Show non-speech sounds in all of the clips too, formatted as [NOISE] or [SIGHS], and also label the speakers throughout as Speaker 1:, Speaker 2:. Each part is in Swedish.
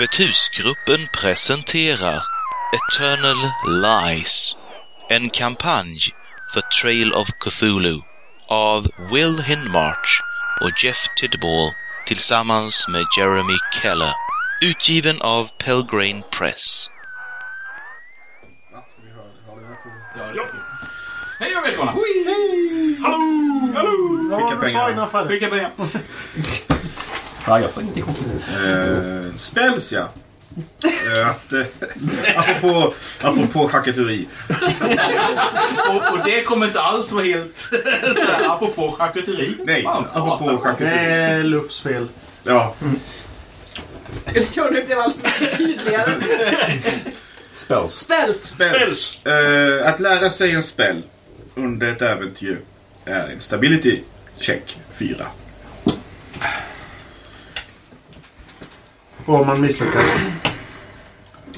Speaker 1: Öppet husgruppen presenterar Eternal Lies. En kampanj för Trail of Cthulhu av Will Hindmarch och Jeff Tidball tillsammans med Jeremy Keller. Utgiven av Pelgrane Press.
Speaker 2: Hej och välkomna!
Speaker 3: Hallå! Hallå!
Speaker 2: Skicka pengar. [LAUGHS]
Speaker 4: Ja, jag får ingenting.
Speaker 2: Eh, spells ja. Eh, att, eh, apropå, apropå charkuteri. [LAUGHS]
Speaker 5: Och, och det kommer inte alls vara helt [LAUGHS] apropå charkuteri.
Speaker 2: Nej,
Speaker 5: Fan,
Speaker 2: apropå.
Speaker 3: Det
Speaker 2: charkuteri.
Speaker 3: är Lufs fel.
Speaker 2: Ja,
Speaker 6: Ja, nu blev allt mycket tydligare.
Speaker 4: Spells.
Speaker 6: Spells.
Speaker 2: spells. Eh, att lära sig en spel under ett äventyr är en stability check 4.
Speaker 3: Och om man misslyckas.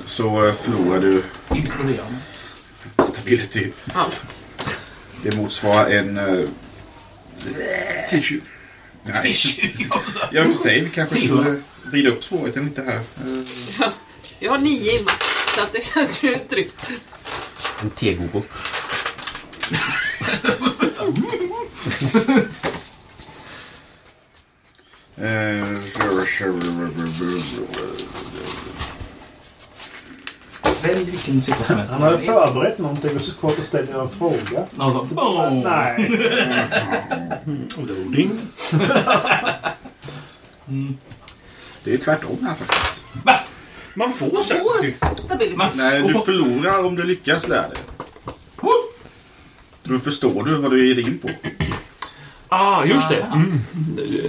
Speaker 2: Så eh, förlorar du
Speaker 5: Imponerande.
Speaker 2: stability.
Speaker 6: Allt.
Speaker 2: Det motsvarar en... Uh,
Speaker 5: T20.
Speaker 2: nej. Jag får säga, vi kanske skulle vrida upp svårigheten lite här. Eh,
Speaker 6: Jag har nio i max, så att det känns ju tryggt.
Speaker 4: En tegogo. [LAUGHS]
Speaker 5: Välj vilken siffra som helst.
Speaker 3: Han hade förberett någonting och så kort och ställde en fråga.
Speaker 5: Oh.
Speaker 3: Nej.
Speaker 5: Loading.
Speaker 2: Det är tvärtom här faktiskt.
Speaker 5: Man får
Speaker 6: Man
Speaker 5: så.
Speaker 6: får stabilitet.
Speaker 2: Nej, du förlorar om du lyckas lära dig. Då förstår du vad du ger in på.
Speaker 5: Ah, just det. Mm.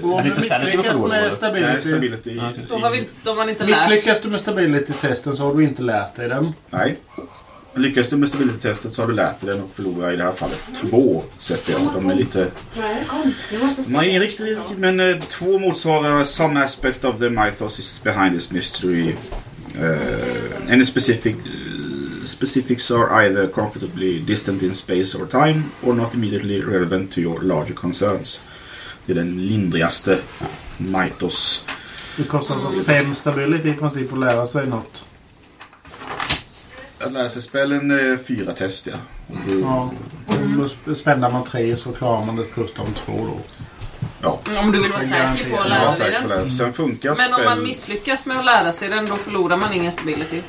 Speaker 3: Och om
Speaker 4: det inte
Speaker 3: du misslyckas med?
Speaker 2: Nej,
Speaker 3: stability...
Speaker 2: stability.
Speaker 6: Då har, vi, då har man inte lärt.
Speaker 3: Misslyckas du med stability-testen så har du inte lärt dig den.
Speaker 2: Nej. Lyckas du med stability-testet så har du lärt dig den och förlorar i det här fallet två sätter jag. De är lite... Man är riktigt, men eh, två motsvarar some aspect of the mythos is behind this mystery. Uh, any specific specifics are either comfortably distant in space or time or not immediately relevant to your larger concerns. Det är den lindrigaste mythos.
Speaker 3: Det kostar alltså fem stability i princip att lära sig något.
Speaker 2: Att lära sig spelen är fyra test ja. Och du,
Speaker 3: Ja. Då spänner man tre så klarar man det plus de två då.
Speaker 2: ja.
Speaker 6: Om du vill vara säker på att lära
Speaker 2: på
Speaker 6: den.
Speaker 2: det. Sen funkar
Speaker 6: Men om man misslyckas med att lära sig den, då förlorar man ingen stability.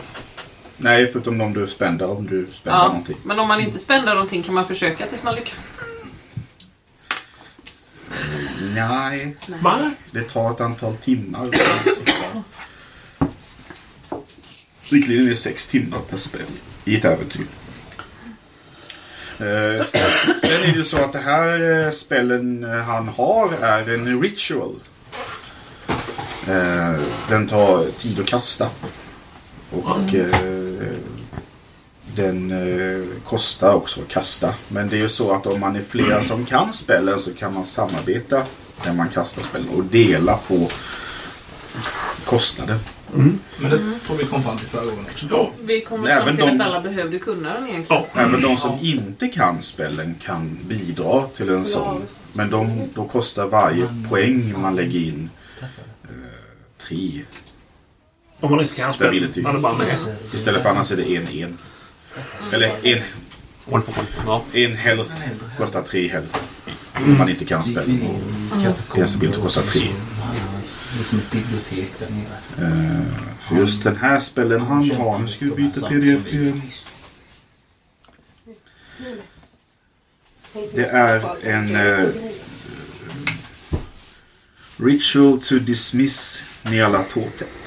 Speaker 2: Nej, förutom om du spänner om du spänner
Speaker 6: Ja,
Speaker 2: någonting.
Speaker 6: men om man inte spänner någonting kan man försöka tills man lyckas.
Speaker 2: Nej,
Speaker 5: Va?
Speaker 2: det tar ett antal timmar. Riktlinjen är sex timmar per spel i ett äventyr. Eh, sen, sen är det ju så att det här eh, spelen eh, han har är en ritual. Eh, den tar tid att kasta. Och eh, den eh, kostar också att kasta. Men det är ju så att om man är flera som kan spelen så kan man samarbeta när man kastar spelen och dela på kostnaden.
Speaker 5: Men det tror vi kom fram till förra gången också.
Speaker 6: Vi kommer
Speaker 2: Även
Speaker 6: fram till
Speaker 2: de-
Speaker 6: att alla behövde kunna den egentligen.
Speaker 2: Även de som inte kan spelen kan bidra till en sån. Men de, då kostar varje poäng man lägger in eh, tre
Speaker 3: Om man inte kan spela.
Speaker 2: stability.
Speaker 3: Man är bara med.
Speaker 2: Istället för annars är det en en. Eller en,
Speaker 4: One for one. Ja.
Speaker 2: en health kostar tre health. Om man inte kan spela. En stability kostar tre.
Speaker 7: Det är som ett bibliotek där nere.
Speaker 2: Eh, för just den här spelen han har. Nu ska vi byta pdf igen. Det är en eh, Ritual to dismiss Nyarlathotep.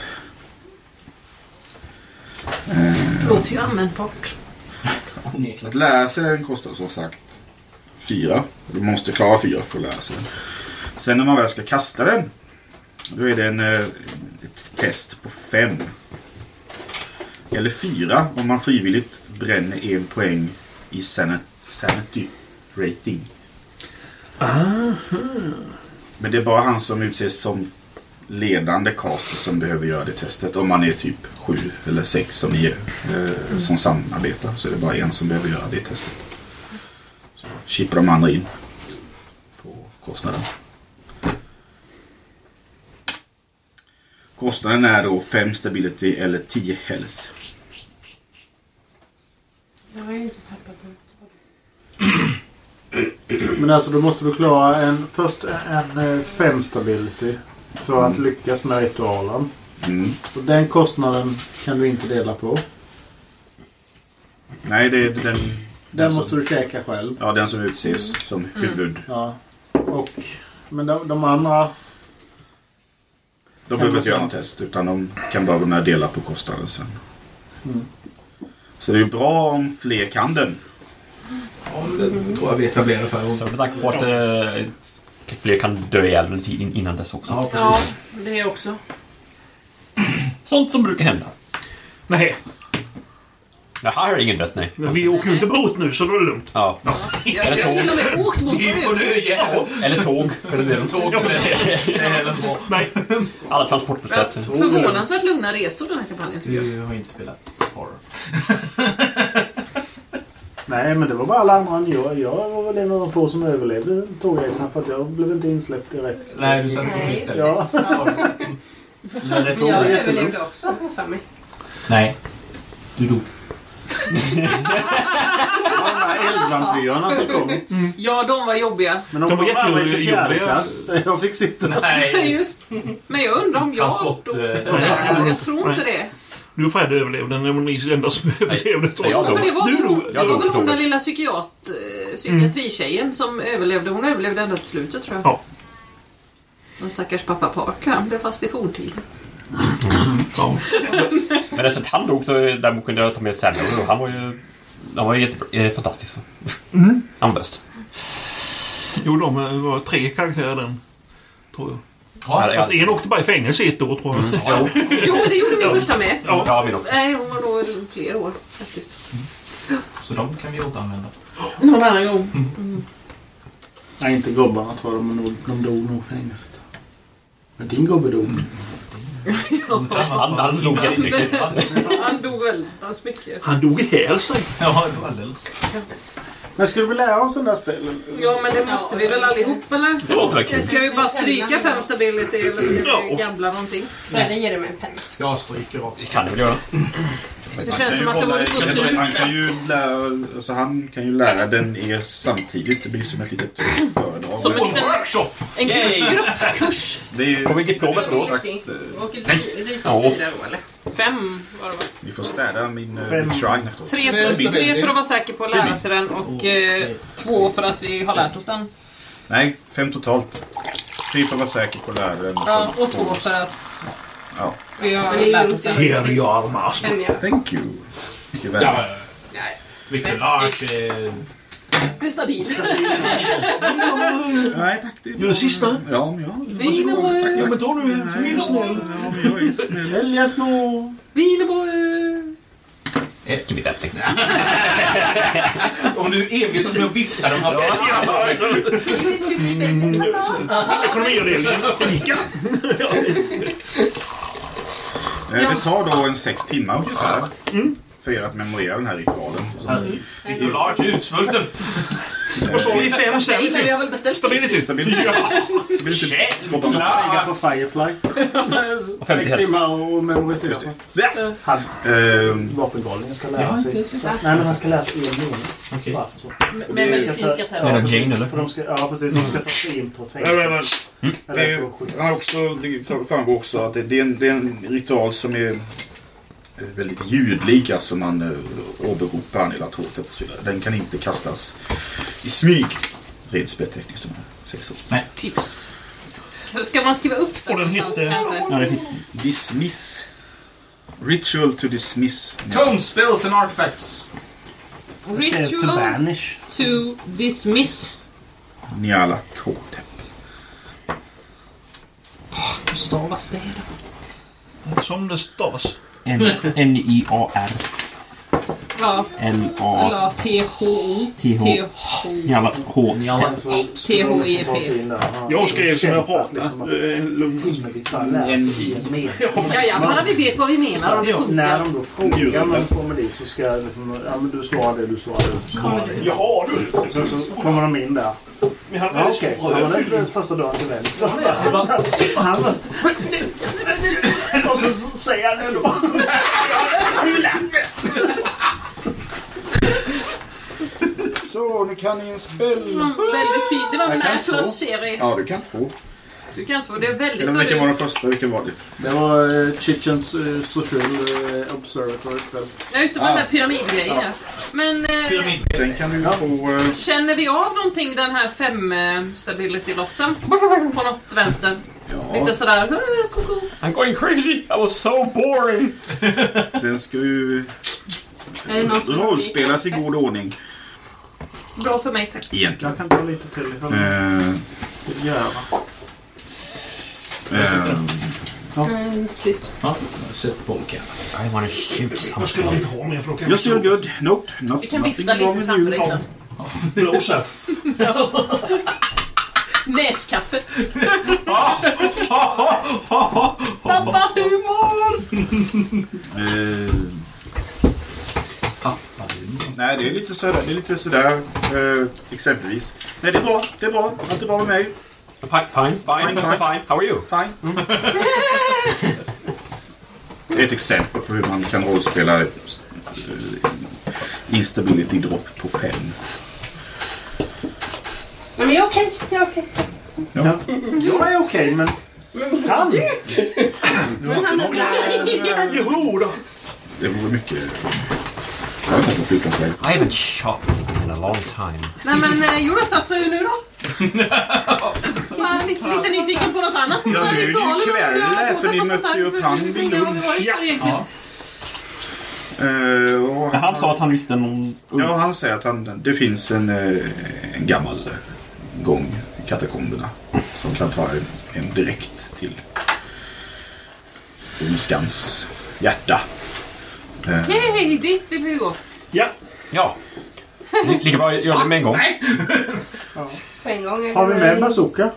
Speaker 6: Låter ju användbart.
Speaker 2: Att lära sig den kostar som sagt fyra. Du måste klara fyra för att lära sig den. Sen när man väl ska kasta den. Då är det en, eh, ett test på fem. Eller fyra om man frivilligt bränner en poäng i sanit- sanity rating. Men det är bara han som utses som ledande caster som behöver göra det testet. Om man är typ sju eller sex som är, eh, som samarbetar så är det bara en som behöver göra det testet. Så chippar de andra in på kostnaden. Kostnaden är då 5 stability eller 10 health.
Speaker 6: Jag har ju inte tappat något.
Speaker 3: Men alltså då måste du klara en, först en 5 stability för att lyckas med ritualen.
Speaker 2: Mm.
Speaker 3: Och den kostnaden kan du inte dela på.
Speaker 2: Nej, det är den, den,
Speaker 3: Den
Speaker 2: som,
Speaker 3: måste du käka själv.
Speaker 2: ja, den som utses som huvud.
Speaker 3: Ja. Och, men de, de andra...
Speaker 2: De
Speaker 3: Kan
Speaker 2: behöver inte göra något test utan de kan bara vara med och dela på kostnaden sen.
Speaker 3: Mm.
Speaker 2: Så det är ju bra om fler kan den.
Speaker 7: Ja, det tror jag vi etablerar för
Speaker 4: Så med tanke på att eh, fler kan dö ihjäl under tiden innan dess också.
Speaker 7: Ja,
Speaker 6: Ja,
Speaker 7: precis.
Speaker 6: det är också.
Speaker 4: Sånt som brukar hända.
Speaker 8: Nej,
Speaker 4: Jaha, här är ingen dött nej.
Speaker 8: men vi åker ju inte båt nu så då är det lugnt.
Speaker 4: Ja.
Speaker 6: Jag, jag har till och med åkt mot
Speaker 7: Vi igen.
Speaker 4: Eller tåg. Eller det.
Speaker 7: Tåg
Speaker 8: Ja, precis.
Speaker 7: det. Det.
Speaker 8: Nej,
Speaker 4: Alla transportsätt.
Speaker 6: Förvånansvärt lugna resor den här kampanjen tycker jag.
Speaker 7: Du har inte spelat horror. [LAUGHS]
Speaker 3: Nej, men det var bara alla andra än jag. Jag var väl en av de få som överlevde tågresan för att jag blev inte insläppt direkt.
Speaker 7: Nej, du satt på
Speaker 6: Nej.
Speaker 7: fel ställe.
Speaker 3: Ja.
Speaker 7: Men det tog
Speaker 6: Jag överlevde också, har för mig.
Speaker 7: Nej. Du dog.
Speaker 3: Ja, de här eldvampyrerna som kom.
Speaker 6: Ja, de var jobbiga.
Speaker 3: Men de,
Speaker 8: De var
Speaker 3: klass. där Jag fick sitta.
Speaker 7: Nej. [LAUGHS]
Speaker 6: Just. Men jag undrar om jag
Speaker 7: Transport,
Speaker 6: dog
Speaker 7: eh,
Speaker 6: där. Jag tror [LAUGHS] inte det.
Speaker 8: Du Fred överlevde. Ni var ni enda som [LAUGHS] överlevde. tror
Speaker 4: jag
Speaker 8: jag.
Speaker 6: det var,
Speaker 8: Du
Speaker 6: hon, det var väl hon den lilla psykiat, eh, psykiatritjejen som överlevde. Hon överlevde ända till slutet tror jag.
Speaker 8: Ja.
Speaker 6: Den stackars pappa Park, han blev fast i forntiden.
Speaker 8: Ja.
Speaker 4: Men eftersom att han dog så däremot kunde jag ta med Samuel. Han var ju... Han var ju jättebra, eh, fantastisk. Han var bäst.
Speaker 8: Jo, de eh, var tre karaktärer den. Tror jag.
Speaker 7: Ja,
Speaker 8: Fast en åkte bara i fängelse ett år tror jag.
Speaker 4: Jo,
Speaker 6: Jo, det gjorde min första med.
Speaker 4: ja, min också.
Speaker 6: Nej, hon var då fler år faktiskt.
Speaker 7: Så de kan vi återanvända.
Speaker 6: Någon annan gång.
Speaker 3: Nej, inte gobbarna tror jag. De, de dog nog i fängelset. Men din gobbe [LAUGHS] dog.
Speaker 4: Han, han slog jättemycket.
Speaker 6: Han dog väldigt mycket.
Speaker 8: Han dog ihjäl sig.
Speaker 7: Ja, det var alldeles.
Speaker 3: Men skulle vi lära oss den där spelen?
Speaker 6: Ja, men det måste vi väl allihop, eller?
Speaker 4: Det låter.
Speaker 6: Ska vi bara stryka fem stability eller ska vi gambla någonting?
Speaker 9: Fredde ger dig mig en penna.
Speaker 7: Jag stryker rakt.
Speaker 4: Det kan ni väl göra?
Speaker 6: Det känns som att det vore så
Speaker 2: Han kan ju lära, alltså han kan ju lära den er samtidigt. Det blir som ett litet föredrag.
Speaker 6: Som en liten
Speaker 7: Workshop!
Speaker 6: en gruppkurs.
Speaker 4: Får vi diplomet då?
Speaker 6: ryta
Speaker 4: Ja.
Speaker 6: fyra då, eller? Fem var det va?
Speaker 2: ni får städa min, eh,
Speaker 3: Fem.
Speaker 2: shrine efteråt.
Speaker 6: Tre för, tre för att vara säker på att lära sig den och eh, två för att vi har lärt oss den.
Speaker 2: Nej, fem totalt. Tre för att vara säker på att lära den.
Speaker 6: Ja, och två för att
Speaker 2: Ja.
Speaker 6: vi har lärt oss den.
Speaker 8: Here you are, master.
Speaker 9: Känner jag.
Speaker 2: Thank you. Mycket väl.
Speaker 7: Ja, vilken large... eh,
Speaker 6: Det är stabilt.
Speaker 2: Nej tack. Det är
Speaker 8: Du är den sista.
Speaker 2: Ja, men ja. Tack,
Speaker 8: men ta nu en. Så är snäll.
Speaker 2: Ja, men jag är snäll.
Speaker 3: Välja snå.
Speaker 6: Wienerbröd.
Speaker 4: Me that thing.
Speaker 7: Om du envisas med att vifta de här
Speaker 8: Ekonomiavdelningen. Fika.
Speaker 2: Eh, Det tar då en sex timmar ungefär. För er att memorera den här ritualen.
Speaker 7: Vilken large utsvulten.
Speaker 8: Och så har vi fem
Speaker 6: vi
Speaker 8: sen.
Speaker 6: har väl beställt
Speaker 8: Stabilitet.
Speaker 2: Stabilitet. Stabilitet.
Speaker 3: Lägga på Firefly. Sex timmar och memorisera. Han,
Speaker 2: Ehm,
Speaker 3: vapengalningen ska lära sig. Nej, men han ska lära sig en så.
Speaker 6: med medicinska
Speaker 4: Menar
Speaker 6: terror.
Speaker 4: Jane eller?
Speaker 3: För de ska, ja, precis. De ska ta sig in på ett fängelse.
Speaker 2: Det det framgår också att det, det, är en, det är en ritual som är eh, väldigt ljudlig. Alltså man eh, åberopar Anilatot och så vidare. Den kan inte kastas i smyg. Rent speltekniskt. om jag säger så.
Speaker 6: Typiskt. Ska man skriva upp
Speaker 8: Och den hette-
Speaker 6: kanske?
Speaker 4: Ja, det finns.
Speaker 2: Dismiss. Ritual to dismiss.
Speaker 5: Tome spells and artifacts.
Speaker 6: Ritual
Speaker 3: banish.
Speaker 6: to dismiss.
Speaker 2: Niala Totem.
Speaker 6: Hur stavas det då?
Speaker 8: Som det stavas.
Speaker 4: N- N-I-A-R.
Speaker 6: Ja,
Speaker 4: L-A...
Speaker 6: T-H-O.
Speaker 4: T-H.
Speaker 6: T-H.
Speaker 4: Jävla H.
Speaker 6: T-H-E-P.
Speaker 8: Jag skrev som jag pratade. Eh, lugnt.
Speaker 6: Ja, ja, bara vi vet vad vi menar. Det
Speaker 3: När de då frågar när de kommer dit så ska jag liksom, ja men du svarar det, du svarar det.
Speaker 6: Kommer du?
Speaker 8: Jaha du.
Speaker 3: Sen så kommer de in där. Ja, Okej, var första dörren till vänster. [LAUGHS] Och så, så säger han det då.
Speaker 2: Så, nu kan ni en spel.
Speaker 6: Väldigt fint. Det var en
Speaker 2: Jag kan två.
Speaker 6: serie.
Speaker 2: Ja, du kan två.
Speaker 6: Du kan två. Det är väldigt
Speaker 2: Eller vilken var
Speaker 6: roligt.
Speaker 2: den första? Vilken var det?
Speaker 3: Det var uh, Chichens uh, Social uh, Observatory spel.
Speaker 6: Ja, just det. Var den
Speaker 2: Ah.
Speaker 6: där pyramidgrejen. Ja. Men eh,
Speaker 2: Den kan du få... eh,
Speaker 6: känner vi av någonting den här fem eh, stability lossen? På något vänster.
Speaker 2: Ja,
Speaker 6: Lite sådär.
Speaker 4: I'm going crazy! That was so boring! [LAUGHS]
Speaker 2: den ska ju rollspelas i god ordning.
Speaker 6: Bra för mig, tack.
Speaker 2: Egentligen.
Speaker 3: Jag kan ta lite till ifall du
Speaker 2: Eh,
Speaker 3: vill göra.
Speaker 2: eh,
Speaker 6: Mm, slut.
Speaker 5: Ja, sätt på kan.
Speaker 4: I wanna shoot
Speaker 8: Jag skulle
Speaker 4: something.
Speaker 8: inte ha mer för
Speaker 2: still good. Nope.
Speaker 6: Vi kan vifta lite framför dig sen.
Speaker 8: blåsa. [LAUGHS] [LAUGHS]
Speaker 6: Näskaffe. Pappa humor!
Speaker 2: Eh, nej, det är lite sådär. Det är lite sådär eh, exempelvis. Nej, det är bra. Det är bra. Allt är bra med mig.
Speaker 4: Fine, fine, fine,
Speaker 2: Fine,
Speaker 4: fine. How are you?
Speaker 2: Fine. [LAUGHS] Det är ett exempel på hur man kan rollspela eh, instability drop på fem.
Speaker 6: Men jag är okej. Jag är okej.
Speaker 3: Jag är okej, men han...
Speaker 6: Men han är [LAUGHS]
Speaker 8: Jo då.
Speaker 2: Det vore mycket... Jag har sett en flygplansväg.
Speaker 4: I haven't shot in a long time.
Speaker 6: Nej men eh, Jonas, vad tror du nu då? [LAUGHS] Är lite, lite nyfiken på något annat.
Speaker 2: Ja, nu är det ju kväll, för ni mötte
Speaker 6: där.
Speaker 2: ju upp han vid lunch. och
Speaker 4: Men han sa att han visste någon...
Speaker 2: Ja, han säger att han, det finns en, eh, en gammal gång i katakomberna som kan ta en, en direkt till ondskans hjärta.
Speaker 6: Hej, dit vill vi gå.
Speaker 8: Ja.
Speaker 4: Ja. Li- Lika bra att göra det med en gång.
Speaker 6: På en gång.
Speaker 3: Har vi med bazooka?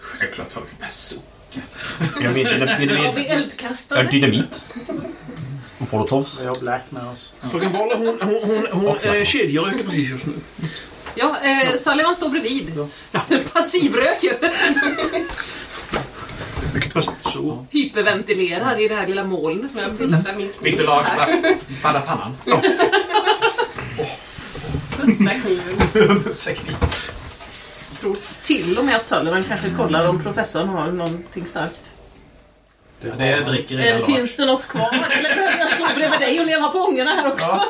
Speaker 5: Självklart har vi bäst.
Speaker 4: Jag.
Speaker 6: Har vi eldkastare?
Speaker 4: Dynamit. Och molotovs.
Speaker 3: Vi har Black med oss.
Speaker 8: Fröken Waller hon, hon, hon, hon eh, kedjeröker precis just nu.
Speaker 6: Ja, eh, Sullivan står bredvid. [LAUGHS] Passivröker.
Speaker 8: Fast så.
Speaker 6: Hyperventilerar i det här lilla molnet. min kniv.
Speaker 5: Viktor Lars badda pannan. [LAUGHS]
Speaker 6: Pulsa kniven. [LAUGHS]
Speaker 5: Säkert.
Speaker 6: tror till och med att Sullivan kanske kollar om professorn har någonting starkt.
Speaker 5: Det dricker
Speaker 6: Eh,
Speaker 5: redan Lars.
Speaker 6: finns det något kvar? Eller behöver jag stå bredvid dig och leva på ångorna här också?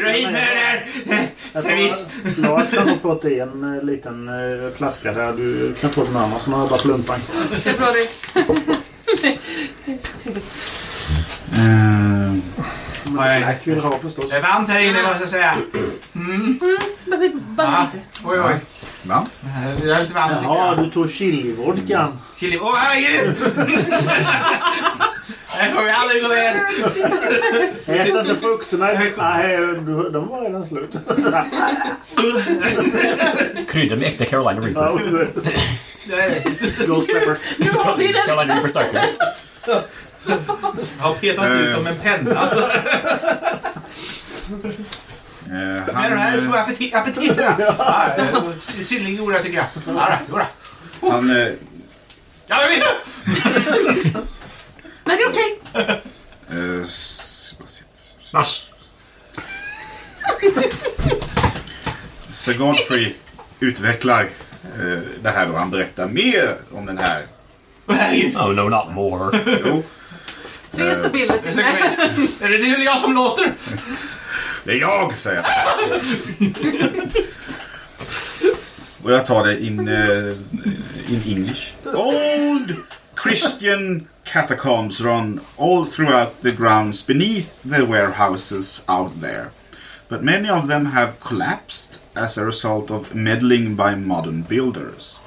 Speaker 5: Dra hit med den där! Servis!
Speaker 3: Lars har nog fått i en eh, liten eh, flaska där. Du kan få den andra som har
Speaker 6: bra det. [LAUGHS] Trevligt.
Speaker 2: Eh,
Speaker 3: Black vill ha förstås.
Speaker 5: Det är varmt här inne måste jag säga.
Speaker 6: Men vi bara
Speaker 5: Ja.
Speaker 6: lite.
Speaker 5: Oj, oj.
Speaker 2: va?
Speaker 5: Det är lite varmt jag.
Speaker 3: du tog chilivodkan.
Speaker 5: Chili. Åh, herregud! [LAUGHS] Det får vi aldrig gå med.
Speaker 3: Ät inte frukterna. Nej, du- de var redan slut.
Speaker 4: Krydda med äkta Carolina
Speaker 3: Ja,
Speaker 4: Reaper.
Speaker 3: Ghost pepper.
Speaker 6: Nu har vi den
Speaker 4: Carolina Reaper starkare.
Speaker 5: Jag har petat ut dem med en penna. Alltså.
Speaker 2: Eh,
Speaker 5: Men de
Speaker 2: han,
Speaker 5: här
Speaker 2: eh,
Speaker 5: små appetit- appetiterna. [LAUGHS] Ja, eh, Synnerligen goda tycker jag. Jodå, jodå.
Speaker 2: han, eh,
Speaker 5: Ja, jag vet!
Speaker 6: Nej, det är okej.
Speaker 2: eh, s- vad. Sir Godfrey utvecklar eh, det här och han berättar mer om den här.
Speaker 5: Herregud.
Speaker 4: Oh no, not more.
Speaker 2: Jo,
Speaker 6: Tre stability. [LAUGHS]
Speaker 5: Det är det du eller jag som låter?
Speaker 2: det är jag, säger jag. Och jag tar det in, eh, in English. Old Christian catacombs run all throughout the grounds beneath the warehouses out there. But many of them have collapsed as a result of meddling by modern builders.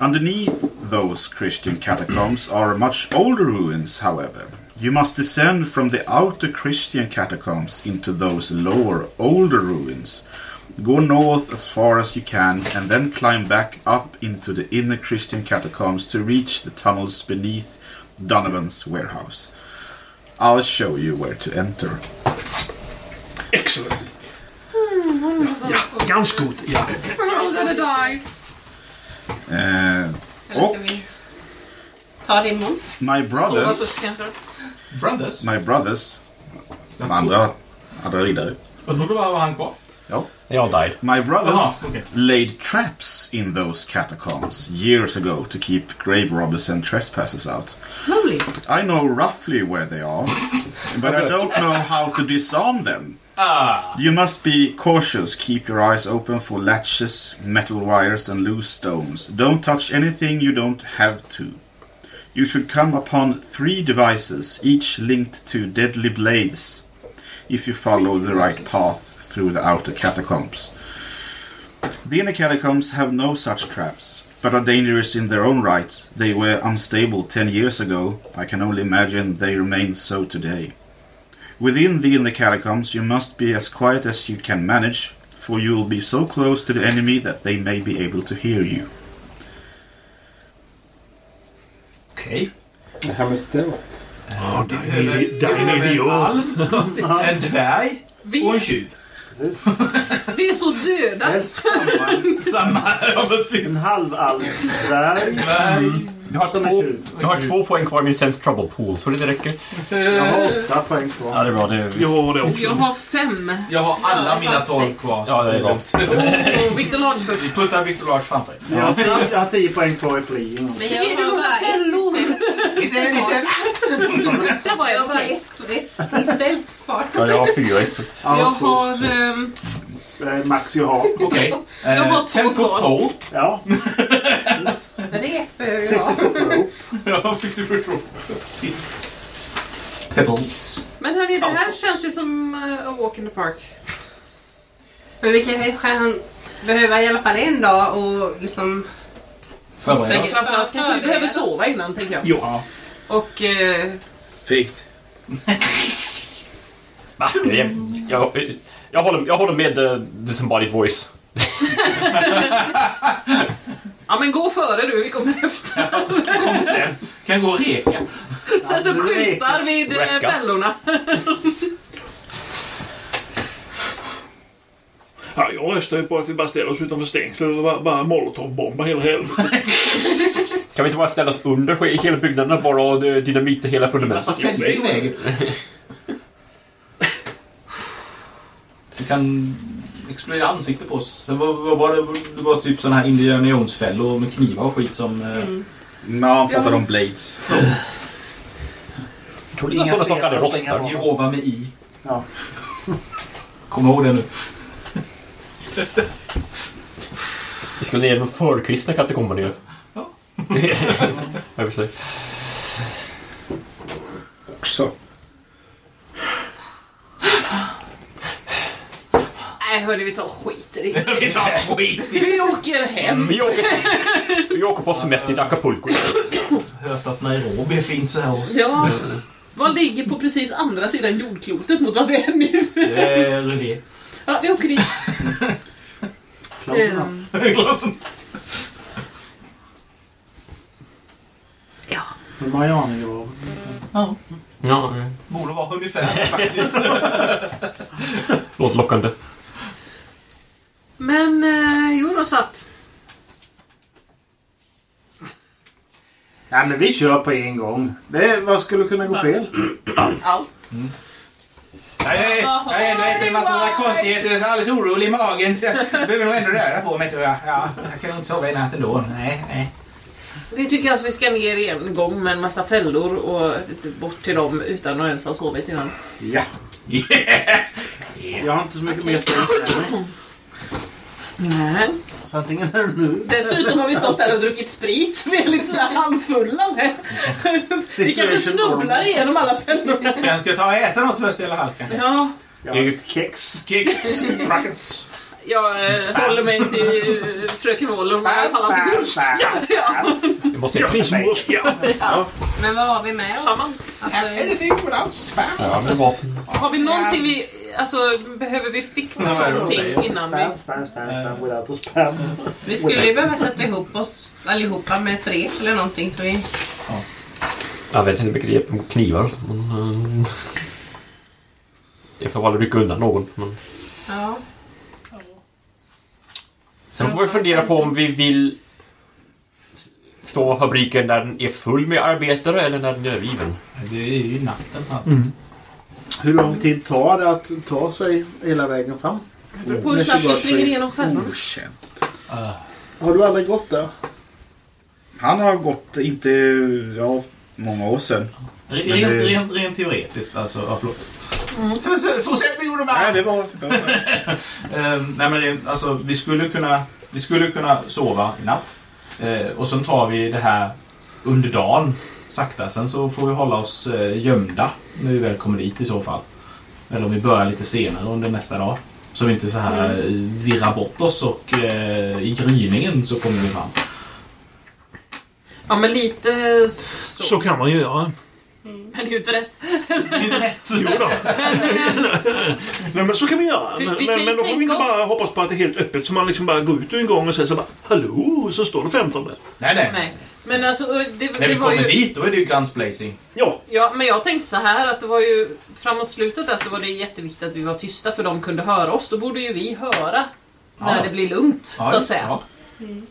Speaker 2: Underneath those Christian catacombs are much older ruins, however. You must descend from the outer Christian catacombs into those lower, older ruins. Go north as far as you can and then climb back up into the inner Christian catacombs to reach the tunnels beneath Donovan's warehouse. I'll show you where to enter.
Speaker 8: Excellent. Ja, ganz gut. Ja.
Speaker 6: We're all gonna die.
Speaker 2: Eh,
Speaker 9: Eller
Speaker 2: och
Speaker 9: ta det imorgon?
Speaker 2: my
Speaker 6: Sova
Speaker 2: brothers,
Speaker 6: först kanske.
Speaker 5: Brothers?
Speaker 2: my brothers, de andra, andra riddare.
Speaker 5: Jag trodde bara var han kvar.
Speaker 4: Jag died.
Speaker 2: My brothers
Speaker 5: Jaha, okej.
Speaker 2: laid traps in those catacombs years ago to keep grave robbers and trespassers out.
Speaker 6: Lovely.
Speaker 2: I know roughly where they are, [LAUGHS] but I don't know how to disarm them.
Speaker 5: Ah,
Speaker 2: You must be cautious. Keep your eyes open for latches, metal wires, and loose stones. Don't touch anything you don't have to. You should come upon three devices, each linked to deadly blades, if you follow the right path through the outer catacombs. The inner catacombs have no such traps, but are dangerous in their own rights. They were unstable ten years ago. I can only imagine they remain so today. Within the inner catacombs, you must be as quiet as you can manage, for you will be so close to the enemy that they may be able to hear you.
Speaker 5: Okej.
Speaker 3: Det här med stealth.
Speaker 8: Ja, det är- det är en idiot.
Speaker 5: En dvärg
Speaker 6: Vi,
Speaker 5: och en tjuv.
Speaker 6: vi är så döda.
Speaker 3: Helst samma. [LAUGHS]
Speaker 5: Samma, ja precis.
Speaker 3: En halvalvsdvärg
Speaker 5: Dvärg.
Speaker 4: Jag har, två, jag har två poäng kvar i min Sense Trouble Pool. Tror du det räcker?
Speaker 3: Jag har åtta poäng
Speaker 4: Ja,
Speaker 3: kvar.
Speaker 4: det är bra. Det
Speaker 8: Jag har det
Speaker 6: Jag
Speaker 8: också.
Speaker 6: har fem.
Speaker 5: Jag har alla mina tolv kvar.
Speaker 4: Ja, det är.
Speaker 6: Och Victor Lars [LAUGHS]
Speaker 5: Vi
Speaker 6: först.
Speaker 5: puttar Victor Lars framför dig.
Speaker 3: Jag har tio, jag har tio poäng kvar i fleeing.
Speaker 9: Men
Speaker 6: Ser
Speaker 9: jag
Speaker 6: du
Speaker 9: har
Speaker 6: många fällor?
Speaker 5: Lite, lite.
Speaker 6: Det var
Speaker 9: Jag
Speaker 6: jag okej.
Speaker 9: ett rätt kvar.
Speaker 4: Ja, jag har fyra.
Speaker 6: Jag
Speaker 3: Ja,
Speaker 6: har... ehm,
Speaker 3: Eh, Max jag har.
Speaker 5: Okej.
Speaker 6: Jag har
Speaker 5: Eh,
Speaker 6: två kvar.
Speaker 3: Ja. [LAUGHS]
Speaker 9: Rep behöver jag
Speaker 3: 50
Speaker 9: ha.
Speaker 3: foot rope.
Speaker 5: Ja, 50 foot rope. Precis. Pebbles.
Speaker 6: Men hörni, det här känns ju som eh, a walk in the park.
Speaker 9: Men vi kan kanske behöva i alla fall en dag och liksom...
Speaker 5: Förbered oss.
Speaker 6: Framförallt kanske vi behöver sova innan, tänker jag.
Speaker 8: Ja.
Speaker 6: Och... Eh,
Speaker 2: Fikt.
Speaker 4: Va? Jag, jag, jag, håller, jag håller med uh, Disembodied Voice. [LAUGHS] [LAUGHS]
Speaker 6: ja, men gå före du, vi kommer efter.
Speaker 5: Kom sen. Kan gå och reka.
Speaker 6: Sätt upp skyltar vid eh,
Speaker 4: Räcka.
Speaker 6: fällorna.
Speaker 8: Ja, jag röstar ju på att vi bara ställer oss utanför stängsel och bara, bara molotovbombar hela helvetet.
Speaker 4: Kan vi inte bara ställa oss under hela byggnaden bara och eh, dynamita hela fundamentet?
Speaker 5: Massa fällor i vägen. [LAUGHS] Du kan explodera ansiktet på oss. Det var, vad var det? det var typ sådana här Indiana Jones-fällor med knivar och skit som... eh,
Speaker 2: Ja, han pratade om blades.
Speaker 4: Jag trodde sådana saker hade
Speaker 3: inga
Speaker 4: rostar.
Speaker 5: Jehova med i.
Speaker 3: Ja. [LAUGHS]
Speaker 5: Kom ihåg det nu.
Speaker 4: Vi skulle ner de förkristna katakomberna ju.
Speaker 5: Ja. [LAUGHS]
Speaker 2: Också.
Speaker 6: Nej, hörni, vi tar och skiter i det. [LAUGHS]
Speaker 5: Vi tar skit i
Speaker 6: Vi åker hem.
Speaker 4: Vi åker, vi åker på semester till Acapulco.
Speaker 5: Hört att Nairobi så här års.
Speaker 6: Ja. Vad ligger på precis andra sidan jordklotet mot vad vi är nu?
Speaker 5: Det är det.
Speaker 6: Ja, vi åker dit.
Speaker 3: Enough.
Speaker 6: Ehm,
Speaker 5: Glasen.
Speaker 6: ja.
Speaker 3: Med Marianergraven.
Speaker 5: Ja,
Speaker 4: Ja,
Speaker 5: borde vara ungefär faktiskt.
Speaker 4: låter lockande.
Speaker 6: Men, eh, jo då satt.
Speaker 3: Ja, men vi kör på en gång. Det, vad skulle kunna gå fel?
Speaker 6: Allt.
Speaker 5: Jag är, jag är ändå inte en massa konstigheter. Jag är alldeles orolig i magen. Så jag behöver nog ändå röra på mig tror jag. Ja, jag kan nog inte sova i natt ändå. Nej, nej.
Speaker 6: Vi tycker alltså vi ska ner i en gång med en massa fällor och bort till dem utan att ens ha sovit innan.
Speaker 3: Ja. [LAUGHS] Jag har inte så mycket mer mig.
Speaker 6: Nej.
Speaker 3: Så antingen är det nu.
Speaker 6: Dessutom har vi stått här och druckit sprit som vi är lite så här halvfulla med. Vi kanske snubblar igenom alla fällorna.
Speaker 5: Jag ska ta och äta något först i alla fall.
Speaker 6: Ja,
Speaker 3: Ja, kex.
Speaker 5: Kicks, [LAUGHS] brackets.
Speaker 6: jag eh, håller mig till eh, Fröken Wollum och i alla fall alltid
Speaker 4: måste
Speaker 8: Det finns morsk, ja.
Speaker 9: Men vad har vi med oss? Alltså,
Speaker 5: Anything without spam.
Speaker 4: Ja, men vapen.
Speaker 6: Har vi någonting vi... Alltså, behöver vi fixa
Speaker 5: Ja,
Speaker 6: någonting innan vi...
Speaker 3: Spam, spam, spam, spam, without a spam.
Speaker 9: vi skulle ju behöva sätta ihop oss allihopa med ett rep eller någonting så vi...
Speaker 4: Jag vet inte mycket det är mot knivar och så, men... eh, Jag får aldrig rycka undan någon. Men...
Speaker 9: Ja.
Speaker 4: Sen får vi fundera på om vi vill stå på fabriken när den är full med arbetare eller när den är övergiven.
Speaker 5: Det är ju natten alltså.
Speaker 3: Hur lång tid tar det att ta sig hela vägen fram?
Speaker 6: Det beror på hur snabbt vi springer igenom fällorna.
Speaker 2: Okänt.
Speaker 3: Har du aldrig gått där?
Speaker 2: Han har gått, inte, ja, många år sedan.
Speaker 5: Rent,
Speaker 2: det-
Speaker 5: rent, rent teoretiskt alltså. Ja, förlåt. [LAUGHS] Fortsätt med
Speaker 2: Nej,
Speaker 5: Odomar!
Speaker 2: det var... Det var [LAUGHS]
Speaker 5: Ehm, nej men rent, alltså, vi skulle kunna, vi skulle kunna sova i natt. Eh, och sen tar vi det här under dagen sakta. Sen så får vi hålla oss eh, gömda när vi väl kommer dit i så fall. Eller om vi börjar lite senare under nästa dag. Så vi inte så här eh, virrar bort oss och eh, i gryningen så kommer vi fram.
Speaker 6: Ja, men lite så.
Speaker 8: Så kan man göra.
Speaker 6: Men det är ju inte rätt.
Speaker 5: Det är inte rätt.
Speaker 8: Jo då. [LAUGHS] Nej, men så kan vi göra. Men,
Speaker 6: vi
Speaker 8: men,
Speaker 6: ju
Speaker 8: men då får vi inte
Speaker 6: oss-
Speaker 8: bara hoppas på att det är helt öppet så man liksom bara går ut en gång och säger så bara Hallå! Och så står det 15 där.
Speaker 5: Nej, nej.
Speaker 6: Nej. Men alltså, det,
Speaker 5: När
Speaker 6: det
Speaker 5: vi
Speaker 6: var
Speaker 5: kommer
Speaker 6: ju...
Speaker 5: dit då är det ju guns blazing.
Speaker 8: Ja,
Speaker 6: Ja, men jag tänkte så här att det var ju framåt slutet där så var det jätteviktigt att vi var tysta för de kunde höra oss. Då borde ju vi höra när
Speaker 5: Ja.
Speaker 6: det blir lugnt,
Speaker 5: Ja,
Speaker 6: så att säga.
Speaker 5: ja.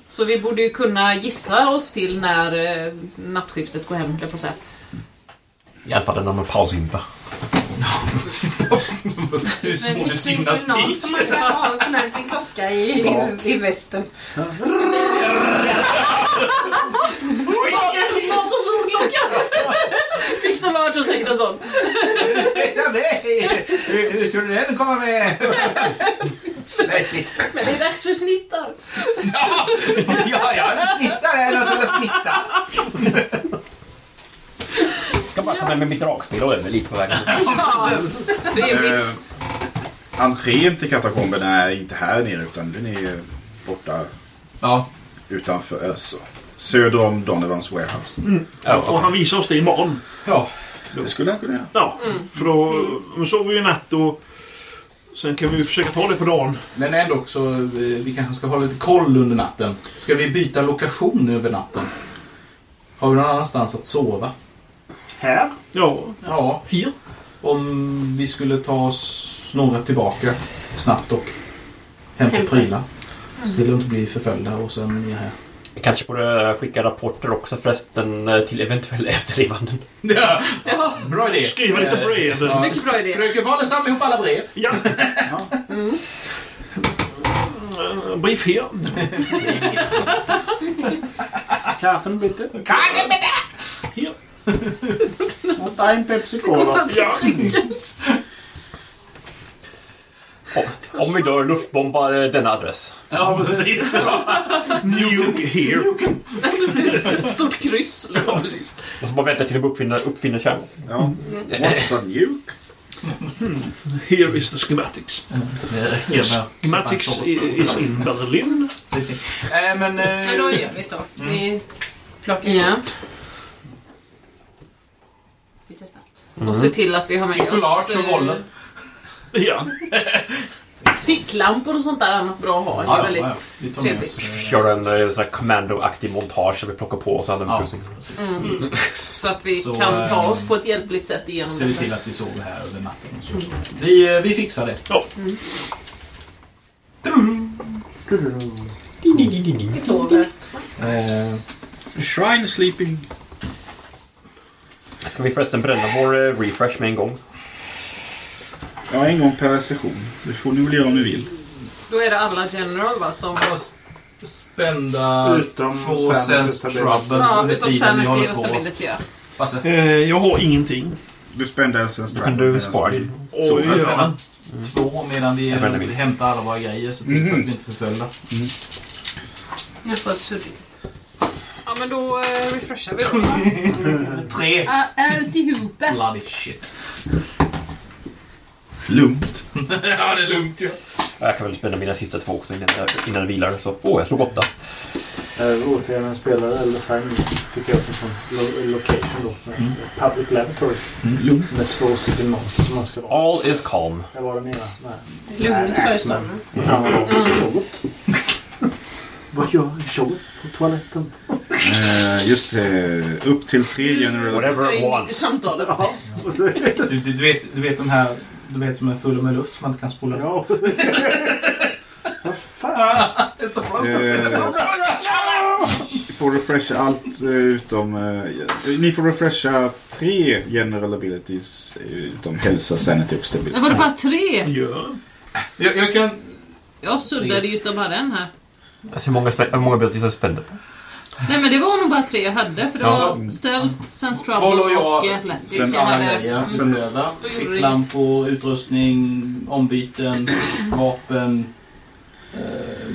Speaker 6: Så vi borde ju kunna gissa oss till när eh, nattskiftet går hem, höll jag på att säga.
Speaker 4: I alla fall när man
Speaker 9: ju
Speaker 5: syndas
Speaker 9: någon som man kan ha en sån här liten klocka i, i, i västen. [LAUGHS]
Speaker 6: Mat och solklocka! Victor Lars har säkert en sån.
Speaker 5: Ursäkta mig! Hur hur skulle den komma med?
Speaker 6: Men det är dags för snittar.
Speaker 5: Ja, ja, jag snittar här. Någon som vill snitta.
Speaker 4: Jag ska bara ta med mig mitt dragspel och över lite på vägen.
Speaker 6: Ja,
Speaker 2: Eh,
Speaker 6: trevligt.
Speaker 2: entrén till katakomberna är inte här nere utan den är borta
Speaker 5: Ja,
Speaker 2: utanför, alltså, söder om Donovans warehouse.
Speaker 8: då får han visa oss det imorgon.
Speaker 5: ja.
Speaker 2: Det skulle han kunna göra.
Speaker 8: Ja, för då men sover vi en natt och sen kan vi försöka ta det på dagen.
Speaker 5: Men ändå så eh, vi kanske ska hålla lite koll under natten. Ska vi byta lokation över natten? Har vi någon annanstans att sova?
Speaker 3: Här?
Speaker 8: Ja,
Speaker 5: Ja, här. Om vi skulle ta oss några tillbaka snabbt och hämta prylar. Så vill det inte bli förföljda och sen ner här.
Speaker 4: Vi kanske borde skicka rapporter också förresten eh, till eventuella [LAUGHS] efterlevande.
Speaker 5: Ja,
Speaker 6: Ja,
Speaker 5: bra idé.
Speaker 8: skriva lite brev.
Speaker 5: Ja.
Speaker 6: mycket bra idé.
Speaker 5: Fröken Waller samla ihop alla brev.
Speaker 8: Ja. Eh, Brief här.
Speaker 3: Katten bitte.
Speaker 5: Kagen med
Speaker 8: Här.
Speaker 3: Och en Pepsi Cola.
Speaker 8: Ja.
Speaker 4: Om- vi dör, luftbomba eh, denna adress.
Speaker 5: Ja, precis. [LAUGHS]
Speaker 8: Nuke here.
Speaker 6: Ett stort kryss. [LAUGHS]
Speaker 4: Och så bara vänta tills de uppfinner, uppfinner kärnvapen.
Speaker 2: Ja. What's a nuke?
Speaker 8: Here is the schematics. Schematics i- is in Berlin.
Speaker 5: Äh, men...
Speaker 9: Men då
Speaker 5: Eh,
Speaker 9: gör vi så. Vi plockar
Speaker 6: Ja.
Speaker 9: lite snabbt.
Speaker 6: Och se till att vi har med oss
Speaker 5: Choklad
Speaker 6: eh.
Speaker 8: Ja.
Speaker 6: ficklampor och sånt där annat bra att ha. Det är
Speaker 5: Ja, ja,
Speaker 6: väldigt
Speaker 5: ja. Vi tar med
Speaker 6: trevligt.
Speaker 5: oss, eh,
Speaker 4: Kör en eh, sån här commando-aktig montage där vi plockar på oss alla
Speaker 5: Ja,
Speaker 4: utrustning.
Speaker 5: precis.
Speaker 6: Så att vi
Speaker 5: Så,
Speaker 6: kan ta
Speaker 5: eh,
Speaker 6: oss på ett hjälpligt sätt igenom
Speaker 5: Ser vi
Speaker 6: detta.
Speaker 5: till att vi sover här över natten. och så. Vi, eh, vi fixar det.
Speaker 8: Ja.
Speaker 9: Vi sover.
Speaker 5: Eh,
Speaker 2: Shrine sleeping.
Speaker 4: Ska vi förresten bränna vår eh, refresh med en gång?
Speaker 2: Ja, en gång per session. Så det får ni väl göra om ni vill.
Speaker 6: Då är det alla general va som...
Speaker 5: spända
Speaker 3: Utom
Speaker 5: två
Speaker 3: sanity
Speaker 5: sense trouble
Speaker 6: Ja,
Speaker 5: under
Speaker 6: utom
Speaker 5: tiden vi
Speaker 6: sanity
Speaker 5: håller
Speaker 6: och
Speaker 5: på.
Speaker 6: stability ja.
Speaker 5: Basse.
Speaker 8: Eh, jag har ingenting.
Speaker 2: Du spände en sen
Speaker 4: Då kan du spara din.
Speaker 8: Oj,
Speaker 5: jag
Speaker 8: ja.
Speaker 5: spänna två medan vi
Speaker 4: Jag
Speaker 5: hämtar alla våra grejer så till så att vi inte är förföljda.
Speaker 9: Jag får suddigt.
Speaker 6: Ja, men då eh, refreshar vi då. [LAUGHS]
Speaker 5: Tre.
Speaker 6: Ah, Alltihopa.
Speaker 5: Bloody shit.
Speaker 2: Lugnt. [LAUGHS]
Speaker 5: ja, det är lugnt ja.
Speaker 4: Jag kan väl spänna mina sista två också innan jag, innan jag vilar. Så, åh, jag slog åtta.
Speaker 3: Uh, återigen en spelare eller design fick jag sån lo location då.
Speaker 4: Mm.
Speaker 3: Public Laboratory.
Speaker 2: Lugnt.
Speaker 3: Med två stycken monster som man ska vara.
Speaker 4: All is calm.
Speaker 3: Jag var den ena. Nej.
Speaker 9: Lugnt före stormen.
Speaker 3: En annan var Shoggot. [LAUGHS] Vad gör Shoggot på toaletten?
Speaker 2: Eh, just det. Upp till tre general...
Speaker 4: Whatever it wants.
Speaker 6: samtalet.
Speaker 5: Du, du, du, vet, du vet de här du vet de är fulla med luft som man inte kan spola
Speaker 3: Ja. [LAUGHS] Vad fan? [LAUGHS]
Speaker 5: It's a
Speaker 2: Eh, Ni får refresha allt eh, utom... eh, ni får refresha tre general abilities eh, utom hälsa, sanity och
Speaker 6: Men
Speaker 2: stability.
Speaker 6: var det bara tre?
Speaker 8: Ja.
Speaker 5: jag, jag kan...
Speaker 6: Jag suddade ju utav bara en här.
Speaker 4: Alltså, hur många, hur många abilities har jag spände på?
Speaker 6: Nej men det var nog bara tre jag hade. För det
Speaker 4: Ja.
Speaker 6: var stealth, sense
Speaker 5: Troll
Speaker 6: trouble
Speaker 5: och jag-
Speaker 6: och athletics.
Speaker 2: sen
Speaker 6: jag hade.
Speaker 2: Sen-
Speaker 6: du
Speaker 5: Ficklampor, utrustning, ombyten, vapen. Eh,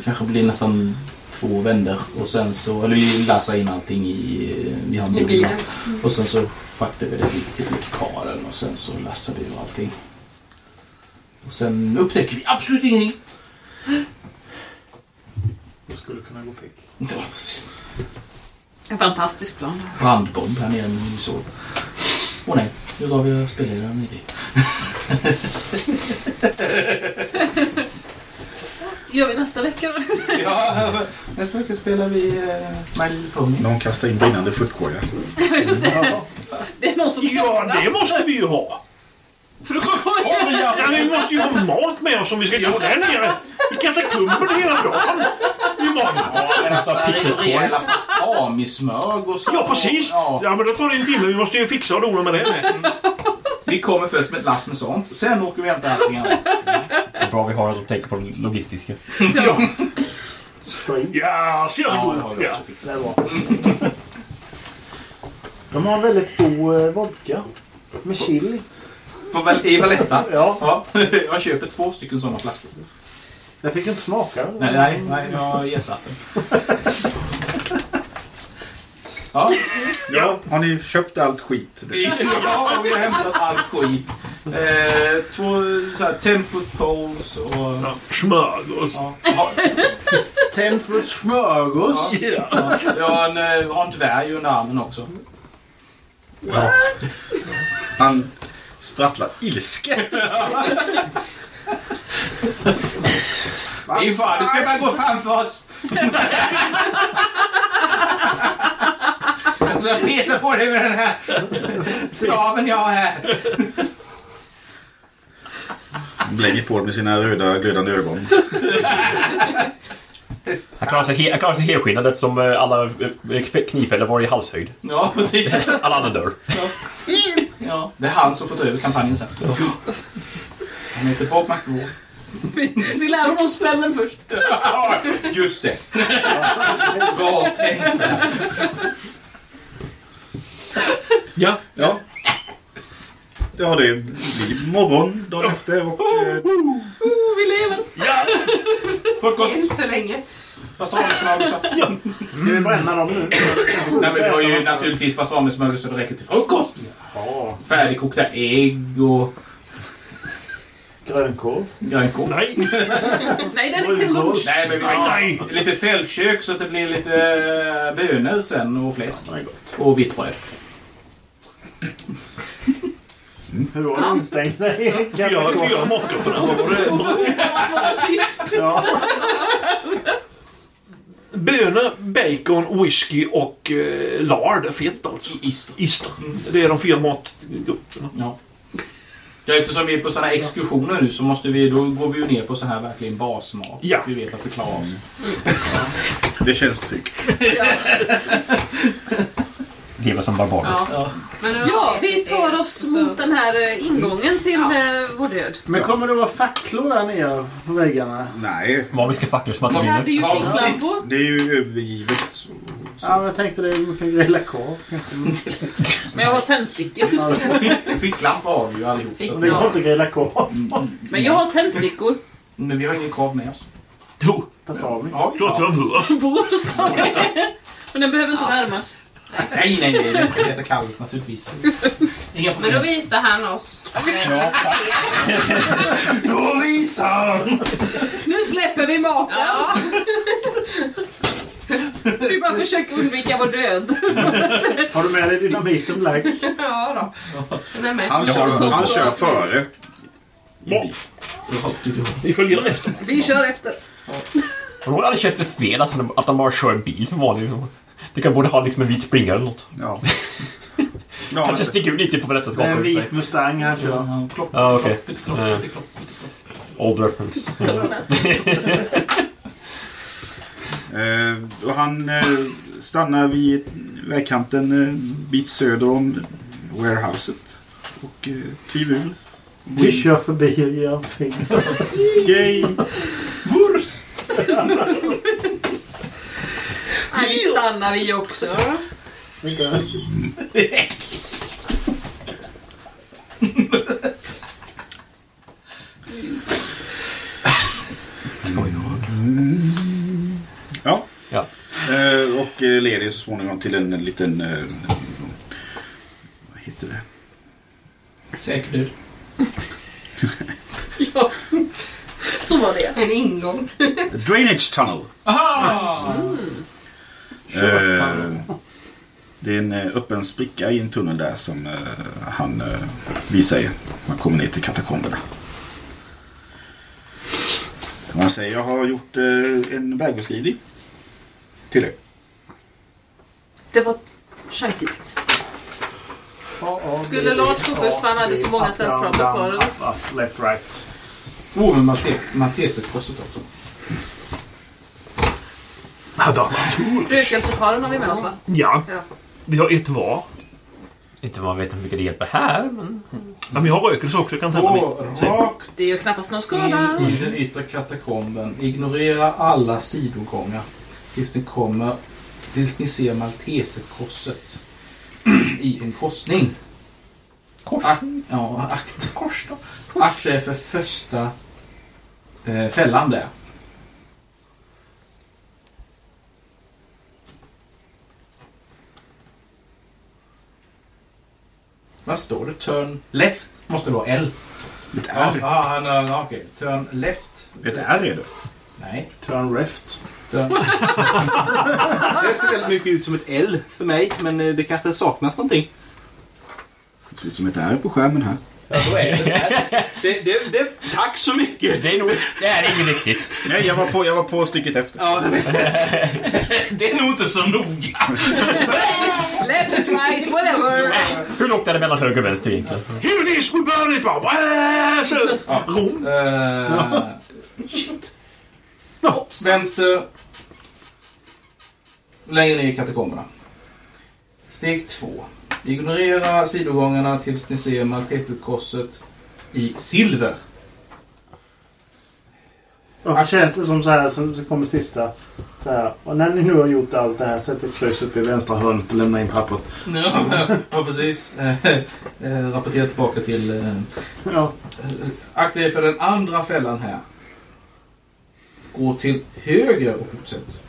Speaker 5: kanske blir nästan två vänder. Och sen så... Eller vi läser in allting i... Vi har en bil.
Speaker 9: bilen.
Speaker 5: Och sen så fraktar vi det till karen och sen så lastar vi allting. Och sen upptäcker vi absolut ingenting.
Speaker 3: Det skulle kunna gå fel.
Speaker 5: Ja, precis.
Speaker 6: En fantastisk plan.
Speaker 5: Brandbomb här nere när vi sov. Åh nej, nu gav jag spelledaren en idé.
Speaker 6: Gör vi nästa vecka då? [LAUGHS]
Speaker 5: Ja, nästa vecka spelar vi uh, My Little Pony.
Speaker 2: Någon kastar in brinnande fruktkorgar.
Speaker 6: Det är någon som
Speaker 8: ja, det måste vi ju ha.
Speaker 6: För att komma
Speaker 8: Ja, vi måste ju ha mat med oss om vi ska gå där nere. I katakomber hela dagen. Imorgon.
Speaker 4: Kasta
Speaker 5: Det är
Speaker 4: picklekorg.
Speaker 5: rejäla pastamismörg och så.
Speaker 8: Ja, precis.
Speaker 5: Ja.
Speaker 8: Ja, men då tar det en timme. Vi måste ju fixa och dona med det med.
Speaker 5: Vi kommer först med ett lass med sånt. Sen åker vi och hämtar allting annat.
Speaker 4: Bra vi har att de tänker på det logistiska.
Speaker 3: Spray.
Speaker 8: Ja, ser så
Speaker 5: Ja, det har vi
Speaker 8: Ja.
Speaker 5: också fixat.
Speaker 3: Det är bra. De har en väldigt god eh, vodka. Med chili.
Speaker 5: På Val- I Valletta. [LAUGHS]
Speaker 3: Ja.
Speaker 5: Ja, [LAUGHS] jag köper två stycken sådana flaskor.
Speaker 3: Jag fick inte smaka.
Speaker 5: Nej, nej, nej jag den. [LAUGHS] Ja,
Speaker 2: Ja, har ni köpt allt skit?
Speaker 5: ja vi har hämtat all skit. Eh, två så här, 10 foot poles och...
Speaker 8: Ja, Smörgås.
Speaker 5: Ja, ja,
Speaker 3: Ten fruit smörgås.
Speaker 8: Ja.
Speaker 5: ja, jag har en, eh, har en dvärg under armen också.
Speaker 2: Han sprattlar ilsket. [LAUGHS]
Speaker 5: Min far, du ska bara gå framför oss! [LAUGHS] Jag petar på dig med den här staven jag har här.
Speaker 2: Blänger på det med sina röda glödande ögon.
Speaker 4: Han klarar sig, he- han klarar sig helskinnad eftersom eh, alla eh, knivfällor var i halshöjd.
Speaker 5: Ja, precis.
Speaker 4: Alla andra dör.
Speaker 5: Ja, det är han som får ta över kampanjen sen. Han heter Bob McWolf.
Speaker 6: Vi lär honom spellen först.
Speaker 5: Ja, just det. Bra tänkt.
Speaker 8: Ja.
Speaker 2: Ja. Ja, det blir morgon dagen efter och... Eh,
Speaker 6: Oh, vi lever!
Speaker 5: Frukost.
Speaker 9: Än så länge.
Speaker 5: Pastramismörgåsar.
Speaker 3: Ska vi bränna dem nu?
Speaker 5: Nej, men vi har ju naturligtvis pastramismörgåsar så det räcker till frukost.
Speaker 3: Ja.
Speaker 5: Färdigkokta ägg och
Speaker 3: Grönkål.
Speaker 5: grönkål.
Speaker 8: Nej.
Speaker 6: Nej, den är till lunch.
Speaker 5: Nej, men vi har
Speaker 8: Nej,
Speaker 5: lite fältkök så att det blir lite eh, bönor sen och fläsk.
Speaker 3: Det gott.
Speaker 5: Och vitt bröd.
Speaker 3: Hur var det instängd? Nej,
Speaker 8: Fyra, fyra matgrupperna.
Speaker 6: Var tyst.
Speaker 3: Ja.
Speaker 8: Bönor, bacon, whisky och eh, lard. Fett alltså.
Speaker 5: Ister.
Speaker 8: Ister. Det är de fyra matgrupperna.
Speaker 5: Ja. Ja, eftersom vi är på sådana här exkursioner nu så måste vi, då går vi ju ner på så här verkligen basmat.
Speaker 8: Ja.
Speaker 5: Vi vet att vi klarar oss.
Speaker 2: det känns tryggt. [LAUGHS]
Speaker 4: Leva som barbarer.
Speaker 6: Ja. Ja, vi tar oss mot den här eh, ingången till eh, vår död.
Speaker 3: Men kommer det vara facklor där nere på väggarna?
Speaker 2: Nej,
Speaker 4: Magiska facklor som
Speaker 6: Vi
Speaker 4: man
Speaker 6: hade ju
Speaker 5: Ja,
Speaker 6: ficklampor.
Speaker 2: det är ju övergivet.
Speaker 3: Ja, men jag tänkte det man kan grilla korv. [LAUGHS]
Speaker 6: Men jag har tändstickor.
Speaker 5: Ficklampa har vi ju allihop.
Speaker 3: Det går inte att grilla korv.
Speaker 6: Men jag har tändstickor.
Speaker 5: Men vi har ingen korv med oss.
Speaker 8: Jo,
Speaker 3: Bestavning.
Speaker 5: Ja,
Speaker 8: Klart det var vurst.
Speaker 6: Vår sa jag. Men den behöver inte värmas.
Speaker 5: Nej, nej, nej. Den kan äta kallt naturligtvis. Inga
Speaker 9: Men då
Speaker 5: problem.
Speaker 9: visar han oss.
Speaker 8: Då visar han!
Speaker 6: Nu släpper vi maten!
Speaker 9: Ja.
Speaker 6: Vi bara försöker undvika vår död.
Speaker 3: Har du med dig dynamiten Black?
Speaker 9: ja då. Den är med.
Speaker 2: Han
Speaker 1: har
Speaker 2: kör, han kör före.
Speaker 8: Vi följer efter.
Speaker 6: Vi kör efter.
Speaker 4: Och då känns det fel att de bara kör en bil som vanligt. Liksom. Du kan borde ha liksom en vit springare eller något.
Speaker 2: Ja. [LAUGHS] Ja,
Speaker 4: Kanske sticker ut lite på
Speaker 3: är
Speaker 4: gata.
Speaker 3: en vit. Mustang han kör.
Speaker 5: Ja, klopp,
Speaker 4: Ja, okej.
Speaker 5: klopp, klopp,
Speaker 4: Eh.
Speaker 5: klopp, klopp.
Speaker 4: Old reference. [LAUGHS]
Speaker 2: Eh, och han eh, stannar vid vägkanten en bit söder om warehouset. Och eh, kliver ur.
Speaker 3: Vi kör förbi och ger en finger.
Speaker 2: Yay! [LAUGHS]
Speaker 6: Nej, vi stannar vi också.
Speaker 2: Ja.
Speaker 4: Ja.
Speaker 2: Eh, och eh, leder så småningom till en liten... Eh, vad heter det?
Speaker 5: Säker död. [LAUGHS]
Speaker 6: Ja. Så var det.
Speaker 9: En ingång.
Speaker 2: Drainage tunnel.
Speaker 5: Aha!
Speaker 2: Eh, det är en eh, öppen spricka i en tunnel där som eh, han eh, visar er. Man kommer ner till katakomberna. Man säger jag har gjort eh, en vägbeskrivning till er.
Speaker 6: Det var tjejtigt. Skulle Lars gå först för han hade så många sällskap kvar,
Speaker 3: left, right.
Speaker 5: Oh, men Malte- Malteserkorset också.
Speaker 8: Hade han tur?
Speaker 6: Rökelseparen har vi med oss va?
Speaker 8: Ja.
Speaker 6: Ja.
Speaker 8: Vi har ett var.
Speaker 4: Inte vad man vet hur mycket det hjälper här, men...
Speaker 8: Men vi har rökelse också kan jag
Speaker 5: Gå
Speaker 8: mig.
Speaker 5: Rakt
Speaker 6: Det gör knappast någon
Speaker 5: in
Speaker 6: skada.
Speaker 5: i den yttre katakomben. Ignorera alla sidogångar tills ni kommer tills ni ser Malteserkorset i en korsning. Kors? Ak ja, akt, kors då. Akta er för första eh, fällan där. Vad står det? Turn left. Måste det vara L.
Speaker 2: Ett
Speaker 5: Ja,
Speaker 2: R.
Speaker 5: ja, han, ja, okej. Turn left.
Speaker 2: Ett R är det.
Speaker 5: Nej.
Speaker 3: Turn left.
Speaker 5: Turn. [LAUGHS]
Speaker 10: Det ser väldigt mycket ut som ett L för mig, men eh, det kanske saknas någonting.
Speaker 2: Det ser ut som ett R på skärmen här.
Speaker 10: Ja, då är det. Det, det, det, tack så mycket!
Speaker 4: Det är nog... Det är inget riktigt.
Speaker 2: Nej, jag var på, jag var på stycket efter.
Speaker 10: Ja, det är nog inte så noga.
Speaker 6: Left, right, whatever.
Speaker 4: Hur långt är det mellan höger och vänster egentligen?
Speaker 8: Here it is, we burn it! Rom.
Speaker 5: Uh,
Speaker 10: Shit.
Speaker 5: vänster. Längre ner i katakomberna. Steg två. Ignorera sidogångarna tills ni ser Malteserkorset i silver.
Speaker 3: Varför känns det som så här, som kommer sista. Så här. Och när ni nu har gjort allt det här, sätt ett kryss upp i vänstra hörnet och lämna in pappret. [LAUGHS]
Speaker 5: Ja, ja precis. Eh, eh, rapportera tillbaka till... eh,
Speaker 3: Ja.
Speaker 5: Akta er för den andra fällan här. Gå till höger och fortsätt.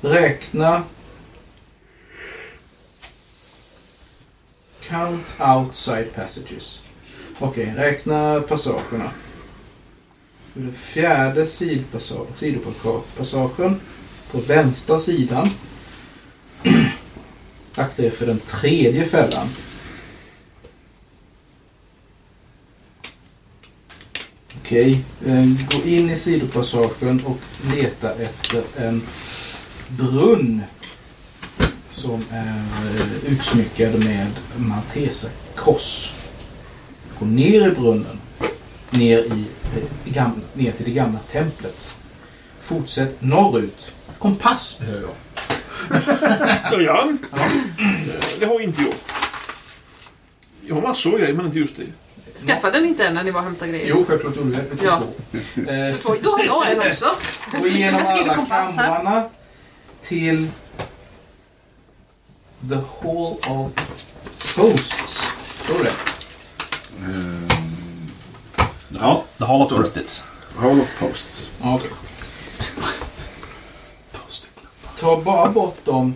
Speaker 5: Räkna. Count outside passages. Okej, räkna passagerna. Den fjärde sidopassagen på vänstra sidan. [CLEARS THROAT] Akta er för den tredje fällan. Okej, okay. gå in i sidopassagen och leta efter en brunn som är utsmyckad med malteserkors. Gå ner i brunnen, ner, i, gamla, ner till det gamla templet. Fortsätt norrut. Kompass behöver jag. [LAUGHS]
Speaker 8: Ja. Det har inte jag. Jag har massor av grejer, men inte just det.
Speaker 6: Skaffade den inte en när ni var och hämtade grejer?
Speaker 5: Jo, självklart gjorde jag det.
Speaker 6: Ja.
Speaker 5: Ja.
Speaker 6: Två- Då har jag en också.
Speaker 5: Gå igenom
Speaker 6: Jag skriver
Speaker 5: alla kamrarna till The Hall of Hosts. Står det?
Speaker 2: Ja.
Speaker 4: The Hall of Post-its.
Speaker 2: Hall of Posts.
Speaker 5: Ja. Ta bara bort dem.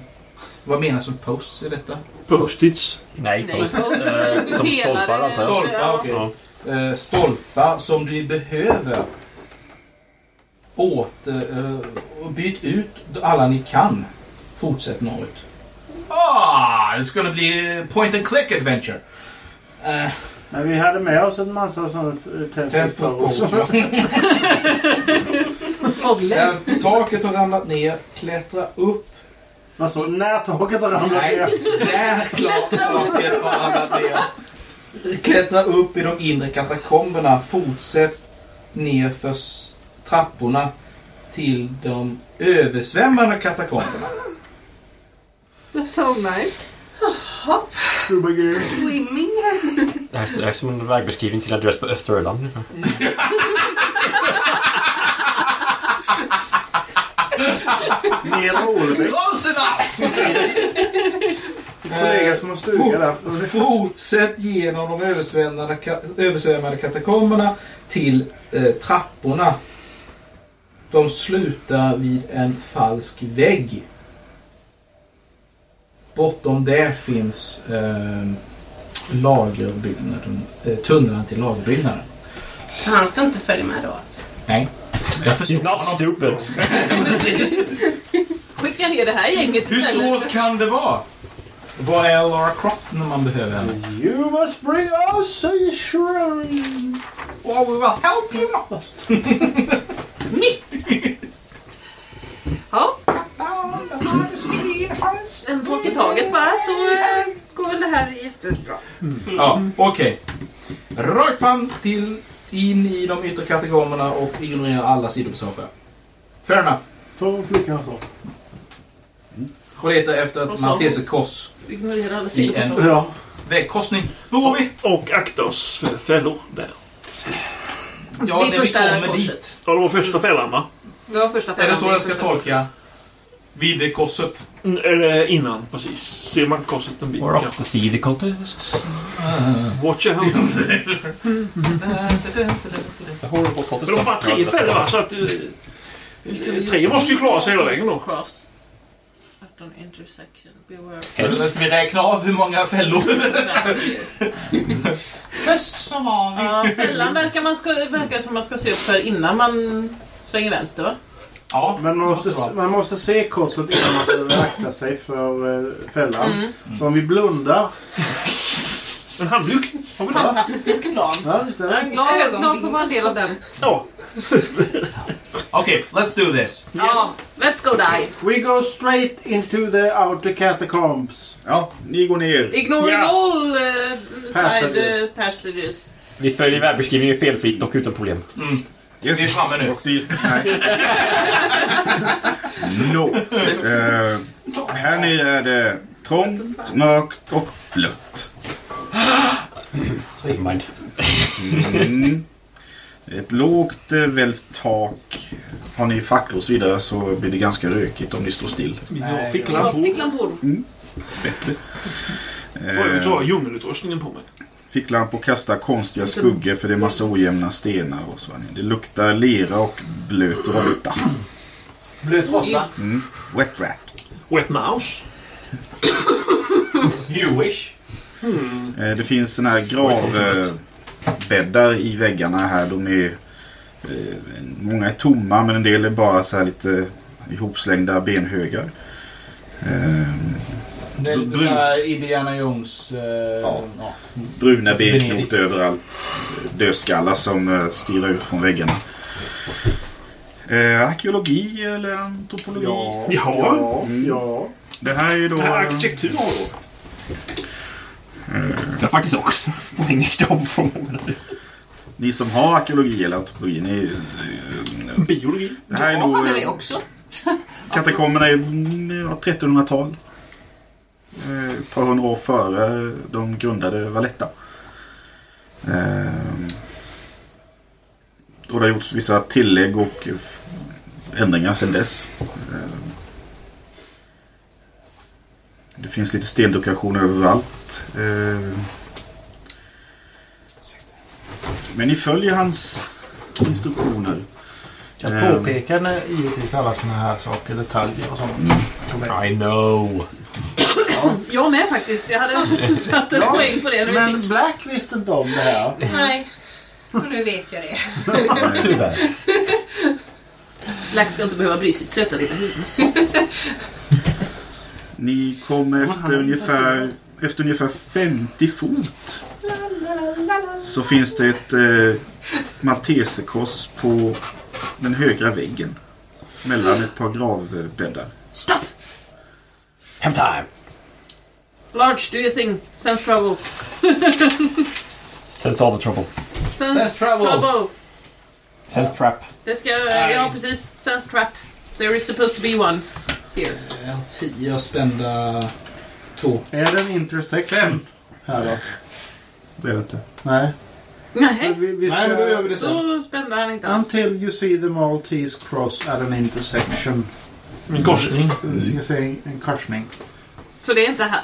Speaker 5: Vad menas med posts i detta?
Speaker 8: Post-its.
Speaker 4: Nej,
Speaker 6: Nej, [LAUGHS]
Speaker 4: eh, som stolpar antar jag.
Speaker 5: Stolpar, okej.
Speaker 4: Ja.
Speaker 5: Eh, stolpar som du behöver. Åter, eh, byt ut alla ni kan. Fortsätt norrut. Ah, it's gonna be point and click adventure. Eh,
Speaker 3: Men vi hade med oss en massa sådana.
Speaker 6: Sådle. [LAUGHS]
Speaker 5: Eh, Taket har ramlat ner. Klättra upp.
Speaker 3: Alltså, när taket har ramlat
Speaker 5: Nej,
Speaker 3: ner.
Speaker 5: det är klart taket har ramlat ner. Klättra upp i de inre katakomberna. Fortsätt ner för trapporna till de översvämmade katakomberna.
Speaker 9: That's so nice.
Speaker 3: Scuba gear.
Speaker 9: Swimming. [LAUGHS]
Speaker 4: Det här är- som en vägbeskrivning till adress på Österöland. ungefär.
Speaker 3: Ner Ålebäck.
Speaker 5: Close enough!
Speaker 3: En kollega som har stuga där.
Speaker 5: Fortsätt genom de översvämmade, översvämmade katakomberna till eh, trapporna. De slutar vid en falsk vägg. Bortom det finns eh, lagerbyggnaden, eh, tunnlarna till lagerbyggnaden.
Speaker 9: Så han ska inte följa med då alltså?
Speaker 5: Nej. Jag förstår
Speaker 4: not stupid. [LAUGHS]
Speaker 6: Skicka ner det här gänget
Speaker 5: Hur svårt kan det vara? Vad är Lara Croft när man behöver henne?
Speaker 3: You must bring us a shrine.
Speaker 5: Oh, we will help you most. [LAUGHS]
Speaker 6: Ja, en sak i taget bara så eh, går väl det här jättebra.
Speaker 5: Ja, okej. Rakt fram till in i de yttre katakomberna och ignorera alla sidopassager. Fair enough.
Speaker 3: Så flickan så.
Speaker 5: Och leta efter ett malteserkors
Speaker 6: Ignorera alla sidopassager.
Speaker 3: Ja.
Speaker 5: vägkorsning. Då går vi!
Speaker 8: Och akta oss för fällor där.
Speaker 5: Ja,
Speaker 6: Vid
Speaker 5: när vi kommer
Speaker 6: korset.
Speaker 5: dit.
Speaker 8: Ja, det var första fällan va?
Speaker 6: Det var första
Speaker 5: Är det
Speaker 6: fällan,
Speaker 5: så jag ska tolka? Vid det korset.
Speaker 8: Mm, Eller innan, precis. Ser man korset en bit
Speaker 4: We're off to see the cultists.
Speaker 8: Watch out.
Speaker 4: The horrible cultists.
Speaker 8: Men de har bara tre fällor va? Så att... eh, Tre måste ju klara sig hela vägen då.
Speaker 6: Cross. At an intersection. Beware.
Speaker 5: Eller ska vi räkna av hur många fällor? Först så var
Speaker 6: Ja, fällan verkar, man ska, verkar som man ska se upp för innan man svänger vänster va?
Speaker 5: Ja,
Speaker 3: Men man måste, man måste se korset innan man behöver akta sig för eh, fällan.
Speaker 6: Mm.
Speaker 3: Så om vi blundar.
Speaker 8: En handduk har vi där.
Speaker 6: Fantastisk plan.
Speaker 3: Ja, visst är det.
Speaker 6: glad, jag är glad för att vara en del av den.
Speaker 8: Ja.
Speaker 5: Okej, let's do this.
Speaker 6: Ja, let's go die.
Speaker 3: We go straight into the outer catacombs.
Speaker 2: Ja, ni går ner.
Speaker 6: Ignoring
Speaker 8: Ja.
Speaker 6: all uh, side
Speaker 3: Passages.
Speaker 6: uh, passages.
Speaker 4: Vi följer vägbeskrivningen felfritt och utan problem.
Speaker 2: Yes.
Speaker 5: Vi är framme nu.
Speaker 2: Och ni... Nej. [LAUGHS] no. Eh, här nere är det trångt, mörkt och blött.
Speaker 4: Mind.
Speaker 2: Mm. Ett lågt eh, välvt tak. Har ni facklor och så vidare så blir det ganska rökigt om ni står still.
Speaker 8: Vi har
Speaker 6: Jag ficklampor.
Speaker 2: Bättre.
Speaker 8: Får jag ta
Speaker 2: Eh,
Speaker 8: djungelutrustningen på mig.
Speaker 2: Ficklampor kastar konstiga skuggor för det är massa ojämna stenar och så. Det luktar lera och blöt råtta.
Speaker 5: Blöt råtta.
Speaker 2: Mm. Wet rat.
Speaker 8: Wet mouse.
Speaker 5: You wish.
Speaker 2: Eh, Det finns såna här gravbäddar i väggarna här. De är, eh, många är tomma men en del är bara så här lite ihopslängda benhögar. Eh,
Speaker 5: Det är lite såhär Indiana Jones... Eh,
Speaker 2: Ja.
Speaker 5: ja.
Speaker 2: Bruna benknot överallt. Dödskallar som eh, stirrar ut från väggarna. Eh, arkeologi eller antropologi?
Speaker 3: Ja.
Speaker 8: Ja.
Speaker 3: Ja.
Speaker 2: Mm.
Speaker 3: ja.
Speaker 2: Det här är ju då...
Speaker 8: Det här är arkitektur då.
Speaker 4: Det är faktiskt också [LAUGHS] poängjobb från många.
Speaker 2: Ni som har arkeologi eller antropologi, ni... eh,
Speaker 8: Biologi.
Speaker 2: Det här är
Speaker 6: Jag
Speaker 2: nog... eh,
Speaker 6: det också.
Speaker 2: Katakomberna är mm, ja, 1300-tal. Eh, Ett par hundra år före de grundade Valletta. Eh, och det har gjorts vissa tillägg och ändringar sedan dess. Eh, det finns lite stendekorationer överallt. Eh, men ni följer hans instruktioner.
Speaker 3: Jag
Speaker 2: Ehm.
Speaker 3: påpekar givetvis alla såna här saker, detaljer och sånt. vägen.
Speaker 4: I know.
Speaker 6: Jag med faktiskt. Jag hade [LAUGHS] satt en poäng på det. när vi fick-
Speaker 3: Men Black visste inte om det här.
Speaker 9: Nej. Och nu vet jag det.
Speaker 4: Tyvärr.
Speaker 6: Black ska inte behöva bry sitt söta lilla hus.
Speaker 2: Ni kom efter ungefär, efter ungefär 50 fot. Så finns det ett eh, malteserkors på den högra väggen. Mellan ett par gravbäddar.
Speaker 6: Stopp!
Speaker 4: Have time.
Speaker 6: Large, do your thing. Sense trouble. [LAUGHS]
Speaker 4: Sense all the trouble.
Speaker 6: Sense,
Speaker 5: Sense trouble.
Speaker 6: trouble.
Speaker 4: Sense trap.
Speaker 6: Det ska... Ja, precis. Sense trap. There is supposed to be one. Here.
Speaker 5: Tio spända två.
Speaker 3: Är det en intersection?
Speaker 5: Fem.
Speaker 3: Här då?
Speaker 2: Det är det inte.
Speaker 3: Nej.
Speaker 6: Nej.
Speaker 3: Vi, vi ska...
Speaker 5: Nej, men då gör vi det sen.
Speaker 6: Så spände han inte alls.
Speaker 3: Until you see the Maltese cross at an intersection.
Speaker 8: En korsning.
Speaker 3: Vi ska en, en korsning.
Speaker 6: Så det är inte här.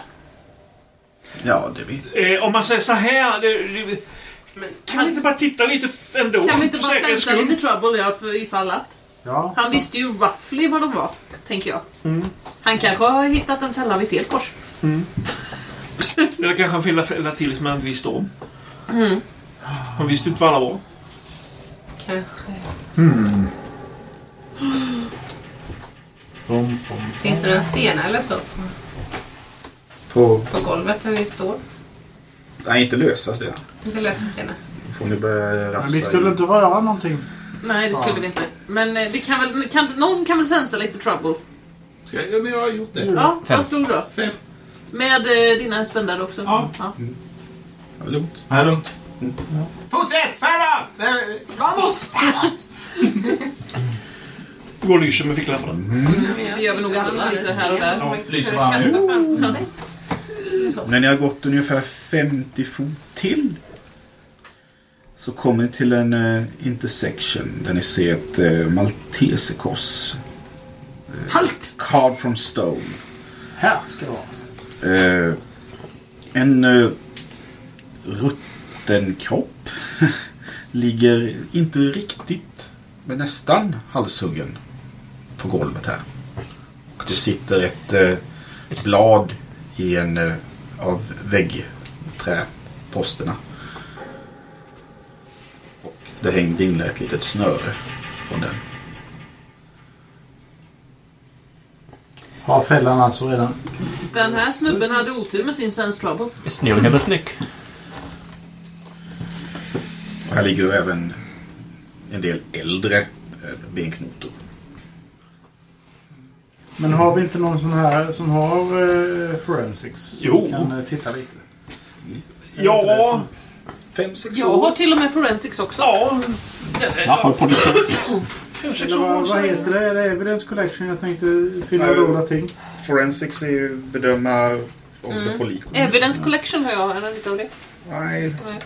Speaker 2: Ja, det vet
Speaker 8: Eh, om man säger så här. Det, det, kan vi inte bara titta lite ändå?
Speaker 6: Kan vi inte bara sensa lite trouble ja, för ifall att?
Speaker 3: Ja.
Speaker 6: Han visste ju roughly vad de var, tänker jag.
Speaker 8: Mm.
Speaker 6: Han kanske har hittat en fälla vid fel kors. [LAUGHS]
Speaker 8: Eller kanske han fyller fälla till som han inte visste om.
Speaker 6: Mm.
Speaker 8: Han visste inte vad alla var.
Speaker 9: Kanske.
Speaker 3: Bom.
Speaker 9: Finns det en sten eller så
Speaker 2: På...
Speaker 9: på golvet där vi står?
Speaker 2: Nej, inte lösas det.
Speaker 9: Inte lösa stenar.
Speaker 2: Får ni börja rafsa
Speaker 3: Men vi skulle
Speaker 2: i-
Speaker 3: inte röra någonting.
Speaker 6: Nej, det skulle vi inte. Men eh, vi kan väl... Kan, någon kan väl sensa lite trouble?
Speaker 5: Ska jag, ja, men jag har gjort det.
Speaker 6: Ja,
Speaker 4: Fem.
Speaker 6: vad slog du då?
Speaker 5: Fem.
Speaker 6: Med eh, dina spändare också?
Speaker 5: Ja.
Speaker 6: ja.
Speaker 2: Lugnt.
Speaker 5: Ja, lugnt. Fortsätt! Färda! Vamos!
Speaker 8: Går och lyser med ficklapparna.
Speaker 6: Det gör vi nog alla lite här och där.
Speaker 5: Ja, lyser varandra.
Speaker 2: När ni har gått ungefär 50 fot till så kommer ni till en eh, intersection där ni ser ett uh, malteserkors.
Speaker 6: Halt!
Speaker 2: Carved from stone.
Speaker 3: Här ska det vara.
Speaker 2: Eh, en uh, rutten kropp [LAUGHS] ligger inte riktigt men nästan halshuggen på golvet här. Och det sitter ett, eh, ett blad i en eh, av väggträposterna. Och det hängde inne ett litet snöre från den.
Speaker 3: Har fällan alltså redan...
Speaker 6: Den här snubben hade otur med sin
Speaker 4: nick.
Speaker 2: Och här ligger även en del äldre eh, benknotor.
Speaker 3: Men har vi inte någon sån här som har eh, forensics?
Speaker 8: Jo.
Speaker 3: Vi kan eh, titta lite.
Speaker 8: Ja.
Speaker 2: Fem, sex
Speaker 6: Jag har till och med forensics också.
Speaker 8: Ja.
Speaker 4: Ja, på
Speaker 8: Fem, sex
Speaker 3: Eller vad,
Speaker 8: år.
Speaker 3: vad heter det? Är det Evidence Collection? Jag tänkte finna
Speaker 2: Nej.
Speaker 3: dolda ting.
Speaker 2: Forensics är ju bedöma ålder på lik.
Speaker 6: Evidence collection har jag. Är det lite av det?
Speaker 2: Nej.
Speaker 6: Nej.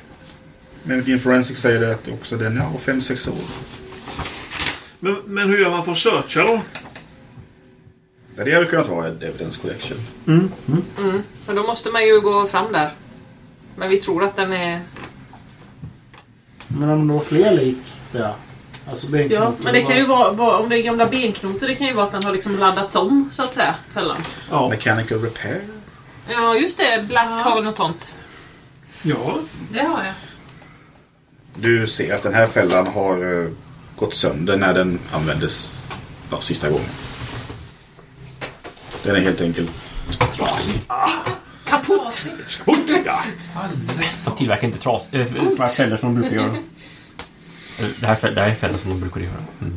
Speaker 2: Men din forensics säger det att också den har fem sex år.
Speaker 8: Men, men hur gör man för att searcha då?
Speaker 2: Ja, Det hade kunnat vara en evidence collection.
Speaker 6: Mm. Men då måste man ju gå fram där. Men vi tror att den är...
Speaker 3: Men om det var fler lik där. Alltså
Speaker 6: Ja,
Speaker 3: benknotor.
Speaker 6: men det kan ju vara, vara om det är gamla benknotor, det kan ju vara att den har liksom laddats om så att säga, fällan.
Speaker 8: Ja.
Speaker 2: Mechanical repair.
Speaker 6: Ja, just det. Black har väl något sånt.
Speaker 8: Ja.
Speaker 9: Det har jag.
Speaker 2: Du ser att den här fällan har eh, gått sönder när den användes ja, sista gången. Den är helt enkelt
Speaker 6: Kaputt!
Speaker 8: Oh, ja.
Speaker 4: De tillverkar inte tras, äh, här fällor som de brukar göra. Eh, Det här, det här är fällor som de brukar göra. Mm.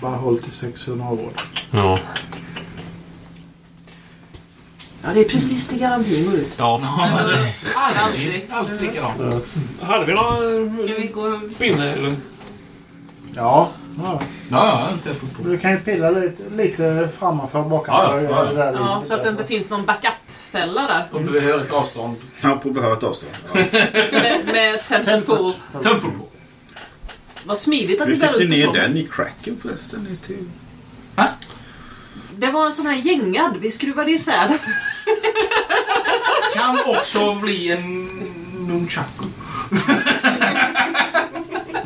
Speaker 3: Bara håll till 600 år.
Speaker 4: Ja.
Speaker 6: Ja, det är precis det garantin går ut.
Speaker 4: Ja.
Speaker 6: Aldrig.
Speaker 5: Allt likadant.
Speaker 8: Hade vi några
Speaker 9: Ska vi gå...
Speaker 8: pinne eller?
Speaker 3: Ja. Ja.
Speaker 5: Ja, inte på.
Speaker 3: Du kan ju pilla lite, lite framför och bakom.
Speaker 5: Ja, ja, ja.
Speaker 3: Där
Speaker 6: Ja, så att det inte finns någon backup-fälla där.
Speaker 5: Om du hör ett avstånd.
Speaker 2: ja, på behörigt avstånd. Ja. [LAUGHS]
Speaker 6: Med, med
Speaker 5: på.
Speaker 6: Vad smidigt att
Speaker 2: fick ni
Speaker 6: ut på
Speaker 2: ner den i cracken förresten? Till...
Speaker 6: Det var en sån här gängad. Vi skruvade isär den.
Speaker 5: Kan också bli en nunchaku. [LAUGHS]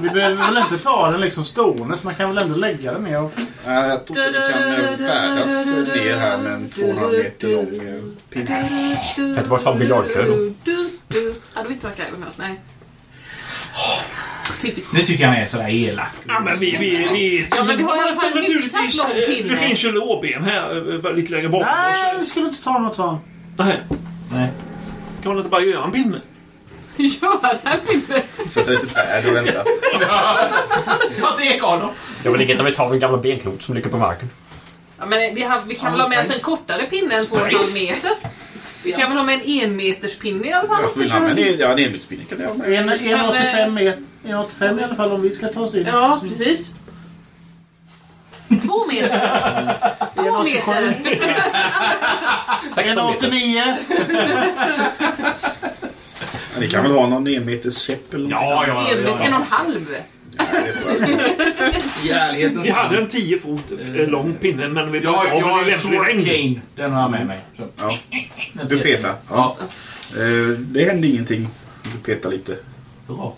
Speaker 3: Vi behöver väl inte ta den liksom ståendes. Man kan väl ändå lägga den ner. och-
Speaker 2: Nej, jag tror inte vi kan eh, färdas ner här med en 2,5 meter lång eh, pinne.
Speaker 4: Kan inte bara ta en biljardkö då?
Speaker 6: Du, du. Vi inte varit med oss? Nej. Typiskt.
Speaker 5: Nu tycker jag han är sådär elak.
Speaker 8: Ja, men vi... vi, vi
Speaker 6: Ja, men vi har i alla fall
Speaker 8: naturligtvis,
Speaker 6: hyfsat lång
Speaker 8: eh,
Speaker 6: pinne.
Speaker 8: Det finns ju lårben här lite längre bak.
Speaker 3: Nej, vi skulle inte ta något sånt.
Speaker 8: Nej.
Speaker 5: Nej.
Speaker 8: Kan man inte bara göra en pinne?
Speaker 6: Göra en pinne.
Speaker 2: Sätta lite pad och vänta.
Speaker 5: Ja, det är Carlo.
Speaker 4: Jag vill inte om vi tar en gamla benklot som ligger på marken.
Speaker 6: Ja, men vi, har, vi kan väl ha med oss en kortare pinne än 2,5 meter? Vi kan väl ha med en enmeterspinne i alla fall?
Speaker 2: Jag vill ha med en, ja, en enbilspinne kan jag ha med.
Speaker 3: En- 1,85 meter. 1,85 i alla fall om vi ska ta oss in.
Speaker 6: Ja, precis. Två meter. [LAUGHS] Två meter. [LAUGHS]
Speaker 4: 16 meter.
Speaker 3: 1,89.
Speaker 2: Ni kan väl ha någon enmeters käpp eller?
Speaker 5: Ja, ja,
Speaker 6: En,
Speaker 5: ja.
Speaker 6: en och en halv.
Speaker 2: Nej, det tror jag inte.
Speaker 5: I ärlighetens
Speaker 8: Vi hade en 10 fot eh, lång pinne men vi
Speaker 5: Ja,
Speaker 8: behöver
Speaker 5: jag har
Speaker 8: en
Speaker 5: en
Speaker 8: lämplig
Speaker 5: sword
Speaker 8: längd.
Speaker 5: cane. Den har jag med mig. Så.
Speaker 2: Ja. Du petar?
Speaker 5: Ja.
Speaker 2: Eh, Det hände ingenting. Du petar lite.
Speaker 5: Bra.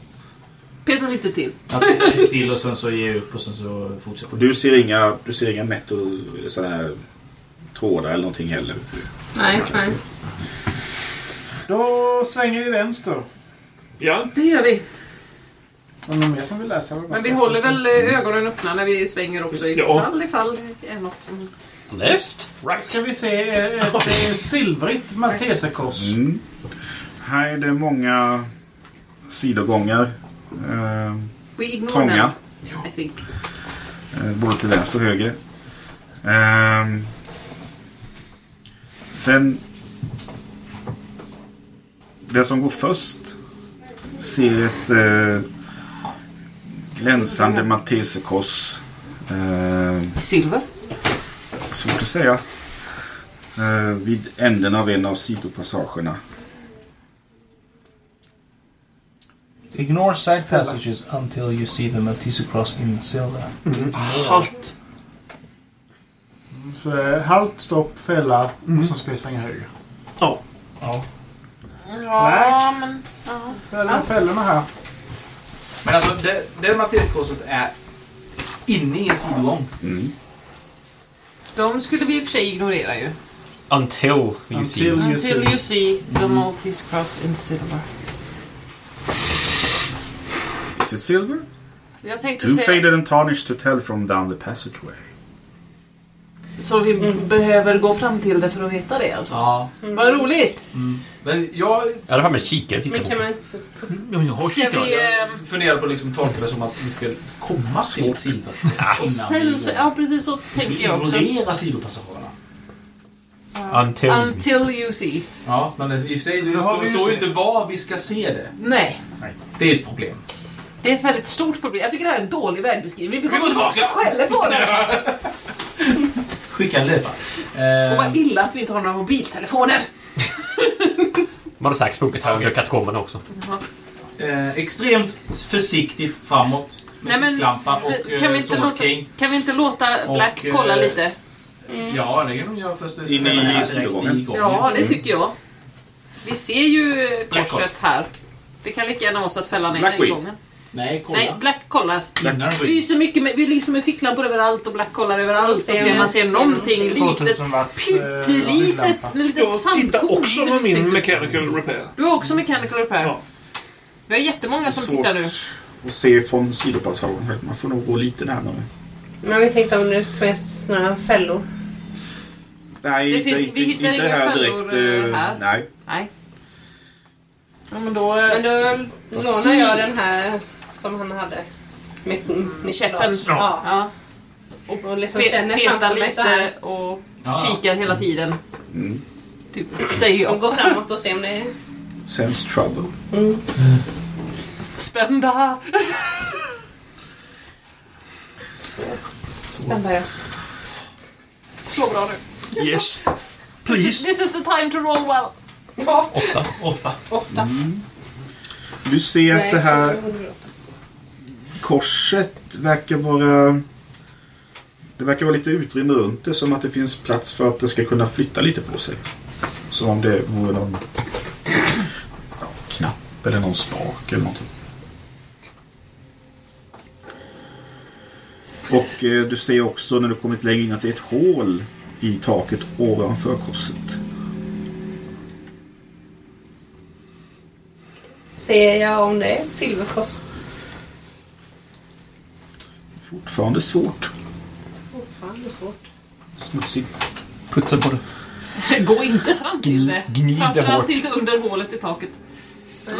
Speaker 6: Peta lite till.
Speaker 5: Jag petar till och sen så ger jag upp och sen så fortsätter
Speaker 2: Och du ser inga, du ser inga metal sådana här trådar eller någonting heller.
Speaker 9: Nej, nej.
Speaker 3: Då svänger vi vänster.
Speaker 8: Ja.
Speaker 6: Det gör vi.
Speaker 3: Om någon mer som vill läsa?
Speaker 6: Men vi håller väl eh, ögonen öppna när vi svänger också
Speaker 8: Ja.
Speaker 6: ifall, ifall det är något som...
Speaker 4: Left, right.
Speaker 3: Ska vi se ett, ett [LAUGHS] silvrigt malteserkors.
Speaker 2: Mm. Här är det många sidogångar. Eh,
Speaker 6: We ignore
Speaker 2: trånga.
Speaker 6: them, I think.
Speaker 2: Eh, både till vänster och höger. Ehm, sen... Det som går först ser ett eh, glänsande malteserkors. Eh,
Speaker 6: Silver.
Speaker 2: svårt att säga. Eh, vid änden av en av sidopassagerna.
Speaker 11: Ignore side passages until you see the Maltese cross in silver.
Speaker 8: Halt.
Speaker 3: Så eh, halt, stopp, fälla och så ska vi svänga höger.
Speaker 8: Ja.
Speaker 11: Ja.
Speaker 6: Ja, men... Ja.
Speaker 3: Fällorna här.
Speaker 5: Men alltså, det, det materialkorset är inne i en sidogång.
Speaker 2: Mm.
Speaker 6: De skulle vi i och för sig ignorera ju.
Speaker 4: Until you
Speaker 3: Until
Speaker 4: see.
Speaker 3: you
Speaker 6: Until
Speaker 3: see.
Speaker 6: you see the Maltese cross in silver.
Speaker 2: Is it silver?
Speaker 6: Jag tänkte
Speaker 2: Too
Speaker 6: säga...
Speaker 2: faded and tarnished to tell from down the passageway.
Speaker 6: Så vi behöver gå fram till det för att veta det alltså?
Speaker 5: Ja.
Speaker 6: Vad roligt!
Speaker 5: Men jag
Speaker 4: alla fall med kikare
Speaker 9: Men
Speaker 4: tittar
Speaker 9: kan
Speaker 4: på.
Speaker 9: man...
Speaker 8: Ja, jag har
Speaker 6: Ska
Speaker 8: kikare.
Speaker 6: vi... ehm,
Speaker 5: funderar på att liksom tolka det som att vi ska komma till silver. [LAUGHS]
Speaker 6: Och sen så... Ja, precis så tänker jag också.
Speaker 5: Ignorera sidopassagerarna.
Speaker 4: Until.
Speaker 6: Until you see.
Speaker 5: Ja, men i och för sig, det
Speaker 3: Det
Speaker 5: står
Speaker 3: vi ju
Speaker 5: inte var vi ska se det.
Speaker 6: Nej.
Speaker 5: Det är ett problem.
Speaker 6: Det är ett väldigt stort problem. Jag tycker det här är en dålig vägbeskrivning. Vi går tillbaka. och skäller på den. [LAUGHS]
Speaker 5: Skicka en löpa.
Speaker 6: Och
Speaker 5: Eh,
Speaker 6: vad illa att vi inte har några mobiltelefoner. [LAUGHS]
Speaker 4: Man har säkert funkat här under katakomberna också.
Speaker 5: eh, extremt försiktigt framåt. Med
Speaker 6: Nej, men
Speaker 5: och
Speaker 6: kan, vi
Speaker 5: eh,
Speaker 6: inte låta, kan vi inte låta
Speaker 5: Och,
Speaker 6: Black
Speaker 5: eh,
Speaker 6: kolla lite?
Speaker 5: Ja, det kan de göra först.
Speaker 2: In i
Speaker 5: Fälla här direkt
Speaker 2: sidogången.
Speaker 5: i gången.
Speaker 6: Ja, det tycker jag. Vi ser ju korset här. Det kan lika gärna vara så att fällan är i gången.
Speaker 5: Nej, kolla.
Speaker 6: Nej, Black kollar.
Speaker 5: Innan
Speaker 6: Vi
Speaker 5: vi...
Speaker 6: lyser mycket med, vi lyser med ficklampor överallt och Black kollar överallt. Och
Speaker 9: Ser
Speaker 6: så man ser
Speaker 9: ser
Speaker 6: någonting litet.
Speaker 3: 2000 watts, eh,
Speaker 6: Pyttelitet. Ett litet
Speaker 8: Jag tittar
Speaker 6: sandkorn.
Speaker 8: också med min mechanical repair.
Speaker 6: Du har också mechanical repair.
Speaker 8: Ja.
Speaker 6: Vi har jättemånga som
Speaker 2: Svårt.
Speaker 6: tittar nu.
Speaker 2: Och se från sidopassagen. Man får nog gå lite närmare.
Speaker 9: Men vi tänkte om det finns några fällor.
Speaker 2: Nej,
Speaker 6: Det
Speaker 2: inte,
Speaker 6: finns-
Speaker 2: inte,
Speaker 6: vi hittar
Speaker 2: inte
Speaker 6: inga
Speaker 2: här
Speaker 6: fällor,
Speaker 2: direkt.
Speaker 6: eh,
Speaker 2: eh,
Speaker 6: här.
Speaker 2: Nej.
Speaker 6: Nej. Ja, men då...
Speaker 9: Men då lånar jag den här som han hade. Med, med
Speaker 6: käppen.
Speaker 9: Ja.
Speaker 6: Ja.
Speaker 9: Och, och liksom
Speaker 6: Pe-
Speaker 9: känner
Speaker 6: Peta
Speaker 9: framför mig så här.
Speaker 6: lite och
Speaker 5: Ja.
Speaker 6: kikar hela tiden.
Speaker 2: Mm.
Speaker 6: Typ, säger
Speaker 9: Och
Speaker 6: jag.
Speaker 9: går framåt och ser om det är...
Speaker 2: Sense trouble.
Speaker 6: Spända! Spända, ja. Slå bra nu.
Speaker 8: Yes.
Speaker 6: This is,
Speaker 8: Please.
Speaker 6: this is the time to roll well.
Speaker 9: Ja,
Speaker 4: Åtta.
Speaker 5: Åtta.
Speaker 9: åtta.
Speaker 2: Du ser att det här korset verkar vara... Det verkar vara lite utrymme runt det. Som att det finns plats för att det ska kunna flytta lite på sig. Som om det vore någon ja, knapp eller någon spak eller någonting. Och eh, du ser också när du kommit längre in att det är ett hål i taket ovanför korset.
Speaker 9: Ser jag om det är ett silverkors?
Speaker 2: Fortfarande svårt.
Speaker 9: Fortfarande svårt.
Speaker 2: Smutsigt.
Speaker 4: Putsa på det. [LAUGHS]
Speaker 6: Gå inte fram till det.
Speaker 4: Gnid det
Speaker 6: Framförallt
Speaker 4: hårt.
Speaker 6: inte under hålet i taket.
Speaker 2: Eh,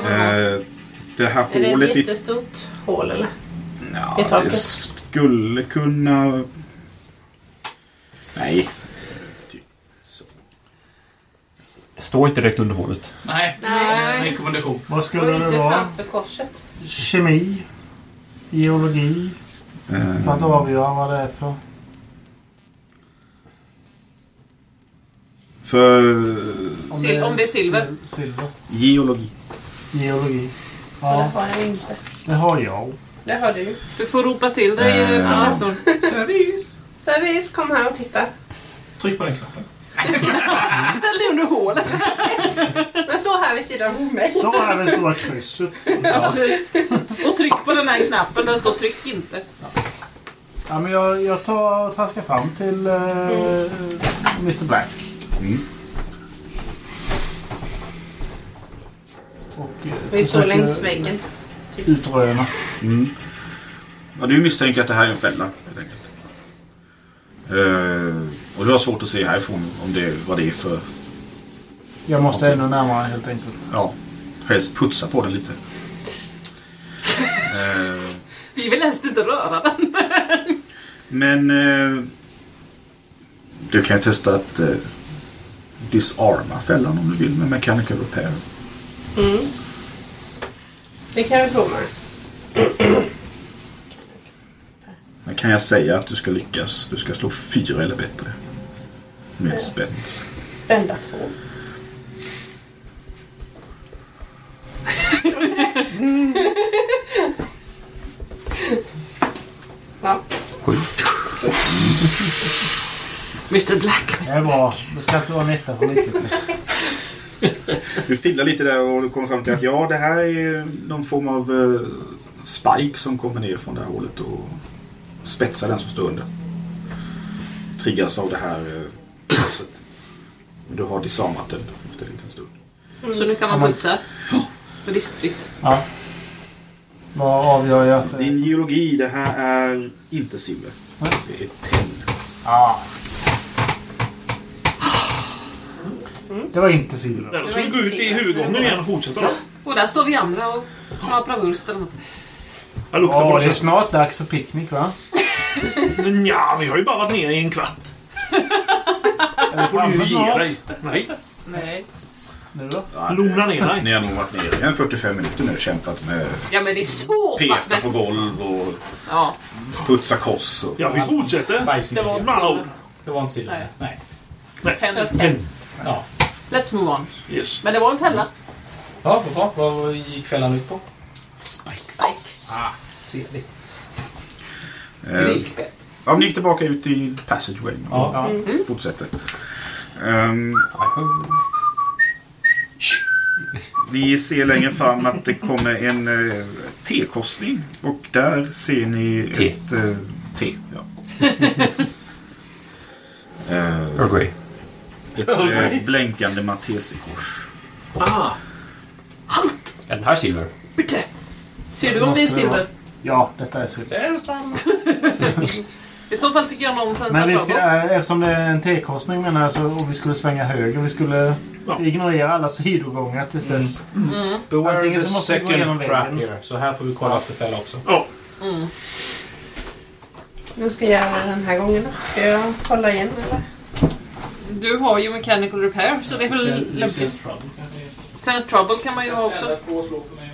Speaker 2: det här
Speaker 9: Är det ett
Speaker 2: hålet i...
Speaker 9: jättestort hål eller?
Speaker 2: Ja,
Speaker 9: i taket?
Speaker 2: det skulle kunna... Nej.
Speaker 4: Stå inte direkt under hålet.
Speaker 5: Nej,
Speaker 9: Nej.
Speaker 5: rekommendation.
Speaker 3: Vad
Speaker 9: Och
Speaker 3: skulle det
Speaker 9: inte
Speaker 3: vara?
Speaker 9: framför korset.
Speaker 3: Kemi? Geologi? För att avgöra vad det är för...
Speaker 2: för
Speaker 6: Sil- om det är silver.
Speaker 3: sil- Silver.
Speaker 2: geologi.
Speaker 3: Geologi.
Speaker 9: Det
Speaker 3: Ja,
Speaker 9: har jag inte.
Speaker 3: det har jag.
Speaker 9: Det har du.
Speaker 6: Du får ropa till dig,
Speaker 2: eh,
Speaker 6: professorn. [LAUGHS]
Speaker 5: Servis.
Speaker 9: Servis, kom här och titta.
Speaker 5: Tryck på den knappen. [LAUGHS]
Speaker 6: Ställ dig under hålet. [LAUGHS]
Speaker 9: Den står här vid sidan om mig.
Speaker 3: Stå här det stora krysset.
Speaker 6: Och tryck på den här knappen där det står tryck inte.
Speaker 3: Ja, men jag, jag tar och traskar fram till uh, Mr Black.
Speaker 2: Mm.
Speaker 3: Och eh,
Speaker 9: Vi står
Speaker 3: försöker
Speaker 9: längs väggen.
Speaker 3: Utröna.
Speaker 2: Mm. Ja, du misstänker att det här är en fälla helt enkelt. Eh, och du har svårt att se härifrån om det, vad det är för...
Speaker 3: Jag måste ännu närmare helt enkelt.
Speaker 2: Ja, helst putsa på den lite. [LAUGHS] Eh,
Speaker 6: Vi vill helst inte röra den.
Speaker 2: Men eh, du kan ju testa att eh, disarma fällan om du vill med mechanical repair.
Speaker 9: Mm. Det kan vi prova.
Speaker 2: Men kan jag säga att du ska lyckas? Du ska slå fyra eller bättre. Med
Speaker 9: Yes.
Speaker 2: spänst.
Speaker 9: Vända två. [LAUGHS] ja.
Speaker 6: Mr Black.
Speaker 3: Det är bra. Det ska inte vara en etta för misslyckas.
Speaker 2: Du filar lite där och du kommer fram till att ja, det här är någon form av eh, spike som kommer ner från det här hålet och spetsar den som står under. Triggas av det här eh. Men Du har disarmat den efter en liten stund.
Speaker 6: Så nu kan man putsa. Riskfritt.
Speaker 3: Ja. Vad avgör jag att?
Speaker 2: Din geologi, det här är inte silver. Det är tenn.
Speaker 3: Ah. Det var inte silver.
Speaker 8: Då ska vi gå ut i huvudgången igen och fortsätta då.
Speaker 6: Och där står vi andra och knaprar wurst eller något.
Speaker 8: Jag luktar på
Speaker 3: det är snart dags för picknick va?
Speaker 8: Ja, vi har ju bara varit nere i en kvart.
Speaker 3: Vi
Speaker 8: får du ju ge
Speaker 3: snart?
Speaker 8: dig. Nej,
Speaker 6: Nej.
Speaker 3: Nu då?
Speaker 8: lugna ner dig.
Speaker 2: Ni har nog varit nere i en 45 minuter nu och kämpat med
Speaker 6: Ja men det är så
Speaker 2: peta på golv och
Speaker 6: Ja.
Speaker 2: putsa kors. Och...
Speaker 8: Ja, vi fortsätter.
Speaker 6: Det var inte.
Speaker 5: Det var inte silver.
Speaker 6: Nej.
Speaker 5: Nej.
Speaker 6: Ten.
Speaker 5: Ja.
Speaker 6: Let's move on.
Speaker 8: Yes.
Speaker 6: Men det var en fälla.
Speaker 10: Ja, vad bra. Vad gick fällan ut på?
Speaker 9: Spikes.
Speaker 10: Ah, trevligt.
Speaker 2: Eh,
Speaker 10: Grillspett.
Speaker 2: ja, ni gick tillbaka ut i passageway och
Speaker 10: Ja.
Speaker 2: fortsätter. Ehm, vi ser längre fram att det kommer en uh, T-korsning och där ser ni
Speaker 4: Te.
Speaker 2: ett eh, T. Ja. [LAUGHS] Eh,
Speaker 4: Earl Grey.
Speaker 2: ett uh, blänkande malteserkors.
Speaker 8: Ah,
Speaker 4: Är den här silver?
Speaker 6: Bitte. Ser du om det är silver?
Speaker 3: Ja, detta är silver. [LAUGHS] [LAUGHS]
Speaker 6: I så fall tycker jag någon sen
Speaker 3: Men vi ska, eh, eftersom det är en T-korsning menar jag så, och vi skulle svänga höger. Vi skulle
Speaker 8: Ja.
Speaker 3: ignorera alla sidogångar tills dess.
Speaker 6: Mm.
Speaker 10: Beware
Speaker 3: Antingen
Speaker 10: the
Speaker 3: så måste vi gå igenom
Speaker 10: second trap
Speaker 3: väggen.
Speaker 10: here. Så här får vi kolla efter fälla också.
Speaker 8: ja.
Speaker 6: Mm.
Speaker 9: Nu ska jag göra den här gången då. Ska jag kolla igen eller?
Speaker 6: Du har ju mechanical repair så det är väl lämpligt. Sense trouble kan man ju ha också.
Speaker 10: två slå för mig.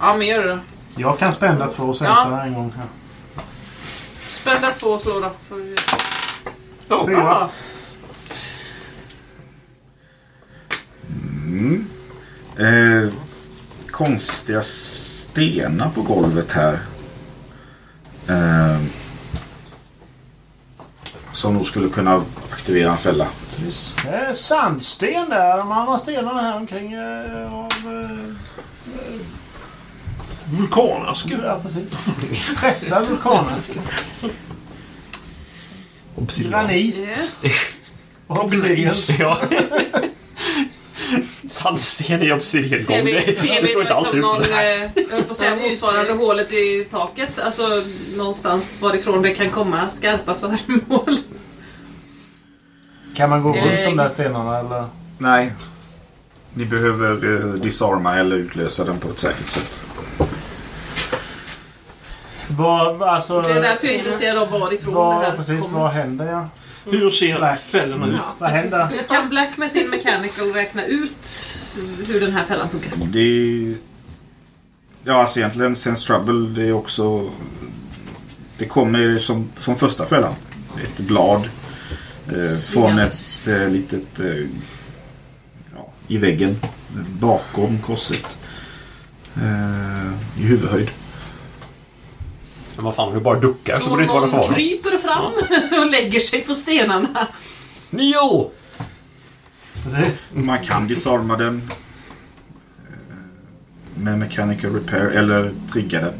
Speaker 6: Ja men gör det då.
Speaker 3: Jag kan spända två sensor en gång här.
Speaker 6: Spända två och slå då. Vi...
Speaker 8: Oh,
Speaker 3: Fyra.
Speaker 6: Ah,
Speaker 2: Mm. Eh, konstiga stenar på golvet här. Eh, som nog skulle kunna aktivera en fälla.
Speaker 3: Precis. Det är sandsten där. De andra stenarna här omkring är av...
Speaker 8: Vulkanaska.
Speaker 3: Ja, precis. Pressad vulkanaska. Granit.
Speaker 6: Yes.
Speaker 3: Och obsidian.
Speaker 4: Ja. Sandsten i
Speaker 6: Ser
Speaker 4: obsidiangång.
Speaker 6: vi,
Speaker 4: Det
Speaker 6: ser
Speaker 4: det
Speaker 6: vi
Speaker 4: står inte alls
Speaker 6: liksom
Speaker 4: ut
Speaker 6: någon,
Speaker 4: så.
Speaker 6: eh, motsvarande hålet i taket? Alltså någonstans varifrån det kan komma skarpa [LAUGHS] föremål.
Speaker 3: Kan man gå
Speaker 6: Eh,
Speaker 3: runt de där stenarna eller?
Speaker 2: Nej. Ni behöver eh, disarma eller utlösa den på ett säkert sätt.
Speaker 3: Vad, alltså...
Speaker 6: Det är därför jag är intresserad av varifrån det
Speaker 3: Vad,
Speaker 6: här
Speaker 3: precis,
Speaker 6: kommer.
Speaker 3: vad händer ja?
Speaker 8: Hur ser fällorna ut?
Speaker 3: Vad händer?
Speaker 6: Kan Black med sin mechanical räkna ut hur den här fällan funkar?
Speaker 2: Det... Ja, alltså egentligen Sense Trouble det är också... Det kommer som, som första fällan. Ett blad. Eh, från ett eh, litet... Eh, ja, I väggen. Bakom korset. Eh, I huvudhöjd.
Speaker 4: Men vad fan, om du bara duckar så
Speaker 6: Så
Speaker 4: borde det inte vara farligt.
Speaker 6: kryper fram och lägger sig på stenarna.
Speaker 4: Nio!
Speaker 3: Precis.
Speaker 2: Man kan disarma den. eh, Med mechanical repair eller trigga den.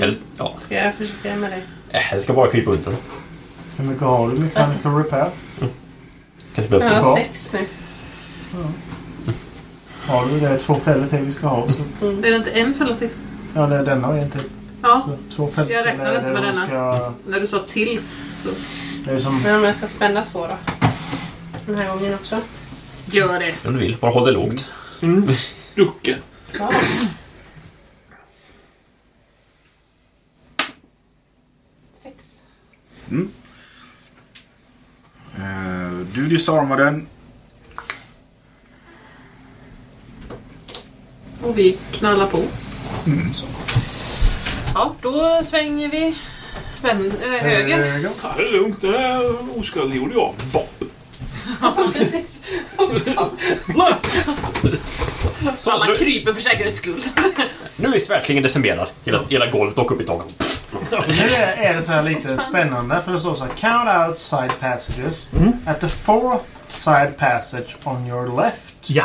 Speaker 4: Helst, ja.
Speaker 9: Ska jag försöka med det?
Speaker 4: Eh, Jag ska bara krypa under.
Speaker 3: Hur mycket har du mechanical repair?
Speaker 4: Kanske behövs
Speaker 9: Jag har
Speaker 3: Ja.
Speaker 9: sex nu.
Speaker 3: Har du det? är två fällor till vi ska ha. Så,
Speaker 6: Det är inte en fälla till.
Speaker 3: ja, det är denna och en till.
Speaker 6: Ja,
Speaker 3: Så,
Speaker 6: Jag räknade inte med denna.
Speaker 3: Ska,
Speaker 6: när du sa till. Så
Speaker 3: det är som...
Speaker 9: Men om jag ska spänna två då? Den här gången också?
Speaker 6: gör det.
Speaker 4: om du vill. Bara håll det lågt.
Speaker 8: Mm. Ducka.
Speaker 9: Ja. Sex.
Speaker 2: Eh, du disarmar den.
Speaker 6: Och vi knallar på. Ja, då svänger vi vän, äh, höger.
Speaker 3: Höger.
Speaker 8: Ja, det är lugnt. Det är oskuld gjorde jag. Bopp.
Speaker 6: Ja, precis. Så alla
Speaker 4: nu-
Speaker 6: kryper för säkerhets skull.
Speaker 4: Nu är svärdslingen decimerad. Hela, hela golvet åker upp i taket.
Speaker 3: Nu är är det så här lite spännande för det står så här Count out side passages. At the fourth side passage on your left.
Speaker 8: Ja.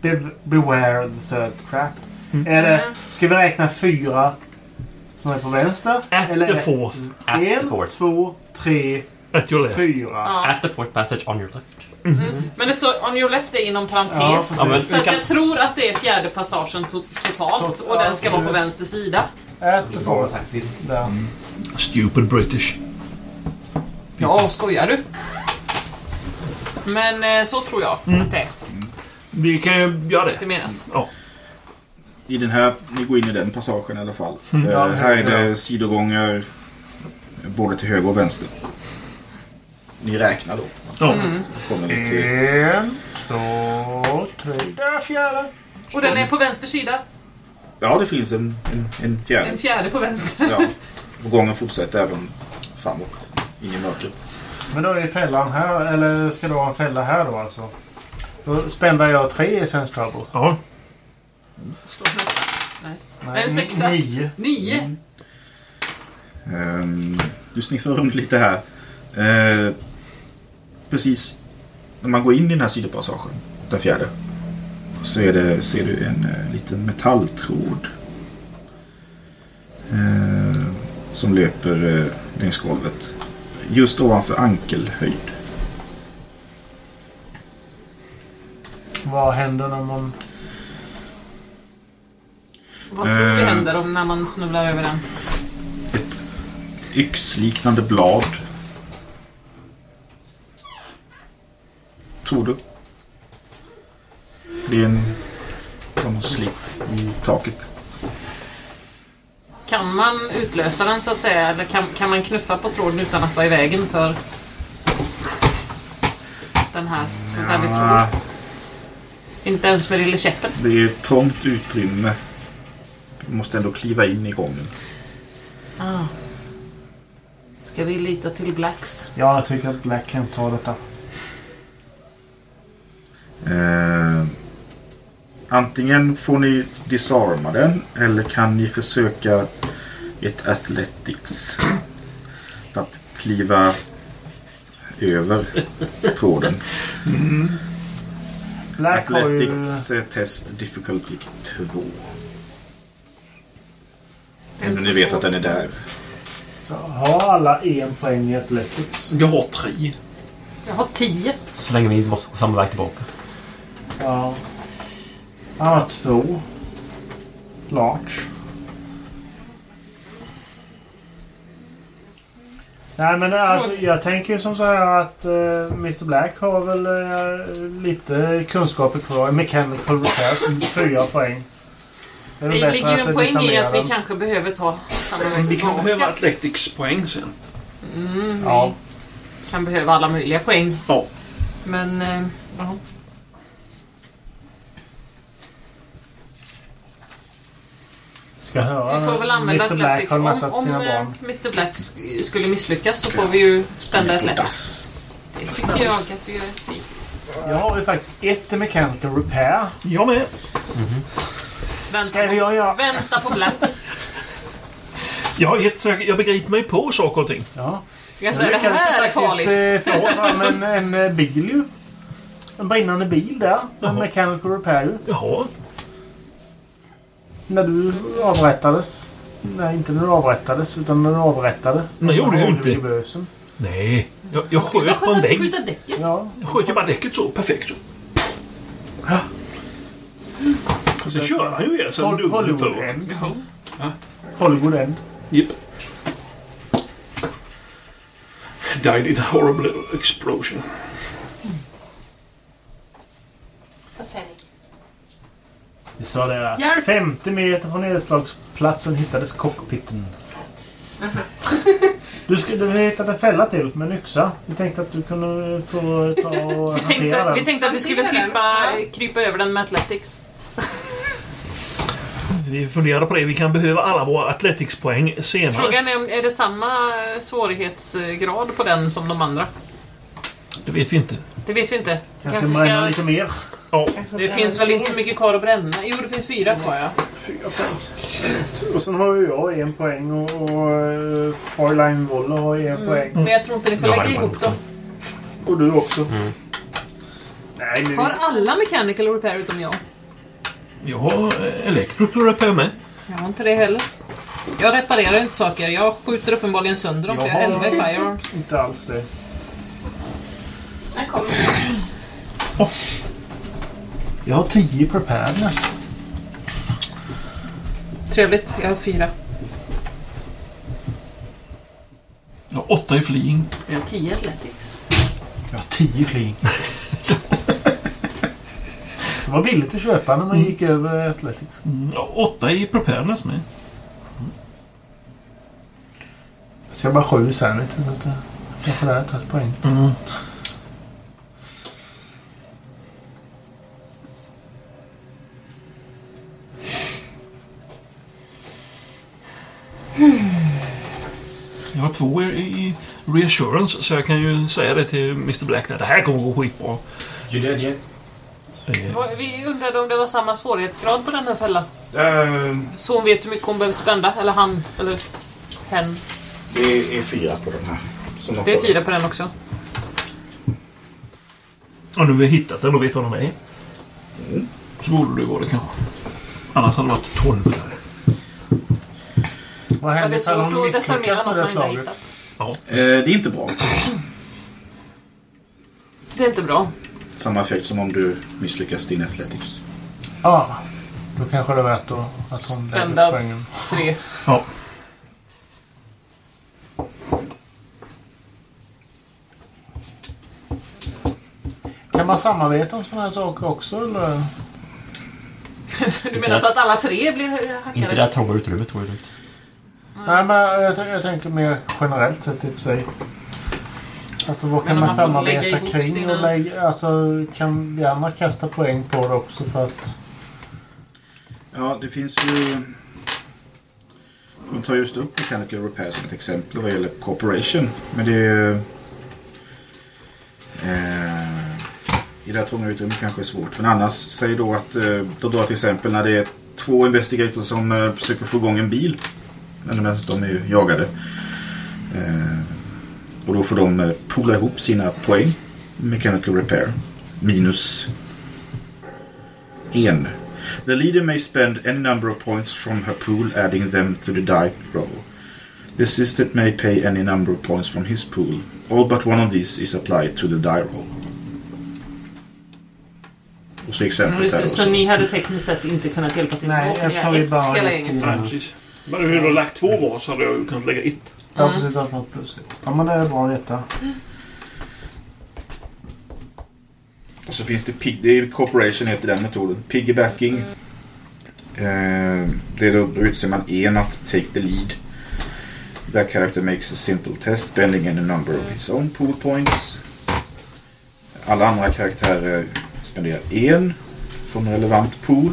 Speaker 3: Be beware the third trap. Är det, ska vi räkna fyra som är på vänster?
Speaker 8: At
Speaker 3: Eller är
Speaker 8: the fourth.
Speaker 4: At the
Speaker 3: En,
Speaker 4: fourth.
Speaker 3: två, tre,
Speaker 8: At your left.
Speaker 3: fyra.
Speaker 6: Ja.
Speaker 4: At the fourth passage on your left.
Speaker 6: Men det står on your left är inom parentes.
Speaker 4: Ja,
Speaker 6: så
Speaker 4: kan-
Speaker 6: jag tror att det är fjärde passagen to totalt.
Speaker 3: Tot-
Speaker 6: och den ska vara på vänster sida.
Speaker 3: At the fourth. Där.
Speaker 8: Stupid British.
Speaker 6: Ja, skojar du? Men eh, så tror jag att det,
Speaker 8: Vi kan ju göra
Speaker 6: det
Speaker 8: det.
Speaker 6: menas.
Speaker 8: Ja.
Speaker 2: I den här, ni går in i den passagen i alla fall. [LAUGHS]
Speaker 3: Mm.
Speaker 2: Eh,
Speaker 3: Ja,
Speaker 2: här är det
Speaker 3: ja.
Speaker 2: sidogångar både till höger och vänster. Ni räknar då.
Speaker 8: Ja.
Speaker 2: Kommer ni till...
Speaker 3: En, två, tre. Där fjärde.
Speaker 6: Och den är på vänster sida.
Speaker 2: Ja, det finns en, en, en fjärde.
Speaker 6: En fjärde på vänster.
Speaker 2: Ja. Och gången fortsätter även framåt. In i mörkret.
Speaker 3: Men då är fällan här, eller ska det vara en fälla här då alltså? Då spände jag tre i Sense Trouble.
Speaker 8: Ja.
Speaker 3: Nej,
Speaker 6: En sexa.
Speaker 3: Nio.
Speaker 6: Nio.
Speaker 2: Ehm, du sniffar runt lite här. Eh, precis när man går in i den här sidopassagen, den fjärde, så är det, ser du en eh, liten metalltråd eh, som löper eh, längs golvet. Just ovanför ankelhöjd.
Speaker 3: Vad händer när man...
Speaker 6: Vad tror vi
Speaker 2: Eh.
Speaker 6: händer om när man snubblar över den?
Speaker 2: Ett yxliknande blad. Tror du? Det är en sån slit i taket.
Speaker 6: Kan man utlösa den så att säga? Eller kan, kan man knuffa på tråden utan att vara i vägen för den här? Så där vi tror. Inte ens med lille käppen.
Speaker 2: det är ett trångt utrymme. Måste ändå kliva in i gången.
Speaker 6: Ah. Ska vi lita till Blacks?
Speaker 3: Ja, jag tycker att Black kan ta detta.
Speaker 2: Eh, antingen får ni disarma den eller kan ni försöka ett athletics. För att kliva över tråden.
Speaker 3: Black har ju...
Speaker 2: Athletics eh, test difficulty 2.
Speaker 6: Inte
Speaker 2: Men ni vet att den är där.
Speaker 3: Så har alla en poäng i Athletics?
Speaker 8: Jag har tre.
Speaker 6: Jag har tio.
Speaker 4: Så länge vi måste gå samma väg tillbaka.
Speaker 3: Ja. Han har två. Large. Nej men alltså, jag tänker ju som så här att eh, Mr Black har väl eh, lite kunskaper kvar. Mechanical repairs, fyra poäng. Det
Speaker 6: Det ligger ju en poäng i att vi
Speaker 3: den.
Speaker 6: kanske behöver ta samma väg
Speaker 8: Vi kan behöva. Athletics-poäng sen.
Speaker 6: Mm,
Speaker 3: Ja.
Speaker 6: Vi kan behöva alla möjliga poäng.
Speaker 8: Ja.
Speaker 6: Men... Eh, ja.
Speaker 3: Ska höra
Speaker 6: Vi får väl använda
Speaker 3: Mr Black har
Speaker 6: Om,
Speaker 3: mattat
Speaker 6: om
Speaker 3: sina
Speaker 6: eh,
Speaker 3: barn.
Speaker 6: Mr Black sk- skulle misslyckas så får vi ju spända Athletics. Det tycker jag att vi gör.
Speaker 3: Jag har ju faktiskt ett i Mechanical repair.
Speaker 8: Jag med.
Speaker 6: Vänta,
Speaker 3: Ska
Speaker 6: på,
Speaker 3: göra...
Speaker 6: vänta på Black.
Speaker 8: Jag, har ett, så jag jag begriper mig på saker och ting.
Speaker 3: Ja.
Speaker 6: Jag säger det här är farligt.
Speaker 3: faktiskt eh, få fram en, en eh, bil ju. En brinnande bil där. En
Speaker 8: Jaha.
Speaker 3: mechanical repair.
Speaker 8: Jaha.
Speaker 3: När du avrättades. Nej, inte när du avrättades utan när du avrättade.
Speaker 8: Men det gjorde jag inte. Nej. Jag, jag sköt på en vägg.
Speaker 3: Ja.
Speaker 8: Jag sköt ju bara däcket så. Perfekt så. Sen kör han ju
Speaker 3: Hol-
Speaker 8: dum
Speaker 3: Hollywood
Speaker 8: för.
Speaker 3: End.
Speaker 8: Ja.
Speaker 3: Hollywood End.
Speaker 8: Japp. Died in a horrible explosion.
Speaker 3: Vi sa det. att
Speaker 6: Hjälp!
Speaker 3: 50 meter från nedslagsplatsen hittades cockpiten. [LAUGHS] Du, skulle, du hittade en fälla till med en yxa. Vi tänkte att du kunde få ta och
Speaker 6: Vi
Speaker 3: hantera
Speaker 6: tänkte,
Speaker 3: den.
Speaker 6: vi tänkte att vi skulle slippa krypa över den med Athletics.
Speaker 8: Vi funderade på det. Vi kan behöva alla våra Athletics-poäng senare.
Speaker 6: Frågan är om är det samma eh, svårighetsgrad på den som de andra?
Speaker 8: Det vet vi inte.
Speaker 6: Det vet vi inte.
Speaker 3: Kanske
Speaker 6: Kanske
Speaker 3: bränna
Speaker 6: ska-
Speaker 3: lite mer.
Speaker 8: Ja.
Speaker 6: Det finns väl inte så mycket kvar att bränna? Jo, det finns fyra kvar ja.
Speaker 3: Fyra poäng. Och sen har ju jag en poäng och, och uh, Fräulein Wolle har en poäng.
Speaker 6: Men jag tror inte ni får
Speaker 4: Jag
Speaker 6: lägga ihop dem.
Speaker 3: Och du också. Nej, nu...
Speaker 6: Har alla mechanical repair utom jag?
Speaker 8: Jag har eh, Electrical Repair med.
Speaker 6: Jag har inte det heller. Jag reparerar inte saker. Jag skjuter uppenbarligen sönder dem jag har 11 i firearms.
Speaker 3: Inte alls det.
Speaker 9: Där kommer
Speaker 3: Jag har 10 preparedness.
Speaker 6: Trevligt. Jag har fyra.
Speaker 8: Jag har åtta i fleeing.
Speaker 6: Jag har 10 athletics.
Speaker 3: Jag har 10 fling. [LAUGHS] det var billigt att köpa när man gick över Athletics.
Speaker 8: Mm, jag har åtta i Preparedness med.
Speaker 3: Så jag bara 7 sen. Vet du, så att jag kanske där tagit poäng.
Speaker 8: Mm. Jag har två i, i reassurance så jag kan ju säga det till Mr Black att det här kommer gå skitbra.
Speaker 2: You dead yet?
Speaker 6: Vi undrade om det var samma svårighetsgrad på den här fällan.
Speaker 2: Uh,
Speaker 6: Så hon vet hur mycket hon behöver spända. Eller han. Eller hen.
Speaker 2: det är fyra på den här.
Speaker 6: Det är fyra på den också.
Speaker 8: Om du har hittat den och vet vad de är. Så borde det vara det kanske. Annars hade det varit 12 där.
Speaker 3: Vad
Speaker 6: Ja, det
Speaker 3: händer
Speaker 6: är
Speaker 3: ifall hon
Speaker 6: svårt att desarmera
Speaker 3: misslyckas
Speaker 6: något man inte har hittat.
Speaker 2: Eh, det är inte bra.
Speaker 6: Det är inte bra.
Speaker 2: Samma effekt som om du misslyckas din Athletics.
Speaker 3: Ja. Då kanske det är värt att, att hon lägger poängen.
Speaker 6: tre.
Speaker 8: Ja.
Speaker 3: Kan man samarbeta om sådana här saker också eller?
Speaker 6: Du menar så att alla tre blir
Speaker 4: Inte
Speaker 6: hackade?
Speaker 4: det där trånga utrymmet tror jag lugnt.
Speaker 3: Nej men jag, jag tänker mer generellt sett i och för sig. Alltså vad
Speaker 6: Men
Speaker 3: kan man
Speaker 6: man
Speaker 3: samarbeta kring
Speaker 6: sina-
Speaker 3: och lägga, alltså kan vi andra kasta poäng på det också för att
Speaker 2: Ja, det finns ju... De tar just upp Mechanical Repair som ett exempel vad gäller Corporation. Men det är... Eh, I det här trånga utrymmet kanske är svårt. Men annars, säg då att... Eh, då drar till exempel när det är två investigator som eh, försöker få igång en bil. Men de, de är ju jagade. Eh, och då får de eh, poola ihop sina poäng. Mechanical Repair. Minus en. The leader may spend any number of points from her pool, adding them to the die roll. The assistant may pay any number of points from his pool. All but one of these is applied to the die roll. Och så exemplet också.
Speaker 6: så ni hade tekniskt sett inte kunnat hjälpa till
Speaker 3: Nej, eftersom
Speaker 6: har
Speaker 3: vi
Speaker 6: ett
Speaker 3: bara har.
Speaker 8: Men om du hade lagt två var så hade jag kunnat lägga ett.
Speaker 3: Ja,
Speaker 6: Mm.
Speaker 3: precis. Allt något plus. Ja, men det är bra att veta.
Speaker 2: Och så finns det pig, det är corporation heter den metoden. Piggybacking. Eh, det är då, då utser man en att take the lead. That character makes a simple test bending any number of his own pool points. Alla andra karaktärer spenderar en från relevant pool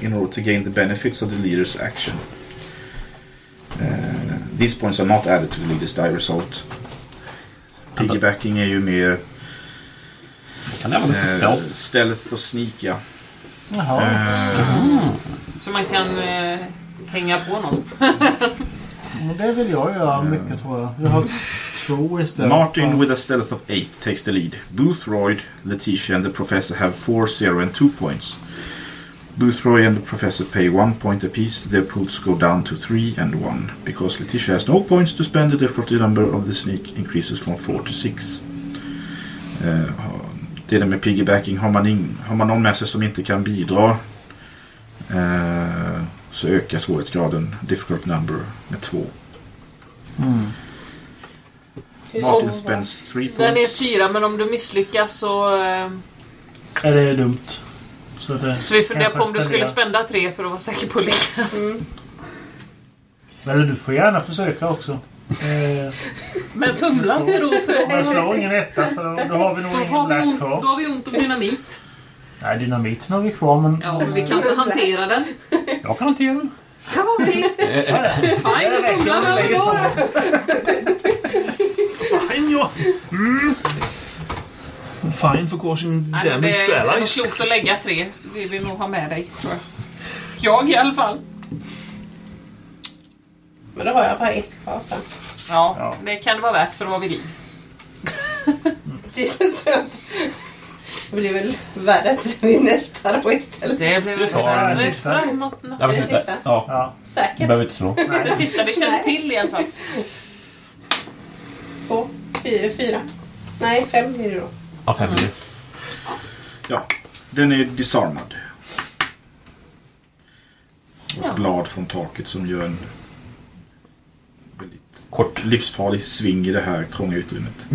Speaker 2: in order to gain the benefits of the leader's action. Eh, these points are not added to the leader's die result. Piggybacking är ju mer
Speaker 4: Kan det användas för
Speaker 2: Eh,
Speaker 4: stealth?
Speaker 2: stealth och sneak, ja.
Speaker 3: Jaha.
Speaker 2: Eh,
Speaker 6: Så man kan eh, hänga på någon.
Speaker 3: Men det vill jag göra mycket tror jag. Jag har två istället.
Speaker 2: Martin with a stealth of 8 takes the lead. Booth, Royd, Letitia and the professor have 4, 0 and 2 points. Booth, Roy and the professor pay 1 point apiece. Their pools go down to 3 and 1. Because Letitia has no points to spend, the difficulty number of the sneak increases from 4 to 6. Eh, det där med piggybacking, har man, in, har man någon med sig som inte kan bidra eh, så ökar svårighetsgraden difficult number med 2.
Speaker 3: Mm.
Speaker 2: Martin spends 3
Speaker 6: Den är
Speaker 2: points.
Speaker 6: fyra, men om du misslyckas så... Eh,
Speaker 3: Är det dumt? Så, att det
Speaker 6: så vi funderar på om du skulle
Speaker 3: spendera.
Speaker 6: spända tre för att vara säker på att lyckas.
Speaker 3: Eller du får gärna försöka också. Eh,
Speaker 6: Men fumla inte då för
Speaker 3: men slå ingen etta för då har vi nog
Speaker 6: då
Speaker 3: ingen
Speaker 6: har, vi
Speaker 3: black
Speaker 6: ont, då
Speaker 3: kvar.
Speaker 6: har vi ont om dynamit.
Speaker 3: Nej, dynamiten har vi kvar men...
Speaker 6: Ja, men vi kan inte hantera den.
Speaker 3: Jag kan hantera den.
Speaker 6: Ja. Fine, fumla vi går. [LAUGHS]
Speaker 8: Fine, ja. Mm. Fine for causing
Speaker 6: Nej, det,
Speaker 8: damage
Speaker 6: det
Speaker 8: to
Speaker 6: är nog
Speaker 8: allies.
Speaker 6: klokt att lägga tre. Så vi vill nog ha med dig, tror jag. Jag i alla fall.
Speaker 9: Men då har jag bara ett kvar sen.
Speaker 6: Ja,
Speaker 3: Ja.
Speaker 6: det kan det vara värt för att vara vid liv.
Speaker 9: Det är så sönt. Det blir väl värre vid nästa då istället.
Speaker 6: Det blir
Speaker 4: Det sa
Speaker 3: jag.
Speaker 6: väl
Speaker 3: Sista.
Speaker 4: Ja,
Speaker 9: det sista?
Speaker 4: Ja.
Speaker 3: Ja.
Speaker 4: Du
Speaker 9: Säkert.
Speaker 4: behöver inte slå.
Speaker 6: Det sista vi känner till i alla fall.
Speaker 9: Två, fyra, fyra. Nej, fem blir det då.
Speaker 4: Ja, fem blir det.
Speaker 2: Ja, den är disarmad. Och
Speaker 6: Ja.
Speaker 2: ett blad från taket som gör en väldigt
Speaker 4: Kort.
Speaker 2: livsfarlig sving i det här trånga utrymmet.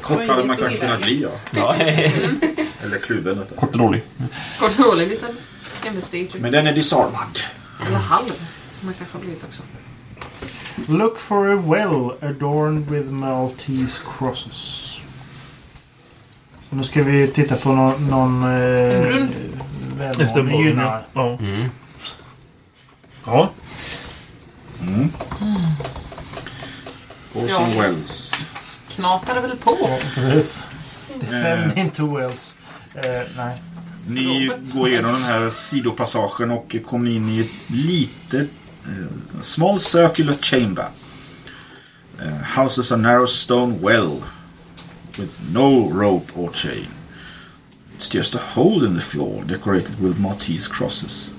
Speaker 2: Kort hade man kanske kunnat bli, ja.
Speaker 4: Ja, [LAUGHS]
Speaker 2: Eller kluven. rättare.
Speaker 4: kort och dålig.
Speaker 6: Kort och dålig liten Investor.
Speaker 2: Men den är disarmad.
Speaker 6: Eller halv. Man kanske har blivit också.
Speaker 3: Look for a well adorned with Maltese crosses. Så nu ska vi titta på någon... någon eh,
Speaker 6: brunn.
Speaker 8: Efter
Speaker 3: välmående gynnare.
Speaker 8: ja.
Speaker 4: Mm.
Speaker 8: Ja.
Speaker 2: Orson
Speaker 6: Ja.
Speaker 2: Welles.
Speaker 6: Knatade väl på.
Speaker 3: Precis. Descend into wells. Eh, nej.
Speaker 2: Ni
Speaker 6: Robert
Speaker 2: går igenom den här sidopassagen och kommer in i ett litet eh, small circular chamber. Uh, houses a narrow stone well with no rope or chain. It's just a hole in the floor decorated with Maltese crosses.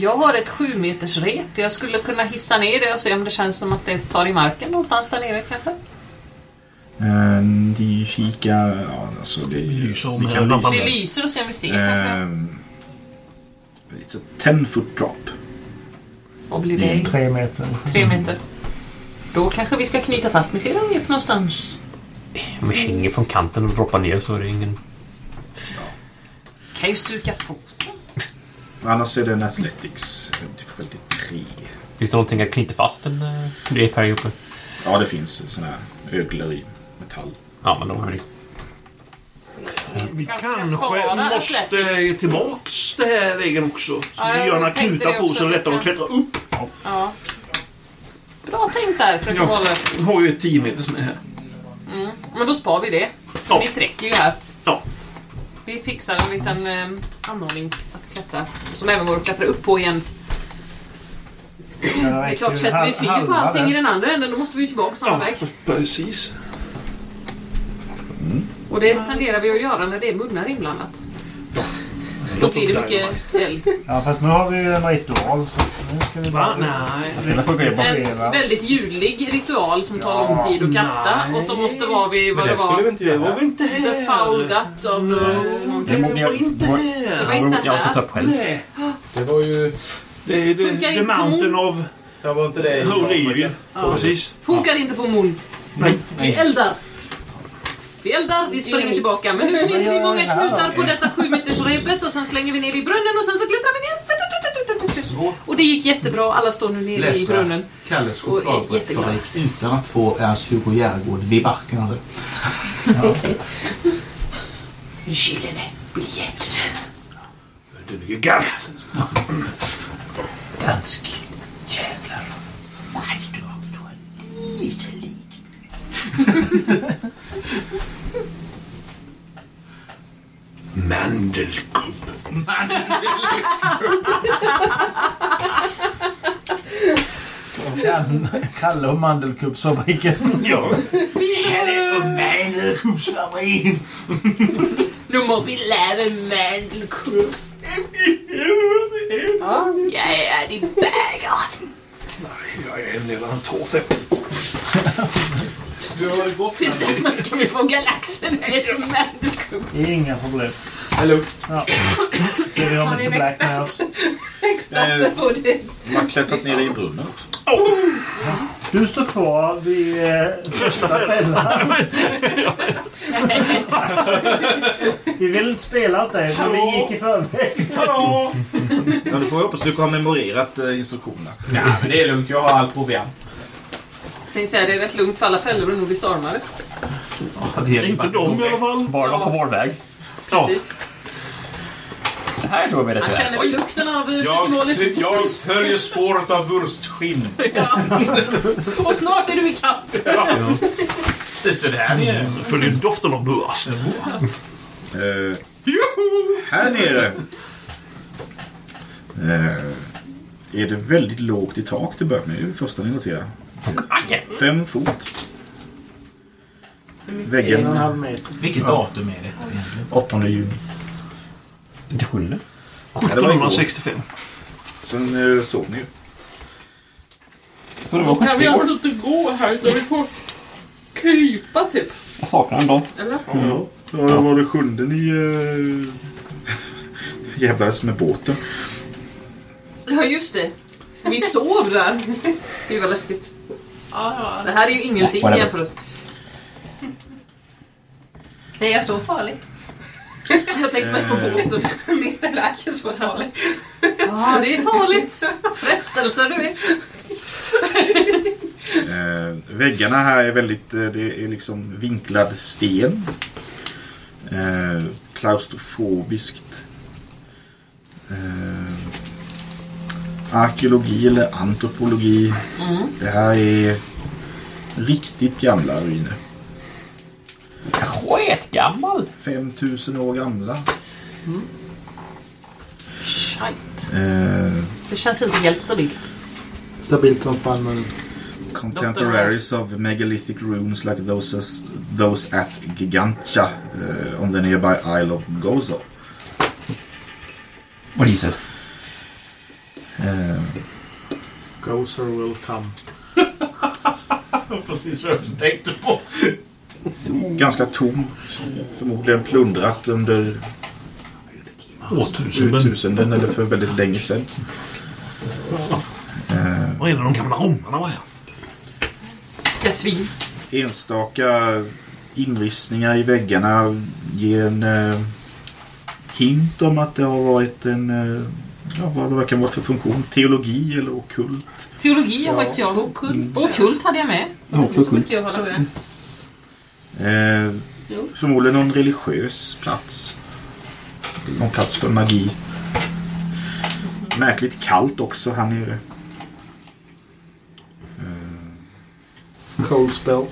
Speaker 6: Jag har ett sju meters rep. Jag skulle kunna hissa ner det och se om det känns som att det tar i marken någonstans där nere kanske.
Speaker 2: Eh, Ni kikar... Ja, alltså det
Speaker 8: Lyser om
Speaker 2: kan.
Speaker 6: Vi
Speaker 2: lysa.
Speaker 6: lyser och ser om vi ser kanske.
Speaker 2: Um, it's a 10 foot drop.
Speaker 6: Vad blir det?
Speaker 3: Tre meter.
Speaker 6: Tre meter. Då kanske vi ska knyta fast med flera rep någonstans.
Speaker 4: Om vi hänger från kanten och droppar ner så är det ingen...
Speaker 6: Kan ju stuka fot.
Speaker 2: Annars är det en Athletics. Difficulty 3.
Speaker 4: Finns det någonting att knyta fast en rep här uppe?
Speaker 2: Ja, det finns sådana här öglor i metall.
Speaker 4: Ja, men då är det...
Speaker 8: Vi
Speaker 6: Kanske
Speaker 8: måste tillbaks den här vägen också. Så
Speaker 6: Ja,
Speaker 8: vi
Speaker 6: jag
Speaker 8: gör några
Speaker 6: tänkte
Speaker 8: knutar
Speaker 6: det
Speaker 8: på
Speaker 6: också,
Speaker 8: så det är lättare att klättra upp.
Speaker 6: Ja. Bra tänkt där, fröken
Speaker 8: Ja.
Speaker 6: Wolle.
Speaker 8: Vi har ju ett 10 meters med här.
Speaker 6: Men då spar vi det.
Speaker 8: Ja.
Speaker 6: Mitt räcker ju här.
Speaker 8: Ja.
Speaker 6: Vi fixar en liten eh, anordning att klättra. Som även går att klättra upp på igen. Det är klart, sätter vi fyr på allting i den andra änden då måste vi ju tillbaka samma
Speaker 8: Ja,
Speaker 6: väg.
Speaker 8: precis.
Speaker 6: Och det tenderar vi att göra när det är munnar inblandat. Då blir det mycket eld.
Speaker 3: Ja, fast nu har vi ju en ritual så nu ska vi bara...
Speaker 8: Nej.
Speaker 4: Det ju bra.
Speaker 6: En väldigt ljudlig ritual som tar lång tid att kasta. Och så måste vara vi vad det
Speaker 10: det skulle vi
Speaker 6: var.
Speaker 10: inte göra.
Speaker 8: var inte
Speaker 6: The foul that of...
Speaker 4: Det må- jag-
Speaker 8: inte
Speaker 6: Det var inte
Speaker 4: Jag får ta
Speaker 6: här.
Speaker 4: upp själv.
Speaker 10: Det var ju...
Speaker 8: Det är
Speaker 6: Funkar
Speaker 8: the, mountain of
Speaker 10: Jag var inte det.
Speaker 8: Holy Evil.
Speaker 6: Ja.
Speaker 8: Precis.
Speaker 6: Funkar inte på mun.
Speaker 8: Nej.
Speaker 6: Vi eldar. Vi eldar, vi springer tillbaka. Men nu knyter vi många knutar på detta sju meters repet och sen slänger vi ner i brunnen och sen så klättrar vi ner. Och det gick jättebra. Alla står nu nere i brunnen.
Speaker 5: Kalles chokladfabrik utan att få Ernst-Hugo Järegård vid barken. Alltså. [LAUGHS]
Speaker 6: Gyllene biljett.
Speaker 8: Det är galet.
Speaker 11: Dansk jävlar. [LAUGHS]
Speaker 8: Mandelkubb.
Speaker 3: Kan- Kalle och mandelkubbsfabriken.
Speaker 8: Ja.
Speaker 11: Mandelkubbsfabriken.
Speaker 6: Nu må vi lave mandelkubb. Ja, jag är din bägare.
Speaker 8: Jag är en leverantör. Så-
Speaker 5: Du har ju gått
Speaker 6: Tillsammans ska vi få galaxen ett mandelkubb.
Speaker 3: Inga problem.
Speaker 5: Hello.
Speaker 3: Ja. Så vi har
Speaker 9: Har ni
Speaker 3: Mr Black med oss.
Speaker 9: Experter på det.
Speaker 2: De har klättrat ner i brunnen också.
Speaker 3: Du står kvar vid eh, första fällan. [LAUGHS] vi vill inte spela åt dig, men vi gick i förväg.
Speaker 2: Ja, du får hoppas du har memorerat eh, instruktionerna.
Speaker 5: Nej, men det är lugnt. Jag har allt proviant.
Speaker 6: Tänkte säga, det är rätt lugnt för alla fällor och nog blir stormade.
Speaker 8: Inte de i alla fall.
Speaker 4: Bara de på vår väg.
Speaker 6: Precis.
Speaker 4: Det här tror jag vi är
Speaker 6: Han
Speaker 4: rätt
Speaker 6: känner väl lukten av eh,
Speaker 5: Jag,
Speaker 6: frikmålet.
Speaker 5: jag följer spåret av wurstskinn.
Speaker 6: Ja. Och snart är du i kapp.
Speaker 5: Det är så där ni är.
Speaker 8: Följer doften av wurst.
Speaker 2: Eh, här nere eh, är det väldigt lågt i tak till början med. Det är det första ni noterar. Fem fot.
Speaker 3: En och en
Speaker 2: Väggen
Speaker 3: halv meter.
Speaker 5: Vilket datum är det egentligen?
Speaker 2: 8 juni.
Speaker 4: Inte.
Speaker 2: Ja, det var igår.
Speaker 8: 1765.
Speaker 2: Sen eh, såg ni ju.
Speaker 4: Det var
Speaker 6: Kan vi alltså inte gå här utan vi får krypa typ?
Speaker 4: Jag saknar en dag.
Speaker 6: Eller?
Speaker 2: Ja, det var det sjunde ni eh, [LAUGHS] jävlades med båten.
Speaker 6: Ja, just det. Vi sov där. Det var läskigt. Det här är ju ingenting
Speaker 4: Whatever.
Speaker 6: i jämförelse.
Speaker 9: Det är så farligt. [LAUGHS]
Speaker 6: Jag tänkte mest på båten.
Speaker 9: Mr Black är så farlig.
Speaker 6: Ja, det är farligt. Frestelser, du vet.
Speaker 2: Eh, väggarna här är väldigt, eh, det är liksom vinklad sten. Eh, klaustrofobiskt. Eh, arkeologi eller antropologi. Det här är riktigt gamla ruiner.
Speaker 4: Skitgammal!
Speaker 2: 5000 år gamla.
Speaker 6: Shit.
Speaker 2: Eh,
Speaker 6: Det känns inte helt stabilt.
Speaker 11: Stabilt som fan men...
Speaker 2: Contemporaries of megalithic ruins like those, as, those at Gigantia uh, on the nearby Isle of Gozo.
Speaker 4: What he said.
Speaker 2: Uh,
Speaker 3: Gozer will come. [LAUGHS]
Speaker 5: Precis vad jag också tänkte på.
Speaker 2: ganska tomt. Förmodligen plundrat under
Speaker 8: Årtusenden.
Speaker 2: årtusenden eller för väldigt länge sedan. Uh,
Speaker 8: Vad är det de gamla romarna var här?
Speaker 6: Jag svin.
Speaker 2: enstaka inristningar i väggarna ger en uh, hint om att det har varit en uh, ja, vad det verkar vara för funktion. Teologi eller ockult.
Speaker 6: Teologi har
Speaker 2: Ja.
Speaker 6: faktiskt jag. Okult. Okult hade jag med.
Speaker 4: Ja,
Speaker 6: mycket jag med.
Speaker 2: Eh, förmodligen någon religiös plats. Någon plats för magi. Märkligt kallt också här nere.
Speaker 3: Cold spell.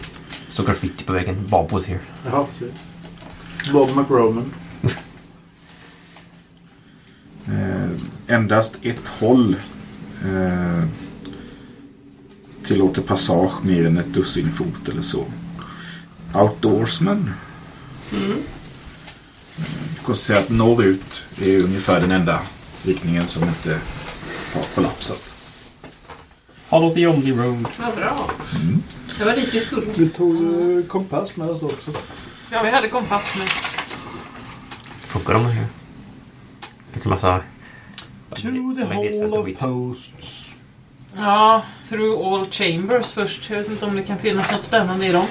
Speaker 4: Står graffiti på väggen. Bob was here.
Speaker 3: Jaha. Bob McRoman.
Speaker 2: Eh, endast ett håll eh, tillåter passage mer än ett dussin fot eller så. Outdoorsman. Vi konstaterar att norrut är ungefär den enda riktningen som inte har kollapsat.
Speaker 4: Follow the only road.
Speaker 6: Vad bra. Det var dit vi skulle.
Speaker 3: Vi tog ju kompass med oss också.
Speaker 6: Ja, vi hade kompass med.
Speaker 4: Funkar de här? Lite massa...
Speaker 11: To the hall of posts.
Speaker 6: Ja, through all chambers först. Jag vet inte om det kan finnas något spännande i dem.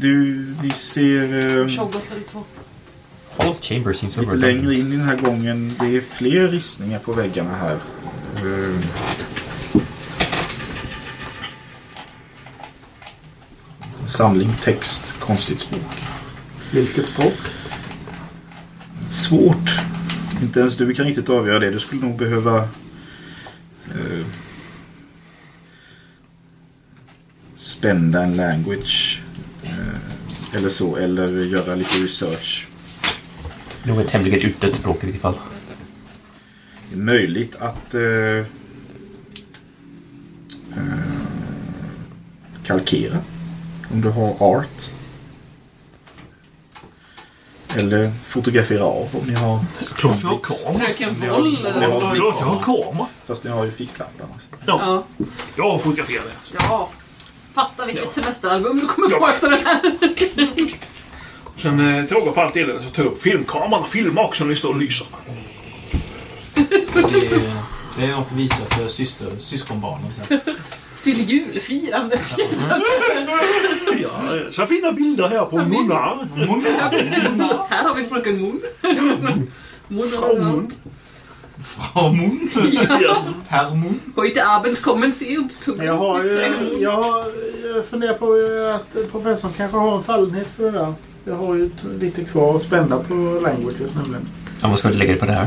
Speaker 2: Du, vi ser eh,
Speaker 6: Shoggoth eller två.
Speaker 4: Hall of Chamber seems
Speaker 2: lite längre in i den här gången. Det är fler ristningar på väggarna här. Eh, Samling text, konstigt språk.
Speaker 3: Vilket språk?
Speaker 2: Svårt. Inte ens du kan riktigt avgöra det. Du skulle nog behöva eh, spända en language. Eh, eller så. Eller göra lite research.
Speaker 4: Det var ett tämligen utdött språk i vilket fall.
Speaker 2: Det är möjligt att eh, eh, kalkera. Om du har art. Eller fotografera av om ni har.
Speaker 8: Klart vi har kamera.
Speaker 6: Fröken Voll
Speaker 2: Ni
Speaker 6: eller
Speaker 2: har
Speaker 8: Klart vi har kamera.
Speaker 2: Fast ni har ju ficklampan. också.
Speaker 6: Ja.
Speaker 8: Jag fotograferar det.
Speaker 6: ja. Fatta vilket semesteralbum du kommer få efter den här. [LAUGHS]
Speaker 8: Sen eh, till råga på allt elände så tar jag upp filmkameran och filmar också när ni står och lyser.
Speaker 5: Det är, det är något att visa för syster, syskonbarnen.
Speaker 6: Till julfirandet.
Speaker 8: Ja, så fina bilder här på Munna.
Speaker 6: Här har vi fröken Moon. Moon
Speaker 8: Frau Mun.
Speaker 5: Frau Mun.
Speaker 8: Ja.
Speaker 5: Herr Mun.
Speaker 6: Heute Abend kommen Sie und tun
Speaker 3: Jag har ju... Jag, har, jag funderar på att professorn kanske har en fallenhet för det där. Jag har ju lite kvar att spända på languages nämligen.
Speaker 4: Ja, vad ska vi lägga det på det här?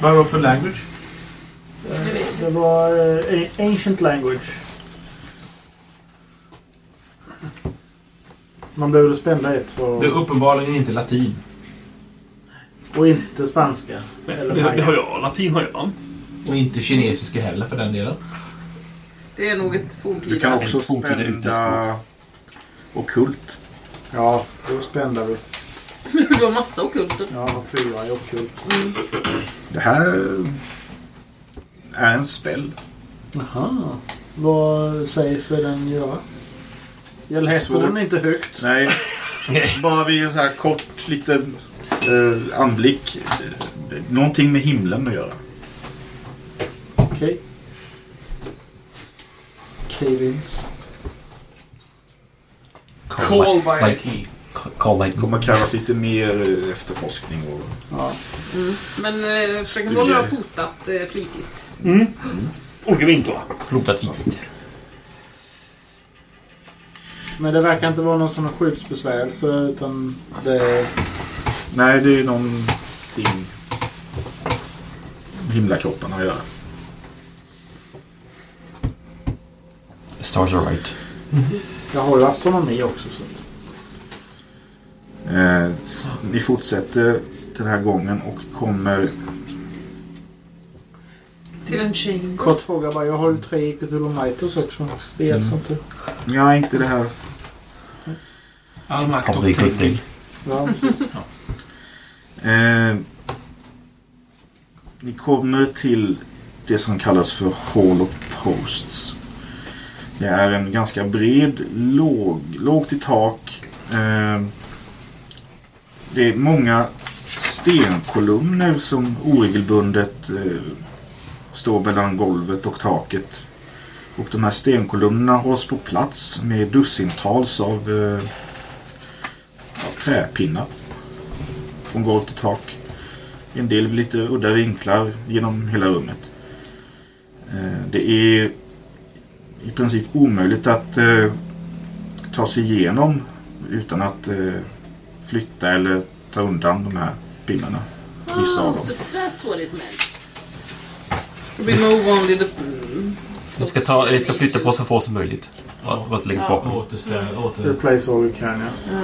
Speaker 5: Vad var för language?
Speaker 3: Det var eh, ancient language. Man behövde spända ett
Speaker 5: Det är
Speaker 3: för...
Speaker 5: uppenbarligen inte latin.
Speaker 3: Och inte spanska. Eller
Speaker 8: Det, det har jag. Latin har jag.
Speaker 5: Och inte kinesiska heller för den delen.
Speaker 6: Det är nog ett
Speaker 2: Du kan
Speaker 6: forntida.
Speaker 2: också
Speaker 4: forntida
Speaker 2: spända okult.
Speaker 3: Ja, då spände vi. [LAUGHS]
Speaker 6: Du har massa ockulter.
Speaker 3: Har fyra i ockult.
Speaker 2: Det här är en spell.
Speaker 3: Jaha. Vad säger sig den göra? Jag läste den inte högt.
Speaker 2: Nej, [LAUGHS] bara vid en så här kort lite eh, anblick. Någonting med himlen att göra.
Speaker 3: Okej. Cave-ins.
Speaker 5: Call by a
Speaker 4: like,
Speaker 5: key.
Speaker 4: Like...
Speaker 2: Det kommer krävas lite mer eh, efterforskning. Och,
Speaker 3: Ja.
Speaker 6: Men eh, fröken Voll har fotat eh, flitigt.
Speaker 8: Olika vinklar.
Speaker 4: Flotat vitigt.
Speaker 3: Men det verkar inte vara någon sån här skyddsbesvärjelse utan det...
Speaker 2: nej, det är någonting himlakropparna att göra.
Speaker 4: The stars are right.
Speaker 3: Jag har ju astronomi också så.
Speaker 2: Eh, vi fortsätter den här gången och kommer...
Speaker 6: Till en chamber.
Speaker 3: Kort fråga bara, jag har ju tre Nighters också. Det hjälper
Speaker 2: Mm.
Speaker 3: inte.
Speaker 2: Ja, inte det här.
Speaker 5: All makt och
Speaker 4: thing.
Speaker 3: Ja, precis.
Speaker 2: Eh, ni kommer till det som kallas för Hall of Posts. Det är en ganska bred, låg, lågt i tak. Eh, det är många stenkolumner som oregelbundet eh, står mellan golvet och taket. Och de här stenkolumnerna hålls på plats med dussintals av eh, träpinnar från golv till tak. En del med lite udda vinklar genom hela rummet. Eh, Det är i princip omöjligt att eh, ta sig igenom utan att eh, flytta eller ta undan de här pinnarna. Vissa av
Speaker 6: Ah,
Speaker 2: dem.
Speaker 6: so that's what it meant. We move only the... mm,
Speaker 4: Vi ska, ta, vi ska flytta på så få som möjligt. Och vad lägger
Speaker 6: Ja.
Speaker 4: bakom.
Speaker 5: Återställ, åter...
Speaker 3: Replace all you can, ja.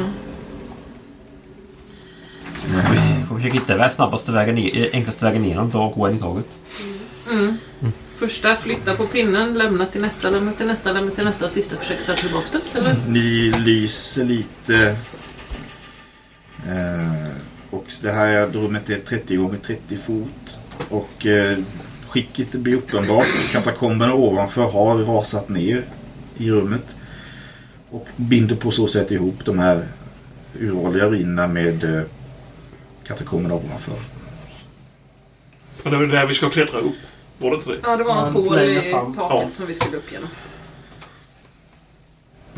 Speaker 4: Vi får försöka hitta den snabbaste vägen ner, enklaste vägen igenom. Då går en i taget.
Speaker 6: Mm. Första, flytta på pinnen, lämna till nästa, lämna till nästa, lämna till nästa, sista försök sätta tillbaka den. Eller?
Speaker 2: Ni lyser lite. Eh, och det här rummet är 30 gånger 30 fot. Och eh, skicket blir uppenbart. Katakomberna ovanför har rasat ner i rummet. Och binder på så sätt ihop de här uråldriga ruinerna med eh, katakomberna ovanför.
Speaker 8: Och det är väl där vi ska klättra upp. Var det inte det?
Speaker 6: Ja, det var något hål i taket
Speaker 8: Ja.
Speaker 6: som vi skulle upp genom.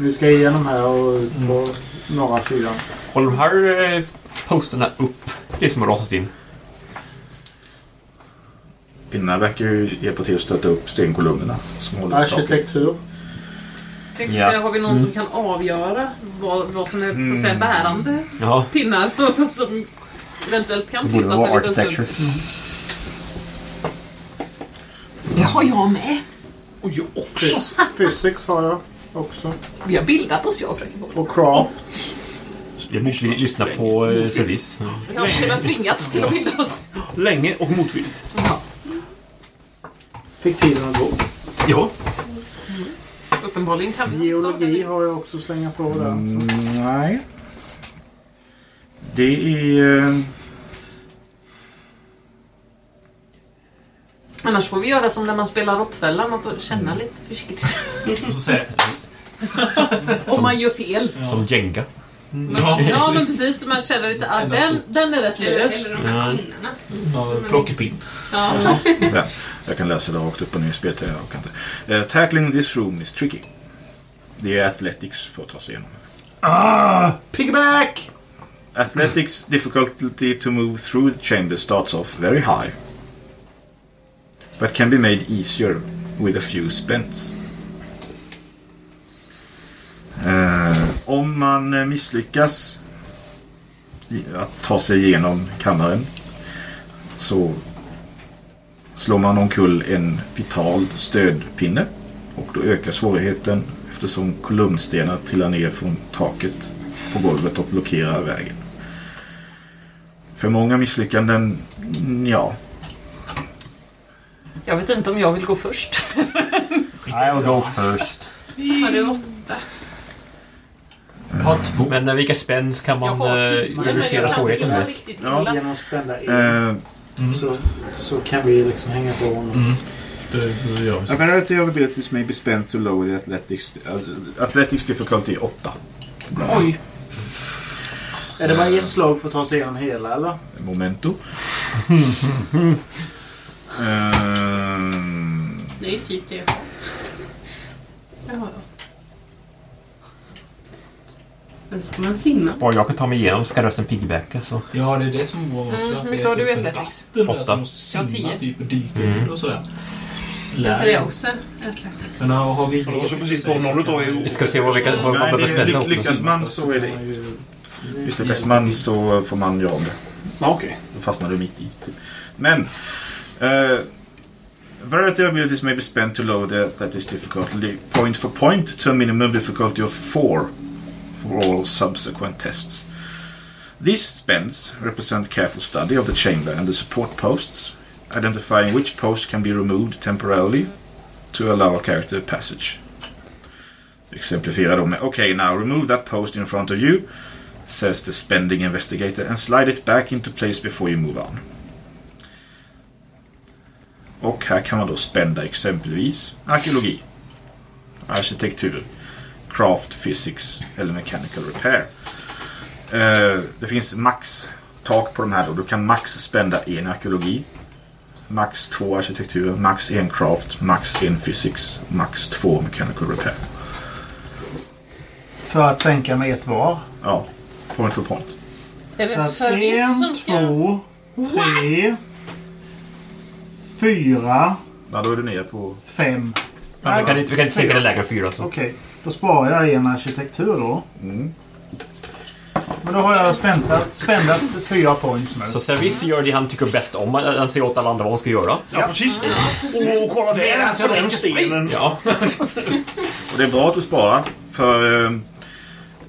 Speaker 3: Vi ska igenom här och ut på norra sidan.
Speaker 4: Håller de här eh, posterna upp det som har rasat in?
Speaker 2: Pinnarna verkar ju hjälpa till att stötta upp stenkolumnerna.
Speaker 3: Arkitektur.
Speaker 6: Tänkte
Speaker 2: Ja.
Speaker 6: säga, har vi någon som kan avgöra vad, vad som är så att säga, bärande
Speaker 4: Ja.
Speaker 6: pinnar som eventuellt kan flyttas en liten stund?
Speaker 4: architecture.
Speaker 6: Det har jag med.
Speaker 8: Och jag också!
Speaker 3: Phys- Physics har jag också.
Speaker 6: Vi har bildat oss, jag och Boll.
Speaker 3: Och craft.
Speaker 4: Jag måste lyssna på eh, service.
Speaker 6: Vi har tvingats till att bilda oss.
Speaker 8: Länge och motvilligt.
Speaker 6: Ja,
Speaker 3: Fick tiden att gå.
Speaker 8: Ja.
Speaker 6: uppenbarligen kan vi
Speaker 3: Geologi har jag också slänga på där.
Speaker 2: Mm, nej. Det är... eh,
Speaker 6: Annars får vi göra som när man spelar råttfällan. Man får känna lite försiktigt.
Speaker 5: Och så säger [LAUGHS]
Speaker 6: Om man gör fel.
Speaker 4: Som Jenga.
Speaker 5: Ja.
Speaker 6: Ja, men precis. Man känner lite ah, den, den är rätt lös.
Speaker 9: Eller de här pinnarna.
Speaker 5: ja, plockepinn.
Speaker 6: Ja.
Speaker 2: Här, [LAUGHS] jag kan läsa det rakt upp och ner i spelet. Jag kan inte. Eh, tackling this room is tricky. Det är athletics för att ta sig igenom.
Speaker 3: Ah! Piggyback!
Speaker 2: Athletics difficulty to move through the chamber starts off very high. But can be made easier with a few spents. Eh, om man eh, misslyckas att ta sig igenom kammaren så slår man omkull en vital stödpinne och då ökar svårigheten eftersom kolumnstenar trillar ner från taket på golvet och blockerar vägen. För många misslyckanden, ja.
Speaker 6: Jag vet inte om jag vill gå först.
Speaker 4: I'll go first.
Speaker 6: Det är åtta.
Speaker 4: Ha två. Men vilka spänns kan
Speaker 6: Jag
Speaker 4: man
Speaker 6: har
Speaker 4: eh, reducera
Speaker 6: jag
Speaker 4: svårigheten med?
Speaker 6: riktigt
Speaker 2: Ja.
Speaker 3: Genom att spända in.
Speaker 2: Eh,
Speaker 3: Så, så kan vi liksom hänga på honom.
Speaker 5: Det, det gör vi så.
Speaker 2: A variety of abilities may be spent to lower the athletics, uh, athletics difficulty 8.
Speaker 6: Oj.
Speaker 3: Är det bara ett slag för att ta sig igenom hela eller?
Speaker 2: Momento. [LAUGHS] Ehm,
Speaker 6: Det är typ det. Jaha.
Speaker 9: Men ska man simma?
Speaker 4: Bara jag kan ta mig igenom ska resten piggybacka så.
Speaker 5: Ja, det är det som var också.
Speaker 6: Mm,
Speaker 5: att det
Speaker 6: har du
Speaker 5: är typ
Speaker 6: athletics?
Speaker 5: vatten där
Speaker 4: Åtta.
Speaker 6: Jag har
Speaker 5: simma
Speaker 6: tio.
Speaker 5: typ dyka
Speaker 4: Mm.
Speaker 5: och sådär.
Speaker 9: Inte det också? Athletics.
Speaker 5: Men har vi...
Speaker 8: Det var så precis på noll er.
Speaker 4: Vi ska se vad, vi kan, vad man
Speaker 2: nej,
Speaker 4: behöver
Speaker 2: ly-
Speaker 4: också.
Speaker 2: lyckas man så är det ett. Misslyckas man så får man göra om det.
Speaker 8: Ja, Okej.
Speaker 2: Då fastnar du mitt i. Typ. Men... Uh, variety of abilities may be spent to lower the athletics difficulty point for point to a minimum difficulty of 4 for all subsequent tests. These spends represent careful study of the chamber and the support posts, identifying which post can be removed temporarily to allow a character passage. Exemplifierar då med Okay, now remove that post in front of you, says the spending investigator, and slide it back into place before you move on. Och här kan man då spända exempelvis arkeologi, arkitektur, craft, physics eller mechanical repair. Eh, det finns max tak på de här då. Du kan max spända en arkeologi, max två arkitektur, max en craft, max en physics, max två mechanical repair.
Speaker 3: För att sänka med ett var.
Speaker 2: Ja, point for point.
Speaker 6: Är
Speaker 3: Så
Speaker 6: det
Speaker 3: att en, två, tre, fyra,
Speaker 2: Ja, då är du nere på...
Speaker 3: fem.
Speaker 4: Ja, vi, kan inte, vi kan inte sänka det lägre än fyra så.
Speaker 3: Okej, då sparar jag en arkitektur då.
Speaker 2: Mm.
Speaker 3: Men då har jag spändat, spändat fyra points nu.
Speaker 4: Så service gör det han tycker bäst om. Han- säger åt alla andra vad de ska göra.
Speaker 8: Ja, precis. Åh, kolla där! På den stenen.
Speaker 4: Ja.
Speaker 2: Och det är bra att du sparar. För eh,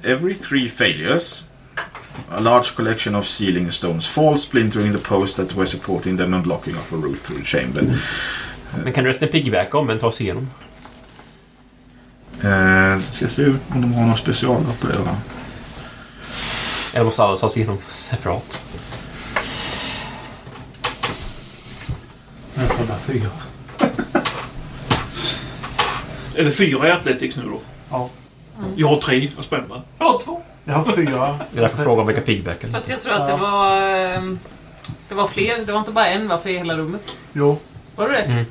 Speaker 2: every three failures a large collection of ceiling stones fall splintering the post that were supporting them and blocking off a route through the chamber.
Speaker 4: Men kan du resten piggybacka om en tar sig igenom?
Speaker 2: Eh, ska se ut om de har någon specialare på det va?
Speaker 4: Eller måste alla ta sig igenom separat?
Speaker 3: Jag får bara fyra.
Speaker 8: Är det fyra i Athletics nu då?
Speaker 3: Ja.
Speaker 8: Jag har tre. Vad spännande. Jag har två.
Speaker 3: Jag har fyra.
Speaker 4: Det är därför jag frågar om vilka piggybacka.
Speaker 6: Fast jag tror att det var... ehm, Det var fler. Det var inte bara en va, för i hela rummet.
Speaker 3: Jo.
Speaker 6: Var det det?
Speaker 4: Mm.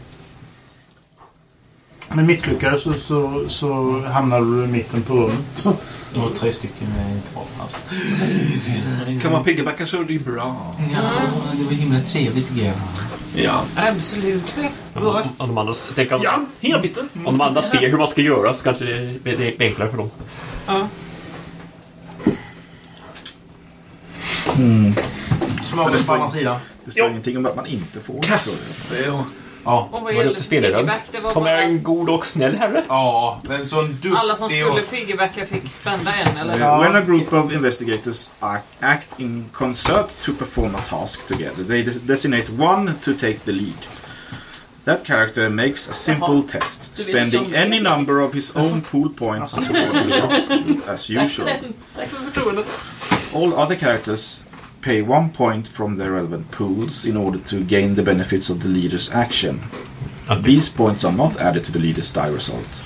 Speaker 3: Men misslyckades så, så, så hamnade du i mitten på rummet.
Speaker 10: Var tre stycken är inte bra alls.
Speaker 8: Kan man piggybacka så är det ju bra.
Speaker 10: Ja, det var himla trevligt tycker jag.
Speaker 8: Ja.
Speaker 6: Absolut.
Speaker 4: Om, om, om de andra, tänker, om,
Speaker 8: Ja, hela biten.
Speaker 4: om de andra ser hur man ska göra så kanske det blir blir enklare för dem.
Speaker 6: Ja.
Speaker 5: Smörgås på andra sidan.
Speaker 2: Det står ingenting om att man inte får.
Speaker 8: Kaffe och...
Speaker 5: Ja.
Speaker 6: Och vad gäller piggyback, det var
Speaker 4: Som
Speaker 6: bara
Speaker 4: är en god och snäll herre.
Speaker 5: Ja, en sån duktig
Speaker 6: alla som skulle
Speaker 5: och...
Speaker 6: piggybacka fick spända en eller?
Speaker 2: Uh, when a group of investigators act, in concert to perform a task together, they des- designate one to take the lead. That character makes a simple
Speaker 6: Jaha.
Speaker 2: test, spending any number of his own pool points the task, as usual. All other characters pay one point from their relevant pools in order to gain the benefits of the leader's action. These points are not added to the leader's die result.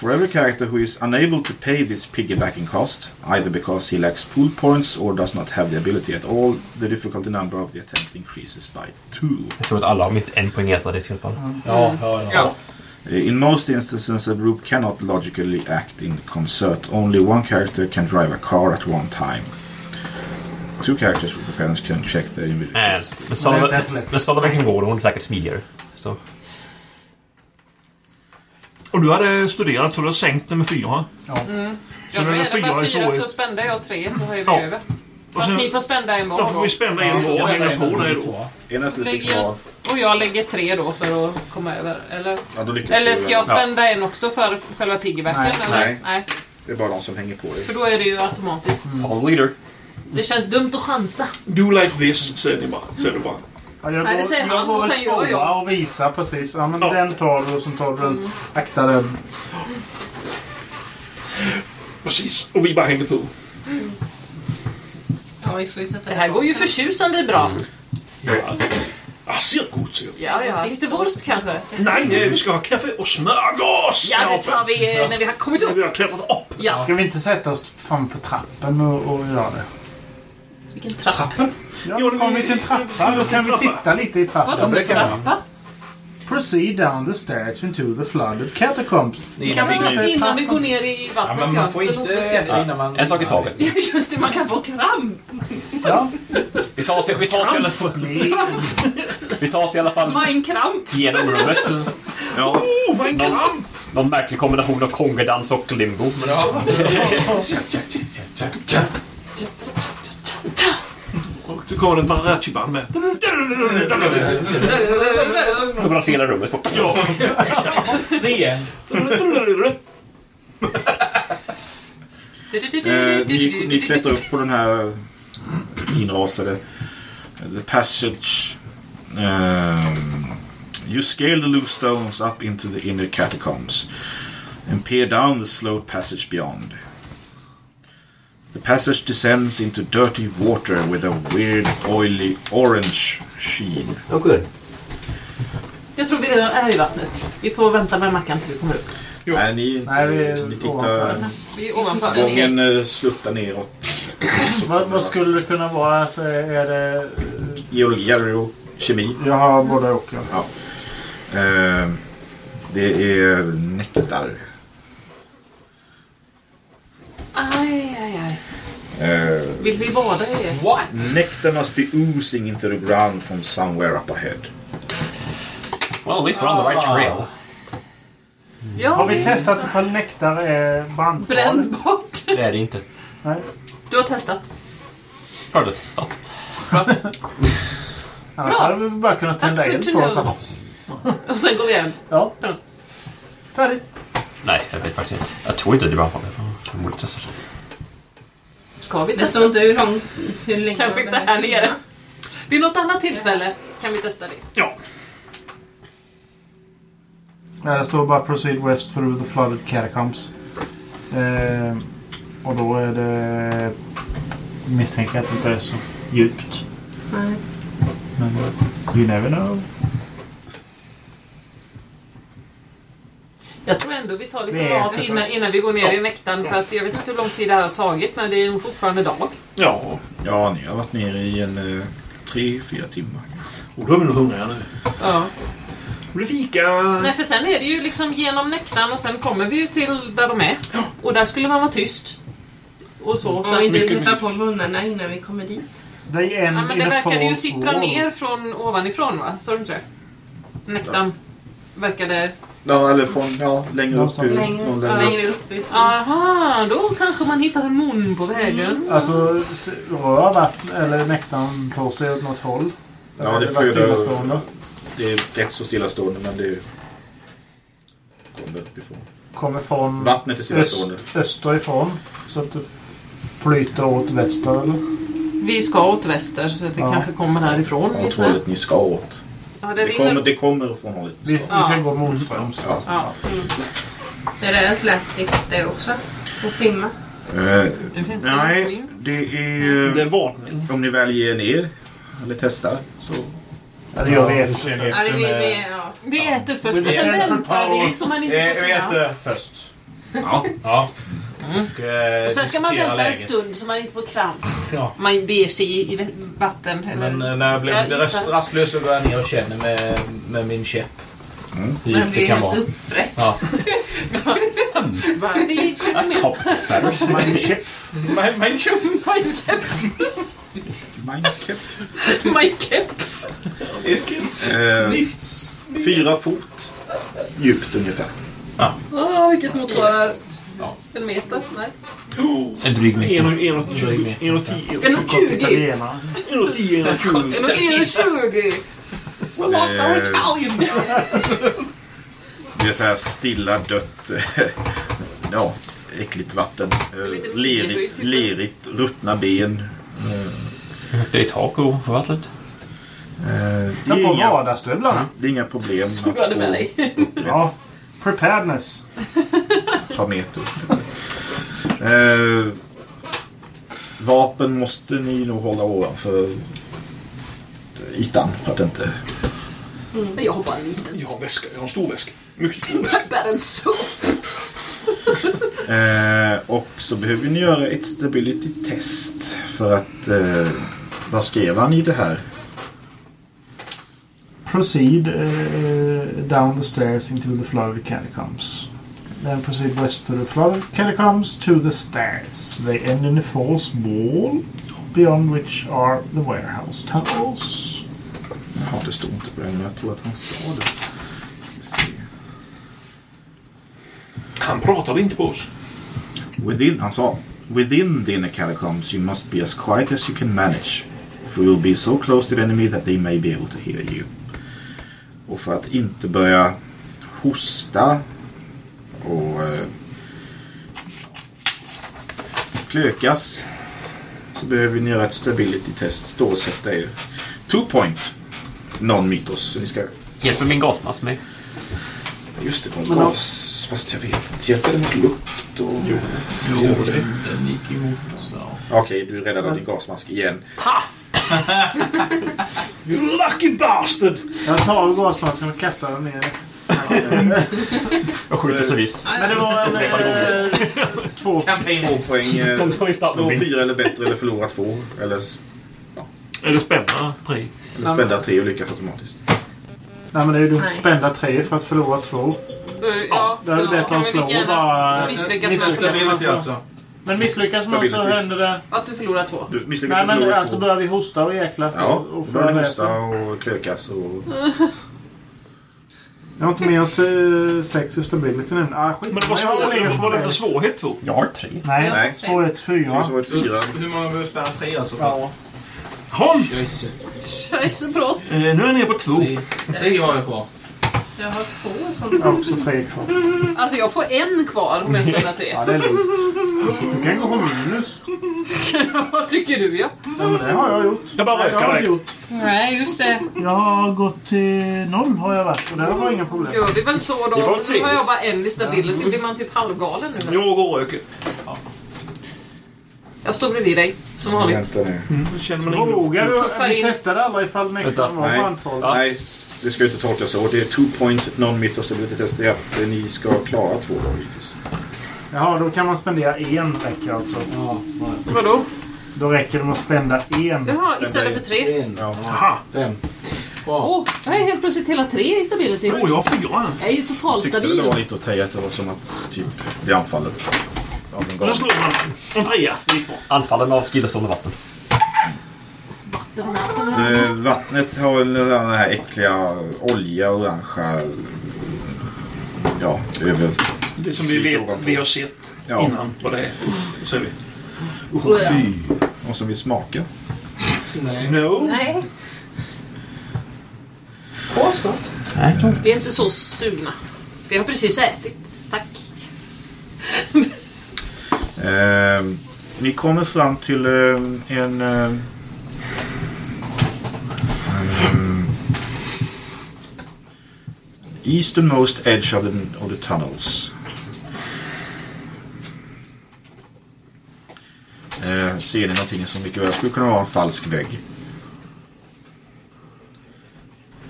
Speaker 2: For every character who is unable to pay this piggybacking cost, either because he lacks pool points or does not have the ability at all, the difficulty number of the attempt increases by two.
Speaker 4: Jag tror att alla har minst en poäng i Athletics i alla fall.
Speaker 10: Ja, ja, ja.
Speaker 6: Ja.
Speaker 2: Uh, In most instances, a group cannot logically act in concert. Only one character can drive a car at one time. Two characters with weapons can check their
Speaker 4: Äh,
Speaker 2: individuals.
Speaker 4: Men Sullivan men Sullivan kan gå, då är hon säkert smidigare. Så.
Speaker 8: Och du hade studerat så du har sänkt den med fyra.
Speaker 6: Ja,
Speaker 8: Så
Speaker 6: men
Speaker 8: den är
Speaker 6: det
Speaker 8: fyra
Speaker 6: bara fyra
Speaker 8: så...
Speaker 6: så spände jag tre. Då har vi
Speaker 8: Ja.
Speaker 6: över.
Speaker 8: Och
Speaker 6: Fast
Speaker 8: sen-
Speaker 6: ni får spända en var
Speaker 8: Då får vi spänna en var och hänga på dig då.
Speaker 2: En var...
Speaker 6: Och jag lägger tre då för att komma över. Eller,
Speaker 2: Ja,
Speaker 6: eller ska jag spända en också för själva piggybacken?
Speaker 3: Nej.
Speaker 6: eller?
Speaker 2: Nej.
Speaker 6: Nej.
Speaker 2: Det är bara de som hänger på dig.
Speaker 6: För då är det ju automatiskt.
Speaker 4: Follow the leader.
Speaker 6: Det känns dumt att chansa.
Speaker 8: Do like this, säger ni bara. Säger du bara.
Speaker 3: Ja, jag
Speaker 6: Nej, det
Speaker 3: går,
Speaker 6: säger
Speaker 3: jag
Speaker 6: han
Speaker 3: går
Speaker 6: och sen gör
Speaker 3: tvåa
Speaker 6: jag.
Speaker 3: och visar precis. Ja, men
Speaker 8: Ja.
Speaker 3: den tar du och sen tar du den. Akta den.
Speaker 8: Precis. Och vi bara hänger på.
Speaker 6: Ja, vi får ju sätta det här går ju förtjusande bra.
Speaker 8: Ja. Ah, ser gott ser det.
Speaker 6: Ja, ja. Lite wurst kanske?
Speaker 8: Nej, nej, vi ska ha kaffe och smörgås!
Speaker 6: Ja, det tar vi när vi har kommit
Speaker 8: När
Speaker 6: upp.
Speaker 8: vi har klättrat upp.
Speaker 6: Ja.
Speaker 3: Ska vi inte sätta oss fram på trappen och, och göra det?
Speaker 6: Vilken trappa?
Speaker 3: Ja,
Speaker 8: Jo, det-
Speaker 3: kommer vi till en trappa då kan vi sitta lite i
Speaker 6: Vadå
Speaker 3: trappen.
Speaker 6: för trappa?
Speaker 3: Proceed down the stairs into the flooded catacombs.
Speaker 6: Kan man
Speaker 3: sitta i
Speaker 6: innan vi
Speaker 3: trappan?
Speaker 6: går ner i
Speaker 5: Ja,
Speaker 6: vattnet?
Speaker 5: men man får
Speaker 6: Det
Speaker 5: inte äta innan man...
Speaker 4: En sak i taget.
Speaker 6: Ja, just det. Man kan få kramp.
Speaker 3: Ja,
Speaker 4: Vi tar oss, vi tar oss, i, alla fall, vi tar oss i alla fall
Speaker 6: Mindkramp.
Speaker 4: genom rummet.
Speaker 2: Ja,
Speaker 8: Oh, kramp!
Speaker 4: Någon märklig kombination av kongedans och limbo. [LAUGHS]
Speaker 5: Ja.
Speaker 8: Och så kommer det ett mariachi-band med.
Speaker 4: så raserar hela rummet. På.
Speaker 8: Ja.
Speaker 10: Igen.
Speaker 2: eh, ni, ni klättrar upp på den här inrasade The Passage. Um, you scale the loose stones up into the inner catacombs and peer down the slow passage beyond. The passage descends into dirty water with a weird oily orange sheen.
Speaker 10: Oh good.
Speaker 6: Jag tror vi redan är i vattnet. Vi får vänta med mackan tills vi kommer upp.
Speaker 2: Nej, ni,
Speaker 3: Nej, vi
Speaker 2: ni tittar...
Speaker 3: ovanför.
Speaker 6: Vi är ovanför.
Speaker 2: Gången eh, sluttar neråt. [CLEARS THROAT]
Speaker 3: Vad, vad skulle det kunna vara? Alltså, är det... eh,
Speaker 2: Geologi eller kemi.
Speaker 3: Jag har både och. Ja.
Speaker 2: Ja. Eh, det är nektar.
Speaker 6: Aj, aj, aj. Vill vi bada i det?
Speaker 5: What?
Speaker 2: nectar must be oozing into the ground from somewhere up ahead.
Speaker 4: Well, at least we're on the right trail.
Speaker 6: Ja,
Speaker 3: Har vi testat ifall nektar är brandfarligt?
Speaker 6: Brännbart.
Speaker 4: Det är det inte.
Speaker 3: Nej.
Speaker 6: Du har testat.
Speaker 4: Har du testat?
Speaker 3: Annars hade vi bara kunnat tända
Speaker 6: That's good
Speaker 3: eld
Speaker 6: to
Speaker 3: på oss.
Speaker 6: know. Och sen går vi hem.
Speaker 3: Ja. Färdigt.
Speaker 4: Nej, jag vet faktiskt inte. Jag tror inte det är bra Jag borde testa. så.
Speaker 6: Ska vi
Speaker 9: Det
Speaker 6: testa?
Speaker 9: står inte hur långt... Hur länge
Speaker 6: Kanske inte här nere. Vid något annat tillfälle kan vi testa det.
Speaker 8: Ja.
Speaker 3: Nej, det står bara proceed west through the flooded catacombs. Eh, och då är det... Misstänker att det inte är så djupt.
Speaker 9: Nej.
Speaker 3: Men you never know.
Speaker 6: Jag tror ändå vi tar lite mat innan, innan vi går ner i nektarn. För att jag vet inte hur lång tid det här har tagit men det är nog fortfarande dag.
Speaker 8: Ja,
Speaker 2: Ja, ni har varit nere i en eh, tre, fyra timmar.
Speaker 8: och då är vi nog hungriga nu.
Speaker 6: Ja.
Speaker 8: Det fika.
Speaker 6: Nej, för sen är det ju liksom genom nektarn och sen kommer vi ju till där de är. Och där skulle man vara tyst. Och så. så
Speaker 9: Om
Speaker 6: att
Speaker 9: vi inte knuffar på munnarna innan vi kommer dit.
Speaker 3: They end
Speaker 6: ja, men det verkade ju sippra
Speaker 3: wall.
Speaker 6: ner från ovanifrån va? Sa du inte det? Nektarn verkade...
Speaker 2: Ja, eller från, ja, längre upp.
Speaker 3: Någonstans.
Speaker 2: ur-
Speaker 9: Längre,
Speaker 2: någon längre upp.
Speaker 9: längre uppifrån.
Speaker 6: Aha, då kanske man hittar en mun på vägen.
Speaker 3: Alltså, s- rör vatten eller nektarn på sig åt något håll?
Speaker 2: Ja,
Speaker 3: Eller
Speaker 2: det flödar-
Speaker 3: stillastående?
Speaker 2: Det är rätt så stillastående, men det kommer uppifrån.
Speaker 3: Kommer från
Speaker 2: Vattnet är stillastående.
Speaker 3: öst, österifrån. Så att det flyter åt väster eller?
Speaker 6: Vi ska åt väster så att det
Speaker 3: Ja.
Speaker 6: kanske kommer gissar jag.
Speaker 2: hållet ni ska åt.
Speaker 6: Ja, det
Speaker 2: Det kommer, det kommer från hållet
Speaker 3: Vi, vi
Speaker 2: ska.
Speaker 3: ska
Speaker 6: Ja.
Speaker 3: gå motströms.
Speaker 2: Ja.
Speaker 6: Ja. Mm.
Speaker 9: Är det Athletics det också? Och simma?
Speaker 2: Eh,
Speaker 6: Det finns
Speaker 2: nej, det är...
Speaker 8: Det är varning.
Speaker 2: Om ni väl ger ner eller testar så...
Speaker 3: Ja, det gör vi efter.
Speaker 11: känner
Speaker 9: Ja, det
Speaker 11: efter
Speaker 9: vi,
Speaker 11: med-
Speaker 9: vi, ja.
Speaker 6: Vi äter först och sen väntar vi
Speaker 3: power.
Speaker 6: så man inte
Speaker 5: Eh, vi äter först. Ja. ja. Och, eh,
Speaker 6: Och sen ska man vänta en
Speaker 5: läget.
Speaker 6: stund så man inte får kramp. [LAUGHS]
Speaker 5: Ja.
Speaker 6: Man beger sig i, i vatten. Eller...
Speaker 5: Men eh, när jag blir
Speaker 6: Jag
Speaker 5: rastlös så går jag ner och känner med, med min käpp. Hur
Speaker 9: Men
Speaker 5: djupt
Speaker 9: det
Speaker 5: det
Speaker 9: blir
Speaker 5: kan
Speaker 9: helt
Speaker 5: vara.
Speaker 9: uppfrätt.
Speaker 5: Ja. [LAUGHS]
Speaker 6: Vi kommer.
Speaker 3: Man chip.
Speaker 5: Min- Min käpp!
Speaker 6: My käpp.
Speaker 2: Mindcap.
Speaker 6: My käpp.
Speaker 2: Eh, fyra fot djupt ungefär.
Speaker 6: Åh, vilket motsvarar en meter. Nej.
Speaker 4: En dryg
Speaker 8: En
Speaker 4: meter.
Speaker 8: och- en och tjugo. En och tio.
Speaker 6: En och tjugo.
Speaker 3: Italienare.
Speaker 8: En och tio. En och tjugo.
Speaker 6: En och en och tjugo.
Speaker 5: We lost our
Speaker 2: Eh,
Speaker 5: Italian!
Speaker 2: Det är så här stilla, dött... ja, äckligt vatten. Eh, Lerigt,
Speaker 6: typ.
Speaker 2: lerigt, ruttna ben.
Speaker 4: Det är tak och vattnet.
Speaker 2: Eh, Det
Speaker 3: Ta
Speaker 2: är
Speaker 3: på
Speaker 2: inga,
Speaker 3: radarstövlarna.
Speaker 2: det är inga problem
Speaker 6: Så bra det med dig.
Speaker 3: Ja. Preparedness. [LAUGHS]
Speaker 2: ta meter. Eh, vapen måste ni nog hålla ovanför ytan för att inte...
Speaker 6: Men jag har bara en liten.
Speaker 8: Jag har väska. Jag har en stor väska. Mycket stor väska.
Speaker 6: Bär en så.
Speaker 2: Eh, och så behöver ni göra ett stability test för att... Eh, vad skrev han i det här?
Speaker 3: Proceed uh, down the stairs into the flooded catacombs. Then proceed west to the flooded catacombs to the stairs. They end in a false wall, beyond which are the warehouse tunnels.
Speaker 2: Jaha, det stod inte på den, men jag tror att han sa det. Ska vi se.
Speaker 8: Han pratade inte på oss.
Speaker 2: Within, han sa, within the inner catacombs you must be as quiet as you can manage. For you will be so close to the enemy that they may be able to hear you. Och för att inte börja hosta och eh, klökas så behöver ni göra ett stability test. Och sätta er. Two point. Non mitos. Så ni ska...
Speaker 4: Hjälper min gasmask mig?
Speaker 2: Just det,
Speaker 3: Men-
Speaker 2: gas. Fast jag vet inte. Hjälper det mot lukt och... Jo, det.
Speaker 11: Den gick emot oss.
Speaker 2: Okej, du räddade din gasmask igen.
Speaker 8: You [LAUGHS] lucky bastard!
Speaker 3: Jag tar gasmasken och kastar den ner.
Speaker 4: Jag skjuter så vis.
Speaker 3: Men det var en... Eh, två.
Speaker 2: Två poäng. eh,
Speaker 4: De tar ju starten
Speaker 2: Slå fyra eller bättre eller förlora två. Eller,
Speaker 8: Eller spänna. Tre.
Speaker 2: eller spända tre och lyckas automatiskt.
Speaker 3: Nej men det är ju dumt
Speaker 9: Nej.
Speaker 3: att spända tre för att förlora två.
Speaker 6: Ja,
Speaker 3: Det är
Speaker 6: då
Speaker 3: bättre att slå
Speaker 6: gärna
Speaker 3: bara...
Speaker 6: misslyckas med
Speaker 3: misslyckas
Speaker 5: Stability
Speaker 3: man
Speaker 5: alltså.
Speaker 3: Men misslyckas man så
Speaker 2: Stability.
Speaker 3: händer det...
Speaker 6: Att du förlorar två.
Speaker 2: Du misslyckas
Speaker 3: Nej men
Speaker 2: förlorar
Speaker 3: alltså
Speaker 2: två.
Speaker 3: börjar vi hosta och jäklas då
Speaker 2: Ja,
Speaker 3: och få
Speaker 2: börjar
Speaker 3: det
Speaker 2: hosta och klökas och... [LAUGHS]
Speaker 3: Jag har inte med oss eh, sex i stability nu. Ah, skit.
Speaker 8: Men det var,
Speaker 3: Jag har
Speaker 8: var det inte
Speaker 3: problem.
Speaker 8: svårt två?
Speaker 4: Jag har tre.
Speaker 3: Nej,
Speaker 2: Nej.
Speaker 3: svårighet fyra.
Speaker 2: Så var det fyra.
Speaker 5: Hur många behöver spänna tre alltså?
Speaker 3: Ja.
Speaker 8: Håll!
Speaker 5: Jösses.
Speaker 6: Scheisse, förlåt.
Speaker 8: Eh, nu är jag nere på två.
Speaker 5: Tre- Tre har jag kvar.
Speaker 6: Jag har två
Speaker 3: Jag
Speaker 6: som...
Speaker 3: har också tre kvar.
Speaker 6: Alltså jag får en kvar om jag spelar tre.
Speaker 3: Ja, det är lugnt. Du kan gå på minus. [LAUGHS]
Speaker 6: Vad tycker du ja?
Speaker 3: Ja, men det har jag gjort.
Speaker 8: Jag bara rökar
Speaker 3: jag gjort.
Speaker 6: Nej, just det.
Speaker 3: Jag har gått till noll har jag varit och det var inga problem.
Speaker 6: Gör vi väl så då?
Speaker 4: Det var
Speaker 6: Nu har jag bara en i stability. Blir man typ halvgalen nu?
Speaker 8: Jag går och röker.
Speaker 6: Jag står bredvid dig, som vanligt.
Speaker 2: Vänta nu.
Speaker 8: Jag känner man ingen
Speaker 3: Vågar du? Vi testade aldrig ifall. Necron var
Speaker 2: Nej.
Speaker 3: brandfarlig.
Speaker 2: Nej, det ska inte tolkas så. Det är two point non-myth och stability test. Det är att eh, ni ska klara två dagar hittills.
Speaker 3: Jaha, då kan man spendera en räcker alltså.
Speaker 6: Vadå?
Speaker 3: Då räcker det att spända en.
Speaker 6: Jaha, istället för tre.
Speaker 10: En,
Speaker 8: Aha.
Speaker 10: fem.
Speaker 6: Åh, jag är helt plötsligt hela tre i stability.
Speaker 8: Åh, jag har fyra.
Speaker 6: Jag är ju
Speaker 2: Tyckte det
Speaker 6: totalstabil.
Speaker 2: var lite att i att det var som att typ bli anfallet. av en
Speaker 8: Och så slår man en trea. Det gick bra.
Speaker 4: Anfallen av stillastående vatten.
Speaker 2: Eh, Vattnet har den här äckliga olja, orangea... Ja, över...
Speaker 8: Det som vi vet, vi har sett
Speaker 2: Ja.
Speaker 8: innan vad det är. Så är vi.
Speaker 2: Fy! Och som vill smaka.
Speaker 8: No.
Speaker 9: Nej. Påstått.
Speaker 6: Vi är inte så sugna. Vi har precis ätit. Tack.
Speaker 2: Eh, ni kommer fram till eh, en... Eh, easternmost edge of the, of the tunnels. Eh, ser ni någonting som mycket väl skulle kunna vara en falsk vägg?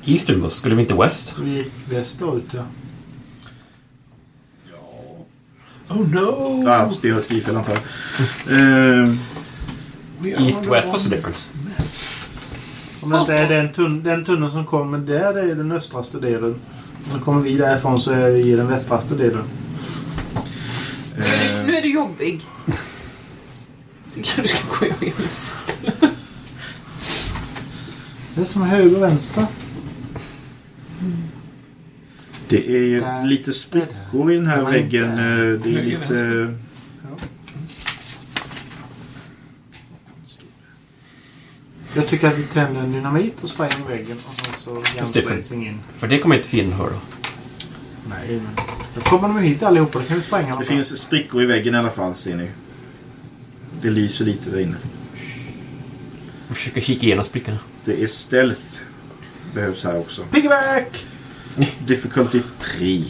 Speaker 4: Easternmost, skulle vi inte west?
Speaker 3: Vi gick västerut ja.
Speaker 8: Oh no.
Speaker 2: Ja, spelet skriver antar jag. Eh,
Speaker 4: East-west, what's the difference?
Speaker 3: Om det inte är den, tun den tunneln som kommer där, det är den östraste delen. Om kommer vi därifrån så är vi i den västraste delen.
Speaker 6: Nu är du, nu är du jobbig. Tycker jag du ska gå igenom istället.
Speaker 3: Det är som höger och vänster.
Speaker 2: Det är ju lite sprickor i den här väggen. eh, Det är lite...
Speaker 3: Jag tycker att vi tänder en dynamit och spränger väggen och så
Speaker 4: Just
Speaker 3: jämnar
Speaker 4: det,
Speaker 3: racing in.
Speaker 4: För det kommer inte fienden höra.
Speaker 3: Nej, men då kommer de hit allihopa. Då kan vi spränga dem.
Speaker 2: Det finns sprickor i väggen i alla fall, ser ni. Det lyser lite där inne.
Speaker 4: Vi försöker kika igenom sprickorna.
Speaker 2: Det är stealth. Behövs här också.
Speaker 3: Piggyback!
Speaker 2: Difficulty 3.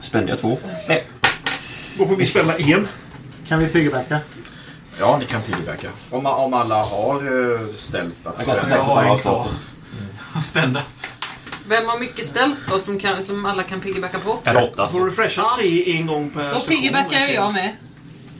Speaker 4: Spände jag två? Nej.
Speaker 8: Då får vi spela en.
Speaker 3: Kan vi piggybacka?
Speaker 2: Ja, ni kan piggybacka. Om, om alla har uh, stealth. Att
Speaker 4: Jag på att
Speaker 5: en
Speaker 4: jag har
Speaker 5: kvar. Spända.
Speaker 6: Vem har mycket ställt då som, kan, som alla kan piggybacka på?
Speaker 4: Har åtta.
Speaker 8: Får
Speaker 4: Så.
Speaker 8: refresha
Speaker 6: Ja.
Speaker 8: tre en gång per
Speaker 6: Då piggybackar ju jag med.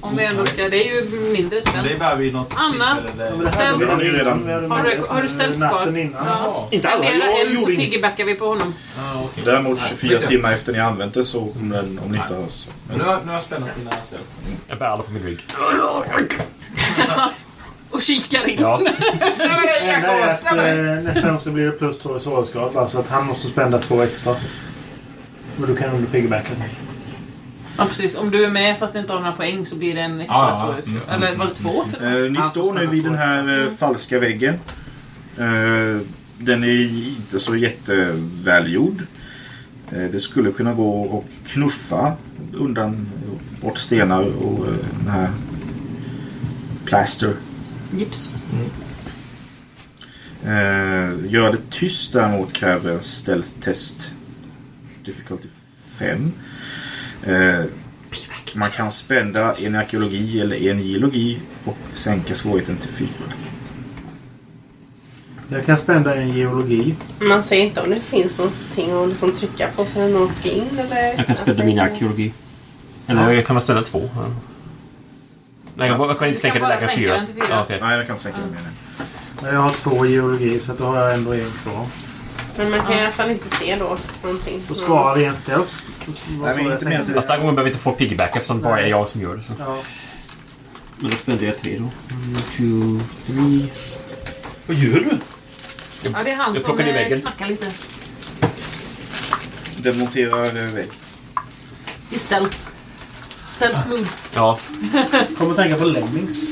Speaker 6: Om vi ändå ska. Det är ju mindre
Speaker 5: Men det är
Speaker 6: spänn.
Speaker 5: bara vid något
Speaker 6: Anna? Ställ-
Speaker 2: Har
Speaker 6: Har du- har du ställt kvar?
Speaker 3: Natten innan.
Speaker 5: Jaha.
Speaker 8: Inte alla.
Speaker 6: Spendera
Speaker 8: Jag
Speaker 6: en så piggybackar vi på honom.
Speaker 5: Ja, okej.
Speaker 2: Däremot
Speaker 5: Nej,
Speaker 2: 24
Speaker 5: skit i.
Speaker 2: timmar efter ni har använt det så kommer den, om ni inte har... så-
Speaker 5: Men nu har, nu har jag spännat dina ställ.
Speaker 4: Jag bär alla på min rygg. [LAUGHS]
Speaker 6: Och kikar in.
Speaker 4: Ja. [LAUGHS]
Speaker 3: Är att eh, nästa gång så blir det plus två i svårighetsgrad. Alltså att han måste spända två extra. Men du kan under piggybacka.
Speaker 6: Ja, precis. Om du är med fast inte har några poäng så blir det en extra
Speaker 5: Ja, ja.
Speaker 6: svårighetsgrad. Eller var det två till?
Speaker 2: Eh, ni
Speaker 3: Han
Speaker 2: står nu vid den här eh, falska väggen. Eh, den är inte så jättevälgjord. Eh, det skulle kunna gå att knuffa undan bort stenar och eh, den här plaster.
Speaker 6: Gips.
Speaker 2: Eh, göra det tyst däremot kräver stealth test. Difficulty 5. Eh, man kan spända en arkeologi eller en geologi och sänka svårigheten till 4.
Speaker 3: Jag kan spända en geologi.
Speaker 9: Man ser inte om det finns någonting att liksom trycka på så den åker in eller...
Speaker 4: Jag kan spänna
Speaker 9: Alltså,
Speaker 4: min arkeologi. Eller jag kan man ställa två? Ja. Nej, jag, jag kan inte sänka
Speaker 6: kan bara
Speaker 4: lägre än
Speaker 6: sänka
Speaker 4: fyra.
Speaker 6: den till fyra.
Speaker 4: Ja, okej.
Speaker 2: Nej, jag kan inte sänka den.
Speaker 3: Jag har två geologi så då har jag ändå en kvar.
Speaker 9: Men man kan i alla fall inte se då någonting.
Speaker 3: Då sparar vi en stealth.
Speaker 2: Nej, men inte mer än
Speaker 4: Fast den här gången behöver vi inte få piggyback eftersom det bara är jag som gör det. Så.
Speaker 3: Ja.
Speaker 4: Men då spenderar jag tre då. One, two, three.
Speaker 8: Vad gör du?
Speaker 6: Ja, det är han
Speaker 4: Jag
Speaker 6: som
Speaker 4: plockar ner
Speaker 6: eh,
Speaker 4: väggen.
Speaker 6: knackar lite.
Speaker 2: Demonterar eh, vägg.
Speaker 6: I stealth. Stealth mood.
Speaker 4: Ja.
Speaker 3: Kommer att tänka på Lemmings.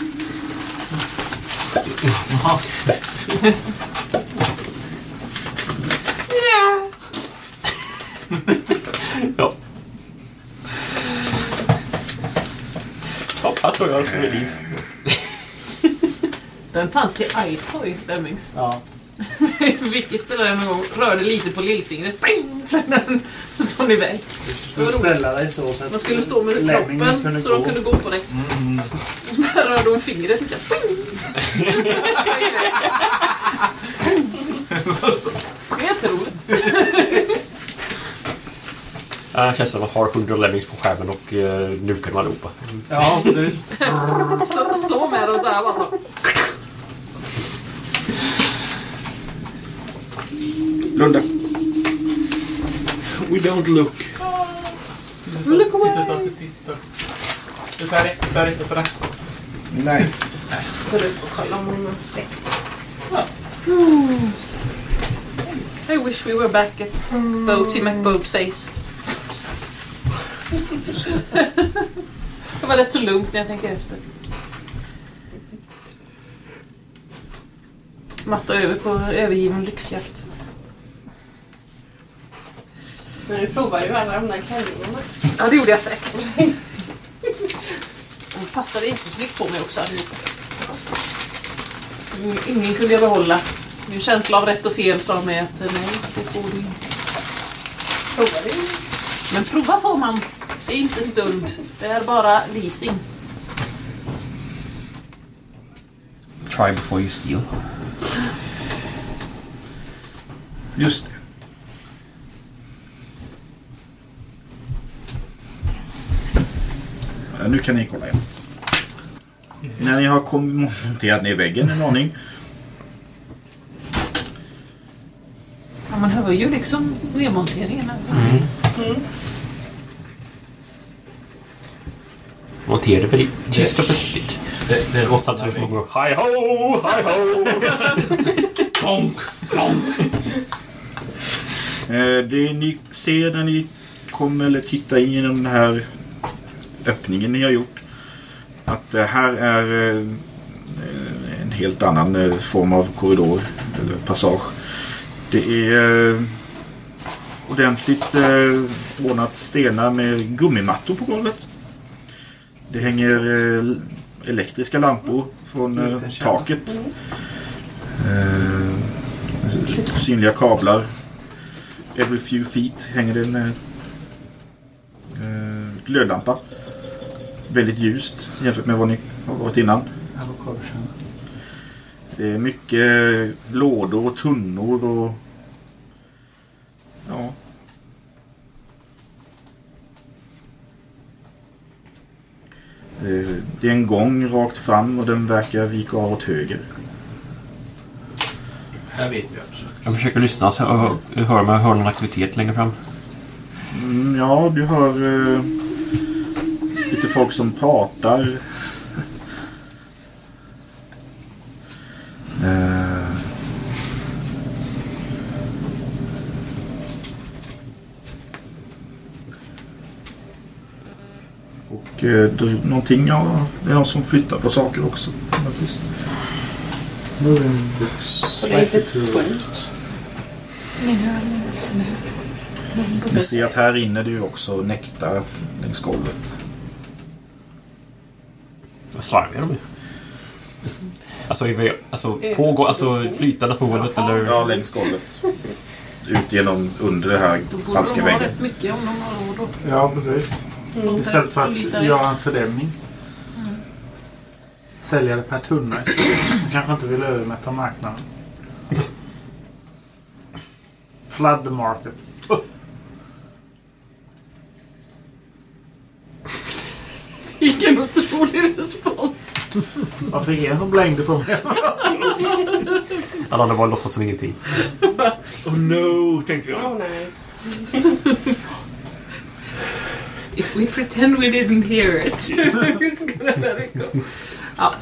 Speaker 3: [LAUGHS]
Speaker 4: Ja. Här står jag med liv.
Speaker 6: Den fanns till iToy, Lemmings.
Speaker 3: Ja. [LAUGHS]
Speaker 6: Vicky spelade den en gång, rörde lite på lillfingret. Ping! flög den sån iväg. Var roligt.
Speaker 3: Ställa dig så, så att
Speaker 6: Man skulle stå med kroppen så
Speaker 3: gå.
Speaker 6: de kunde gå på dig. Och så bara rörde hon fingret lite. [LAUGHS] Jätteroligt.
Speaker 4: Ja, Det känns som att man har 100 lemmings på skärmen och uh, nukar dem allihopa.
Speaker 3: Ja, precis.
Speaker 6: Stå, stå med och så här bara så.
Speaker 2: Blunda.
Speaker 8: We don't look.
Speaker 6: Look away.
Speaker 5: Titta, titta. Du är färdig? Du är? Du är färdig?
Speaker 10: Nej.
Speaker 9: Går upp och kollar om hon har släckt.
Speaker 6: I wish we were back at Boaty McBoatface. Det var rätt så lugnt när jag tänker efter. Matta över på övergiven lyxjakt.
Speaker 9: Men du provar ju alla de där klänningarna.
Speaker 6: Ja, det gjorde jag säkert. [LAUGHS] De passade jättesnyggt på mig också allihopa. Ingen kunde jag behålla. Min känsla av rätt och fel sa mig att nej, det får du inte.
Speaker 9: Provar du?
Speaker 6: Men prova får man. Det är inte stund. Det är bara leasing.
Speaker 10: Try before you steal.
Speaker 2: Just det. Ja, nu kan ni kolla igen. När ni har monterat ner väggen en aning.
Speaker 6: Ja, man hör ju liksom nedmonteringen. Här.
Speaker 4: Monterade för tyst och försiktigt.
Speaker 5: Det, det är råttan
Speaker 4: Samtidigt som man går Hi ho, hi ho! [LAUGHS]
Speaker 5: Plonk, plonk.
Speaker 2: Eh, Det ni ser när ni kommer eller tittar in genom den här öppningen ni har gjort. Att det här är eh, en helt annan eh, form av korridor eller passage. Det är ordentligt eh, ordnat stenar med gummimattor på golvet. Det hänger eh, elektriska lampor från eh, taket. Eh, synliga kablar every few feet hänger det en eh, eh, glödlampa. Väldigt ljust jämfört med vad ni har varit innan. Det är mycket lådor och tunnor och ja. Det är en gång rakt fram och den verkar vika av åt höger.
Speaker 5: Här vet vi också.
Speaker 4: Jag försöker lyssna så jag hör om jag hör någon aktivitet längre fram.
Speaker 2: Mm, ja, du hör eh, lite folk som pratar. Eh. Och eh, det är någonting, ja, det är någon som flyttar på saker också.
Speaker 9: Det är.
Speaker 2: Ni ser att här inne det är ju också nektar längs golvet.
Speaker 4: Vad slarviga de är. Alltså, är vi, alltså, på, alltså flytande på golvet eller?
Speaker 2: Ja, längs golvet. Ut genom, under det här
Speaker 6: Då borde
Speaker 2: falska
Speaker 6: de ha
Speaker 2: väggen.
Speaker 6: rätt mycket om de har råd.
Speaker 3: Ja, precis. Istället för att göra en fördämning. Sälja det per tunna istället. Man kanske inte vill övermätta marknaden. Flood the market.
Speaker 6: Vilken otrolig respons.
Speaker 3: Jag fick en som blängde på mig.
Speaker 4: Alla andra bara låtsas som ingenting. [LAUGHS]
Speaker 8: Oh no, tänkte jag.
Speaker 9: Åh nej.
Speaker 6: If we pretend we didn't hear it. [LAUGHS] Hur ska det gå? Ja,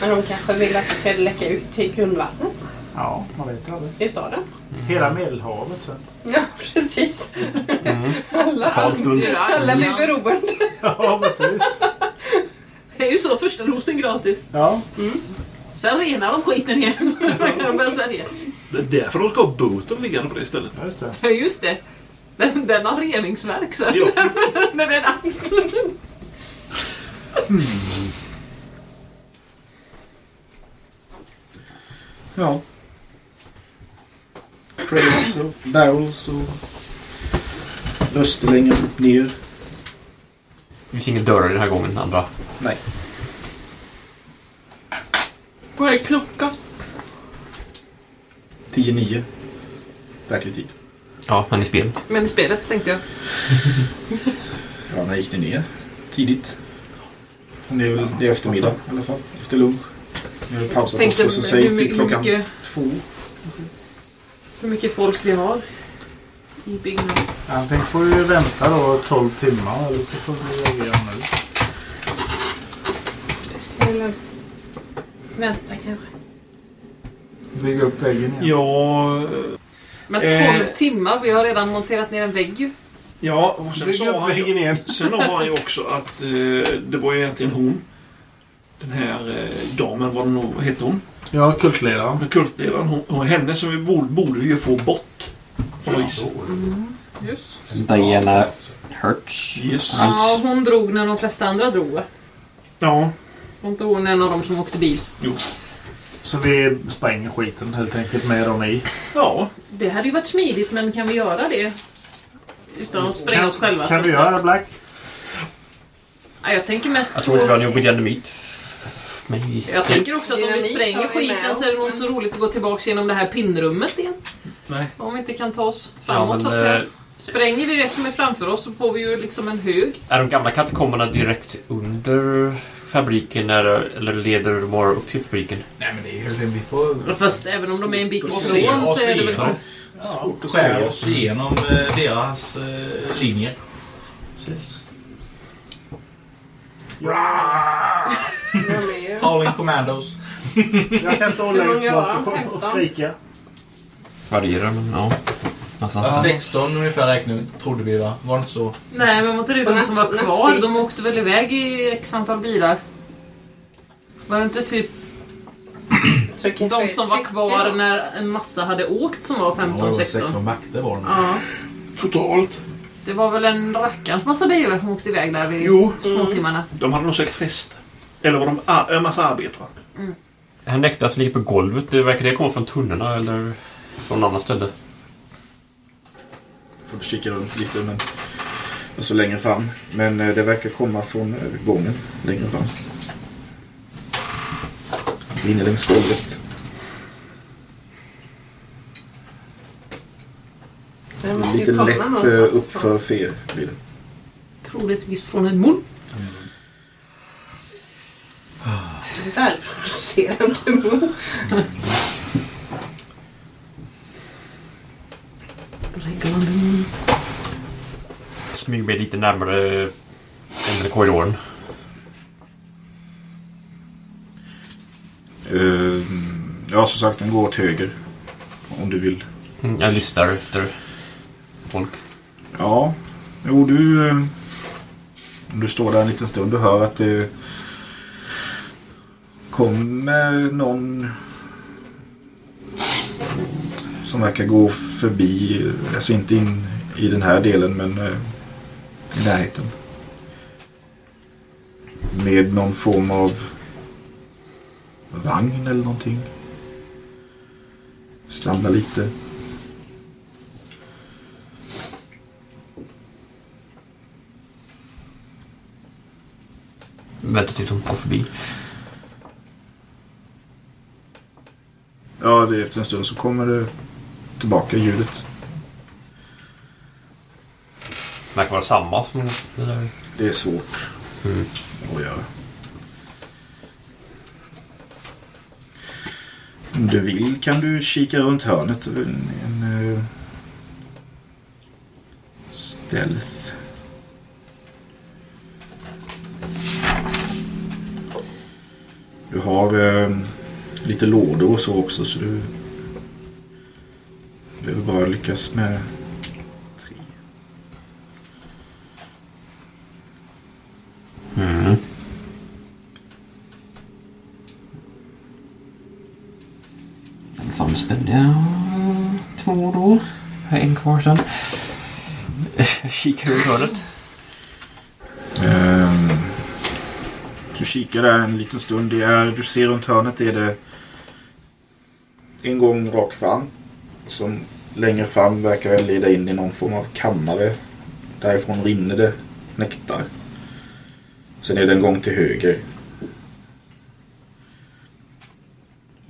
Speaker 9: Men de kanske vill att det ska läcka ut till grundvattnet
Speaker 3: Ja, man vet aldrig.
Speaker 9: i staden.
Speaker 3: Hela Medelhavet sen.
Speaker 9: Ja, precis. Alla,
Speaker 4: en stund.
Speaker 9: alla blir beroende.
Speaker 3: Ja, precis.
Speaker 6: det är ju så första rosen gratis.
Speaker 3: Ja,
Speaker 6: Sen renar de skiten igen. Så [LAUGHS] kan de börja sälja.
Speaker 8: Det är därför de ska ha båten liggande på det stället.
Speaker 3: just det.
Speaker 6: Ja, just det. Den, den har reningsverk så.
Speaker 8: Ja.
Speaker 6: När det är dags.
Speaker 2: Ja. Crates och barrels och röster längre ner.
Speaker 4: Det finns ingen dörr den här gången, andra.
Speaker 2: Nej.
Speaker 6: Vad är klockan?
Speaker 2: 10-9. Verklig tid.
Speaker 4: Ja, men i spel.
Speaker 6: Men i spelet tänkte jag. [LAUGHS]
Speaker 2: Ja, när gick ni ner? Tidigt. Det är väl det är eftermiddag i alla fall. Efter lunch. Vi har pausat
Speaker 6: Tänkte
Speaker 2: också, så
Speaker 6: hur,
Speaker 2: säg
Speaker 6: hur,
Speaker 2: klockan
Speaker 6: mycket,
Speaker 2: två.
Speaker 6: hur mycket folk vi har i byggnaden.
Speaker 3: Antingen får vi vänta då 12 timmar eller så får vi reagera nu.
Speaker 9: Snälla. Vänta kanske.
Speaker 3: Bygga upp väggen igen.
Speaker 8: Ja,
Speaker 6: Men
Speaker 8: Eh.
Speaker 6: 12 timmar, vi har redan monterat ner en vägg ju.
Speaker 8: ja och sen sa han ju,
Speaker 3: väggen igen. [LAUGHS]
Speaker 8: sen har han ju också att eh, det var ju egentligen hon. Den här eh, damen, vad, hon, heter hon?
Speaker 3: Ja, kultledaren.
Speaker 8: Kultledaren. Hon, hon, henne som vi borde, borde vi ju få bort. På något vis.
Speaker 6: Just.
Speaker 4: Diana Hertz.
Speaker 8: Yes.
Speaker 6: Ja, hon drog när de flesta andra drog?
Speaker 8: Ja,
Speaker 6: Var inte hon en av dem som åkte bil?
Speaker 3: Så vi spränger skiten helt enkelt med dem i.
Speaker 8: ja.
Speaker 6: Det hade ju varit smidigt, men kan vi göra det? Utan att spränga oss själva?
Speaker 3: Kan vi göra det Black?
Speaker 6: Ja, jag tänker mest
Speaker 4: Jag tror inte vi har nog med dynamit. Men
Speaker 6: Jag tänker också att om vi
Speaker 9: Dynamit
Speaker 6: spränger
Speaker 9: har vi med
Speaker 6: skiten
Speaker 9: oss,
Speaker 6: så är det nog inte så roligt att gå tillbaka genom det här pinnrummet igen.
Speaker 8: Nej.
Speaker 6: Om vi inte kan ta oss
Speaker 4: Ja,
Speaker 6: framåt
Speaker 4: men,
Speaker 6: så att säga.
Speaker 4: eh,
Speaker 6: Spränger vi det som är framför oss så får vi ju liksom en hög.
Speaker 4: Är de gamla katakomberna direkt under fabriken eller, eller leder de bara upp till fabriken?
Speaker 5: Nej men det är ju vi får
Speaker 6: Fast även om de är en bit ifrån så är det väl...
Speaker 5: igenom.
Speaker 2: Svårt att
Speaker 5: skära
Speaker 2: säga.
Speaker 5: oss igenom eh, deras eh, linjer. Precis.
Speaker 9: Jag med ju.
Speaker 5: Howling Commandos.
Speaker 3: Jag kan stå längst bak och, och
Speaker 9: 15?
Speaker 3: skrika.
Speaker 4: Varierar, men ja. Alltså,
Speaker 5: Ja, 16 ungefär räknade trodde vi va? Var det inte så?
Speaker 6: Nej, men var inte det de som var kvar? De åkte väl iväg i x antal bilar? Var det inte typ de
Speaker 9: det
Speaker 6: som var
Speaker 9: 30
Speaker 6: kvar när en massa hade åkt som var 15-16?
Speaker 5: 16 vakter var de.
Speaker 6: Ja.
Speaker 8: Totalt.
Speaker 6: Det var väl en rackarns massa bilar som åkte iväg där vid
Speaker 8: Jo.
Speaker 6: småtimmarna.
Speaker 8: De hade nog säkert fest. Eller var de en massa arbete? Va?
Speaker 4: Han nektas ligga på golvet. Det verkar det komma från tunnorna eller från någon annan ställe.
Speaker 2: Får kika runt lite men... Alltså längre fram. Men eh, det verkar komma från eh, gången längre fram. Inne längs golvet. Lite lätt eh, uppför fer blir det.
Speaker 6: Troligtvis från ett moln.
Speaker 9: ifrån. Välproducerande mord.
Speaker 6: Dräggande
Speaker 4: Smyger mig lite närmare den korridoren.
Speaker 2: Eh, ja, som sagt, den går åt höger. Om du vill.
Speaker 4: Mm, Jag lyssnar efter folk.
Speaker 2: Ja, jo du... eh, Om du står där en liten stund och hör att det kommer någon som verkar gå förbi, alltså inte in i den här delen men eh, i närheten. Med någon form av vagn eller någonting. Skramlar lite.
Speaker 4: Väntar tills hon går förbi.
Speaker 2: Ja, det, efter en stund så kommer det tillbaka ljudet.
Speaker 4: Verkar vara samma som där.
Speaker 2: Det är svårt
Speaker 4: Mm.
Speaker 2: att göra. Om du vill kan du kika runt hörnet. En, en uh, stealth. Du har eh, lite lådor och så också så du behöver bara lyckas med tre.
Speaker 4: Mm. Fan, spände jag två då. Jag har en kvar sen. Jag kikar runt hörnet.
Speaker 2: Ehm, du kikar där en liten stund. Det är, du ser runt hörnet är det en gång rakt fram. Som längre fram verkar leda in i någon form av kammare. Därifrån rinner det nektar. Sen är det en gång till höger.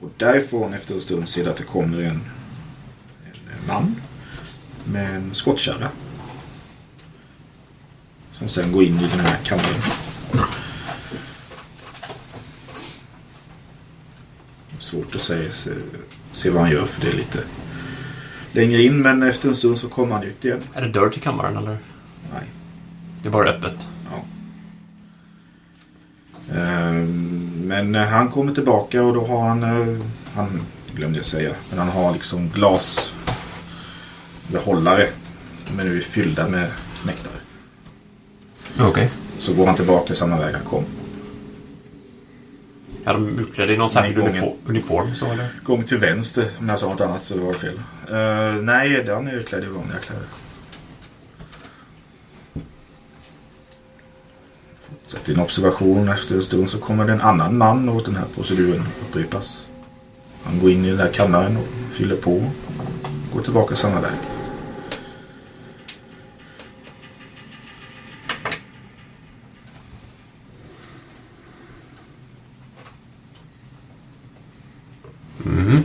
Speaker 2: Och därifrån efter en stund ser du att det kommer en, en man med en skottkärra. Som sen går in i den här kammaren. Svårt att säga, se, se vad han gör för det är lite längre in men efter en stund så kommer han ut igen.
Speaker 4: Är det dörr till kammaren eller?
Speaker 2: Nej.
Speaker 4: Det är bara öppet.
Speaker 2: Ehm, Men eh, han kommer tillbaka och då har han, eh, han glömde jag säga, men han har liksom glasbehållare. Är nu fyllda med nektare.
Speaker 4: Okej.
Speaker 2: Så går han tillbaka samma väg han kom.
Speaker 4: Är de utklädda i någon särskild uniform, uniform så eller?
Speaker 2: Gång till vänster om jag sa något annat så det var fel. Uh, nej, han är utklädd i vanliga kläder. Sätt in observation efter en stund så kommer det en annan man och den här proceduren upprepas. Han går in i den här kammaren och fyller på. och Går tillbaka samma väg.
Speaker 4: Mm.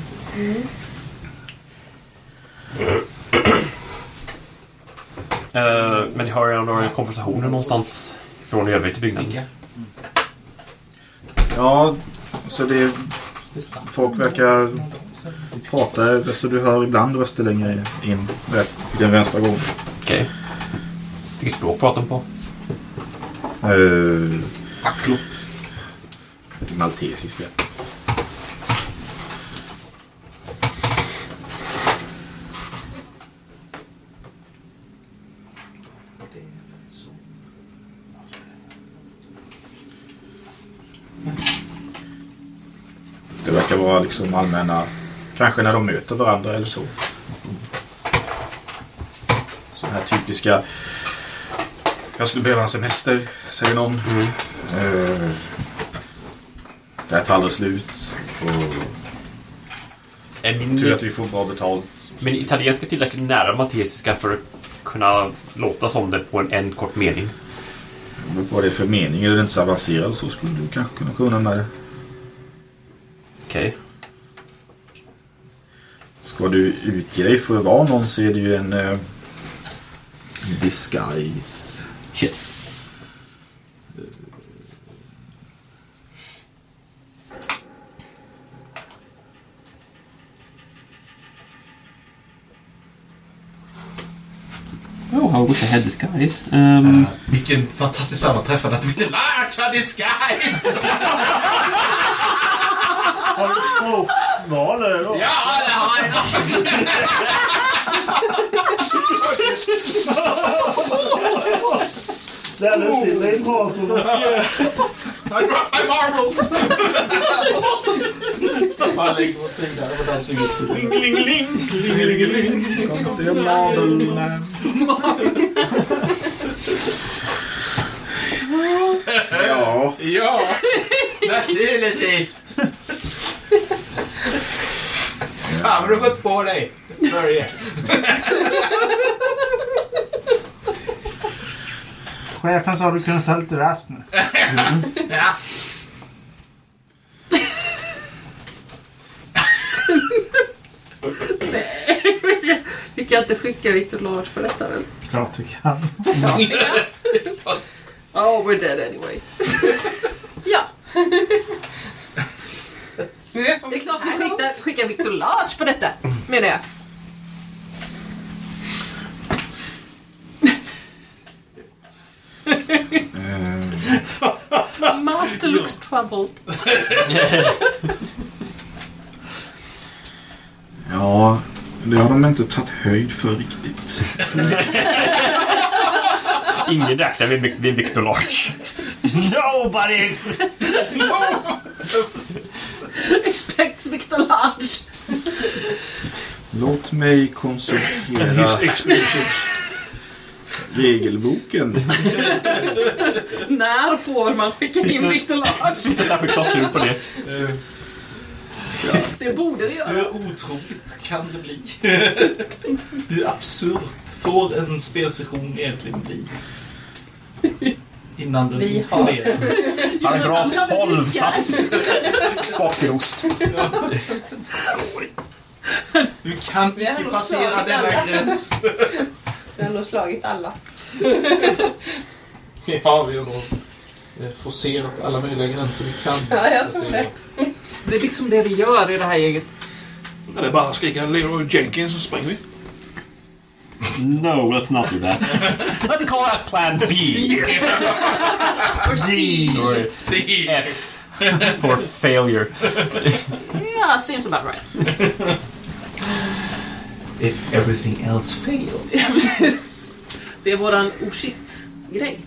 Speaker 4: Eh, men jag hör jag några konversationer någonstans från övrigt i byggnaden.
Speaker 2: Ja, så det... Folk verkar prata. Så du hör ibland röster längre in i den vänstra gången.
Speaker 4: Okej. Vilket språk pratar de på?
Speaker 2: Uh, Maltesiska. Det verkar vara liksom allmänna... Kanske när de möter varandra eller så. Så här typiska... Jag skulle behöva en semester, säger någon. Eh, det här tar aldrig slut. Och
Speaker 4: Är min,
Speaker 2: tur att vi får bra betalt.
Speaker 4: min italienska tillräckligt nära maltesiska för att kunna låta som det på en, en kort mening?
Speaker 2: Men Vad det är för mening? Är det inte så avancerat så skulle du kanske kunna kunna med det.
Speaker 4: Okej.
Speaker 2: Ska du utge dig för att vara någon så är det ju en eh, disguise.
Speaker 4: Shit. Oh, I wish I had disguise. Um,
Speaker 5: Vilken fantastisk sammanträffande att vi inte lärt [LAUGHS] sig disguise! [LAUGHS]
Speaker 3: Har du språkval då?
Speaker 5: Ja, det har jag!
Speaker 3: Det är lustigt. Det är bra så då.
Speaker 5: I dropped my marbles! Han lägger åt sidan och dansar ut.
Speaker 8: Ling-ling-ling. Ling-ling-ling.
Speaker 2: Det är Marvel Man. Ja,
Speaker 5: Ja, naturligtvis! Fan vad du gått på dig, Börje.
Speaker 3: Chefen sa att du kunde ta lite rast nu.
Speaker 5: Ja.
Speaker 6: Vi kan inte skicka Victor Lars på detta väl?
Speaker 3: Klart du kan.
Speaker 6: Oh, we're dead anyway. ja. [LAUGHS] Det är klart vi skickar, skickar Victor Large på detta, menar jag. [LAUGHS] Master looks troubled.
Speaker 2: ja, det har de inte tagit höjd för riktigt. [LAUGHS]
Speaker 4: ingen räknar med, med Victor Large.
Speaker 3: Nobody
Speaker 6: Expects Victor Large.
Speaker 2: Låt mig
Speaker 8: And
Speaker 2: konsultera regelboken.
Speaker 6: När får man skicka in Victor Large?
Speaker 4: Finns det särskild klausul för det? [LAUGHS]
Speaker 6: Det borde det göra.
Speaker 5: Hur otroligt kan det bli? [LAUGHS] Hur absurt får en spelsession egentligen bli? Innan den
Speaker 9: Vi har-
Speaker 5: imploderar.
Speaker 4: Paragraf 12 sats. Bakfilost.
Speaker 5: Du [LAUGHS] kan inte passera denna
Speaker 9: alla.
Speaker 5: gräns.
Speaker 9: Vi har nog slagit alla.
Speaker 5: Ja, vi har nog eh, forcerat alla möjliga gränser vi kan.
Speaker 9: Ja, jag tror det.
Speaker 6: Det är liksom det vi gör i det här gänget.
Speaker 8: Ja, Det är bara att skrika Leroy Jenkins så springer vi.
Speaker 4: No, let's not do that. [LAUGHS] Let's call that plan B. [LAUGHS]
Speaker 6: Or C.
Speaker 4: Or
Speaker 5: Se!
Speaker 4: F for failure.
Speaker 6: Yeah, seems about right.
Speaker 5: If everything else failed.
Speaker 6: Precis. [LAUGHS] Det är våran oh shit-grej.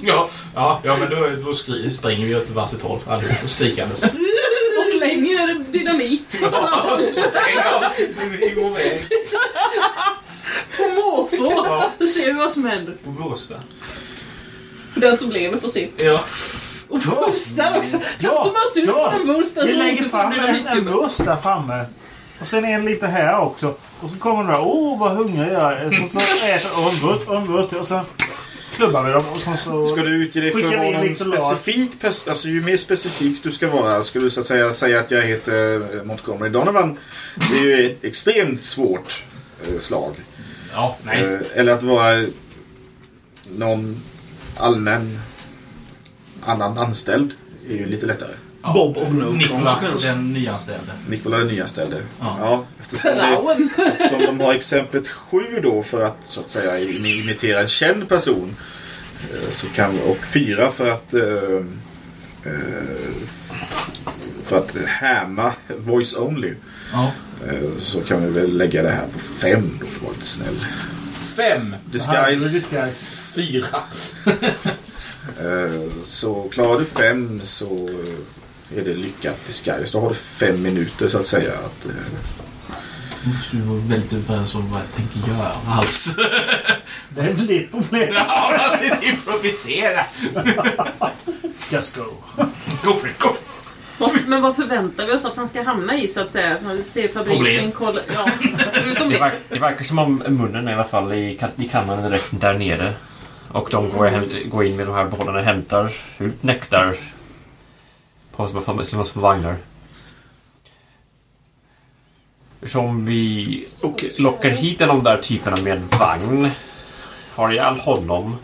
Speaker 6: [LAUGHS]
Speaker 5: Ja, ja, ja men då, då skri, springer vi åt varsitt håll allihop och skrikandes.
Speaker 6: Och slänger dynamit.
Speaker 5: Vi går iväg.
Speaker 6: På måfå. Så ser vi vad som händer.
Speaker 5: På Vårsta.
Speaker 6: Den som lever får se.
Speaker 5: Ja.
Speaker 6: Och Wurst också. Han
Speaker 3: Ja,
Speaker 6: som har tur
Speaker 3: ja.
Speaker 6: för en Wurst.
Speaker 3: Vi lägger fram en, där framme. Och sen en lite här också. Och så kommer de där. Åh, vad hungrig jag är. Så, så äter och en buss och sen klubbar vi dem. Och sen så...
Speaker 2: Ska du utge dig för att vara någon specifik person? Alltså ju mer specifik du ska vara. Ska du så att säga säga att jag heter eh, Montgomery Donovan. Det är ju ett extremt svårt eh, slag.
Speaker 5: Ja, nej.
Speaker 2: Eh, Eller att vara någon allmän annan anställd är ju lite lättare.
Speaker 5: Ja.
Speaker 8: Bob of no
Speaker 5: Nikola, den nyanställde.
Speaker 2: Nikola den nyanställde.
Speaker 5: Ja.
Speaker 2: Ja. eftersom det,
Speaker 6: Rauen.
Speaker 2: som de har exemplet sju då för att så att säga im- imitera en känd person. eh, Så kan, och fyra för att eh, eh, för att häma voice only.
Speaker 5: Ja.
Speaker 2: Så kan vi väl lägga det här på fem då för att vara lite snäll.
Speaker 5: Fem.
Speaker 2: Disguise.
Speaker 3: Disguise.
Speaker 5: Fyra.
Speaker 2: Så klarar du fem så är det lyckat disguise. Då har du fem minuter så att säga. Att, eh,
Speaker 5: Måste du vara väldigt överens om vad jag tänker göra. Allt.
Speaker 3: Det är ditt problem.
Speaker 5: Ja, precis. Improvisera.
Speaker 3: Just go.
Speaker 5: Go for it, go for it.
Speaker 6: Men vad förväntar vi oss att han ska hamna i så att säga? När vi ser fabriken,
Speaker 5: Problem.
Speaker 6: kolla... Ja, förutom
Speaker 4: Det,
Speaker 6: det.
Speaker 4: verk, det verkar som om munnen är i alla fall i, i kammaren direkt där nere. Och de går, hem, går in med de här behållarna och hämtar ut nektar på små, fam- små, små vagnar. Som vi lockar hit någon där typerna med en vagn. Har ihjäl honom.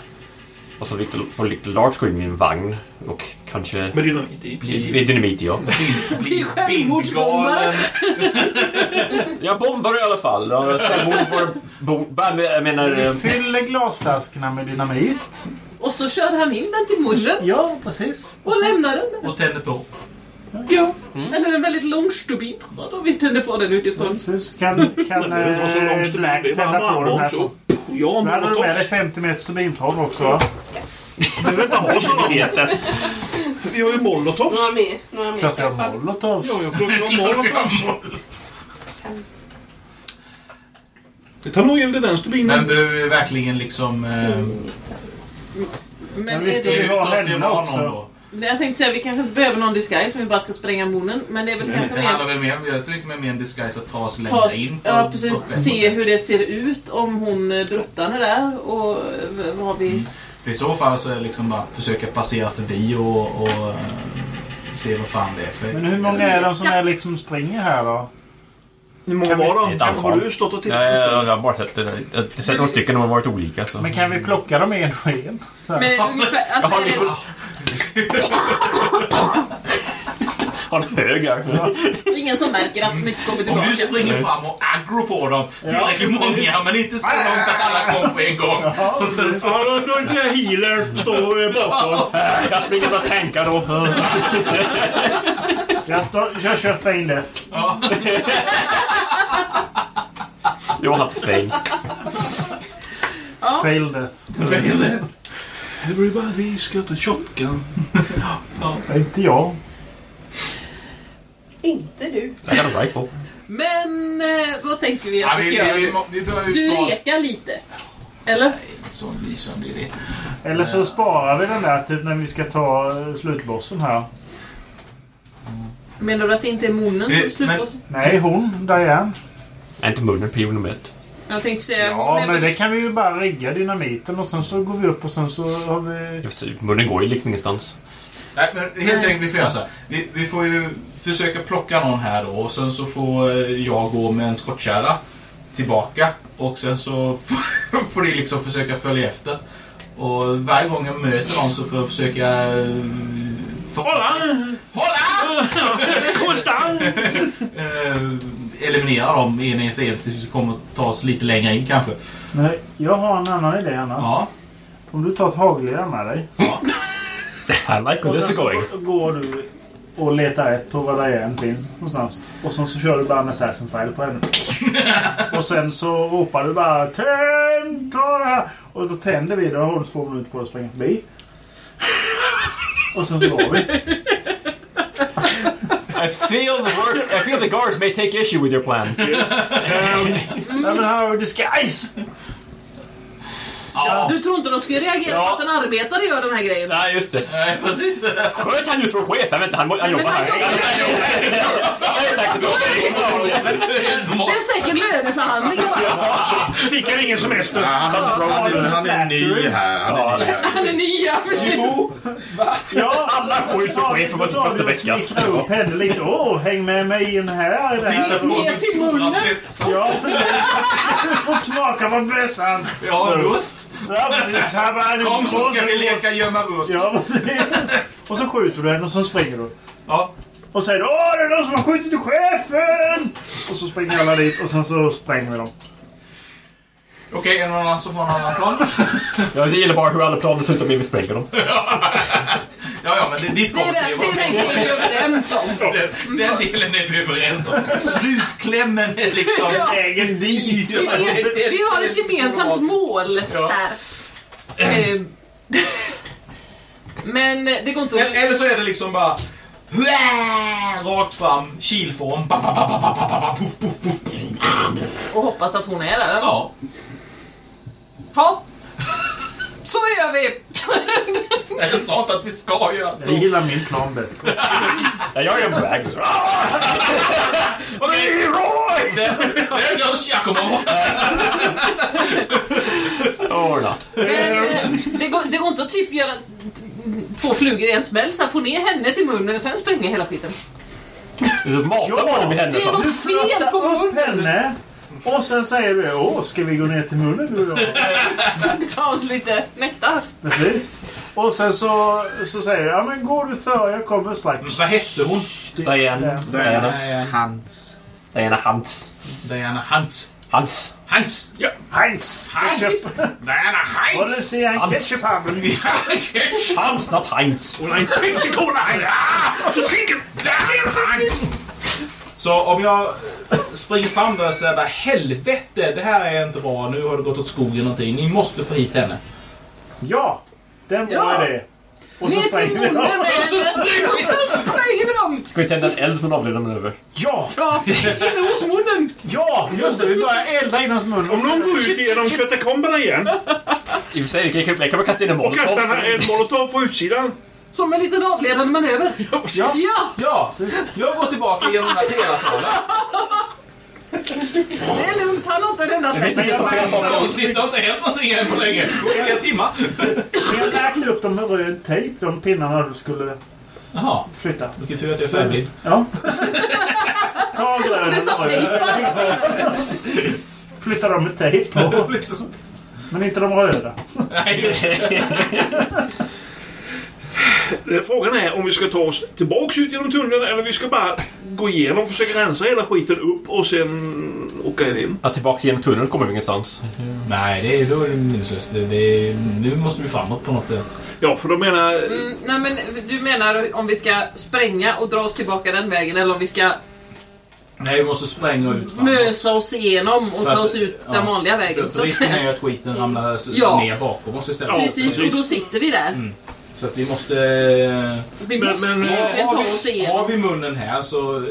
Speaker 4: Och så får Little Lars gå in i en vagn. Och kanske...
Speaker 8: Med dynamit i.
Speaker 4: I, i dynamit ja.
Speaker 6: Blir [LAUGHS] självmordsbombare. [LAUGHS]
Speaker 4: Jag bombar i alla fall. Jag menar...
Speaker 3: Vi
Speaker 4: eh,
Speaker 3: fyller glasflaskorna med dynamit.
Speaker 6: Och så kör han in den till morsen
Speaker 3: Ja, precis.
Speaker 6: och lämnar den.
Speaker 5: Och tänder på.
Speaker 6: Ja. Eller en väldigt lång stubin. Ja, då vi tänder på den utifrån.
Speaker 3: Precis. Kan, kan
Speaker 8: så långt.
Speaker 3: Black tända på den
Speaker 8: en
Speaker 3: här?
Speaker 8: så. Ja,
Speaker 3: Då hade du med dig
Speaker 8: molotovs.
Speaker 3: 50 meter stubintråd också va?
Speaker 8: Du [LAUGHS] behöver inte ha så långt.
Speaker 4: heter.
Speaker 8: Vi har ju molotovs.
Speaker 9: Några mer. Några mer.
Speaker 3: Klart jag har molotovs.
Speaker 8: Ja, jag plockar [LAUGHS] molotovs. Det tar nog in den
Speaker 5: Men
Speaker 8: stubinen.
Speaker 5: behöver vi verkligen liksom... Eh,
Speaker 6: Men
Speaker 3: Men
Speaker 6: är
Speaker 3: visst,
Speaker 6: det,
Speaker 3: vi har
Speaker 5: oss till
Speaker 3: henne
Speaker 5: någon
Speaker 3: också.
Speaker 5: då?
Speaker 6: jag tänkte säga vi kanske inte behöver någon disguise som vi bara ska spränga munnen. Men det är väl kanske
Speaker 5: Det handlar
Speaker 6: mer...
Speaker 5: väl mer om, jag tycker mer en disguise att ta oss längre
Speaker 6: Ta,
Speaker 5: in. på-
Speaker 6: ja, precis. Se hur det ser ut om hon eh, druttan är där och eh, vad vi...
Speaker 5: För I så fall så är det liksom bara försöka passera förbi och, och eh, se vad fan det är. För,
Speaker 3: Men hur många är de som är liksom springer här då?
Speaker 8: Hur många var
Speaker 4: Ett
Speaker 8: de?
Speaker 4: antal.
Speaker 8: Har du stått och tittat
Speaker 4: Ja,
Speaker 8: på
Speaker 4: jag,
Speaker 8: stället?
Speaker 4: jag har bara sett det. Jag har sett några stycken och de har varit olika. Så.
Speaker 3: Men kan vi plocka dem en och en? Så här.
Speaker 6: Men ungefär... Alltså,
Speaker 4: liksom- [LAUGHS] Har en hög här.
Speaker 6: ingen som märker att mycket kommer
Speaker 5: Om
Speaker 6: tillbaka?
Speaker 5: du springer fram och aggro på dem tillräckligt många men inte så långt att alla kommer på en gång. Och sen så...
Speaker 8: Ja, då, är det healer står bakom.
Speaker 4: Jag springer och tankar då.
Speaker 3: Jag, jag kör Fein Death.
Speaker 5: Ja.
Speaker 4: Jag har haft fäng.
Speaker 3: Fail Death.
Speaker 8: Everybody's got a shotgun.
Speaker 3: Inte jag.
Speaker 9: Inte du.
Speaker 4: Jag har en rifle.
Speaker 6: Men eh, vad tänker vi att vi ska göra? Du lekar lite. Eller?
Speaker 5: Inte så lysande idé.
Speaker 3: Eller så sparar vi den där till när vi ska ta eh, slutbossen här.
Speaker 6: Menar du att det inte är munnen
Speaker 5: Eh,
Speaker 6: som slutbossen?
Speaker 3: Nej, hon, Diane.
Speaker 4: Är inte munnen prio nummer ett?
Speaker 6: Jag tänkte säga...
Speaker 3: Ja,
Speaker 6: är
Speaker 3: men det kan vi ju bara rigga dynamiten och sen så går vi upp och sen så har vi...
Speaker 4: Munnen går ju liksom ingenstans.
Speaker 5: Nej, men helt enkelt vi får göra så här. Vi, vi får ju försöka plocka någon här då och sen så får eh, jag gå med en skottkärra tillbaka och sen så [LAUGHS] får ni liksom försöka följa efter. Och varje gång jag möter någon så får jag försöka... eh, För...
Speaker 8: Hålla!
Speaker 5: Hålla! [LAUGHS]
Speaker 8: Konstant!
Speaker 5: eh, eliminera dem en efter en tills vi kommer att ta oss lite längre in kanske.
Speaker 3: Nej, jag har en annan idé annars.
Speaker 5: Ja.
Speaker 3: Om du tar ett hagelgevär med dig.
Speaker 5: ja. [LAUGHS]
Speaker 4: I like where this is going.
Speaker 3: så går du och letar rätt på vad det än finns någonstans. Och sen så kör du bara en assassin style på henne. och sen så ropar du bara Tänd! Ta det här! Och då tänder vi. Då har du två minuter på dig att springa förbi. Och sen så går vi.
Speaker 4: I feel the work. I feel the guards may take issue with your plan. [LAUGHS]
Speaker 3: Um, men how disguise!
Speaker 5: Ja.
Speaker 6: Du tror inte de skulle reagera
Speaker 4: Ja.
Speaker 6: på att en arbetare gör den här grejen?
Speaker 4: Nej, just det.
Speaker 5: Nej, precis.
Speaker 4: Sköt han just vår chef? Jag vet inte, han, han jobbar här. [LAUGHS] Det är säkert
Speaker 6: Det är säkert löneförhandlingar va?
Speaker 3: Fick han ingen semester?
Speaker 2: Ja, han, han, är, han är ny här. Han är ny här.
Speaker 6: Han är nya, precis.
Speaker 3: Ja,
Speaker 4: Alla skjuter chefen på första vecka.
Speaker 3: Smickra upp henne lite. Åh, häng med mig in här.
Speaker 6: Ner till munnen.
Speaker 3: Ja, du får smaka på bössan.
Speaker 5: Ja, lust.
Speaker 3: Ja, precis. Här var en
Speaker 5: Kom så ska
Speaker 3: och
Speaker 5: vi leka gömma buss.
Speaker 3: Ja, precis. Och så skjuter du henne och så springer du.
Speaker 5: Ja.
Speaker 3: Och säger Åh, det är någon som har skjutit chefen! Och så springer alla dit och sen så spränger vi dem.
Speaker 5: Okej, är det någon annan som har en annan plan?
Speaker 4: Jag gillar bara hur alla planer slutar med att vi spränger dem. [LAUGHS]
Speaker 5: Ja, ja, men det, ditt
Speaker 6: Det är det, det är det vi är överens om.
Speaker 5: Den, den delen är vi överens om. Slutklämmen är liksom...
Speaker 6: Ja.
Speaker 3: Vägen dit!
Speaker 6: Vi, är- vi har ett gemensamt mål
Speaker 5: Ja.
Speaker 6: här. Eh, [LAUGHS] Men det går inte att...
Speaker 5: Eller så är det liksom bara... Rakt fram, kilform. Ba, ba, ba, ba, ba, ba, ba, ba, puff, puff, puff.
Speaker 6: Och hoppas att hon är där.
Speaker 5: Ja.
Speaker 6: Ja. Så gör vi! [LAUGHS]
Speaker 5: Jag sa inte att vi ska göra
Speaker 3: Jag
Speaker 5: så.
Speaker 3: gillar min plan bättre.
Speaker 4: Ja, jag gör brag.
Speaker 5: Okej, Roy! There goes Giacomo.
Speaker 4: Or not.
Speaker 6: Men eh, det går, det går inte att typ göra två flugor i en smäll. Så här, få ner henne till munnen och sen spränga hela skiten.
Speaker 4: Du matar barnen med
Speaker 6: Det
Speaker 4: händerna
Speaker 6: är något fel på munnen.
Speaker 3: henne. Och sen säger du Åh, ska vi gå ner till munnen du och jag? [LAUGHS]
Speaker 6: Ta oss lite nektar.
Speaker 3: Precis. Och sen så, så säger jag, ja men går du före, jag kommer strax.
Speaker 5: Vad hette hon?
Speaker 4: Diana.
Speaker 5: Diana
Speaker 2: Hans.
Speaker 4: Diana Hans.
Speaker 5: Diana Hunt.
Speaker 4: Hans.
Speaker 5: Hans! Ja.
Speaker 3: Heinz!
Speaker 5: Heinz!
Speaker 3: Ketchup.
Speaker 5: Diana
Speaker 3: Och det
Speaker 5: Heinz!
Speaker 3: ser jag en
Speaker 4: Hans.
Speaker 3: ketchup här.
Speaker 4: Hans, not Heinz.
Speaker 8: Och en Pepsi Cola! Ja! Så dricker...
Speaker 5: Diana Heinz! Så om jag springer fram där och säger bara helvete, det här är inte bra, nu har det gått åt skogen någonting. Ni måste få hit henne.
Speaker 3: Ja, den var
Speaker 6: Ja.
Speaker 3: idé. Och så
Speaker 6: Ner till
Speaker 3: spränger vi
Speaker 6: munnen med. [LAUGHS] Och sen spränger vi dem.
Speaker 4: Ska vi tända en eld som en avledarmanöver?
Speaker 3: Ja!
Speaker 6: Ja, inne hos munnen.
Speaker 3: Ja! Just det, vi börjar elda in hans mun.
Speaker 8: Om någon går ut genom katakomberna igen
Speaker 4: I och för sig, vi kan, vi kan väl kasta in en
Speaker 8: och
Speaker 4: molotov.
Speaker 8: kastar en molotov på utsidan.
Speaker 6: Som en liten avledande manöver. [LAUGHS]
Speaker 3: Ja.
Speaker 6: Ja!
Speaker 5: Ja, jag går tillbaka genom den här telesalen.
Speaker 6: Det är lugnt, han har inte räddat
Speaker 4: Det är inte
Speaker 6: mig.
Speaker 5: det har inte hänt någonting än på länge. Det går flera timmar.
Speaker 3: Har lagt upp dem med röd tejp, de pinnarna du skulle
Speaker 5: Jaha,
Speaker 3: flytta.
Speaker 5: vilken tur att jag är färgblind.
Speaker 3: Ja. Ta [LAUGHS]
Speaker 6: sa
Speaker 3: och röda. Flytta dem med tejp på. Men inte de röda.
Speaker 8: Frågan är om vi ska ta oss tillbaks ut genom tunneln eller vi ska bara gå igenom och försöka rensa hela skiten upp och sen åka in.
Speaker 4: Ja, tillbaks genom tunneln kommer vi ingenstans.
Speaker 5: Nej, det är, då är det meningslöst. Det, det, nu måste vi framåt på något sätt.
Speaker 8: Ja, för de menar...
Speaker 6: Mm, nej men du menar om vi ska spränga och dra oss tillbaka den vägen eller om vi ska
Speaker 5: Nej, vi måste spränga ut framåt.
Speaker 6: mösa oss igenom och
Speaker 5: För att-
Speaker 6: ta oss ut den
Speaker 5: ja.
Speaker 6: vanliga vägen så att
Speaker 5: Risken är ju att skiten ramlar
Speaker 6: Ja.
Speaker 5: ner bakom oss istället.
Speaker 6: Precis, och då sitter vi där.
Speaker 5: Så att vi måste...
Speaker 6: Vi
Speaker 8: Men-
Speaker 6: måste
Speaker 8: men-
Speaker 6: egentligen ta
Speaker 5: har,
Speaker 6: oss
Speaker 5: vi, har
Speaker 6: igenom.
Speaker 5: vi munnen här så... eh,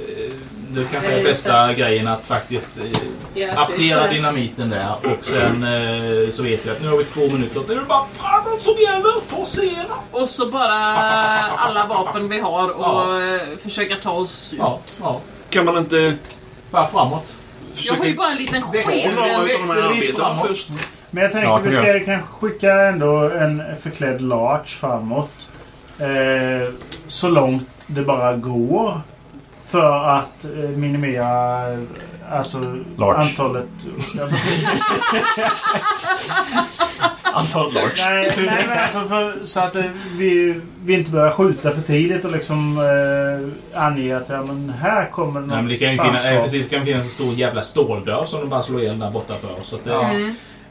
Speaker 5: det kanske
Speaker 9: Det
Speaker 5: är
Speaker 9: är
Speaker 5: bästa grejen att faktiskt eh,
Speaker 9: Jag
Speaker 5: aptera dynamiten där och sen eh, så vet vi att nu har vi två minuter. Nu är det bara framåt som gäller. Forcera!
Speaker 6: Och så bara alla vapen vi har och
Speaker 5: Ja.
Speaker 6: eh, försöka ta oss ut.
Speaker 5: Ja, ja.
Speaker 8: Kan man inte
Speaker 5: Bara framåt.
Speaker 6: Jag har ju bara en liten sked.
Speaker 5: växelvis framåt.
Speaker 8: först?
Speaker 3: Men jag tänker
Speaker 4: Ja,
Speaker 3: att vi ska
Speaker 4: jag.
Speaker 3: kanske skicka ändå en förklädd Larch framåt. Eh, så långt det bara går. För att eh, minimera alltså,
Speaker 4: Larch.
Speaker 3: antalet... [LAUGHS]
Speaker 4: Antal large.
Speaker 3: nej, nej, men alltså för, så att eh, vi, vi inte börjar skjuta för tidigt och liksom eh, ange att ja, men här kommer något
Speaker 5: Nej, men det kan ju finnas, precis, kan finnas en stor jävla ståldörr som de bara slår igen där borta för oss. Så att, det-
Speaker 3: Ja.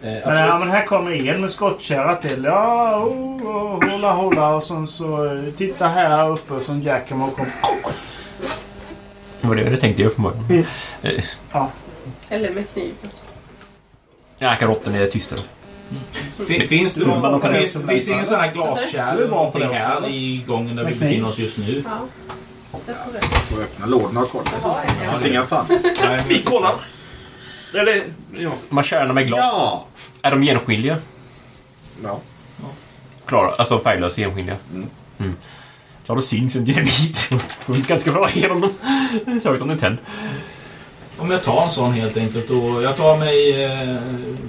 Speaker 5: Eh,
Speaker 6: Mm.
Speaker 3: Men, ja, men här kommer en med skottkärra till. Ja, oh, oh, hålla, hålla. Och sen så eh, titta här uppe. Och sen jackar man och kommer.
Speaker 4: Det var det jag tänkte göra från början.
Speaker 9: Eller med kniv. Alltså.
Speaker 4: Ja, karotten är tystare.
Speaker 5: Fin- Finns det någon,
Speaker 4: kan
Speaker 5: finns, finns ingen sån här
Speaker 3: Det
Speaker 5: glaskärl
Speaker 3: det också,
Speaker 5: här i gången där vi befinner oss just nu?
Speaker 9: Ja. Jag tror det.
Speaker 2: Får öppna lådorna och kolla. Det
Speaker 9: ja.
Speaker 2: finns inga fan.
Speaker 8: Vi kollar. Eller, ja.
Speaker 4: Här kärnorna med glas,
Speaker 2: Ja!
Speaker 4: är de genomskinliga?
Speaker 2: Ja.
Speaker 4: Klara, alltså färglösa genomskinliga?
Speaker 2: Mm.
Speaker 4: Mm. Ja, då syns en dynamit. Funkar ganska bra genom dem. Särskilt om den är tänd.
Speaker 5: Om jag tar en sån helt enkelt och jag tar mig eh,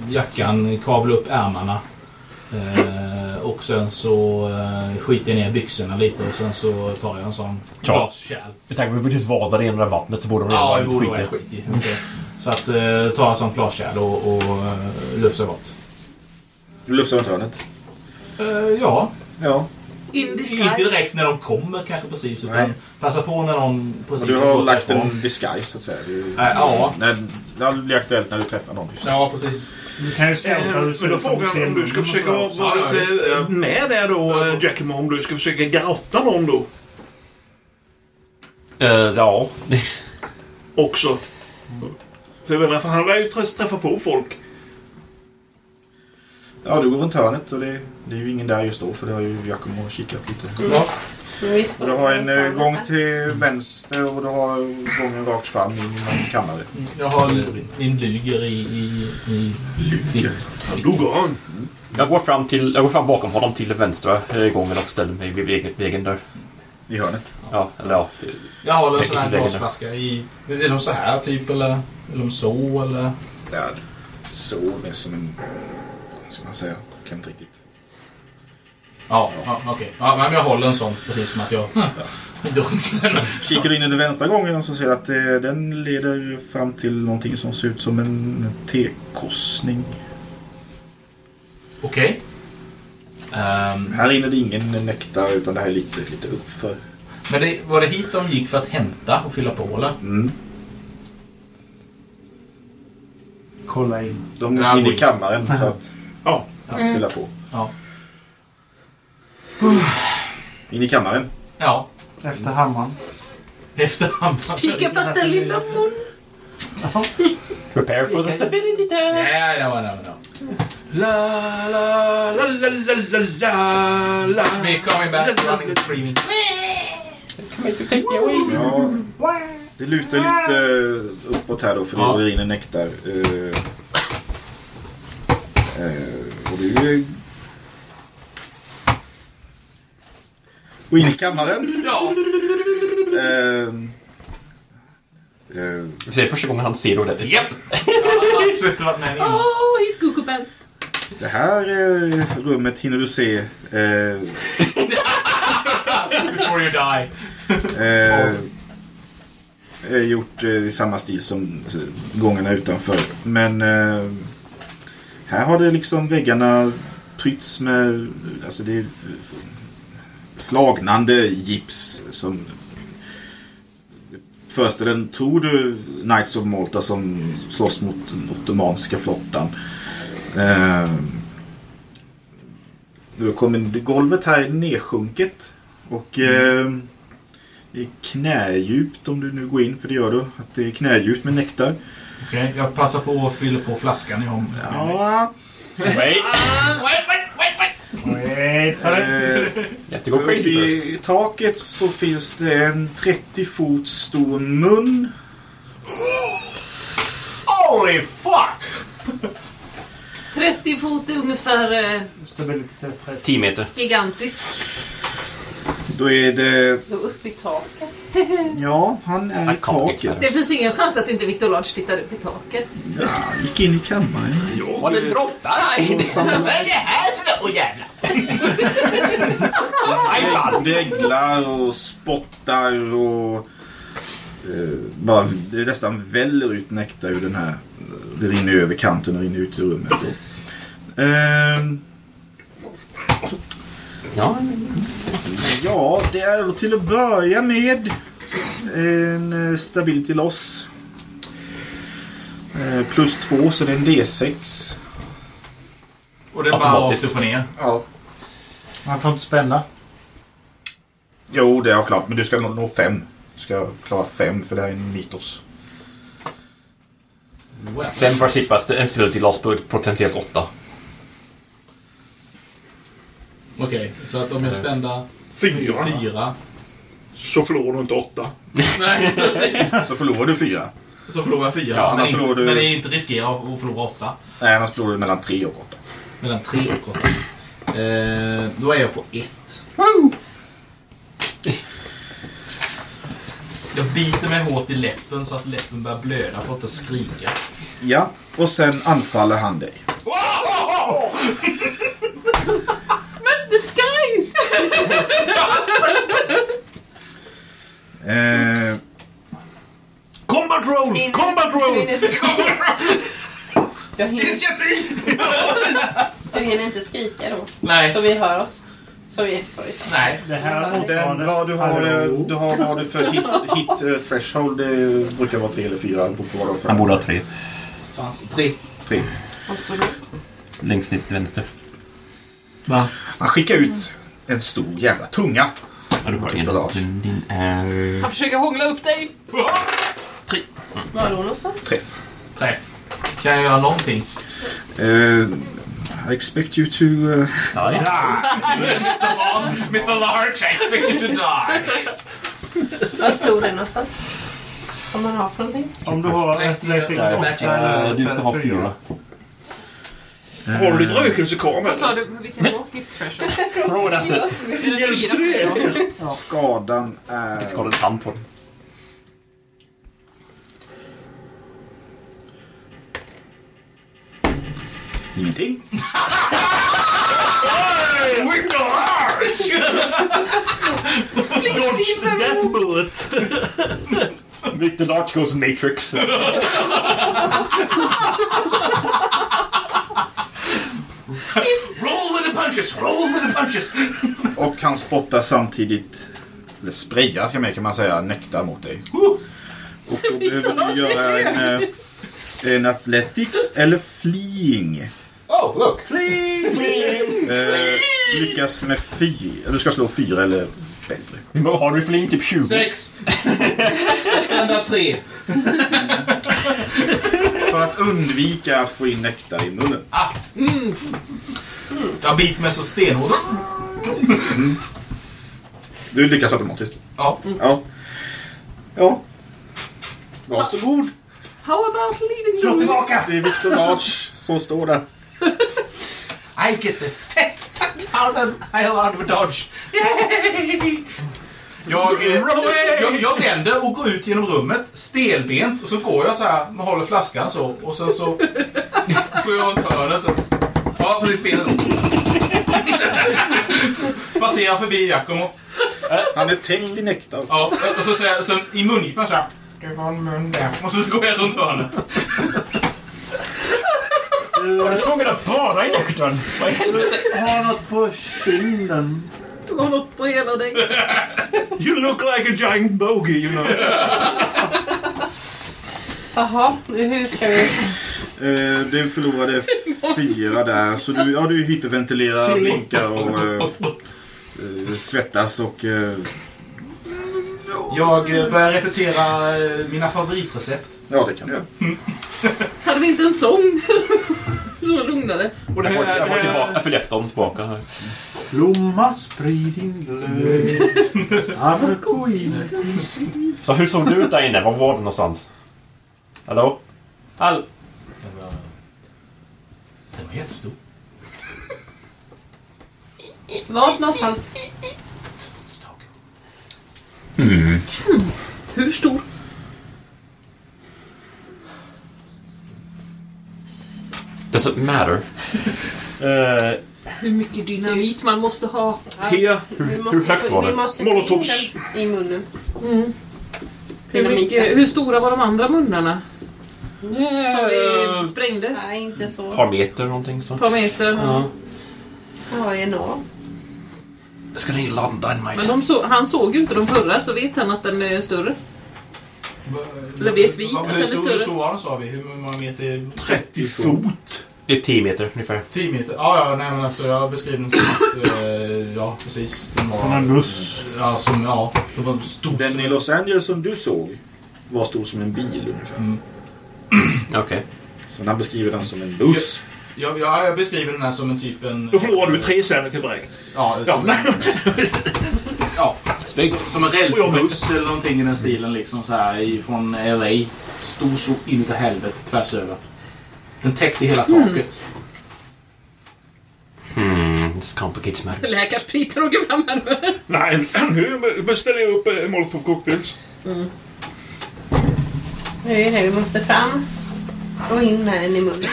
Speaker 5: jackan, kavlar upp ärmarna. Eh, och sen så eh, skiter jag ner byxorna lite och sen så tar jag en sån
Speaker 4: Ja.
Speaker 5: glaskärl.
Speaker 4: Med tanke på att vi precis vadade i det där vattnet så borde de
Speaker 5: Ja,
Speaker 4: vara
Speaker 5: det
Speaker 4: lite
Speaker 5: borde vara
Speaker 4: skitiga.
Speaker 5: skit i. Okej. Så att eh, ta en sån glaskärl och, och eh, lufsa bort.
Speaker 2: Du lufsar runt hörnet.
Speaker 5: Eh, ja,
Speaker 2: Ja.
Speaker 6: In
Speaker 5: inte
Speaker 6: disguise.
Speaker 5: direkt när de kommer kanske precis utan
Speaker 2: Nej.
Speaker 5: passa på när de
Speaker 2: Och
Speaker 5: precis
Speaker 2: du
Speaker 5: har gått
Speaker 2: lagt
Speaker 5: därifrån.
Speaker 2: en disguise så att säga. Du,
Speaker 5: Äh, ja.
Speaker 2: när, det blir aktuellt när du träffar någon.
Speaker 5: Ja, precis.
Speaker 3: Du kan ju scouta hur det ser
Speaker 8: Men då
Speaker 3: ut
Speaker 8: frågar
Speaker 3: ser
Speaker 8: jag om du
Speaker 3: någon
Speaker 8: ska försöka vara.
Speaker 5: Ja, ja,
Speaker 8: vara
Speaker 5: visst.
Speaker 8: lite
Speaker 5: Ja.
Speaker 8: eh, med där då, eh, Giacomo, om du ska försöka garotta någon då
Speaker 4: Eh, ja.
Speaker 8: också. För jag menar, för han lär ju träffa på folk.
Speaker 2: Ja, du går runt hörnet och det, det är ju ingen där just då för det har ju Giacomo kikat lite.
Speaker 5: Ja.
Speaker 9: Visst,
Speaker 2: Och du har en eh, gång till vänster och du har gången rakt fram i någon kammare.
Speaker 5: Jag har min lyger i... i, i
Speaker 2: Lyger.
Speaker 8: Han dog han.
Speaker 4: Jag går fram, till, jag går fram bakom honom till vänstra eh, gången och ställer mig vid vägen, vägen där.
Speaker 2: I hörnet.
Speaker 4: Ja, eller ja.
Speaker 5: Jag har en sån här glasflaska i... Är de så här typ eller? Är de så eller?
Speaker 2: Ja, så det är som en... Vad ska man säga? Jag kan inte riktigt.
Speaker 5: Ja, ja okej. Ja, men jag håller en sån precis som att jag... [LAUGHS]
Speaker 2: Kikar du in i den vänstra gången och så ser du att eh, den leder fram till någonting som ser ut som en tekorsning.
Speaker 5: Okej. Ehm,
Speaker 2: Här inne är det ingen nektar utan det här är lite, lite uppför.
Speaker 5: men det, var det hit de gick för att hämta och fylla på eller?
Speaker 2: Mm.
Speaker 3: Kolla in.
Speaker 2: De gick in i kammaren för att
Speaker 8: Ja.
Speaker 2: ja, fylla på.
Speaker 5: Ja. [SIGHS]
Speaker 2: In i kammaren.
Speaker 5: Ja.
Speaker 3: Efter hammaren.
Speaker 5: Efter han...
Speaker 6: Pika pastell i mun.
Speaker 4: Prepare for the stability test!
Speaker 5: Nej, no, no, no.
Speaker 8: La, la, la, la, la, la, la.
Speaker 5: Me coming back, running and screaming.
Speaker 2: Ja, det lutar lite uppåt här då för det
Speaker 5: Ja.
Speaker 2: går in en nektar. Eh, och du är... Och in i kammaren.
Speaker 5: Ja.
Speaker 2: Eh, eh,
Speaker 4: Det är första gången han ser ordentligt.
Speaker 5: Japp. Innan.
Speaker 6: Oh, he's cuckoo pants.
Speaker 2: det här eh, rummet hinner du se eh,
Speaker 5: Before you die.
Speaker 2: Eh, är gjort eh, i samma stil som alltså, gångarna utanför. Men eh, här har det liksom väggarna prytts med alltså det är flagnande gips som föreställer, tror du, Knights of Malta som slåss mot den ottomanska flottan. Eh, nu kommer golvet här är nedsjunket och eh, det är knädjupt om du nu går in, för det gör du. Att det är knädjupt med nektar.
Speaker 5: Okej, jag passar på att fylla på flaskan i om.
Speaker 2: Ja.
Speaker 4: Wait!
Speaker 5: Wait, wait, wait, wait.
Speaker 3: Wait, ta det.
Speaker 4: You have to go crazy first.
Speaker 2: I taket så finns det en 30 fot stor mun
Speaker 5: Holy fuck!
Speaker 6: 30 fot är ungefär eh,
Speaker 3: Stability test rätt.
Speaker 4: 10 meter.
Speaker 6: gigantisk.
Speaker 2: Då är det...
Speaker 9: Då upp i taket. [LAUGHS]
Speaker 2: Ja, han är i taket.
Speaker 6: Det finns ingen chans att inte Victor Lodge tittar upp i taket.
Speaker 2: Ja, han gick in i kammaren.
Speaker 4: Vad det droppar här [LAUGHS]
Speaker 7: Vad är det här för något jävla? [LAUGHS]
Speaker 2: Dreglar och spottar och... Eh, bara, det nästan väller ut nektar ur den här. Det rinner över kanten och rinner ut ur rummet. Då. Ehm,
Speaker 4: Ja.
Speaker 2: ja, det är till att börja med en eh, stability loss. Eh, plus två, så det är en D6.
Speaker 5: Och det är bara
Speaker 4: Automatiskt.
Speaker 5: rakt upp och ner.
Speaker 2: Ja.
Speaker 3: Man får inte spänna.
Speaker 2: Jo, det är klart. Men du ska nå, nå fem. Du ska klara fem för det här är en mitos.
Speaker 4: Fem för att slippa st- en stability loss på potentiellt 8.
Speaker 5: Okej, så att om jag spända
Speaker 8: Fyra.
Speaker 5: fyra...
Speaker 8: Så förlorar du inte åtta.
Speaker 5: Nej, precis.
Speaker 2: Så förlorar du fyra.
Speaker 5: Så förlorar jag fyra.
Speaker 2: Ja,
Speaker 5: men,
Speaker 2: annars
Speaker 5: inte,
Speaker 2: förlorar du-
Speaker 5: men det är inte riskerar att förlora åtta.
Speaker 2: Nej, annars förlorar du mellan tre och åtta.
Speaker 5: Mellan tre och åtta. Eh, då är jag på ett. Jag biter mig hårt i läppen så att läppen börjar blöda för att inte skrika.
Speaker 2: Ja, och sen anfaller han dig.
Speaker 6: Disguise!
Speaker 2: Eh,
Speaker 8: Combat roll!
Speaker 9: Hinner-
Speaker 8: Combat roll!
Speaker 9: hinner- Jag hinner,
Speaker 5: Initiativ!
Speaker 9: jag hinner inte skrika då.
Speaker 5: Nej.
Speaker 9: Så vi hör oss. Så vi... Så vi
Speaker 5: Nej.
Speaker 3: Det här är
Speaker 2: den, vad, du har, eh, du har vad du för hit, hit eh, threshold. Det brukar vara tre eller fyra. beror på vad du har för.
Speaker 4: Han borde ha tre.
Speaker 5: Tre.
Speaker 2: Tre.
Speaker 6: Vad står det?
Speaker 4: Längst ner till vänster.
Speaker 3: Va?
Speaker 2: Han skickar ut en stor jävla tunga.
Speaker 4: Ja, du har
Speaker 2: Victor Lars.
Speaker 4: en. Din är...
Speaker 6: Han försöker hångla upp dig.
Speaker 9: Var då någonstans?
Speaker 2: Träff.
Speaker 5: Träff. Kan jag göra någonting?
Speaker 2: Eh, I expect you to... eh,
Speaker 4: Ja, ja.
Speaker 5: Mr Large, I expect you to die.
Speaker 9: Var stod den någonstans? Vad man har för någonting?
Speaker 3: Om du har Athletics
Speaker 5: där är
Speaker 3: 8
Speaker 5: magic.
Speaker 3: eller
Speaker 4: Du ska ha fyra.
Speaker 8: Har du ditt rökelsekamera?
Speaker 6: Vad sa du? Vilken var threshold?
Speaker 4: Throw it at it.
Speaker 6: Det då?
Speaker 2: Skadan är...
Speaker 4: Skadad tand på den.
Speaker 2: Ingenting. [LAUGHS]
Speaker 8: Dodge the death bullet!
Speaker 4: Victor Large goes Matrix. [LAUGHS] [LAUGHS] [LAUGHS]
Speaker 5: Roll with the punches! Roll with the punches!
Speaker 2: Och han spottar samtidigt... Eller sprayar ska man, kan man säga. Nektar mot dig. Och då [LAUGHS] behöver du göra en, eh, en Athletics eller Fleeing.
Speaker 5: Oh, look!
Speaker 2: Eh, lyckas med fyra. Du ska slå fyra eller bättre.
Speaker 4: Har du för link? Typ 20?
Speaker 5: Sex! [LAUGHS] Spända tre.
Speaker 2: För att undvika att få in nektar i munnen.
Speaker 5: Ah. Jag biter mig så stenhårt.
Speaker 2: Du lyckas automatiskt.
Speaker 5: Ja.
Speaker 2: Ja. Ja. Varsågod.
Speaker 6: How about leaving
Speaker 2: Slå
Speaker 6: the
Speaker 2: tillbaka. Det är Victor Large som står där.
Speaker 5: I get the fuck out of, hell out of dodge. Yay! Jag, eh, jag, jag vänder och går ut genom rummet stelbent och så går jag så här och håller flaskan så och sen så går jag runt hörnet så. Ja, precis benet. Passerar förbi Giacomo.
Speaker 2: Han är täckt i nektar.
Speaker 5: Ja, och så säger jag så i mungipan så här. Det var en mun där. Och så går jag runt hörnet.
Speaker 4: Var du tvungen att bada i nektarn? Vad i helvete?
Speaker 3: Har något på kinden.
Speaker 6: Du har något på hela dig. [LAUGHS]
Speaker 8: You look like a giant bogey, you know.
Speaker 9: Jaha, hur ska vi...
Speaker 2: Eh, du förlorade fyra där. Så du, ja, du hyperventilerar, blinkar och eh, eh, svettas och... Eh,
Speaker 5: Jag eh, börjar repetera eh, mina favoritrecept.
Speaker 2: ja, det kan du göra.
Speaker 6: Hade vi inte en sång? [LAUGHS] Så lugnade.
Speaker 5: Och det
Speaker 4: Jag var,
Speaker 5: här,
Speaker 4: jag var
Speaker 5: det
Speaker 4: tillbaka, jag följde efter dem tillbaka. här.
Speaker 3: Blomma, sprid din glöd. Arkoides.
Speaker 4: Så hur såg du ut där inne? Var var du någonstans? Hallå? Hall...
Speaker 5: Den var, den var jättestor.
Speaker 9: Vart någonstans?
Speaker 6: Hur stor?
Speaker 4: Does it matter? Eh,
Speaker 6: Hur mycket dynamit man måste ha.
Speaker 8: Här.
Speaker 9: Vi måste,
Speaker 4: högt var det?
Speaker 9: Vi måste få
Speaker 8: Molotovs.
Speaker 9: i munnen.
Speaker 6: Hur,
Speaker 9: Dynamiten.
Speaker 6: mycket, hur stora var de andra munnarna? Som vi sprängde?
Speaker 9: Nej, inte så.
Speaker 4: ett par meter någonting så.
Speaker 6: Par meter.
Speaker 4: Ja.
Speaker 9: Ja, enorm.
Speaker 4: Ska ni landa en
Speaker 6: Men de så, han såg ju inte de förra så vet han att den är större. Eller vet vi att
Speaker 5: hur
Speaker 6: den är
Speaker 5: stor, hur
Speaker 6: större?
Speaker 5: stor var den sa vi? Hur många meter?
Speaker 8: 30 fot.
Speaker 4: Det är 10 meter ungefär.
Speaker 5: 10 meter? Ja, ja, nej men alltså jag beskriver den som att... eh, ja, precis. Var,
Speaker 3: Som en buss.
Speaker 5: Ja, som, ja. Den var stor
Speaker 2: Den
Speaker 5: som
Speaker 2: i Los Angeles som du såg var stor som en bil ungefär.
Speaker 5: Mm. [CLEARS THROAT]
Speaker 4: Okej.
Speaker 2: Så han beskriver den som en buss.
Speaker 5: Ja, ja, jag beskriver den här som en typ en...
Speaker 8: Då förlorar du tre centimeter direkt.
Speaker 5: Ja,
Speaker 8: Ja.
Speaker 5: som, [LAUGHS] ja som, som en rälsbuss eller någonting i den stilen liksom så här ifrån LA. Stor så in utav helvete tvärs över. Den täckte hela taket.
Speaker 4: Hmm, this complicates matters.
Speaker 6: Läkarspriten åker fram här nu.
Speaker 8: Nej, [CLEARS THROAT] nu beställer jag upp eh, molotov cocktails.
Speaker 9: Nu är det, vi måste fram och in med den i munnen.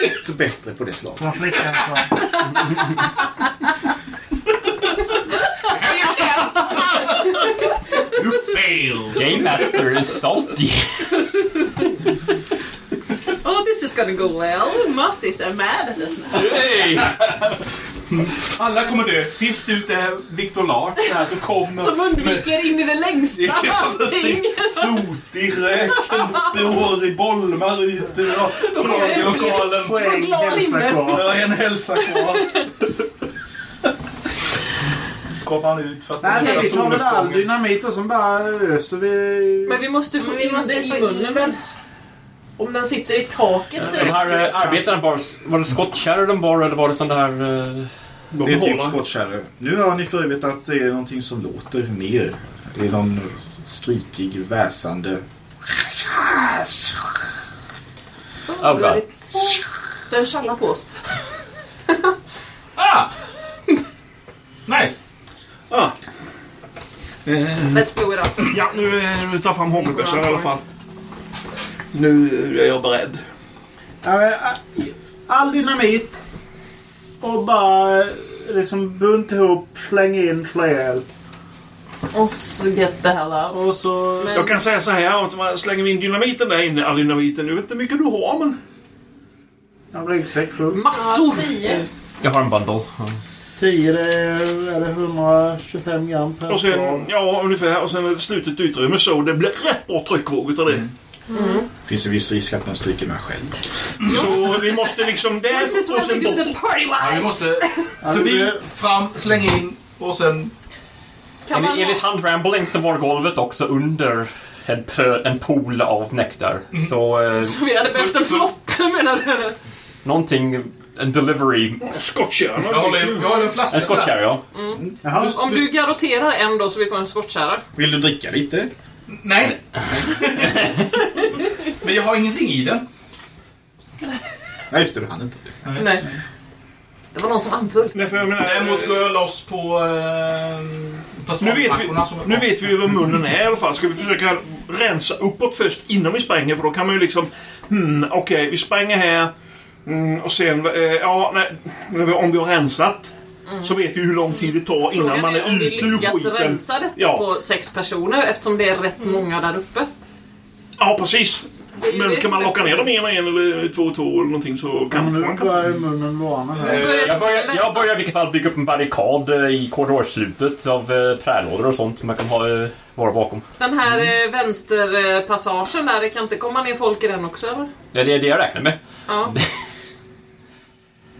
Speaker 2: Lite bättre på det slaget.
Speaker 3: Som flickan sa.
Speaker 8: You fail!
Speaker 4: Game Master is salty. [LAUGHS]
Speaker 6: Oh, this is gonna go well. Musties are mad at us now.
Speaker 8: Hey! [LAUGHS]
Speaker 5: Alla kommer dö. Sist ut är Victor Lart där som kommer...
Speaker 6: Som undviker in i det längsta allting.
Speaker 5: Sotig, röken står i bolmar ute. Ja, Lagerlokalen.
Speaker 3: Hälsa kvar.
Speaker 5: Ja, en hälsa kvar. Kommer han ut för att
Speaker 3: Nej, vi tar väl all dynamit och så bara öser vi...
Speaker 6: Men vi måste få
Speaker 9: vi
Speaker 6: in det i munnen väl? Om den sitter i taket så är
Speaker 4: De
Speaker 6: det...
Speaker 4: här uh, arbetarna bar... Var det skottkärror de bar eller var det sån där... Uh,
Speaker 2: Det är tyst skottkärra. Nu hör ni för övrigt att det är någonting som låter mer. Det är någon skrikig, väsande...
Speaker 4: oh god.
Speaker 6: Den tjallar på oss.
Speaker 5: Ah! Nice.
Speaker 8: Ah,
Speaker 6: Let's blow it up.
Speaker 8: ja, nu, eh, tar jag fram hagelbössan i alla fall. Nu är jag beredd.
Speaker 3: Ja, a- All dynamit och bara liksom bunt ihop, släng in fler.
Speaker 6: Och så get the hell out.
Speaker 3: Och så...
Speaker 6: Men-
Speaker 8: Jag kan säga så här, att man slänger vi in dynamiten där inne, all dynamiten. Jag vet inte hur mycket du har, men...
Speaker 3: En ryggsäck full.
Speaker 6: Massor!
Speaker 9: tio.
Speaker 4: Jag har en bundle. Ja.
Speaker 3: 10 det är, är det 125 gram per
Speaker 8: Och sen, ja, ungefär. Och sen ett slutet utrymme så det blir rätt bra tryckvåg utav det.
Speaker 2: Finns en viss risk att man stryker med själv.
Speaker 8: Så vi måste liksom där
Speaker 6: This is
Speaker 8: och
Speaker 6: what we do the party
Speaker 5: Ja, vi måste förbi,
Speaker 3: det-
Speaker 5: fram, släng in och sen...
Speaker 6: Kan man
Speaker 4: Enligt, enligt
Speaker 6: ha...
Speaker 4: handrambling så var golvet också under en, en pool av nektar. Så eh, [LAUGHS]
Speaker 6: Så vi hade behövt en flotte [LAUGHS] menar du?
Speaker 4: någonting... En delivery...
Speaker 8: Skottkärran.
Speaker 5: Jag jag har en flaska
Speaker 4: En skottkärra, ja.
Speaker 3: Jaha.
Speaker 6: Om du garotterar en då så vi får en skottkärra.
Speaker 2: Vill du dricka lite?
Speaker 5: Nej. Men jag har ingenting i den.
Speaker 2: Nej, just det. Du hann inte.
Speaker 6: Nej. Det var någon som anföll.
Speaker 8: Nej, för jag menar,
Speaker 5: Däremot går jag loss på... Eh,
Speaker 8: nu, vet vi,
Speaker 5: är
Speaker 8: nu vet vi vad munnen är i alla fall. Ska vi försöka rensa uppåt först innan vi spränger? För då kan man ju liksom... Hmm, Okej, vi spränger här. Mm, och sen... Eh, ja, nej, om vi har rensat. Så vet vi hur lång tid det tar innan
Speaker 6: Frågan
Speaker 8: man
Speaker 6: är
Speaker 8: är
Speaker 6: om vi
Speaker 8: ute ur
Speaker 6: lyckas
Speaker 8: skiten.
Speaker 6: rensa detta
Speaker 8: Ja.
Speaker 6: på sex personer eftersom det är rätt många där uppe.
Speaker 8: Ja, precis. Men kan man locka ner dem en och en eller två och två eller någonting så
Speaker 3: Ja,
Speaker 8: kan man
Speaker 3: nu
Speaker 8: kan...
Speaker 3: börjar munnen varna här.
Speaker 4: Jag börjar, jag börjar i vilket fall bygga upp en barrikad eh, i korridorslutet av eh, trälådor och sånt som man kan ha, eh, vara bakom.
Speaker 6: Den här eh, vänsterpassagen där, det kan inte komma ner folk i den också eller?
Speaker 4: Ja, det är det jag räknar med.
Speaker 6: Ja. [LAUGHS]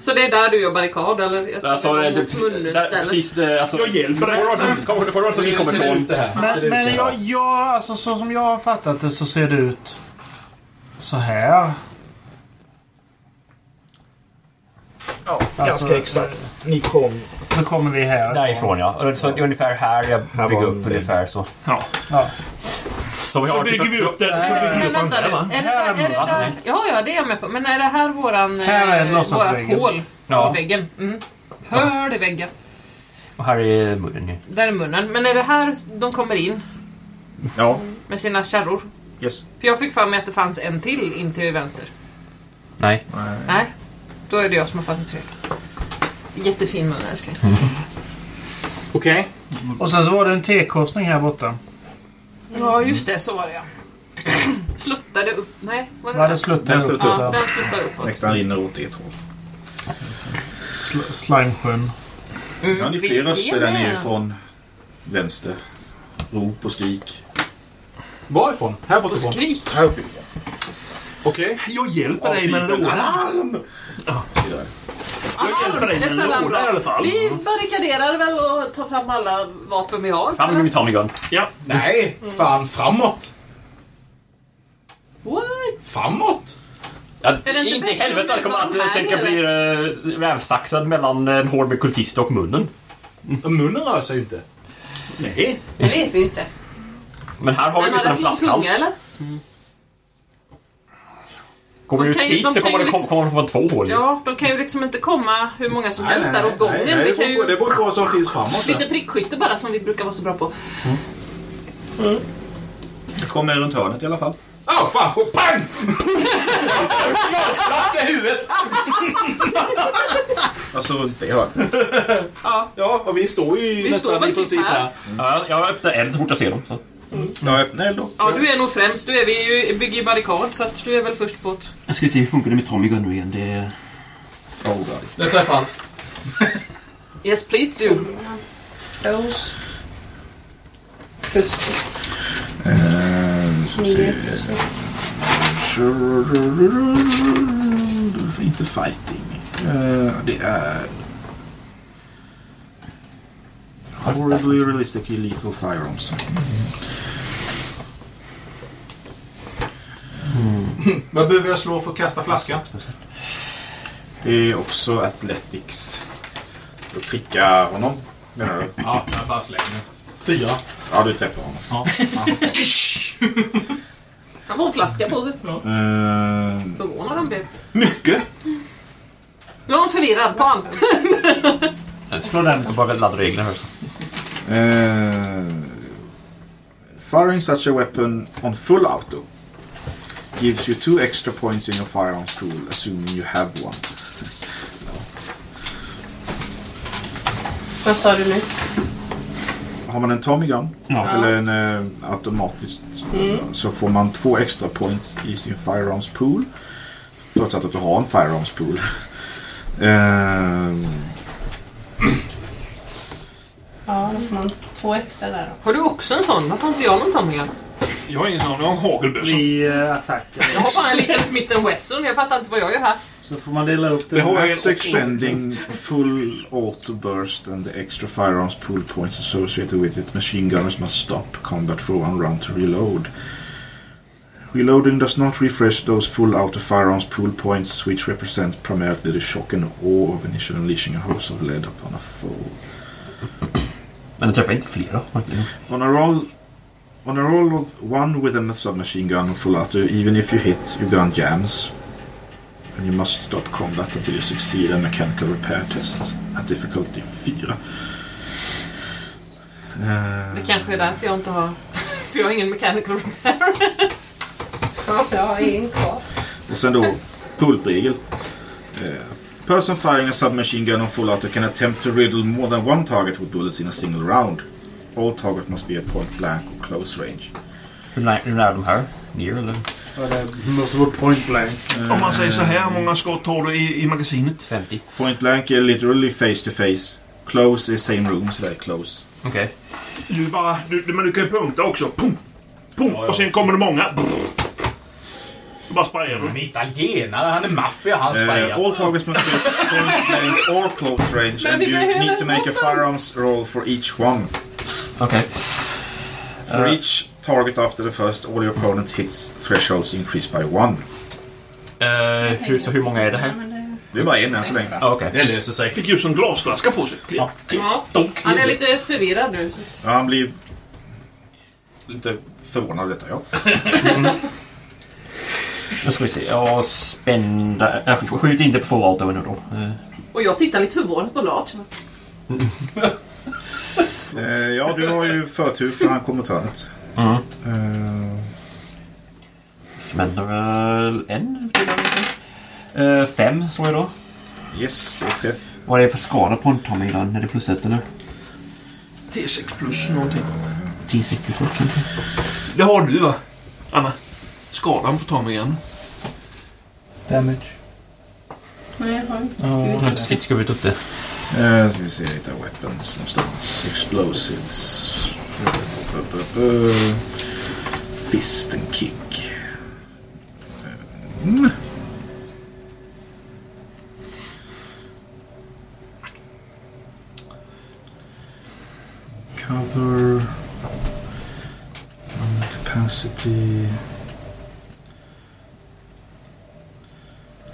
Speaker 6: Så det är där du gör barrikad eller?
Speaker 4: Alltså,
Speaker 6: det mot
Speaker 4: där, precis, eh, alltså,
Speaker 8: Jag hjälper dig.
Speaker 4: korridoren som- vi kommer
Speaker 5: Hur ser det
Speaker 4: ifrån.
Speaker 3: Men, men jag, jag, alltså så som jag har fattat det så ser det ut så här.
Speaker 11: Ja,
Speaker 3: Alltså,
Speaker 11: ganska exakt. Ni kom...
Speaker 3: Nu kommer vi här.
Speaker 4: Därifrån ja. Så ungefär här jag
Speaker 11: Här
Speaker 4: bygger upp ungefär så.
Speaker 3: Ja.
Speaker 4: Så, vi
Speaker 8: Så
Speaker 4: har
Speaker 8: bygger vi upp det. Så bygger vi upp
Speaker 6: vänta
Speaker 8: va?
Speaker 6: Är det,
Speaker 4: Här är
Speaker 6: det där,
Speaker 4: nej.
Speaker 6: ja, ja, det är jag med på. Men är det här våran,
Speaker 3: Här är
Speaker 6: eh, vårat hål
Speaker 4: Ja.
Speaker 6: på väggen? Mm. Hör det väggen.
Speaker 4: Och här är munnen ju.
Speaker 6: Där är munnen. Men är det här de kommer in
Speaker 2: Ja,
Speaker 6: med sina kärror?
Speaker 2: yes.
Speaker 6: För jag fick för mig att det fanns en till in till vänster.
Speaker 4: Nej.
Speaker 6: Nej, då är det jag som har fattat fel. Jättefin mun älskling. [LAUGHS]
Speaker 10: Okej.
Speaker 3: Och sen så var det en T-korsning här borta.
Speaker 6: Ja, just det. Så var det ja. [CLEARS THROAT] Sluttade upp. Nej, var det där?
Speaker 3: sluttar
Speaker 2: Den
Speaker 3: upp
Speaker 2: sluttar
Speaker 6: Ja,
Speaker 3: där.
Speaker 6: den sluttar uppåt.
Speaker 2: Nästan rinner åt ett håll.
Speaker 3: Sl- Slimesjön.
Speaker 6: Mm,
Speaker 2: Ja, ni
Speaker 6: vi-
Speaker 2: fler röster där nere från vänster. Rop och skrik.
Speaker 10: Varifrån? Här bortifrån?
Speaker 6: Skrik.
Speaker 2: Här uppe.
Speaker 10: Okej.
Speaker 8: Jag hjälper dig med en låda.
Speaker 2: Alarm!
Speaker 8: Jag hjälper dig med en låda i alla fall.
Speaker 6: Vi barrikaderar väl och tar fram alla vapen vi har.
Speaker 4: Fram med Tommy.
Speaker 8: Ja.
Speaker 10: Nej, fan framåt.
Speaker 6: What?
Speaker 10: Framåt?
Speaker 4: Ja,
Speaker 6: Är det inte
Speaker 4: inte i helvete jag kommer
Speaker 6: det
Speaker 4: att tänka bli uh, rävsaxad mellan en hård med kultist och munnen.
Speaker 10: Munnen rör sig ju inte.
Speaker 8: Nej.
Speaker 9: Det vet vi inte.
Speaker 4: Men här har vi åtminstone en
Speaker 6: alla finns hunga
Speaker 4: flaskhals. Kommer
Speaker 6: De
Speaker 4: ut
Speaker 6: kan ju-
Speaker 4: hit
Speaker 6: de
Speaker 4: så
Speaker 6: kan
Speaker 4: kommer
Speaker 6: ju
Speaker 4: det
Speaker 6: liksom-
Speaker 4: det vara två hål ju.
Speaker 6: Ja, de kan ju liksom inte komma hur många som helst där åt gången.
Speaker 10: nej,
Speaker 6: vi
Speaker 10: det
Speaker 6: kan
Speaker 10: på- det
Speaker 6: ju
Speaker 10: beror på vad som finns framåt.
Speaker 6: lite prickskytte bara som vi brukar vara så bra på.
Speaker 2: Det kommer runt hörnet i alla fall.
Speaker 10: Åh fan! Pang! Glasflaska i huvudet!
Speaker 2: Alltså runt det hörnet.
Speaker 6: Ja,
Speaker 10: Ja, och vi står ju
Speaker 6: Vi står väl
Speaker 10: i princip
Speaker 6: typ här.
Speaker 4: Ja, jag öppnar eld så fort jag ser dem. Så.
Speaker 2: Ja, öppna eld då.
Speaker 6: ja du är nog främst. Du är vi ju, bygger ju barrikad så att du är väl först på ett...
Speaker 4: Jag ska se hur funkar det med Tommy Gun nu igen. Det är...
Speaker 2: Oh, God.
Speaker 10: Det träffar allt. [LAUGHS]
Speaker 6: Yes please do.
Speaker 9: Close. Plus ett.
Speaker 2: Ska vi se.
Speaker 9: Nio plus ett.
Speaker 2: Inte fighting. Eh, det är... Horribly realistically lethal firearms.
Speaker 5: Vad behöver jag slå för att kasta flaskan?
Speaker 2: Det är också athletics. För att pricka honom, menar du?
Speaker 5: Ja, jag bara slänger. Fyra.
Speaker 2: Ja, du träffar honom.
Speaker 5: Ja. [LAUGHS]
Speaker 6: Han får en flaska på sig.
Speaker 2: Eh,
Speaker 6: Förvånad han blev.
Speaker 8: Mycket.
Speaker 6: Nu är han förvirrad. Ta han.
Speaker 3: Slå den.
Speaker 4: Jag bara laddar reglerna här.
Speaker 2: Uh, firing such a weapon on full auto gives you two extra points in your firearms pool, assuming you have one.
Speaker 9: Vad sa du nu?
Speaker 2: Har man en Tommy Gun
Speaker 3: Ja.
Speaker 2: eller en uh, automatisk så får man två extra points i sin firearms pool. Förutsatt att du har en firearms pool. [LAUGHS] Ehm,
Speaker 9: Ja, då får man två extra där då.
Speaker 6: Har du också en sån? Varför har inte jag någon Tommy?
Speaker 8: Jag har ingen sån. Jag har en hagelbössa.
Speaker 3: Vid eh, attacken.
Speaker 6: Jag har bara en liten Smith Wesson. Jag fattar inte vad jag gör här.
Speaker 3: Så får man dela upp det.
Speaker 8: Det har en
Speaker 2: After
Speaker 8: också.
Speaker 2: expending full auto burst and the extra firearms pool points associated with it, machine gunners must stop combat for one round to reload. Reloading does not refresh those full auto firearms pool points, which represent primarily the shock and awe of initial unleashing a house of lead upon a foe.
Speaker 4: Men det träffar inte flera. verkligen.
Speaker 2: On a roll, on a roll of one with a submachine gun or full auto, even if you hit, your gun jams. And you must stop combat until you succeed a mechanical repair test at difficulty 4.
Speaker 6: Det kanske är därför jag inte har... [LAUGHS] För jag har ingen mechanical repair.
Speaker 9: Ja, jag har en kvar.
Speaker 2: Och sen då pultregel. Person firing a submachine gun on full auto can attempt to riddle more than one target with bullets in a single round. All target must be at point blank or close range.
Speaker 4: Hur nära de här? Near eller?
Speaker 3: Ja, det måste vara point blank.
Speaker 8: Om man säger så här, hur många skott har du i, i magasinet?
Speaker 4: 50.
Speaker 2: Point blank är literally face to face. Close is same room, så det är close.
Speaker 4: Okej.
Speaker 8: Du bara... Du, men du kan ju punkta också. Pum! Pum! Och sen kommer det många. Du bara sprayar
Speaker 10: Han
Speaker 8: du.
Speaker 10: är italienare, han är maffia, han
Speaker 2: Uh,
Speaker 10: sprayar.
Speaker 2: all targets must be [LAUGHS] point blank or close range and you need to make a firearms roll for each one.
Speaker 4: Okej.
Speaker 2: For
Speaker 4: Uh,
Speaker 2: each target after the first, all your opponent hits thresholds increase by one.
Speaker 4: eh, hur, så hur många är det här?
Speaker 9: Det-
Speaker 2: är bara en än så länge.
Speaker 4: Ah, Okej.
Speaker 10: Det löser sig.
Speaker 8: Fick just en glasflaska på sig.
Speaker 10: Ja.
Speaker 6: Han är lite förvirrad nu.
Speaker 2: Ja, han blir... lite förvånad detta, ja. [LAUGHS] [LAUGHS]
Speaker 4: Nu ska vi se. Jag spända... Jag skjuter inte på full auto nu då. Eh,
Speaker 6: Och jag tittar lite förvånat på Lars. [LAUGHS]
Speaker 2: Eh, ja, du har ju förtur för han kommer till hörnet.
Speaker 4: Mm.
Speaker 2: Eh,
Speaker 4: Spända väl en. Eh, Fem står jag då.
Speaker 2: yes, det är träff.
Speaker 4: Vad är det för skada på en Tommy? Är det plus ett eller?
Speaker 8: T6 plus någonting.
Speaker 4: 10 plus ett.
Speaker 8: Det har du va? Anna? Skadan på Tommy igen.
Speaker 11: Damage.
Speaker 9: Nej, jag har inte
Speaker 4: Ja,
Speaker 9: skrivit
Speaker 4: har inte upp det.
Speaker 2: Eh, ska vi se, hitta weapons någonstans. Explosives. Fist and kick. Mm. Cover. Capacity. Eh, range. Explode. Vad fan, weapons då.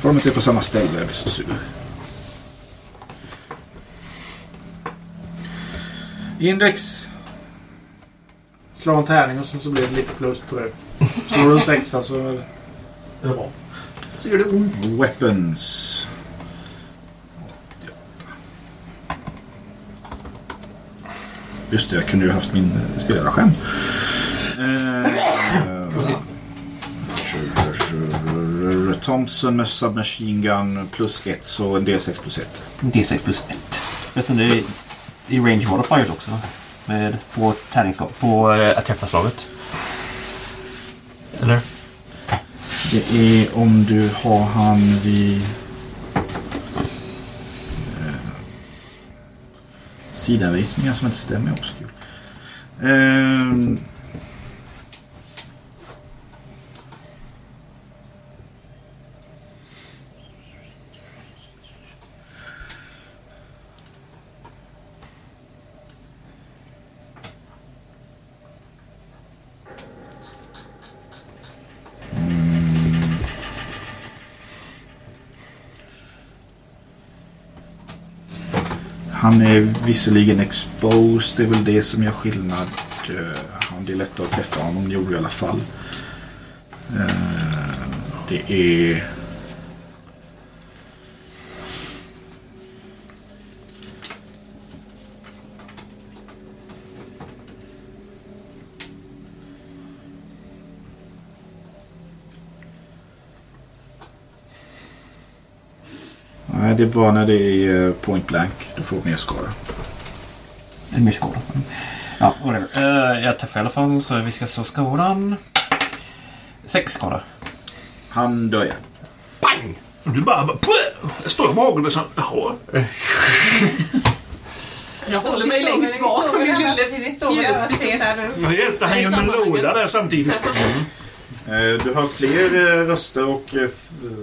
Speaker 2: Får de inte på samma ställe, jag blir så sur. Index.
Speaker 3: Slå en tärning och sen så blir det lite plus på det. Slår du en sexa så är det bra.
Speaker 6: Så gör det ont.
Speaker 2: Weapons. Just det, jag kunde ju haft min eh, spelarskärm. Eh, eh, Thompson med submachine gun plus ett så en D6 plus ett.
Speaker 4: D6 plus 1. Förresten, det är i range modifiers också. Med, på tärningsskap. På äh, att träffa slaget. Eller?
Speaker 2: Det är om du har han vid sidanvisningar som inte stämmer också. kul. Ehm, Han är visserligen exposed, det är väl det som gör skillnad. Han det är lättare att träffa honom, det gjorde jag i alla fall. Eh, det är... det är bara när det är eh, point blank. Du får mer skada.
Speaker 4: En mer skada. Mm. Ja, whatever. Uh, jag träffar i alla fall så vi ska slå skadan. Sex skada.
Speaker 2: Han dör ja.
Speaker 4: Pang!
Speaker 8: Du bara... Jag står med hagelbössan. Jaha.
Speaker 6: Jag håller mig längst bak. med min lille
Speaker 9: Vi står väl och ser här nu.
Speaker 8: Jag hjälpte han ju med en låda där samtidigt. [LAUGHS]
Speaker 2: Eh, Du har fler röster och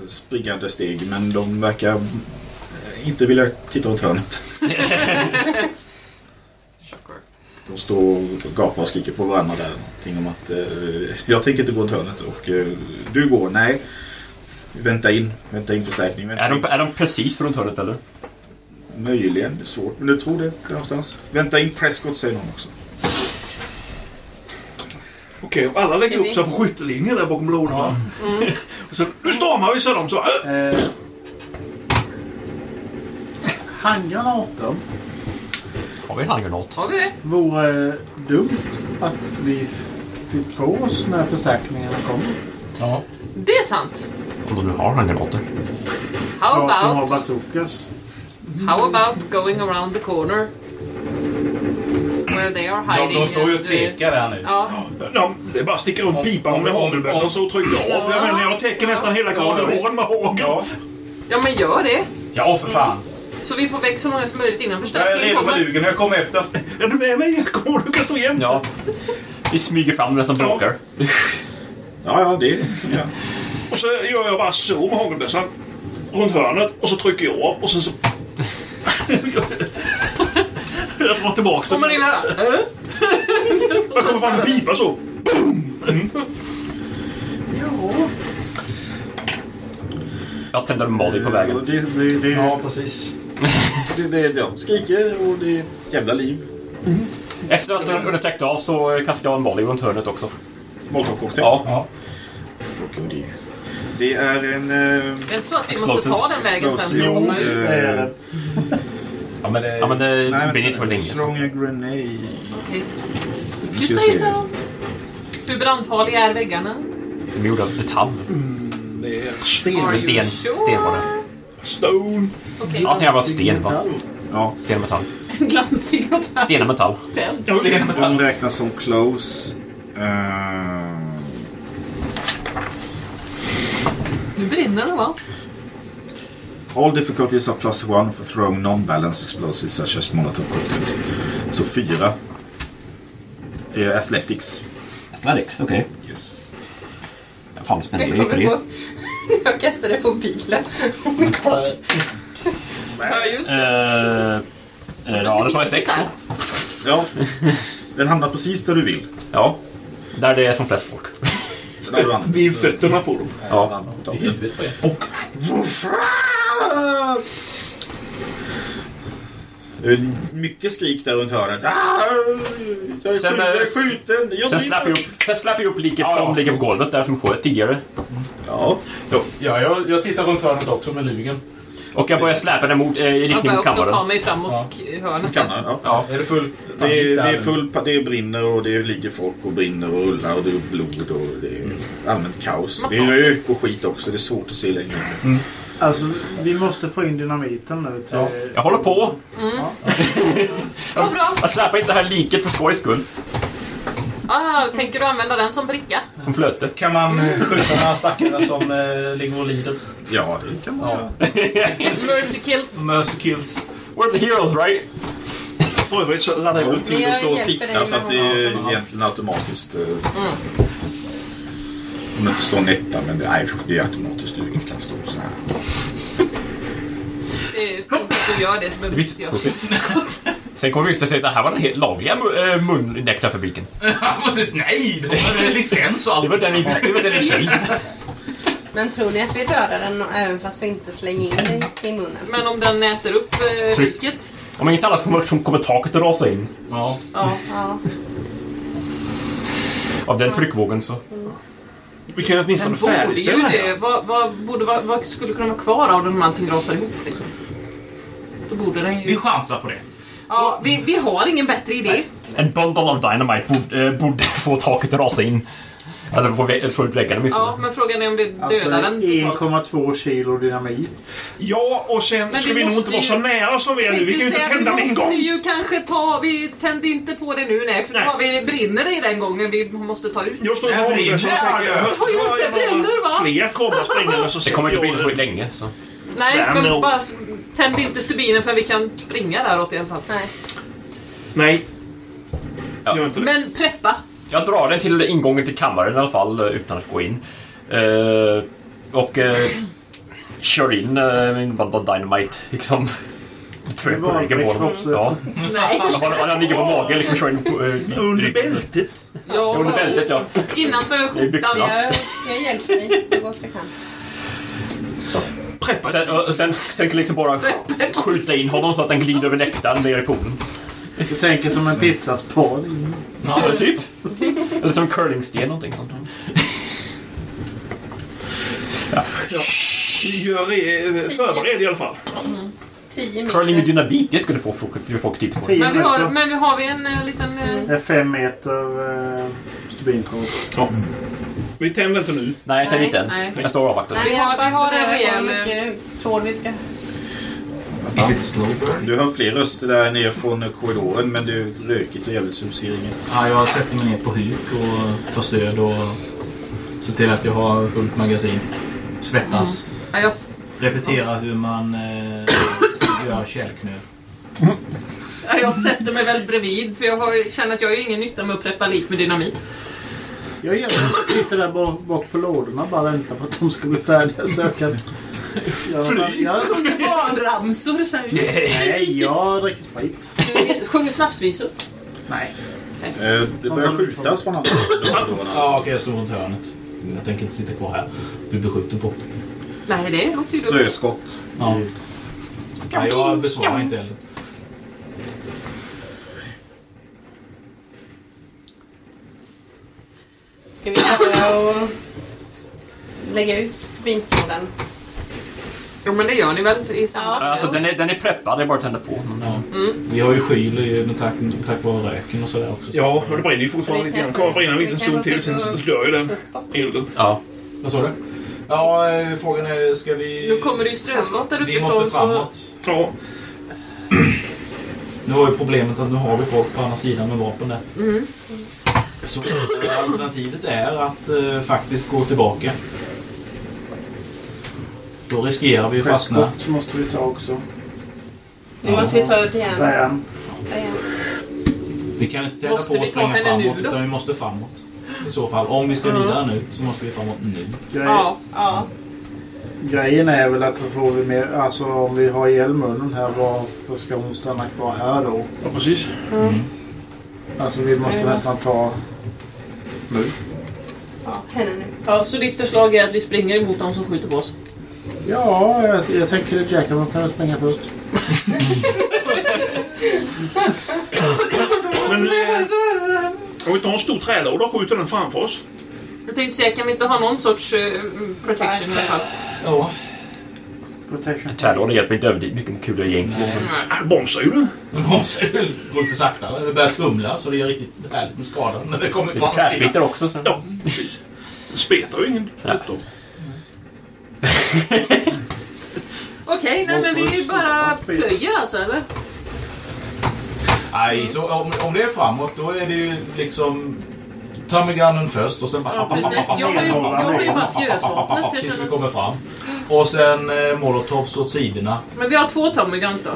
Speaker 2: springande steg men de verkar inte vilja titta åt hörnet. [LAUGHS] De står och gapar och skriker på varandra där. Någonting om att eh, jag tänker inte gå åt hörnet och eh, du går. Nej. Vänta in. Vänta in förstärkning. Vänta
Speaker 4: Är
Speaker 2: in.
Speaker 4: de, är de precis runt hörnet eller?
Speaker 2: Möjligen. Det är svårt. Men du tror det där någonstans. Vänta in Prescott säger någon också.
Speaker 8: Okej, och alla lägger upp sig på skyttelinjen där bakom lådorna. [LAUGHS] Och sen, nu stormar vi, säger de. Så, "Äh!"
Speaker 3: Eh, handgranater
Speaker 4: Har vi en handgranat?
Speaker 6: Har vi det?
Speaker 3: vore dumt att vi fyller på oss när förstärkningarna kommer.
Speaker 11: Ja.
Speaker 6: Det är sant.
Speaker 4: Om de nu har handgranater.
Speaker 6: How
Speaker 3: Klart de har
Speaker 6: about,
Speaker 3: bazookas.
Speaker 6: how about going around the corner? Where they are
Speaker 10: De,
Speaker 6: hiding.
Speaker 10: de står ju och
Speaker 6: and,
Speaker 10: tvekar där nu.
Speaker 6: Ja,
Speaker 8: Ja, det är bara att sticka runt pipan med hagelbössan så trycker jag av. Jag menar, jag täcker nästan hela garderoben med hagel.
Speaker 10: Ja,
Speaker 6: ja, men gör det.
Speaker 10: ja för fan.
Speaker 6: Så vi får väck så många som möjligt innan
Speaker 10: Jag är
Speaker 6: förstärkningen
Speaker 10: redo med
Speaker 6: kommer.
Speaker 10: dugen. Jag kommer efter.
Speaker 8: Är du med mig? Kom, du kan stå jämte.
Speaker 4: Ja. Vi smyger fram nästan bråkar.
Speaker 2: Ja, ja, det ja.
Speaker 8: Och så gör jag bara så med hagelbössan runt hörnet och så trycker jag av och sen så... [LAUGHS] jag drar tillbaka
Speaker 6: Kommer
Speaker 8: den.
Speaker 6: in här.
Speaker 8: Jag kommer fram med pipa så.
Speaker 4: Jag tänder en Molly på
Speaker 2: Och
Speaker 4: vägen.
Speaker 2: Det, det, det,
Speaker 5: Ja, precis.
Speaker 2: Det, det, de skriker och det är ett jävla liv.
Speaker 4: Efter att den täckt av så eh, kastar jag en Molly runt hörnet också.
Speaker 2: Molotovcocktail.
Speaker 4: Ja.
Speaker 5: Ja.
Speaker 2: Det, det är en... Eh,
Speaker 6: Det är inte så att vi måste ta den vägen sen.
Speaker 2: Jo.
Speaker 3: Det är
Speaker 2: eh,
Speaker 3: det.
Speaker 5: Ja, men det...
Speaker 4: Ja, men det
Speaker 2: nej,
Speaker 4: det brinner inte så länge. Så.
Speaker 2: Strong grenade.
Speaker 6: Okej.
Speaker 2: Vi
Speaker 6: say
Speaker 2: se.
Speaker 6: so. Hur brandfarliga är väggarna?
Speaker 4: De är gjorda av metall.
Speaker 8: Det är sten.
Speaker 4: Sten.
Speaker 6: sure?
Speaker 4: Sten var det.
Speaker 8: Stone.
Speaker 6: Okej.
Speaker 4: Allting här var sten va?
Speaker 2: Ja,
Speaker 4: Sten och metall.
Speaker 6: Glansig metall.
Speaker 4: Sten och metall.
Speaker 2: de räknas som close. Eh,
Speaker 6: Nu brinner det va?
Speaker 2: all difficulties are plus one for throwing non-balanced explosives such as molotov cocktails. Så fyra. är athletics.
Speaker 4: Athletics, okej.
Speaker 2: Yes.
Speaker 4: Fan,
Speaker 9: Jag
Speaker 4: spenderar ju tre. [LAUGHS]
Speaker 9: Jag kastade på bilen.
Speaker 6: Ja, just
Speaker 4: Eh,
Speaker 6: det.
Speaker 4: eh, ja, det sa jag sex då.
Speaker 2: Ja, den hamnar precis där du vill.
Speaker 4: Ja. Där det är som flest folk.
Speaker 8: Vid fötterna på dem.
Speaker 4: Ja.
Speaker 2: Ja.
Speaker 5: I huvudet på er.
Speaker 2: Och... Det är Mycket skrik där runt hörnet. Ah, Jag är
Speaker 4: Sen,
Speaker 2: skjuten, jag är
Speaker 4: eh,
Speaker 2: skjuten. Jag
Speaker 4: Sen jag upp, sen släpper jag upp liket
Speaker 5: Ja, ja.
Speaker 4: som ligger på golvet där som sköt tidigare.
Speaker 2: Ja.
Speaker 5: Ja, jag, jag tittar runt hörnet också med lugen.
Speaker 4: Och jag börjar släpa den mot, eh, i
Speaker 6: Jag
Speaker 4: riktning
Speaker 6: börjar
Speaker 4: mot
Speaker 6: också ta
Speaker 4: kammaren.
Speaker 6: mig framåt k- hörnet.
Speaker 2: Kammaren, ja.
Speaker 4: Ja.
Speaker 5: Är det full
Speaker 2: Det är, det är full det brinner och det ligger folk och brinner och rullar och det är blod och det är allmänt kaos. Det är
Speaker 6: Massa.
Speaker 2: rök och skit också. Det är svårt att se längre.
Speaker 3: Alltså, vi måste få in dynamiten nu till...
Speaker 5: Ja.
Speaker 4: Jag håller på.
Speaker 6: Vad bra.
Speaker 4: Jag släpar inte det här liket för skojs skull.
Speaker 6: Ah, tänker du använda den som bricka?
Speaker 4: Som flöte.
Speaker 5: Kan man eh, skjuta några stackare som eh, ligger och lider?
Speaker 2: Ja, det kan man
Speaker 5: Ja.
Speaker 2: göra. [LAUGHS]
Speaker 6: Mercy kills.
Speaker 5: Mercy kills.
Speaker 4: We're the heroes right?
Speaker 8: För övrigt så laddar jag upp
Speaker 2: till att stå och sikta så att det är egentligen automatiskt... eh, Om det inte står en etta, men det, nej, det är automatiskt. Du kan stå så här.
Speaker 6: Det är fint att du gör det så behöver inte jag slå skott.
Speaker 4: Sen kommer det visa sig att det här var den helt lagliga äh, munnektarfabriken.
Speaker 5: Precis, nej! Det var licens och allt.
Speaker 4: Det var den i, det var den i tid.
Speaker 9: Men tror ni att vi rör den även fast vi inte slänger in den i munnen?
Speaker 6: Men om den äter upp eh,
Speaker 4: Tryck.
Speaker 6: riket?
Speaker 4: Om inget annat kommer, kommer taket att rasa in.
Speaker 5: Ja.
Speaker 6: Ja.
Speaker 9: Ja.
Speaker 4: Av den tryckvågen så.
Speaker 8: Vi kan
Speaker 6: Den
Speaker 8: åtminstone
Speaker 6: borde ju
Speaker 8: färdigställa
Speaker 6: det.
Speaker 8: här.
Speaker 6: Vad, vad, borde, vad, vad skulle kunna vara kvar av den om allting rasar ihop? Liksom? Då borde den
Speaker 5: Vi
Speaker 6: ju...
Speaker 5: chansar på det.
Speaker 6: Ja, vi, vi har ingen bättre idé.
Speaker 4: En bundle of dynamite borde, eh, borde [LAUGHS] få taket att rasa in. Alltså få vä- slå ut väggarna
Speaker 6: Ja, men frågan är om det dödar
Speaker 3: Alltså
Speaker 6: den totalt.
Speaker 3: 1,2 kilo dynamit.
Speaker 8: Ja, och sen
Speaker 6: Men
Speaker 8: ska
Speaker 6: vi
Speaker 8: vi nog
Speaker 6: måste
Speaker 8: inte vara så
Speaker 6: ju-
Speaker 8: nära som vi är nu. Vi kan ju inte tända med
Speaker 6: vi
Speaker 8: en
Speaker 6: måste
Speaker 8: gång.
Speaker 6: ju kanske ta... Vi tände inte på det nu, nej. För
Speaker 8: Nej.
Speaker 6: tar vi brinner det den gången vi måste ta ut.
Speaker 8: Jag står med
Speaker 5: brinner,
Speaker 8: omvänd så tänker jag...
Speaker 5: ja.
Speaker 6: Ja, just det, brinner, va?
Speaker 8: Fler kommer springande så
Speaker 4: Det kommer inte
Speaker 8: jag
Speaker 4: så
Speaker 8: den.
Speaker 4: länge. Så.
Speaker 6: Nej, men bara tänd inte stubinen för vi kan springa däråt i alla fall.
Speaker 9: Nej.
Speaker 8: Nej.
Speaker 4: Ja.
Speaker 8: Inte.
Speaker 6: Men preppa.
Speaker 4: Jag drar den till ingången till kammaren i alla fall eh, utan att gå in. Eh, och eh, kör in eh, min bundle of dynamite liksom. På ryggen på honom. Ja.
Speaker 6: Nej.
Speaker 4: Han ligger på magen liksom kör in på, eh, i
Speaker 8: Under bältet.
Speaker 6: Ja,
Speaker 4: Under bältet ja.
Speaker 6: Innanför skjortan.
Speaker 9: Jag, jag hjälper dig så gott jag kan.
Speaker 4: Sen, och sen, sen kan jag liksom bara sk- skjuta in honom så att den glider över läktaren ner i poolen.
Speaker 3: Du tänker som en pizzaspad.
Speaker 4: Ja, eller typ. Eller som en curlingsten någonting sånt.
Speaker 8: Gör er, förbered i alla fall.
Speaker 9: 10
Speaker 4: Curling med dynamit, det skulle få folk, skulle folk tips på.
Speaker 3: 10
Speaker 6: Men vi har,
Speaker 3: meter.
Speaker 6: men vi har vi en eh, liten... eh,
Speaker 3: Det är 5 meter uh, stubintråd.
Speaker 8: Ja. Vi tänder inte nu.
Speaker 4: Nej, jag tänder inte än.
Speaker 6: Nej.
Speaker 4: Jag står och avvaktar.
Speaker 6: Vi har, vi har en rejäl...
Speaker 9: mycket tråd vi ska...
Speaker 5: Is it slow burn?
Speaker 2: Du hör fler röster där nere från korridoren men det är rökigt och jävligt så du ser inget.
Speaker 5: Ja, jag sätter mig ner på huk och tar stöd och ser till att jag har fullt magasin. Svettas.
Speaker 6: Ja, jag,
Speaker 5: Repeterar hur man eh, gör källknöl.
Speaker 6: ja, jag sätter mig väl bredvid för jag har, känner att jag har ingen nytta med att preppa lik med dynamit.
Speaker 3: Jag gör det. sitter där bak, bak på lådorna och bara väntar på att de ska bli färdiga så jag kan... Jag,
Speaker 6: Barnramsor säger du.
Speaker 3: nej, jag dricker sprit.
Speaker 6: Du Sjunger snapsvisor.
Speaker 3: Nej.
Speaker 2: Eh, Det börjar skjutas från andra.
Speaker 5: Ja, okej, jag står runt hörnet. Jag tänker inte sitta kvar här. Du blir beskjuten på.
Speaker 6: Nej, det låter ju dumt.
Speaker 2: Ströskott.
Speaker 5: Ja. Nej, jag besvarar inte heller.
Speaker 9: Ska vi börja och lägga ut stubintråden?
Speaker 6: Jo, men det gör ni väl i samma...
Speaker 4: Alltså den är, den är preppad, det är bara att tända på. Men,
Speaker 5: Ja. Vi har ju skyl i- med tack, tack vare röken och sådär också.
Speaker 8: Ja, och det brinner ju fortfarande lite grann. kommer brinna en liten stund till, sen dör ju den elden.
Speaker 4: ja.
Speaker 5: Vad sa du? Ja, eh, frågan är, ska vi...
Speaker 6: Nu kommer det ju ströskott där
Speaker 5: Vi
Speaker 6: uppifrån.
Speaker 5: måste
Speaker 6: Så...
Speaker 5: framåt.
Speaker 8: Ja,
Speaker 5: Nu har ju problemet att nu har vi folk på andra sidan med vapen där.
Speaker 6: Mm.
Speaker 5: Så eh, alternativet är att eh, faktiskt gå tillbaka. Då riskerar vi att fastna.
Speaker 3: Prescott måste vi ta också.
Speaker 9: Nu måste vi ta det igen.
Speaker 3: Diane.
Speaker 9: Diane.
Speaker 5: Vi kan inte tända
Speaker 6: Måste
Speaker 5: på och
Speaker 6: vi ta
Speaker 5: springa
Speaker 6: nu
Speaker 5: framåt,
Speaker 6: då?
Speaker 5: utan vi måste framåt. I så fall. Om vi ska
Speaker 6: Mm.
Speaker 5: vidare nu så måste vi framåt nu.
Speaker 3: Grej,
Speaker 6: Ja.
Speaker 9: Ja.
Speaker 3: Grejen är väl att får vi med, alltså om vi har ihjäl munnen här, varför ska hon stanna kvar här då?
Speaker 8: ja precis.
Speaker 3: Alltså vi måste
Speaker 9: Jag
Speaker 3: nästan ta...
Speaker 9: ja, henne nu.
Speaker 6: ja, så ditt förslag är att vi springer emot de som skjuter på oss?
Speaker 3: Ja, jag, jag tänker att Jacob kan springa först.
Speaker 8: Men eh, vi tar en stor trälåda och skjuter den framför oss.
Speaker 6: Jag tänkte säga, kan vi inte ha någon sorts eh, protection i alla fall?
Speaker 5: Ja.
Speaker 3: Protection.
Speaker 4: Trädlåda hjälper inte överdrivet mycket med kulor egentligen.
Speaker 8: Äh, Bromsar ju du.
Speaker 5: Men bromsar ju går lite saktare. Det börjar tumla så det gör riktigt härligt med skada när det kommer
Speaker 4: Lite träsplitter också. Så.
Speaker 8: Ja, precis. Den spetar ju ingen
Speaker 4: Ja. [LAUGHS]
Speaker 6: Okej, nej men vi bara plöjer alltså, eller?
Speaker 5: Nej, så om, om det är framåt då är det ju liksom Tommy Gunnen först och sen bara...
Speaker 6: Ja, precis. Jag har ju, jag har ju bara fjösvapnet,
Speaker 5: Tills vi kommer fram. Och sen eh, molotovs åt sidorna.
Speaker 6: Men vi har två Tommy Guns då.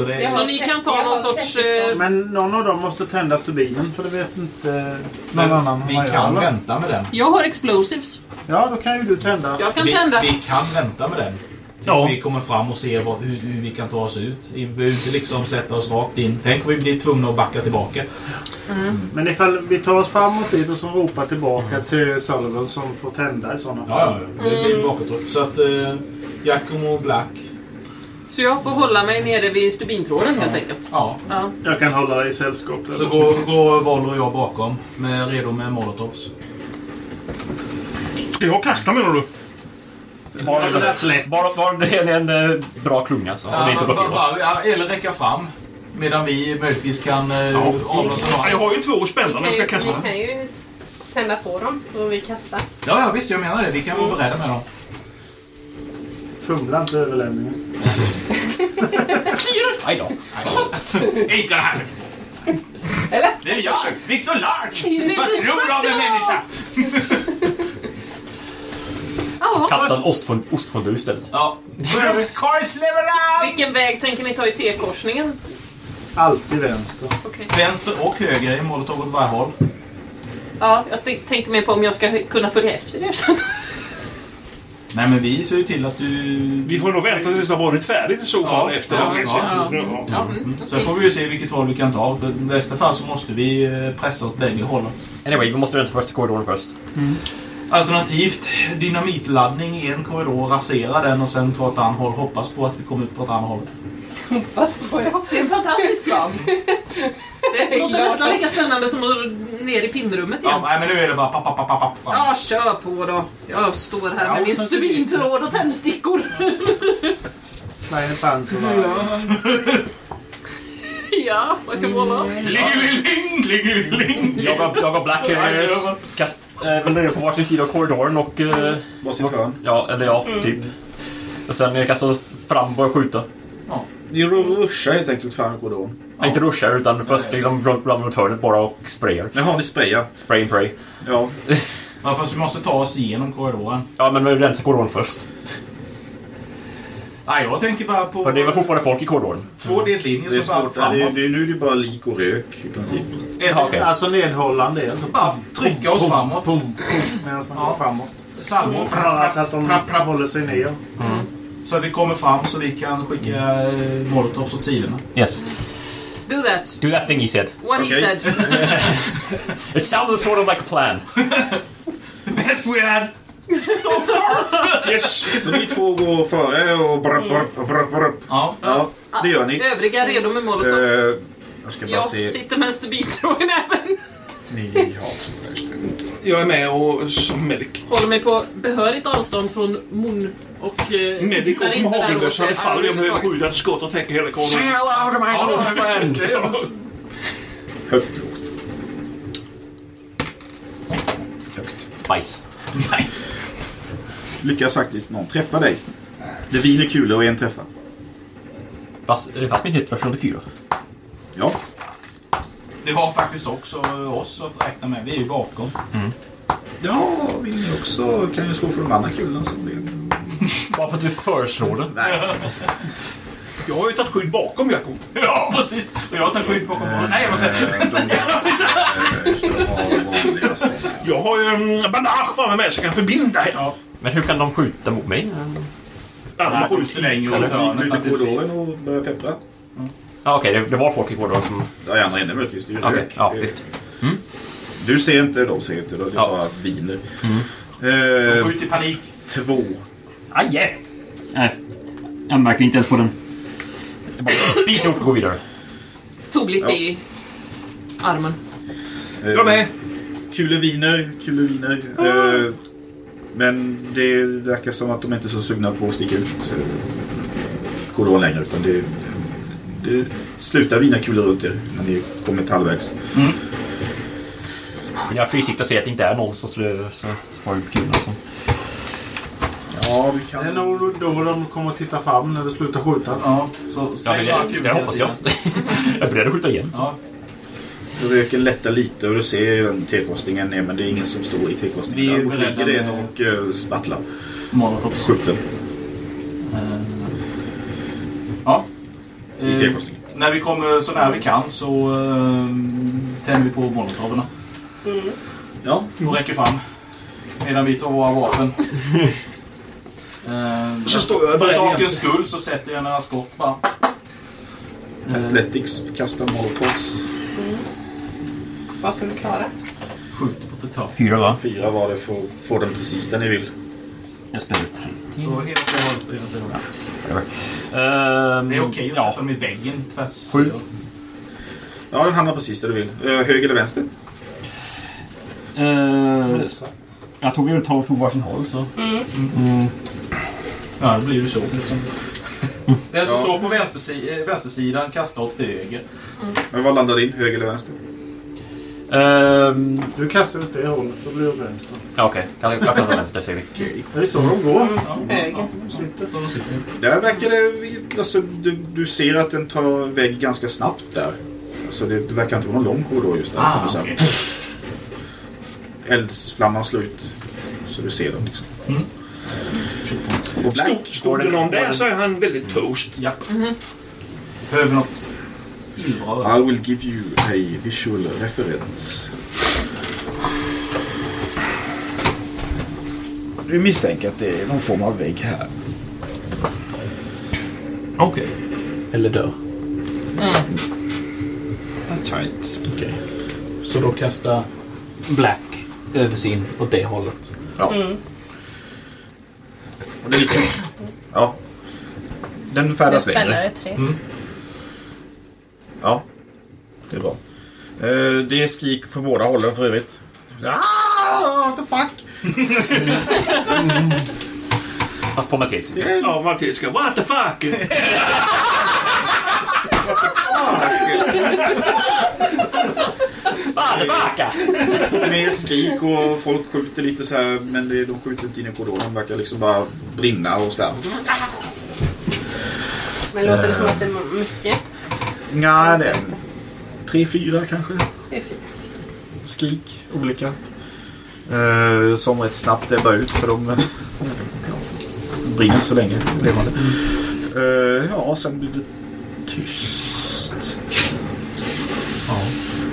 Speaker 5: Så det är...
Speaker 6: Så ni kan ta någon sorts...
Speaker 9: 30
Speaker 6: Eh,
Speaker 3: Men någon av dem måste tända stubinen för det vet inte någon annan
Speaker 5: Men vi
Speaker 3: vad jag
Speaker 5: kan
Speaker 3: gör.
Speaker 5: vänta med den.
Speaker 6: jag har explosives.
Speaker 3: Ja, då kan ju du tända.
Speaker 6: Jag kan
Speaker 5: Vi,
Speaker 6: tända.
Speaker 5: vi kan vänta med den. Tills
Speaker 8: Ja.
Speaker 5: vi kommer fram och ser vad, hur, hur vi kan ta oss ut. Vi behöver inte liksom sätta oss rakt in. Tänk om vi blir tvungna att backa tillbaka.
Speaker 3: Men ifall vi tar oss framåt dit och så ropar tillbaka till Sullivan som får tända i sådana fall.
Speaker 5: Ja, ja, det blir bakåtryck. Så att eh, Giacomo Black.
Speaker 6: Så jag får hålla mig nere vid stubintråden helt enkelt.
Speaker 5: Ja.
Speaker 6: Ja.
Speaker 3: Jag kan hålla dig i sällskap. där.
Speaker 5: Så går, går Volvo och jag bakom. Med, redo med molotovs.
Speaker 8: Ska jag kasta menar du?
Speaker 4: Bara, bara, bara det är en eh, bra klunga så. och det inte
Speaker 5: Ja,
Speaker 4: blockerar oss.
Speaker 5: ja, eller räcka fram. Medan vi möjligtvis kan eh, avlossa
Speaker 8: Ja, jag
Speaker 5: några.
Speaker 8: har ju två spännar när jag ska kasta.
Speaker 9: kan ju tända på dem och vi kastar.
Speaker 5: Ja, ja, visst jag menar det. Vi kan vara beredda med dem.
Speaker 3: Fumla inte överlämningen.
Speaker 4: Aj då.
Speaker 8: Inte det här!
Speaker 9: Eller?
Speaker 5: Det är jag, Victor Larch! Vad tror du om en människa?
Speaker 6: Ja,
Speaker 4: Kasta en ostfond- ostfondue istället.
Speaker 5: Ja.
Speaker 6: Vilken väg tänker ni ta i T-korsningen?
Speaker 3: Alltid vänster.
Speaker 6: Okej.
Speaker 5: Vänster och höger i molotov åt varje håll.
Speaker 6: Ja, jag tänkte mer på om jag ska kunna följa efter er sen.
Speaker 5: Nej, men vi ser ju till att du...
Speaker 8: Vi får nog vänta tills det har brunnit färdigt i så fall
Speaker 5: Ja,
Speaker 8: efter
Speaker 5: ja, ja.
Speaker 8: Ja.
Speaker 6: Ja, mm,
Speaker 5: Sen får vi ju se vilket håll vi kan ta. I bästa fall så måste vi eh, pressa åt bägge hållen.
Speaker 4: Anyway, vi måste rensa först i korridoren först.
Speaker 5: Alternativt dynamitladdning i en korridor, rasera den och sen ta ett annat håll. Hoppas på att vi kommer ut på ett annat hållet.
Speaker 9: Hoppas på ja.
Speaker 6: Det är en fantastisk plan. [LAUGHS] Det låter nästan lika spännande som att ner i pinnrummet
Speaker 5: Ja,
Speaker 6: igen.
Speaker 5: nej, men nu är det bara papp, papp, papp, papp, fram.
Speaker 6: Ja, kör på då. Jag står här med min stubintråd och tändstickor.
Speaker 3: Kleine Panzer.
Speaker 6: Ja, vad kan vara.
Speaker 5: Lingeling, lingeling.
Speaker 4: Jag och, jag och Black eh, kast, eh, väl nere på varsin sida av korridoren och... Eh,
Speaker 2: Varsitt hörn.
Speaker 4: ja, eller ja, typ. Och sen eh, kasta oss fram och börja skjuta.
Speaker 2: Ni ruschar helt enkelt fram korridoren.
Speaker 4: Ja. Inte rushar utan först liksom fram runt hörnet bara och sprayar.
Speaker 2: Jaha, ni sprayar.
Speaker 4: Spray and pray.
Speaker 2: Ja. [LAUGHS]
Speaker 5: Ja, fast vi måste ta oss igenom korridoren.
Speaker 4: Ja, men vi rensar korridoren först.
Speaker 5: Nej, jag tänker bara på
Speaker 4: För det är väl fortfarande folk i korridoren.
Speaker 5: två dellinjer
Speaker 2: Det är
Speaker 5: som bara
Speaker 2: svårt. Det är,
Speaker 5: framåt.
Speaker 2: det är, nu är det bara lik och rök i princip.
Speaker 4: Jaha, okej.
Speaker 3: Alltså nedhållande. Alltså,
Speaker 5: Bara trycka oss framåt.
Speaker 3: Pum, pum, medan man
Speaker 5: Ja.
Speaker 3: går framåt.
Speaker 5: Salvor.
Speaker 3: Bara så att de håller sig ner.
Speaker 5: Så att vi kommer fram så vi kan skicka eh, molotovs åt sidorna.
Speaker 4: Yes.
Speaker 6: Do that.
Speaker 4: Do that thing he said.
Speaker 6: What he said. [LAUGHS]
Speaker 4: It sounded sort of like a plan. [LAUGHS]
Speaker 5: Best we had! [LAUGHS]
Speaker 8: Yes!
Speaker 2: Så ni två går före och brr, brr, brr, brr.
Speaker 5: Ja.
Speaker 2: Ja, det gör ni.
Speaker 6: Övriga redo med molotovs.
Speaker 2: Eh, jag ska bara
Speaker 6: Jag
Speaker 2: se.
Speaker 6: sitter med en stubintråd i näven.
Speaker 2: Ni har.
Speaker 8: Jag är med och som medic.
Speaker 6: Håller mig på behörigt avstånd från mun och... Eh,
Speaker 8: Medic och ifall jag behöver
Speaker 6: överhuvudtaget.
Speaker 8: skjuta ett skott och täcka hela korridoren.
Speaker 4: hello to my little friend!
Speaker 2: Högt, lågt. Högt.
Speaker 4: Bajs.
Speaker 2: Lyckas faktiskt någon träffa dig. Det viner kulor och en träffar.
Speaker 4: Fast, fast min hit var 24.
Speaker 2: Ja.
Speaker 5: Vi har faktiskt också oss att räkna med. Vi är ju bakom.
Speaker 2: Ja, vill ni också kan ju slå för de andra kulorna som blir...
Speaker 4: Bara för att du föreslår det.
Speaker 2: Nej.
Speaker 8: Jag har ju tagit skydd bakom Jakob.
Speaker 5: Ja, precis. Och jag tar skydd bakom honom. Nej, vad säger
Speaker 2: Eh, de eh, sådana.
Speaker 8: Jag har ju en bandage framme med så jag kan förbinda här.
Speaker 5: Ja.
Speaker 4: Men hur kan de skjuta mot mig?
Speaker 8: Alla
Speaker 5: Nej,
Speaker 8: skjuter.
Speaker 5: svänger åt hörnet naturligtvis.
Speaker 2: korridoren och började peppra.
Speaker 4: Ja, okej, det, det var folk i korridoren som...
Speaker 2: Ja, i andra änden möjligtvis. Det är ju
Speaker 4: Okej,
Speaker 2: rök.
Speaker 4: ja visst.
Speaker 2: Du ser inte, de ser inte. Det är
Speaker 4: Ja.
Speaker 2: bara viner.
Speaker 5: De
Speaker 2: Eh,
Speaker 5: skjuter i panik.
Speaker 2: två.
Speaker 4: Aj! Nej, jag märker inte ens på den. Jag bara biter upp och går vidare.
Speaker 6: Tog lite
Speaker 2: Ja.
Speaker 6: i armen.
Speaker 2: Eh,
Speaker 8: Jag med.
Speaker 2: Kulor viner, kulor viner. Eh, men det verkar som att de inte är så sugna på att sticka ut eh, korridoren längre. Utan det, det slutar vina kulor runt er när ni kommit halvvägs.
Speaker 4: Men jag har fysikt att se att det inte är någon som slår så har du kulorna som...
Speaker 2: Ja, vi
Speaker 3: Det är
Speaker 2: kan...
Speaker 3: nog då de kommer att titta fram när du slutar skjuta.
Speaker 5: Ja, så
Speaker 4: Ja,
Speaker 5: kulor
Speaker 4: det
Speaker 5: hela
Speaker 4: hoppas jag. [LAUGHS] jag är beredd att skjuta igen.
Speaker 5: Ja.
Speaker 2: Röken lättar lite och du ser den tekostningen ner men det är ingen som står i tekostningen.
Speaker 5: Vi är beredda
Speaker 2: ligger det och uh, spattlar. Skjuten
Speaker 5: Ja.
Speaker 2: i
Speaker 5: Eh,
Speaker 2: tekostningen.
Speaker 5: när vi kommer så nära vi kan så eh, tänder vi på molotoverna
Speaker 2: Ja.
Speaker 5: och räcker fram. Medan vi tar våra vapen. [LAUGHS] Eh,
Speaker 2: Så står jag
Speaker 5: för sakens skull så sätter jag några skott bara.
Speaker 2: Athletics kastar molotovs.
Speaker 9: Vad ska du klara?
Speaker 5: Skjuter på totalt.
Speaker 4: Fyra va?
Speaker 2: Fyra var det för att få den precis där ni vill.
Speaker 4: Jag spelar tre.
Speaker 5: Så helt och hållet är det bra.
Speaker 4: Ehm,
Speaker 5: Det är okej att
Speaker 4: ja.
Speaker 5: sätta dem i väggen tvärs.
Speaker 4: Sju.
Speaker 2: Ja, den hamnar precis där du vill. Eh, höger eller vänster?
Speaker 4: Eh, jag tog ju tolv på varsin håll så...
Speaker 5: Ja, det blir ju så. Liksom. [LAUGHS] Den som
Speaker 2: Ja.
Speaker 5: står på vänstersi- eh, vänstersidan kastar åt höger.
Speaker 2: Men vad landar din? Höger eller vänster?
Speaker 4: Ehm,
Speaker 3: Du kastar ut det hållet så blir det åt vänster.
Speaker 4: ja, okej. Jag, jag kastar vänster säger vi.
Speaker 3: Det är så de går.
Speaker 9: Höger.
Speaker 5: Så de sitter.
Speaker 2: Där verkar det... Alltså, du, du ser att den tar vägg ganska snabbt där. Alltså, det, det verkar inte vara någon lång korridor just där.
Speaker 5: Ah, okej.
Speaker 2: Eldsflamman slår ut. Så du ser dem liksom. Och
Speaker 8: Stod, stod det någon där så är han väldigt toast.
Speaker 5: Ja. Behöver något illbra.
Speaker 2: I will give you a visual reference. Du misstänker att det är någon form av vägg här.
Speaker 5: Okej.
Speaker 10: Eller dör.
Speaker 2: That's right.
Speaker 10: Okej. Så då kastar Black över sin åt det hållet.
Speaker 2: Ja. Och det är lika. Ja. Den
Speaker 9: Det är
Speaker 2: färdas längre.
Speaker 9: spännare tre.
Speaker 2: Ja. Det är bra. Eh, det är skrik på båda hållen för övrigt. Ah, what the fuck? [LAUGHS]
Speaker 4: Fast på Mattias.
Speaker 8: Ja, Mattias ska... What the fuck? [LAUGHS]
Speaker 4: Tillbaka!
Speaker 2: Mer skrik och folk skjuter lite så här. Men det, de skjuter inte in i korridoren. De verkar liksom bara brinna och så här.
Speaker 9: Men låter det som att det är mycket?
Speaker 2: Nja, det är tre, fyra kanske.
Speaker 9: Är fint.
Speaker 2: Skrik, olika. Eh, som rätt snabbt ebbar ut för de eh, brinner så länge. Levande. Eh, ja, sen blir det tyst.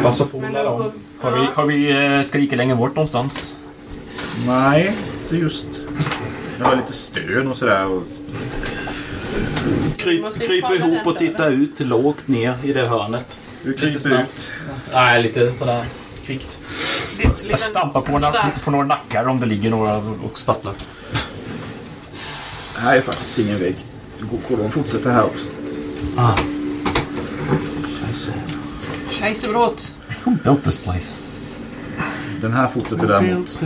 Speaker 10: Passa på
Speaker 9: då
Speaker 10: dem.
Speaker 9: går...
Speaker 4: Har vi, har vi eh, skrikit längre bort någonstans?
Speaker 2: Nej, inte just. Jag har lite stön och sådär. Och...
Speaker 10: Kryp, kryper ihop och tittar ut lågt ner i det hörnet.
Speaker 2: Du kryper
Speaker 10: snabbt.
Speaker 2: ut.
Speaker 10: Nej, lite sådär kvickt.
Speaker 4: Jag stampar på, några- på några nackar om det ligger några och spattlar.
Speaker 2: Här är faktiskt ingen vägg. Kolon fortsätter här också.
Speaker 6: Scheissebrott.
Speaker 4: Who built this place?
Speaker 2: Den här fortsätter däremot.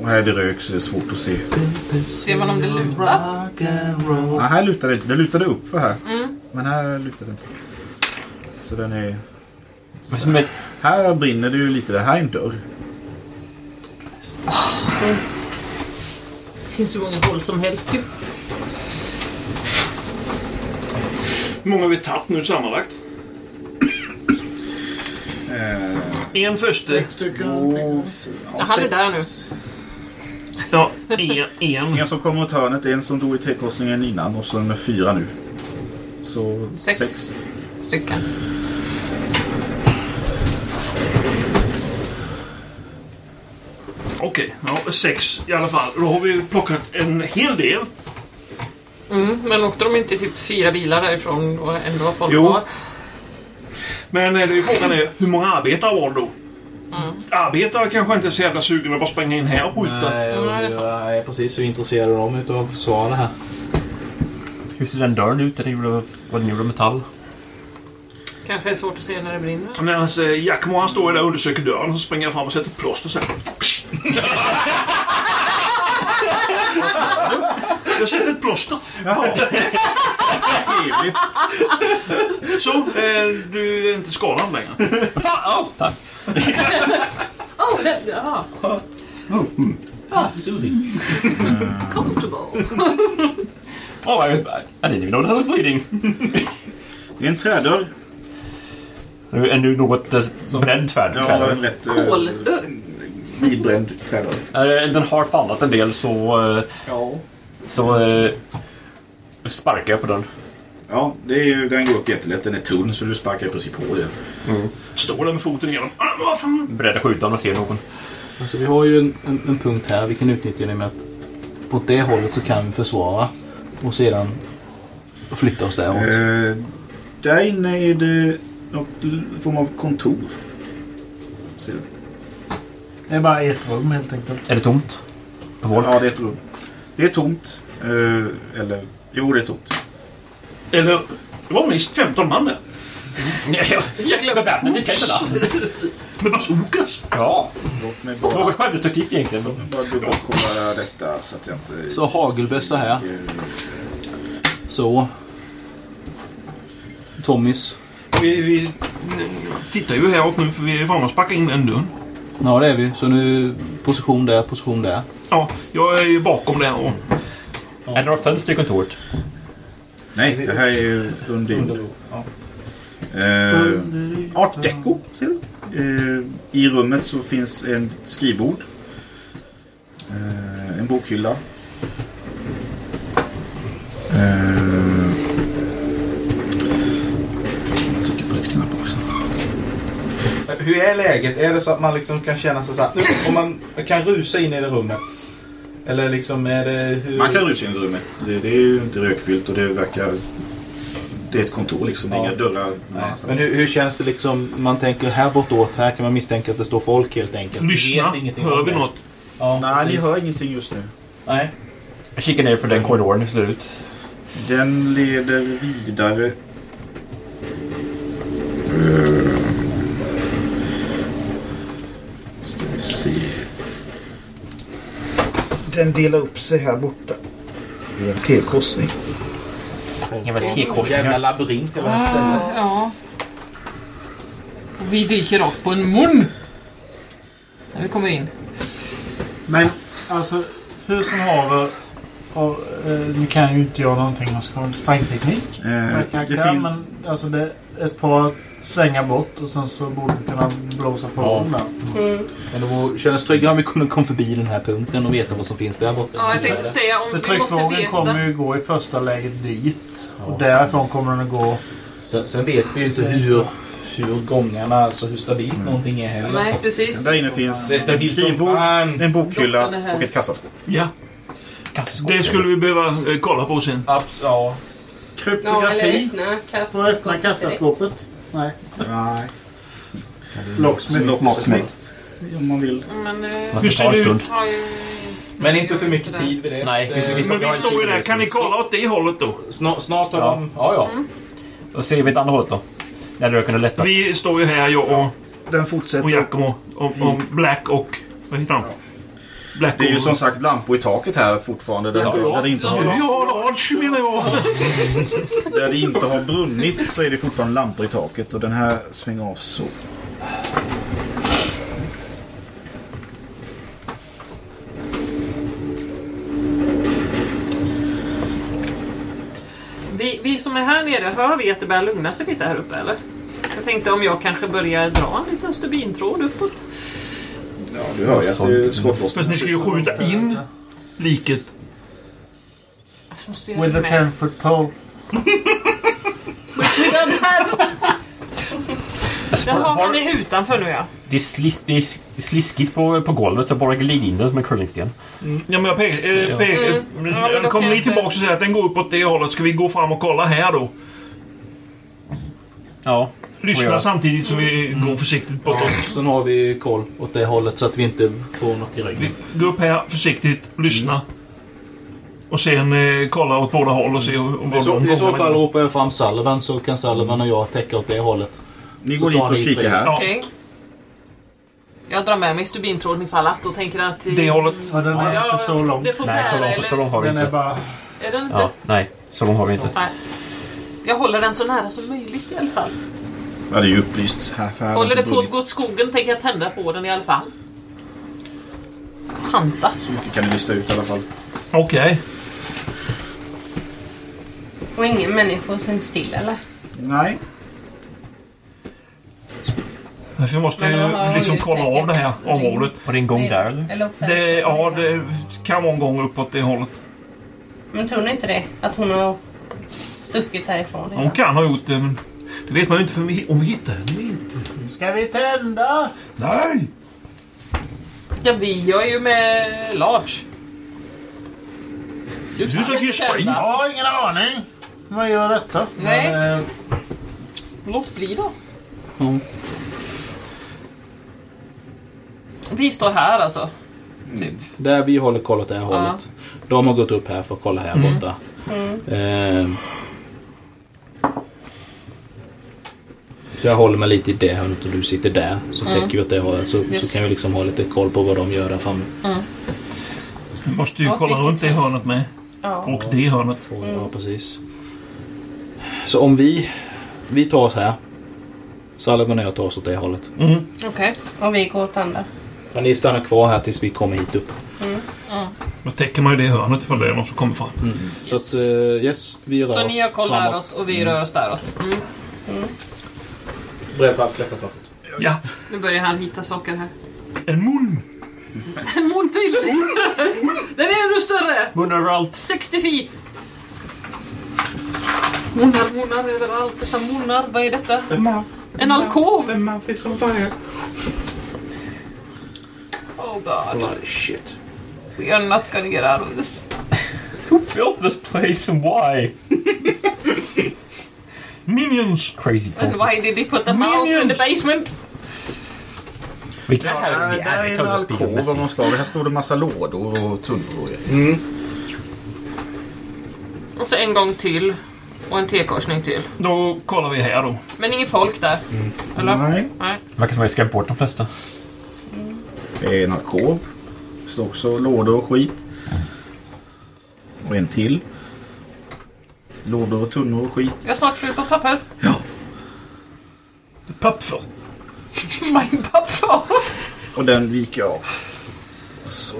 Speaker 2: Och här är det rök så det är svårt att se.
Speaker 6: Ser man om det lutar?
Speaker 2: Ja, här lutar det. Det lutade upp för här.
Speaker 6: Mm.
Speaker 2: Men här lutar det inte. Så den är...
Speaker 4: Men som är-
Speaker 2: Här brinner det ju lite. Det här är en dörr.
Speaker 6: Det finns hur många hål som helst ju.
Speaker 8: Hur många har vi tagit nu sammanlagt?
Speaker 2: Eh,
Speaker 8: En första.
Speaker 2: två,
Speaker 6: Ja, han är där nu.
Speaker 8: Ja, en. en.
Speaker 2: En som kommer åt hörnet, en som dog i trädkorsningen innan och sen fyra nu. Så
Speaker 6: Sex.
Speaker 2: sex.
Speaker 6: Stycken.
Speaker 8: Okej, ja, sex i alla fall. Då har vi plockat en hel del.
Speaker 6: Mm, men åkte de inte typ fyra bilar därifrån och ändå har folk
Speaker 8: Jo.
Speaker 6: kvar?
Speaker 8: Men eh, det är frågan är, hur många arbetare var det då?
Speaker 6: Mm.
Speaker 8: Arbetare kanske inte är så jävla sugna på att springa in här och skjuta.
Speaker 10: Nej,
Speaker 6: Ja, det är sant.
Speaker 10: jag är precis hur intresserade de utav svaren här.
Speaker 4: Hur ser den dörren ut? Är den gjord av, var den gjord av metall?
Speaker 6: Kanske är svårt att se när det brinner.
Speaker 8: Medan eh, Jackmo han står där och undersöker dörren så springer jag fram och sätter plåster sen. [LAUGHS] Jag sätter ett plåster. [LAUGHS]
Speaker 2: Trevligt.
Speaker 8: Så, eh, du är inte skadad längre.
Speaker 4: Oh, tack.
Speaker 6: Oh, det, ja. Comfortable.
Speaker 4: Oh, I, I didn't even know that was bleeding.
Speaker 2: Det är en trädörr.
Speaker 4: Nu är nu något eh, bränd tvärd.
Speaker 2: Ja, en rätt eh,
Speaker 6: Koldörr.
Speaker 2: vidbränd trädörr.
Speaker 4: Eh, Den har fallit en del så... eh,
Speaker 2: Ja.
Speaker 4: Så... eh, Sparkar jag på den.
Speaker 2: Ja, det är ju, den går upp jättelätt. Den är tunn så du sparkar i princip på den.
Speaker 8: Står där med foten igenom. Ah, men vad fan?
Speaker 4: Beredd att skjuta om jag ser någon.
Speaker 10: Alltså, vi har ju en, en, en punkt här vi kan utnyttja det med att åt det hållet så kan vi försvara och sedan flytta oss däråt.
Speaker 2: Eh, där inne är det något form av kontor. Ser du?
Speaker 3: Det är bara ett rum helt enkelt.
Speaker 4: Är det tomt? På folk?
Speaker 2: Ja, det är ett rum. Det är tomt. Eh, eller, jo det är tomt.
Speaker 8: Eller, det var minst 15 man där.
Speaker 4: Beväpnat i tänderna.
Speaker 8: Med bazookas.
Speaker 4: Ja.
Speaker 2: Låt mig bara,
Speaker 4: Något självdestruktivt egentligen. men-
Speaker 2: bara dubbelkolla detta så att jag inte...
Speaker 10: Så hagelbössa här. Så. Tommys.
Speaker 8: Vi, vi tittar ju häråt nu för vi är framme och sparkar in den dörren.
Speaker 10: Ja, det är vi. Så nu position där, position där.
Speaker 8: Ja, jag är ju bakom där och...
Speaker 4: Är det några fönster i kontoret?
Speaker 2: Nej, det här är ju under... Eh, Art Deco, ser du? Eh, I rummet så finns en skrivbord. Eh, en bokhylla. Eh, jag trycker på rätt knapp också.
Speaker 5: Hur är läget? Är det så att man liksom kan känna sig så här, nu, om man kan rusa in i det rummet? Eller liksom är det... Hur...
Speaker 2: Man kan rusa in i rummet. Det, det är ju inte rökfyllt och det verkar... Det är ett kontor liksom. Det
Speaker 5: Ja.
Speaker 2: inga dörrar.
Speaker 5: Men hur, hur känns det liksom? Man tänker här bortåt, här kan man misstänka att det står folk helt enkelt.
Speaker 8: Lyssna. Hör vi
Speaker 5: det.
Speaker 8: något?
Speaker 5: Ja,
Speaker 2: Nej, ni
Speaker 5: precis.
Speaker 2: hör ingenting just nu.
Speaker 5: Nej.
Speaker 4: Jag kikar ner för den korridoren hur det ser ut.
Speaker 2: Den leder vidare. Ska vi se. Den delar upp sig här borta. I en T-korsning.
Speaker 4: Jävla
Speaker 5: Jävla
Speaker 4: T-korsningar.
Speaker 5: labyrint här stället.
Speaker 6: Ja. Vi dyker rakt på en mun. När vi kommer in.
Speaker 3: Men alltså, hur som haver. Och, eh, ni kan ju inte göra någonting om sprängteknik.
Speaker 2: Eh,
Speaker 3: karaktär, men alltså det är ett par svänga bort och sen så borde vi kunna blåsa på
Speaker 10: Ja.
Speaker 3: dem där.
Speaker 10: Men det vore- kändes tryggare om vi kunde komma förbi den här punkten och veta vad som finns där borta.
Speaker 6: Ja, jag tänkte säga om
Speaker 3: För
Speaker 6: vi måste
Speaker 3: tryckvågen kommer ju gå i första läget dit. Och därifrån kommer den att gå...
Speaker 5: Sen, sen vet vi ju inte hur, hur gångarna, alltså hur stabilt någonting är heller.
Speaker 6: Nej, precis.
Speaker 2: Där inne finns
Speaker 5: Det är
Speaker 2: ett skrivbord, en bokhylla och ett kassaskåp.
Speaker 8: Ja. Det skulle vi behöva eh, kolla på sen.
Speaker 5: Abs- ja.
Speaker 9: Ja, eller
Speaker 3: Kryptografi.
Speaker 9: öppna
Speaker 3: Får öppna
Speaker 9: kassaskåpet.
Speaker 3: Nej.
Speaker 2: Nej.
Speaker 3: Locksmith.
Speaker 2: Locksmith. om man vill.
Speaker 6: Men, eh,
Speaker 8: Hur ser det
Speaker 6: har ju...
Speaker 12: Men inte för mycket tid vid det.
Speaker 4: Nej, vi, vi ska
Speaker 8: Men vi står ju där. Kan
Speaker 4: det.
Speaker 8: ni kolla åt det hållet då?
Speaker 12: Snart, snart har
Speaker 4: Ja.
Speaker 12: de... Ja, ja.
Speaker 4: Då ser vi ett annat hållet då. När det kunde lätta.
Speaker 8: Vi står ju här, jag och,
Speaker 2: Den
Speaker 8: och
Speaker 2: fortsätter.
Speaker 8: Giacomo. Och, och Black och... Vad heter han? Black
Speaker 2: Det är ju som sagt lampor i taket här fortfarande. Där, där, det, inte
Speaker 8: Ja,
Speaker 2: har,
Speaker 8: Large menar jag.
Speaker 2: där det inte har brunnit så är det fortfarande lampor i taket. Och den här svänger av så.
Speaker 6: Vi, vi som är här nere, hör vi att det börjar lugna sig lite här uppe eller? Jag tänkte om jag kanske börjar dra en liten stubintråd uppåt.
Speaker 2: Ja, du hör ju att det är skottlossning.
Speaker 8: Fast ni ska ju skjuta in liket.
Speaker 6: Så måste vi
Speaker 3: With
Speaker 6: det
Speaker 3: a
Speaker 6: med.
Speaker 3: 10 foot pole.
Speaker 6: Which we don't have.
Speaker 4: Alltså,
Speaker 6: har
Speaker 4: har-
Speaker 6: det utanför nu ja.
Speaker 4: Det är, slis, det är sliskigt på, på golvet. Så bara glid in den som en curlingsten.
Speaker 8: Ja, men jag pekar... Eh, pekar
Speaker 6: Mm. Ja, men då
Speaker 8: kommer
Speaker 6: kan
Speaker 8: ni
Speaker 6: jag
Speaker 8: tillbaka och säger att den går uppåt det hållet. Ska vi gå fram och kolla här då?
Speaker 4: Ja.
Speaker 8: Lyssna
Speaker 4: jag-
Speaker 8: samtidigt som vi går försiktigt bortåt.
Speaker 5: Sen har vi koll åt det hållet så att vi inte får något i
Speaker 8: Vi
Speaker 5: ryggen.
Speaker 8: går upp här försiktigt, lyssna. Och sen eh, kolla åt båda håll och se om vad
Speaker 5: så,
Speaker 8: de
Speaker 5: I så fall ropar jag fram Sullivan så kan Sullivan och jag täcka åt det hållet.
Speaker 2: Ni
Speaker 5: Så
Speaker 2: går dit och kikar här.
Speaker 8: Ja.
Speaker 6: Okej. Jag drar med mig stubintråden ifall att och tänker att...
Speaker 8: Det hållet.
Speaker 3: Ja, den är
Speaker 6: Ja,
Speaker 3: inte så lång.
Speaker 4: Nej, så
Speaker 6: eller?
Speaker 4: så långt har vi
Speaker 3: Den är
Speaker 4: inte.
Speaker 3: bara...
Speaker 6: Är den inte?
Speaker 4: Ja, nej. Så långt har vi inte.
Speaker 6: Nej. Jag håller den så nära som möjligt i alla fall.
Speaker 2: Ja, det är ju upplyst. Här,
Speaker 6: Håller det på att gå åt skogen tänker jag tända på den i alla fall. Chansa.
Speaker 2: Så mycket kan ni lista ut i alla fall.
Speaker 8: Okej.
Speaker 9: Och ingen människa syns still eller?
Speaker 2: Nej.
Speaker 8: För vi måste
Speaker 9: Men då har
Speaker 8: ju liksom
Speaker 9: ju
Speaker 8: kolla av det här området.
Speaker 4: Var det en gång där eller?
Speaker 9: Eller upp där.
Speaker 8: Det, ja, det kan vara en gång uppåt det hållet.
Speaker 9: Men tror ni inte det? Att hon har stuckit härifrån
Speaker 8: Hon
Speaker 9: redan?
Speaker 8: kan ha gjort det, men det vet man ju inte för vi, om vi hittar henne eller inte.
Speaker 3: Ska vi tända?
Speaker 8: Nej!
Speaker 6: Ja, vi gör ju med Large.
Speaker 8: Du dricker ju sprit.
Speaker 3: Jag har ingen aning. Vad gör detta?
Speaker 6: Nej,
Speaker 5: Men, eh,
Speaker 6: låt bli då.
Speaker 5: Mm.
Speaker 6: Vi står här alltså. Typ.
Speaker 5: där vi håller koll åt det här hållet. De har gått upp här för att kolla här borta. Eh, så jag håller mig lite i det hörnet och du sitter där. Så täcker vi åt det hållet. Så,
Speaker 6: Yes.
Speaker 5: så kan vi liksom ha lite koll på vad de gör där framme.
Speaker 8: Vi måste ju
Speaker 9: Åt
Speaker 8: kolla runt det hörnet med.
Speaker 9: Ja.
Speaker 8: Och det hörnet.
Speaker 5: Ja, precis. Så om vi, vi tar oss här. Sullivan och jag tar oss åt det hållet.
Speaker 8: Mm.
Speaker 6: Okej.
Speaker 9: Och vi går åt andra.
Speaker 5: Ja, ni stannar kvar här tills vi kommer hit upp.
Speaker 8: Då täcker man ju det hörnet ifall det är någon som kommer fram.
Speaker 5: Så att, eh, yes, vi rör
Speaker 6: Så
Speaker 5: oss
Speaker 6: ni har koll
Speaker 5: framåt.
Speaker 6: häråt och vi rör oss däråt.
Speaker 5: Beredd på att släppa taket.
Speaker 8: Ja,
Speaker 6: Nu börjar han hitta saker här.
Speaker 8: en mun.
Speaker 6: En mun till! Den är ännu större!
Speaker 4: Mun överallt.
Speaker 6: 60 feet! Munnar, munnar överallt. Dessa munnar. Vad är detta? En alkov!
Speaker 12: The mouth is on fire.
Speaker 6: Oh god.
Speaker 5: Bloody shit.
Speaker 6: We are not gonna get out of this.
Speaker 4: Who built this place and why? [LAUGHS]
Speaker 8: Minions.
Speaker 4: Crazy
Speaker 6: And why did they put the mouth in the basement?
Speaker 4: It.
Speaker 2: där är en alkov av något slag. Här står det massa lådor och tunnor och grejer.
Speaker 6: Och så en gång till. Och en T-korsning till.
Speaker 8: Då kollar vi här då.
Speaker 6: Men ingen folk där. Eller?
Speaker 2: Nej.
Speaker 6: Nej.
Speaker 4: Verkar som att jag skrämt bort de flesta.
Speaker 2: Det är en alkov. Det står också lådor och skit. Och en till. Lådor och tunnor och skit.
Speaker 6: Jag har snart slut på papper.
Speaker 8: Papper. [LAUGHS]
Speaker 6: Min papper.
Speaker 2: Och den viker jag av. Så.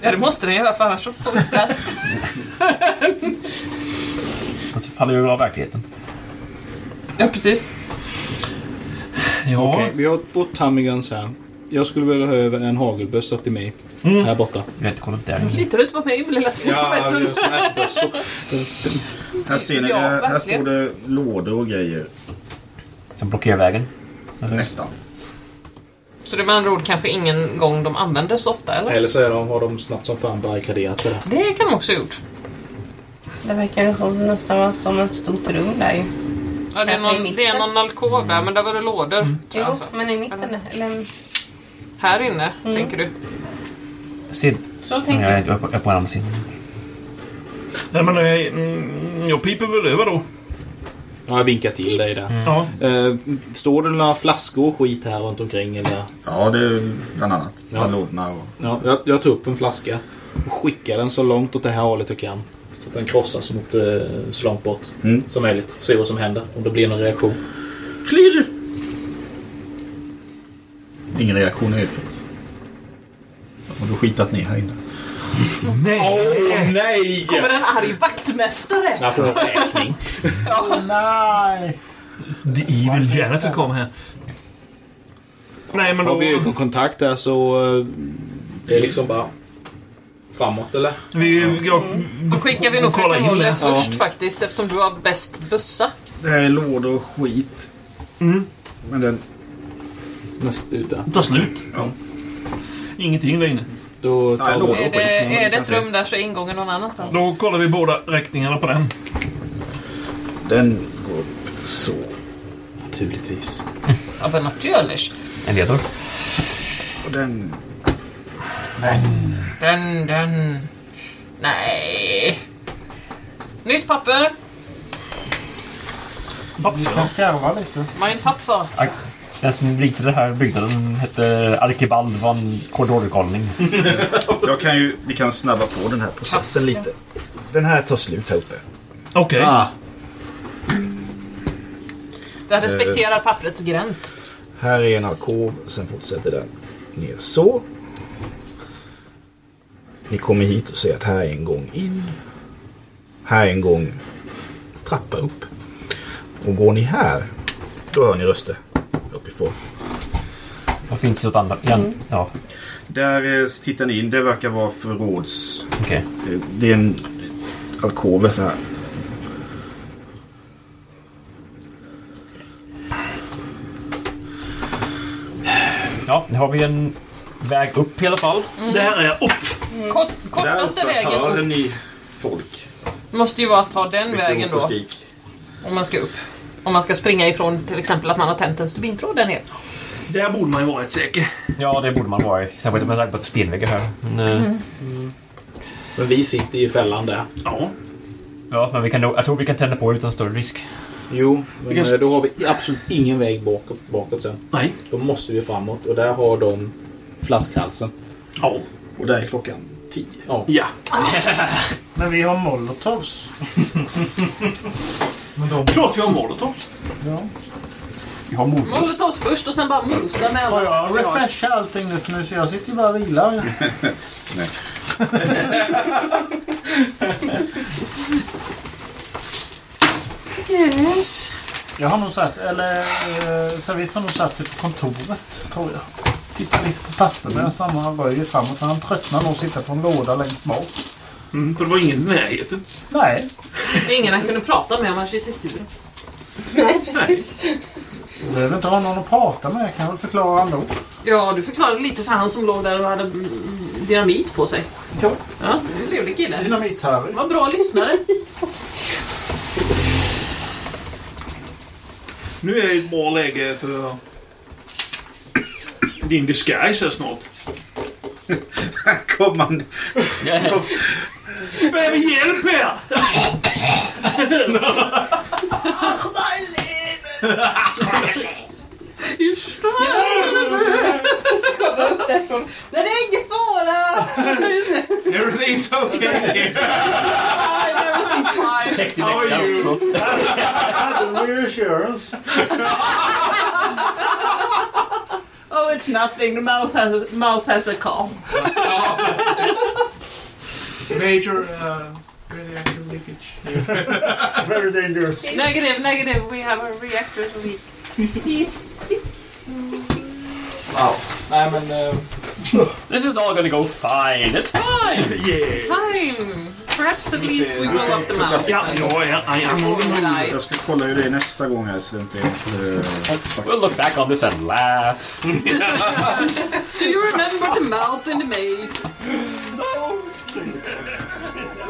Speaker 6: Ja, det måste den göra för annars så får vi inte plats. [LAUGHS]
Speaker 4: Och så faller jag av verkligheten.
Speaker 6: Ja, precis.
Speaker 8: Ja.
Speaker 5: Okej, vi har två Tummiguns här. Jag skulle vilja ha över en hagelbössa till mig. Här borta.
Speaker 4: Jag har inte kollat där.
Speaker 6: Litar du inte på mig, lilla småväsen? [LAUGHS]
Speaker 2: Här ser ni,
Speaker 6: Ja,
Speaker 2: här, står det lådor och grejer.
Speaker 4: Som blockerar vägen.
Speaker 2: Nästan.
Speaker 6: Så det är med andra ord kanske ingen gång de använder så ofta, eller?
Speaker 5: Eller så är de, har de snabbt som fan barrikaderat sig.
Speaker 6: Det kan de också ha gjort.
Speaker 9: Det verkar nästan, nästan vara som ett stort rum där ju.
Speaker 6: Ja, det, är någon, det är någon alkov där, men där var det lådor.
Speaker 9: Jo,
Speaker 6: Alltså.
Speaker 9: men i mitten. Eller,
Speaker 6: Här inne, tänker du?
Speaker 4: Se,
Speaker 9: Så tänker
Speaker 4: jag
Speaker 9: jag.
Speaker 4: jag andra sidan.
Speaker 8: Nej, men eh, mm, jag piper väl över då.
Speaker 10: Ja, jag vinkar till dig där.
Speaker 8: Ja.
Speaker 10: Eh, står det några flaskor och skit här runt omkring? Eller?
Speaker 2: Ja, det är bland annat.
Speaker 10: Ja.
Speaker 2: Ja. lådorna och...
Speaker 10: Ja, jag, jag tar upp en flaska och skickar den så långt åt det här hållet jag kan. Så att den krossas mot eh, så långt bort
Speaker 2: Mm.
Speaker 10: som möjligt. Se vad som händer. Om det blir någon reaktion.
Speaker 2: Klirr! Ingen reaktion i övrigt. Har du skitat ner här inne?
Speaker 10: Åh nej!
Speaker 6: Kommer en arg vaktmästare?
Speaker 10: Jag får en räkning.
Speaker 3: Nej!
Speaker 8: The evil janitor kom här. Nej, men
Speaker 10: Har
Speaker 8: då...
Speaker 10: vi ögonkontakt där så eh, det är liksom bara framåt eller?
Speaker 8: Vi, jag,
Speaker 6: Då skickar vi nog
Speaker 8: kolla
Speaker 6: fröken
Speaker 8: det.
Speaker 6: först faktiskt eftersom du har bäst bössa.
Speaker 2: Det här är lådor och skit.
Speaker 8: Mm.
Speaker 2: Men den...
Speaker 10: Näst ut där.
Speaker 8: tar slut.
Speaker 2: Ja.
Speaker 8: Ingenting där inne.
Speaker 10: Då tar
Speaker 2: Nej,
Speaker 10: vi.
Speaker 6: Är det, är det ett rum där så är ingången någon annanstans?
Speaker 8: Då kollar vi båda räkningarna på den.
Speaker 2: Den går upp så.
Speaker 10: Naturligtvis.
Speaker 6: Aber natürlich.
Speaker 4: En ledor.
Speaker 2: Och den...
Speaker 6: Den, den... Nej. Nytt papper.
Speaker 3: Vi kan skarva lite.
Speaker 6: Mein papper.
Speaker 4: Den som ritade den här byggnaden hette Arkibald von Kordorkolning. [LAUGHS]
Speaker 2: Jag kan ju... Vi kan snabba på den här processen lite. Den här tar slut här uppe.
Speaker 8: Okej.
Speaker 10: Ah,
Speaker 6: Den respekterar papprets gräns.
Speaker 2: Här är en alkov. Sen fortsätter den ner så. Ni kommer hit och ser att här är en gång in. Här är en gång trappa upp. Och går ni här, då hör ni röster uppifrån.
Speaker 4: Vad finns det åt andra? Igen? Ja,
Speaker 2: Där eh, tittar ni in. Det verkar vara förråds...
Speaker 4: okej.
Speaker 2: Det, det är en alkov så här.
Speaker 4: Ja, nu har vi en väg upp i alla fall.
Speaker 8: Där är upp.
Speaker 6: Kort,
Speaker 2: Där
Speaker 6: kortaste
Speaker 2: uppe
Speaker 6: vägen
Speaker 2: hör
Speaker 6: upp
Speaker 2: ni folk.
Speaker 6: måste ju vara att ta den vägen då.
Speaker 2: skrik.
Speaker 6: Om man ska upp. Om man ska springa ifrån till exempel att man har tänt en stubintråd där nere.
Speaker 8: Där borde man ju vara rätt säker.
Speaker 4: Ja, det borde man vara i. Särskilt med tanke på att stenväggar här. Men, eh,
Speaker 10: men vi sitter i fällan där.
Speaker 8: Ja.
Speaker 4: Ja, men vi kan jag tror vi kan tända på utan större risk.
Speaker 10: Jo, men
Speaker 8: Vilken-
Speaker 10: eh, då har vi absolut ingen väg bakåt, bakåt sen.
Speaker 8: Nej.
Speaker 10: Då måste vi framåt och där har de flaskhalsen.
Speaker 8: Ja.
Speaker 2: Och där är klockan tio.
Speaker 10: Ja.
Speaker 8: Ja. [LAUGHS]
Speaker 3: Men vi har molotovs. [LAUGHS] De...
Speaker 8: Klart vi har molotov.
Speaker 3: Ja.
Speaker 4: Vi har mod.
Speaker 6: Molotovs först och sen bara mosa med
Speaker 3: Får
Speaker 6: alla
Speaker 3: jag
Speaker 6: vi har.
Speaker 3: refresha allting nu för nu så jag sitter ju bara och vilar. [LAUGHS]
Speaker 2: Nej.
Speaker 6: Yes.
Speaker 3: Jag har nog satt, eller eh, Service har nog satt sig på kontoret tror jag. Tittar lite på papper medan han röjer framåt. Han tröttnar nog att sitta på en låda längst bak.
Speaker 8: Mm, för det var ingen i närheten.
Speaker 3: Nej,
Speaker 6: Det är ingen han kunde prata med om arkitekturen.
Speaker 9: Nej, precis.
Speaker 3: du behöver inte ha någon att prata med. Jag kan väl förklara ändå.
Speaker 6: Ja, du förklarade lite för han som låg där och hade dynamit på sig.
Speaker 3: Ja.
Speaker 6: Ja, trevlig kille.
Speaker 3: Dynamit-Harry.
Speaker 6: Var bra lyssnare.
Speaker 8: Nu är det ett bra läge för din disguise här snart. [LAUGHS]
Speaker 2: Här han. [LAUGHS]
Speaker 8: Behöver hjälp här!
Speaker 6: Det.
Speaker 9: Skapa upp därifrån. Nej, det är ingen fara!
Speaker 5: Everything's okay.
Speaker 6: Everything's fine.
Speaker 4: Täckt i
Speaker 5: How are
Speaker 4: väggar
Speaker 5: you?
Speaker 4: också.
Speaker 3: Reassurance. [LAUGHS]
Speaker 6: Oh, it's nothing. The mouth has, mouth has a cough. [LAUGHS]
Speaker 5: Major uh, radioactive leakage. [LAUGHS]
Speaker 3: Very dangerous.
Speaker 6: Negative, negative. We have a reactor leak.
Speaker 10: Wow. Nej men... eh,
Speaker 4: This is all gonna go fine. It's fine!
Speaker 8: Yeah.
Speaker 6: Time. Perhaps at least we blow up the mouth.
Speaker 8: Ja.
Speaker 2: Jag ska kolla hur det är nästa gång här så det inte är...
Speaker 4: We'll look back on this and laugh. [LAUGHS]
Speaker 6: Do you remember the mouth in the maze? [LAUGHS]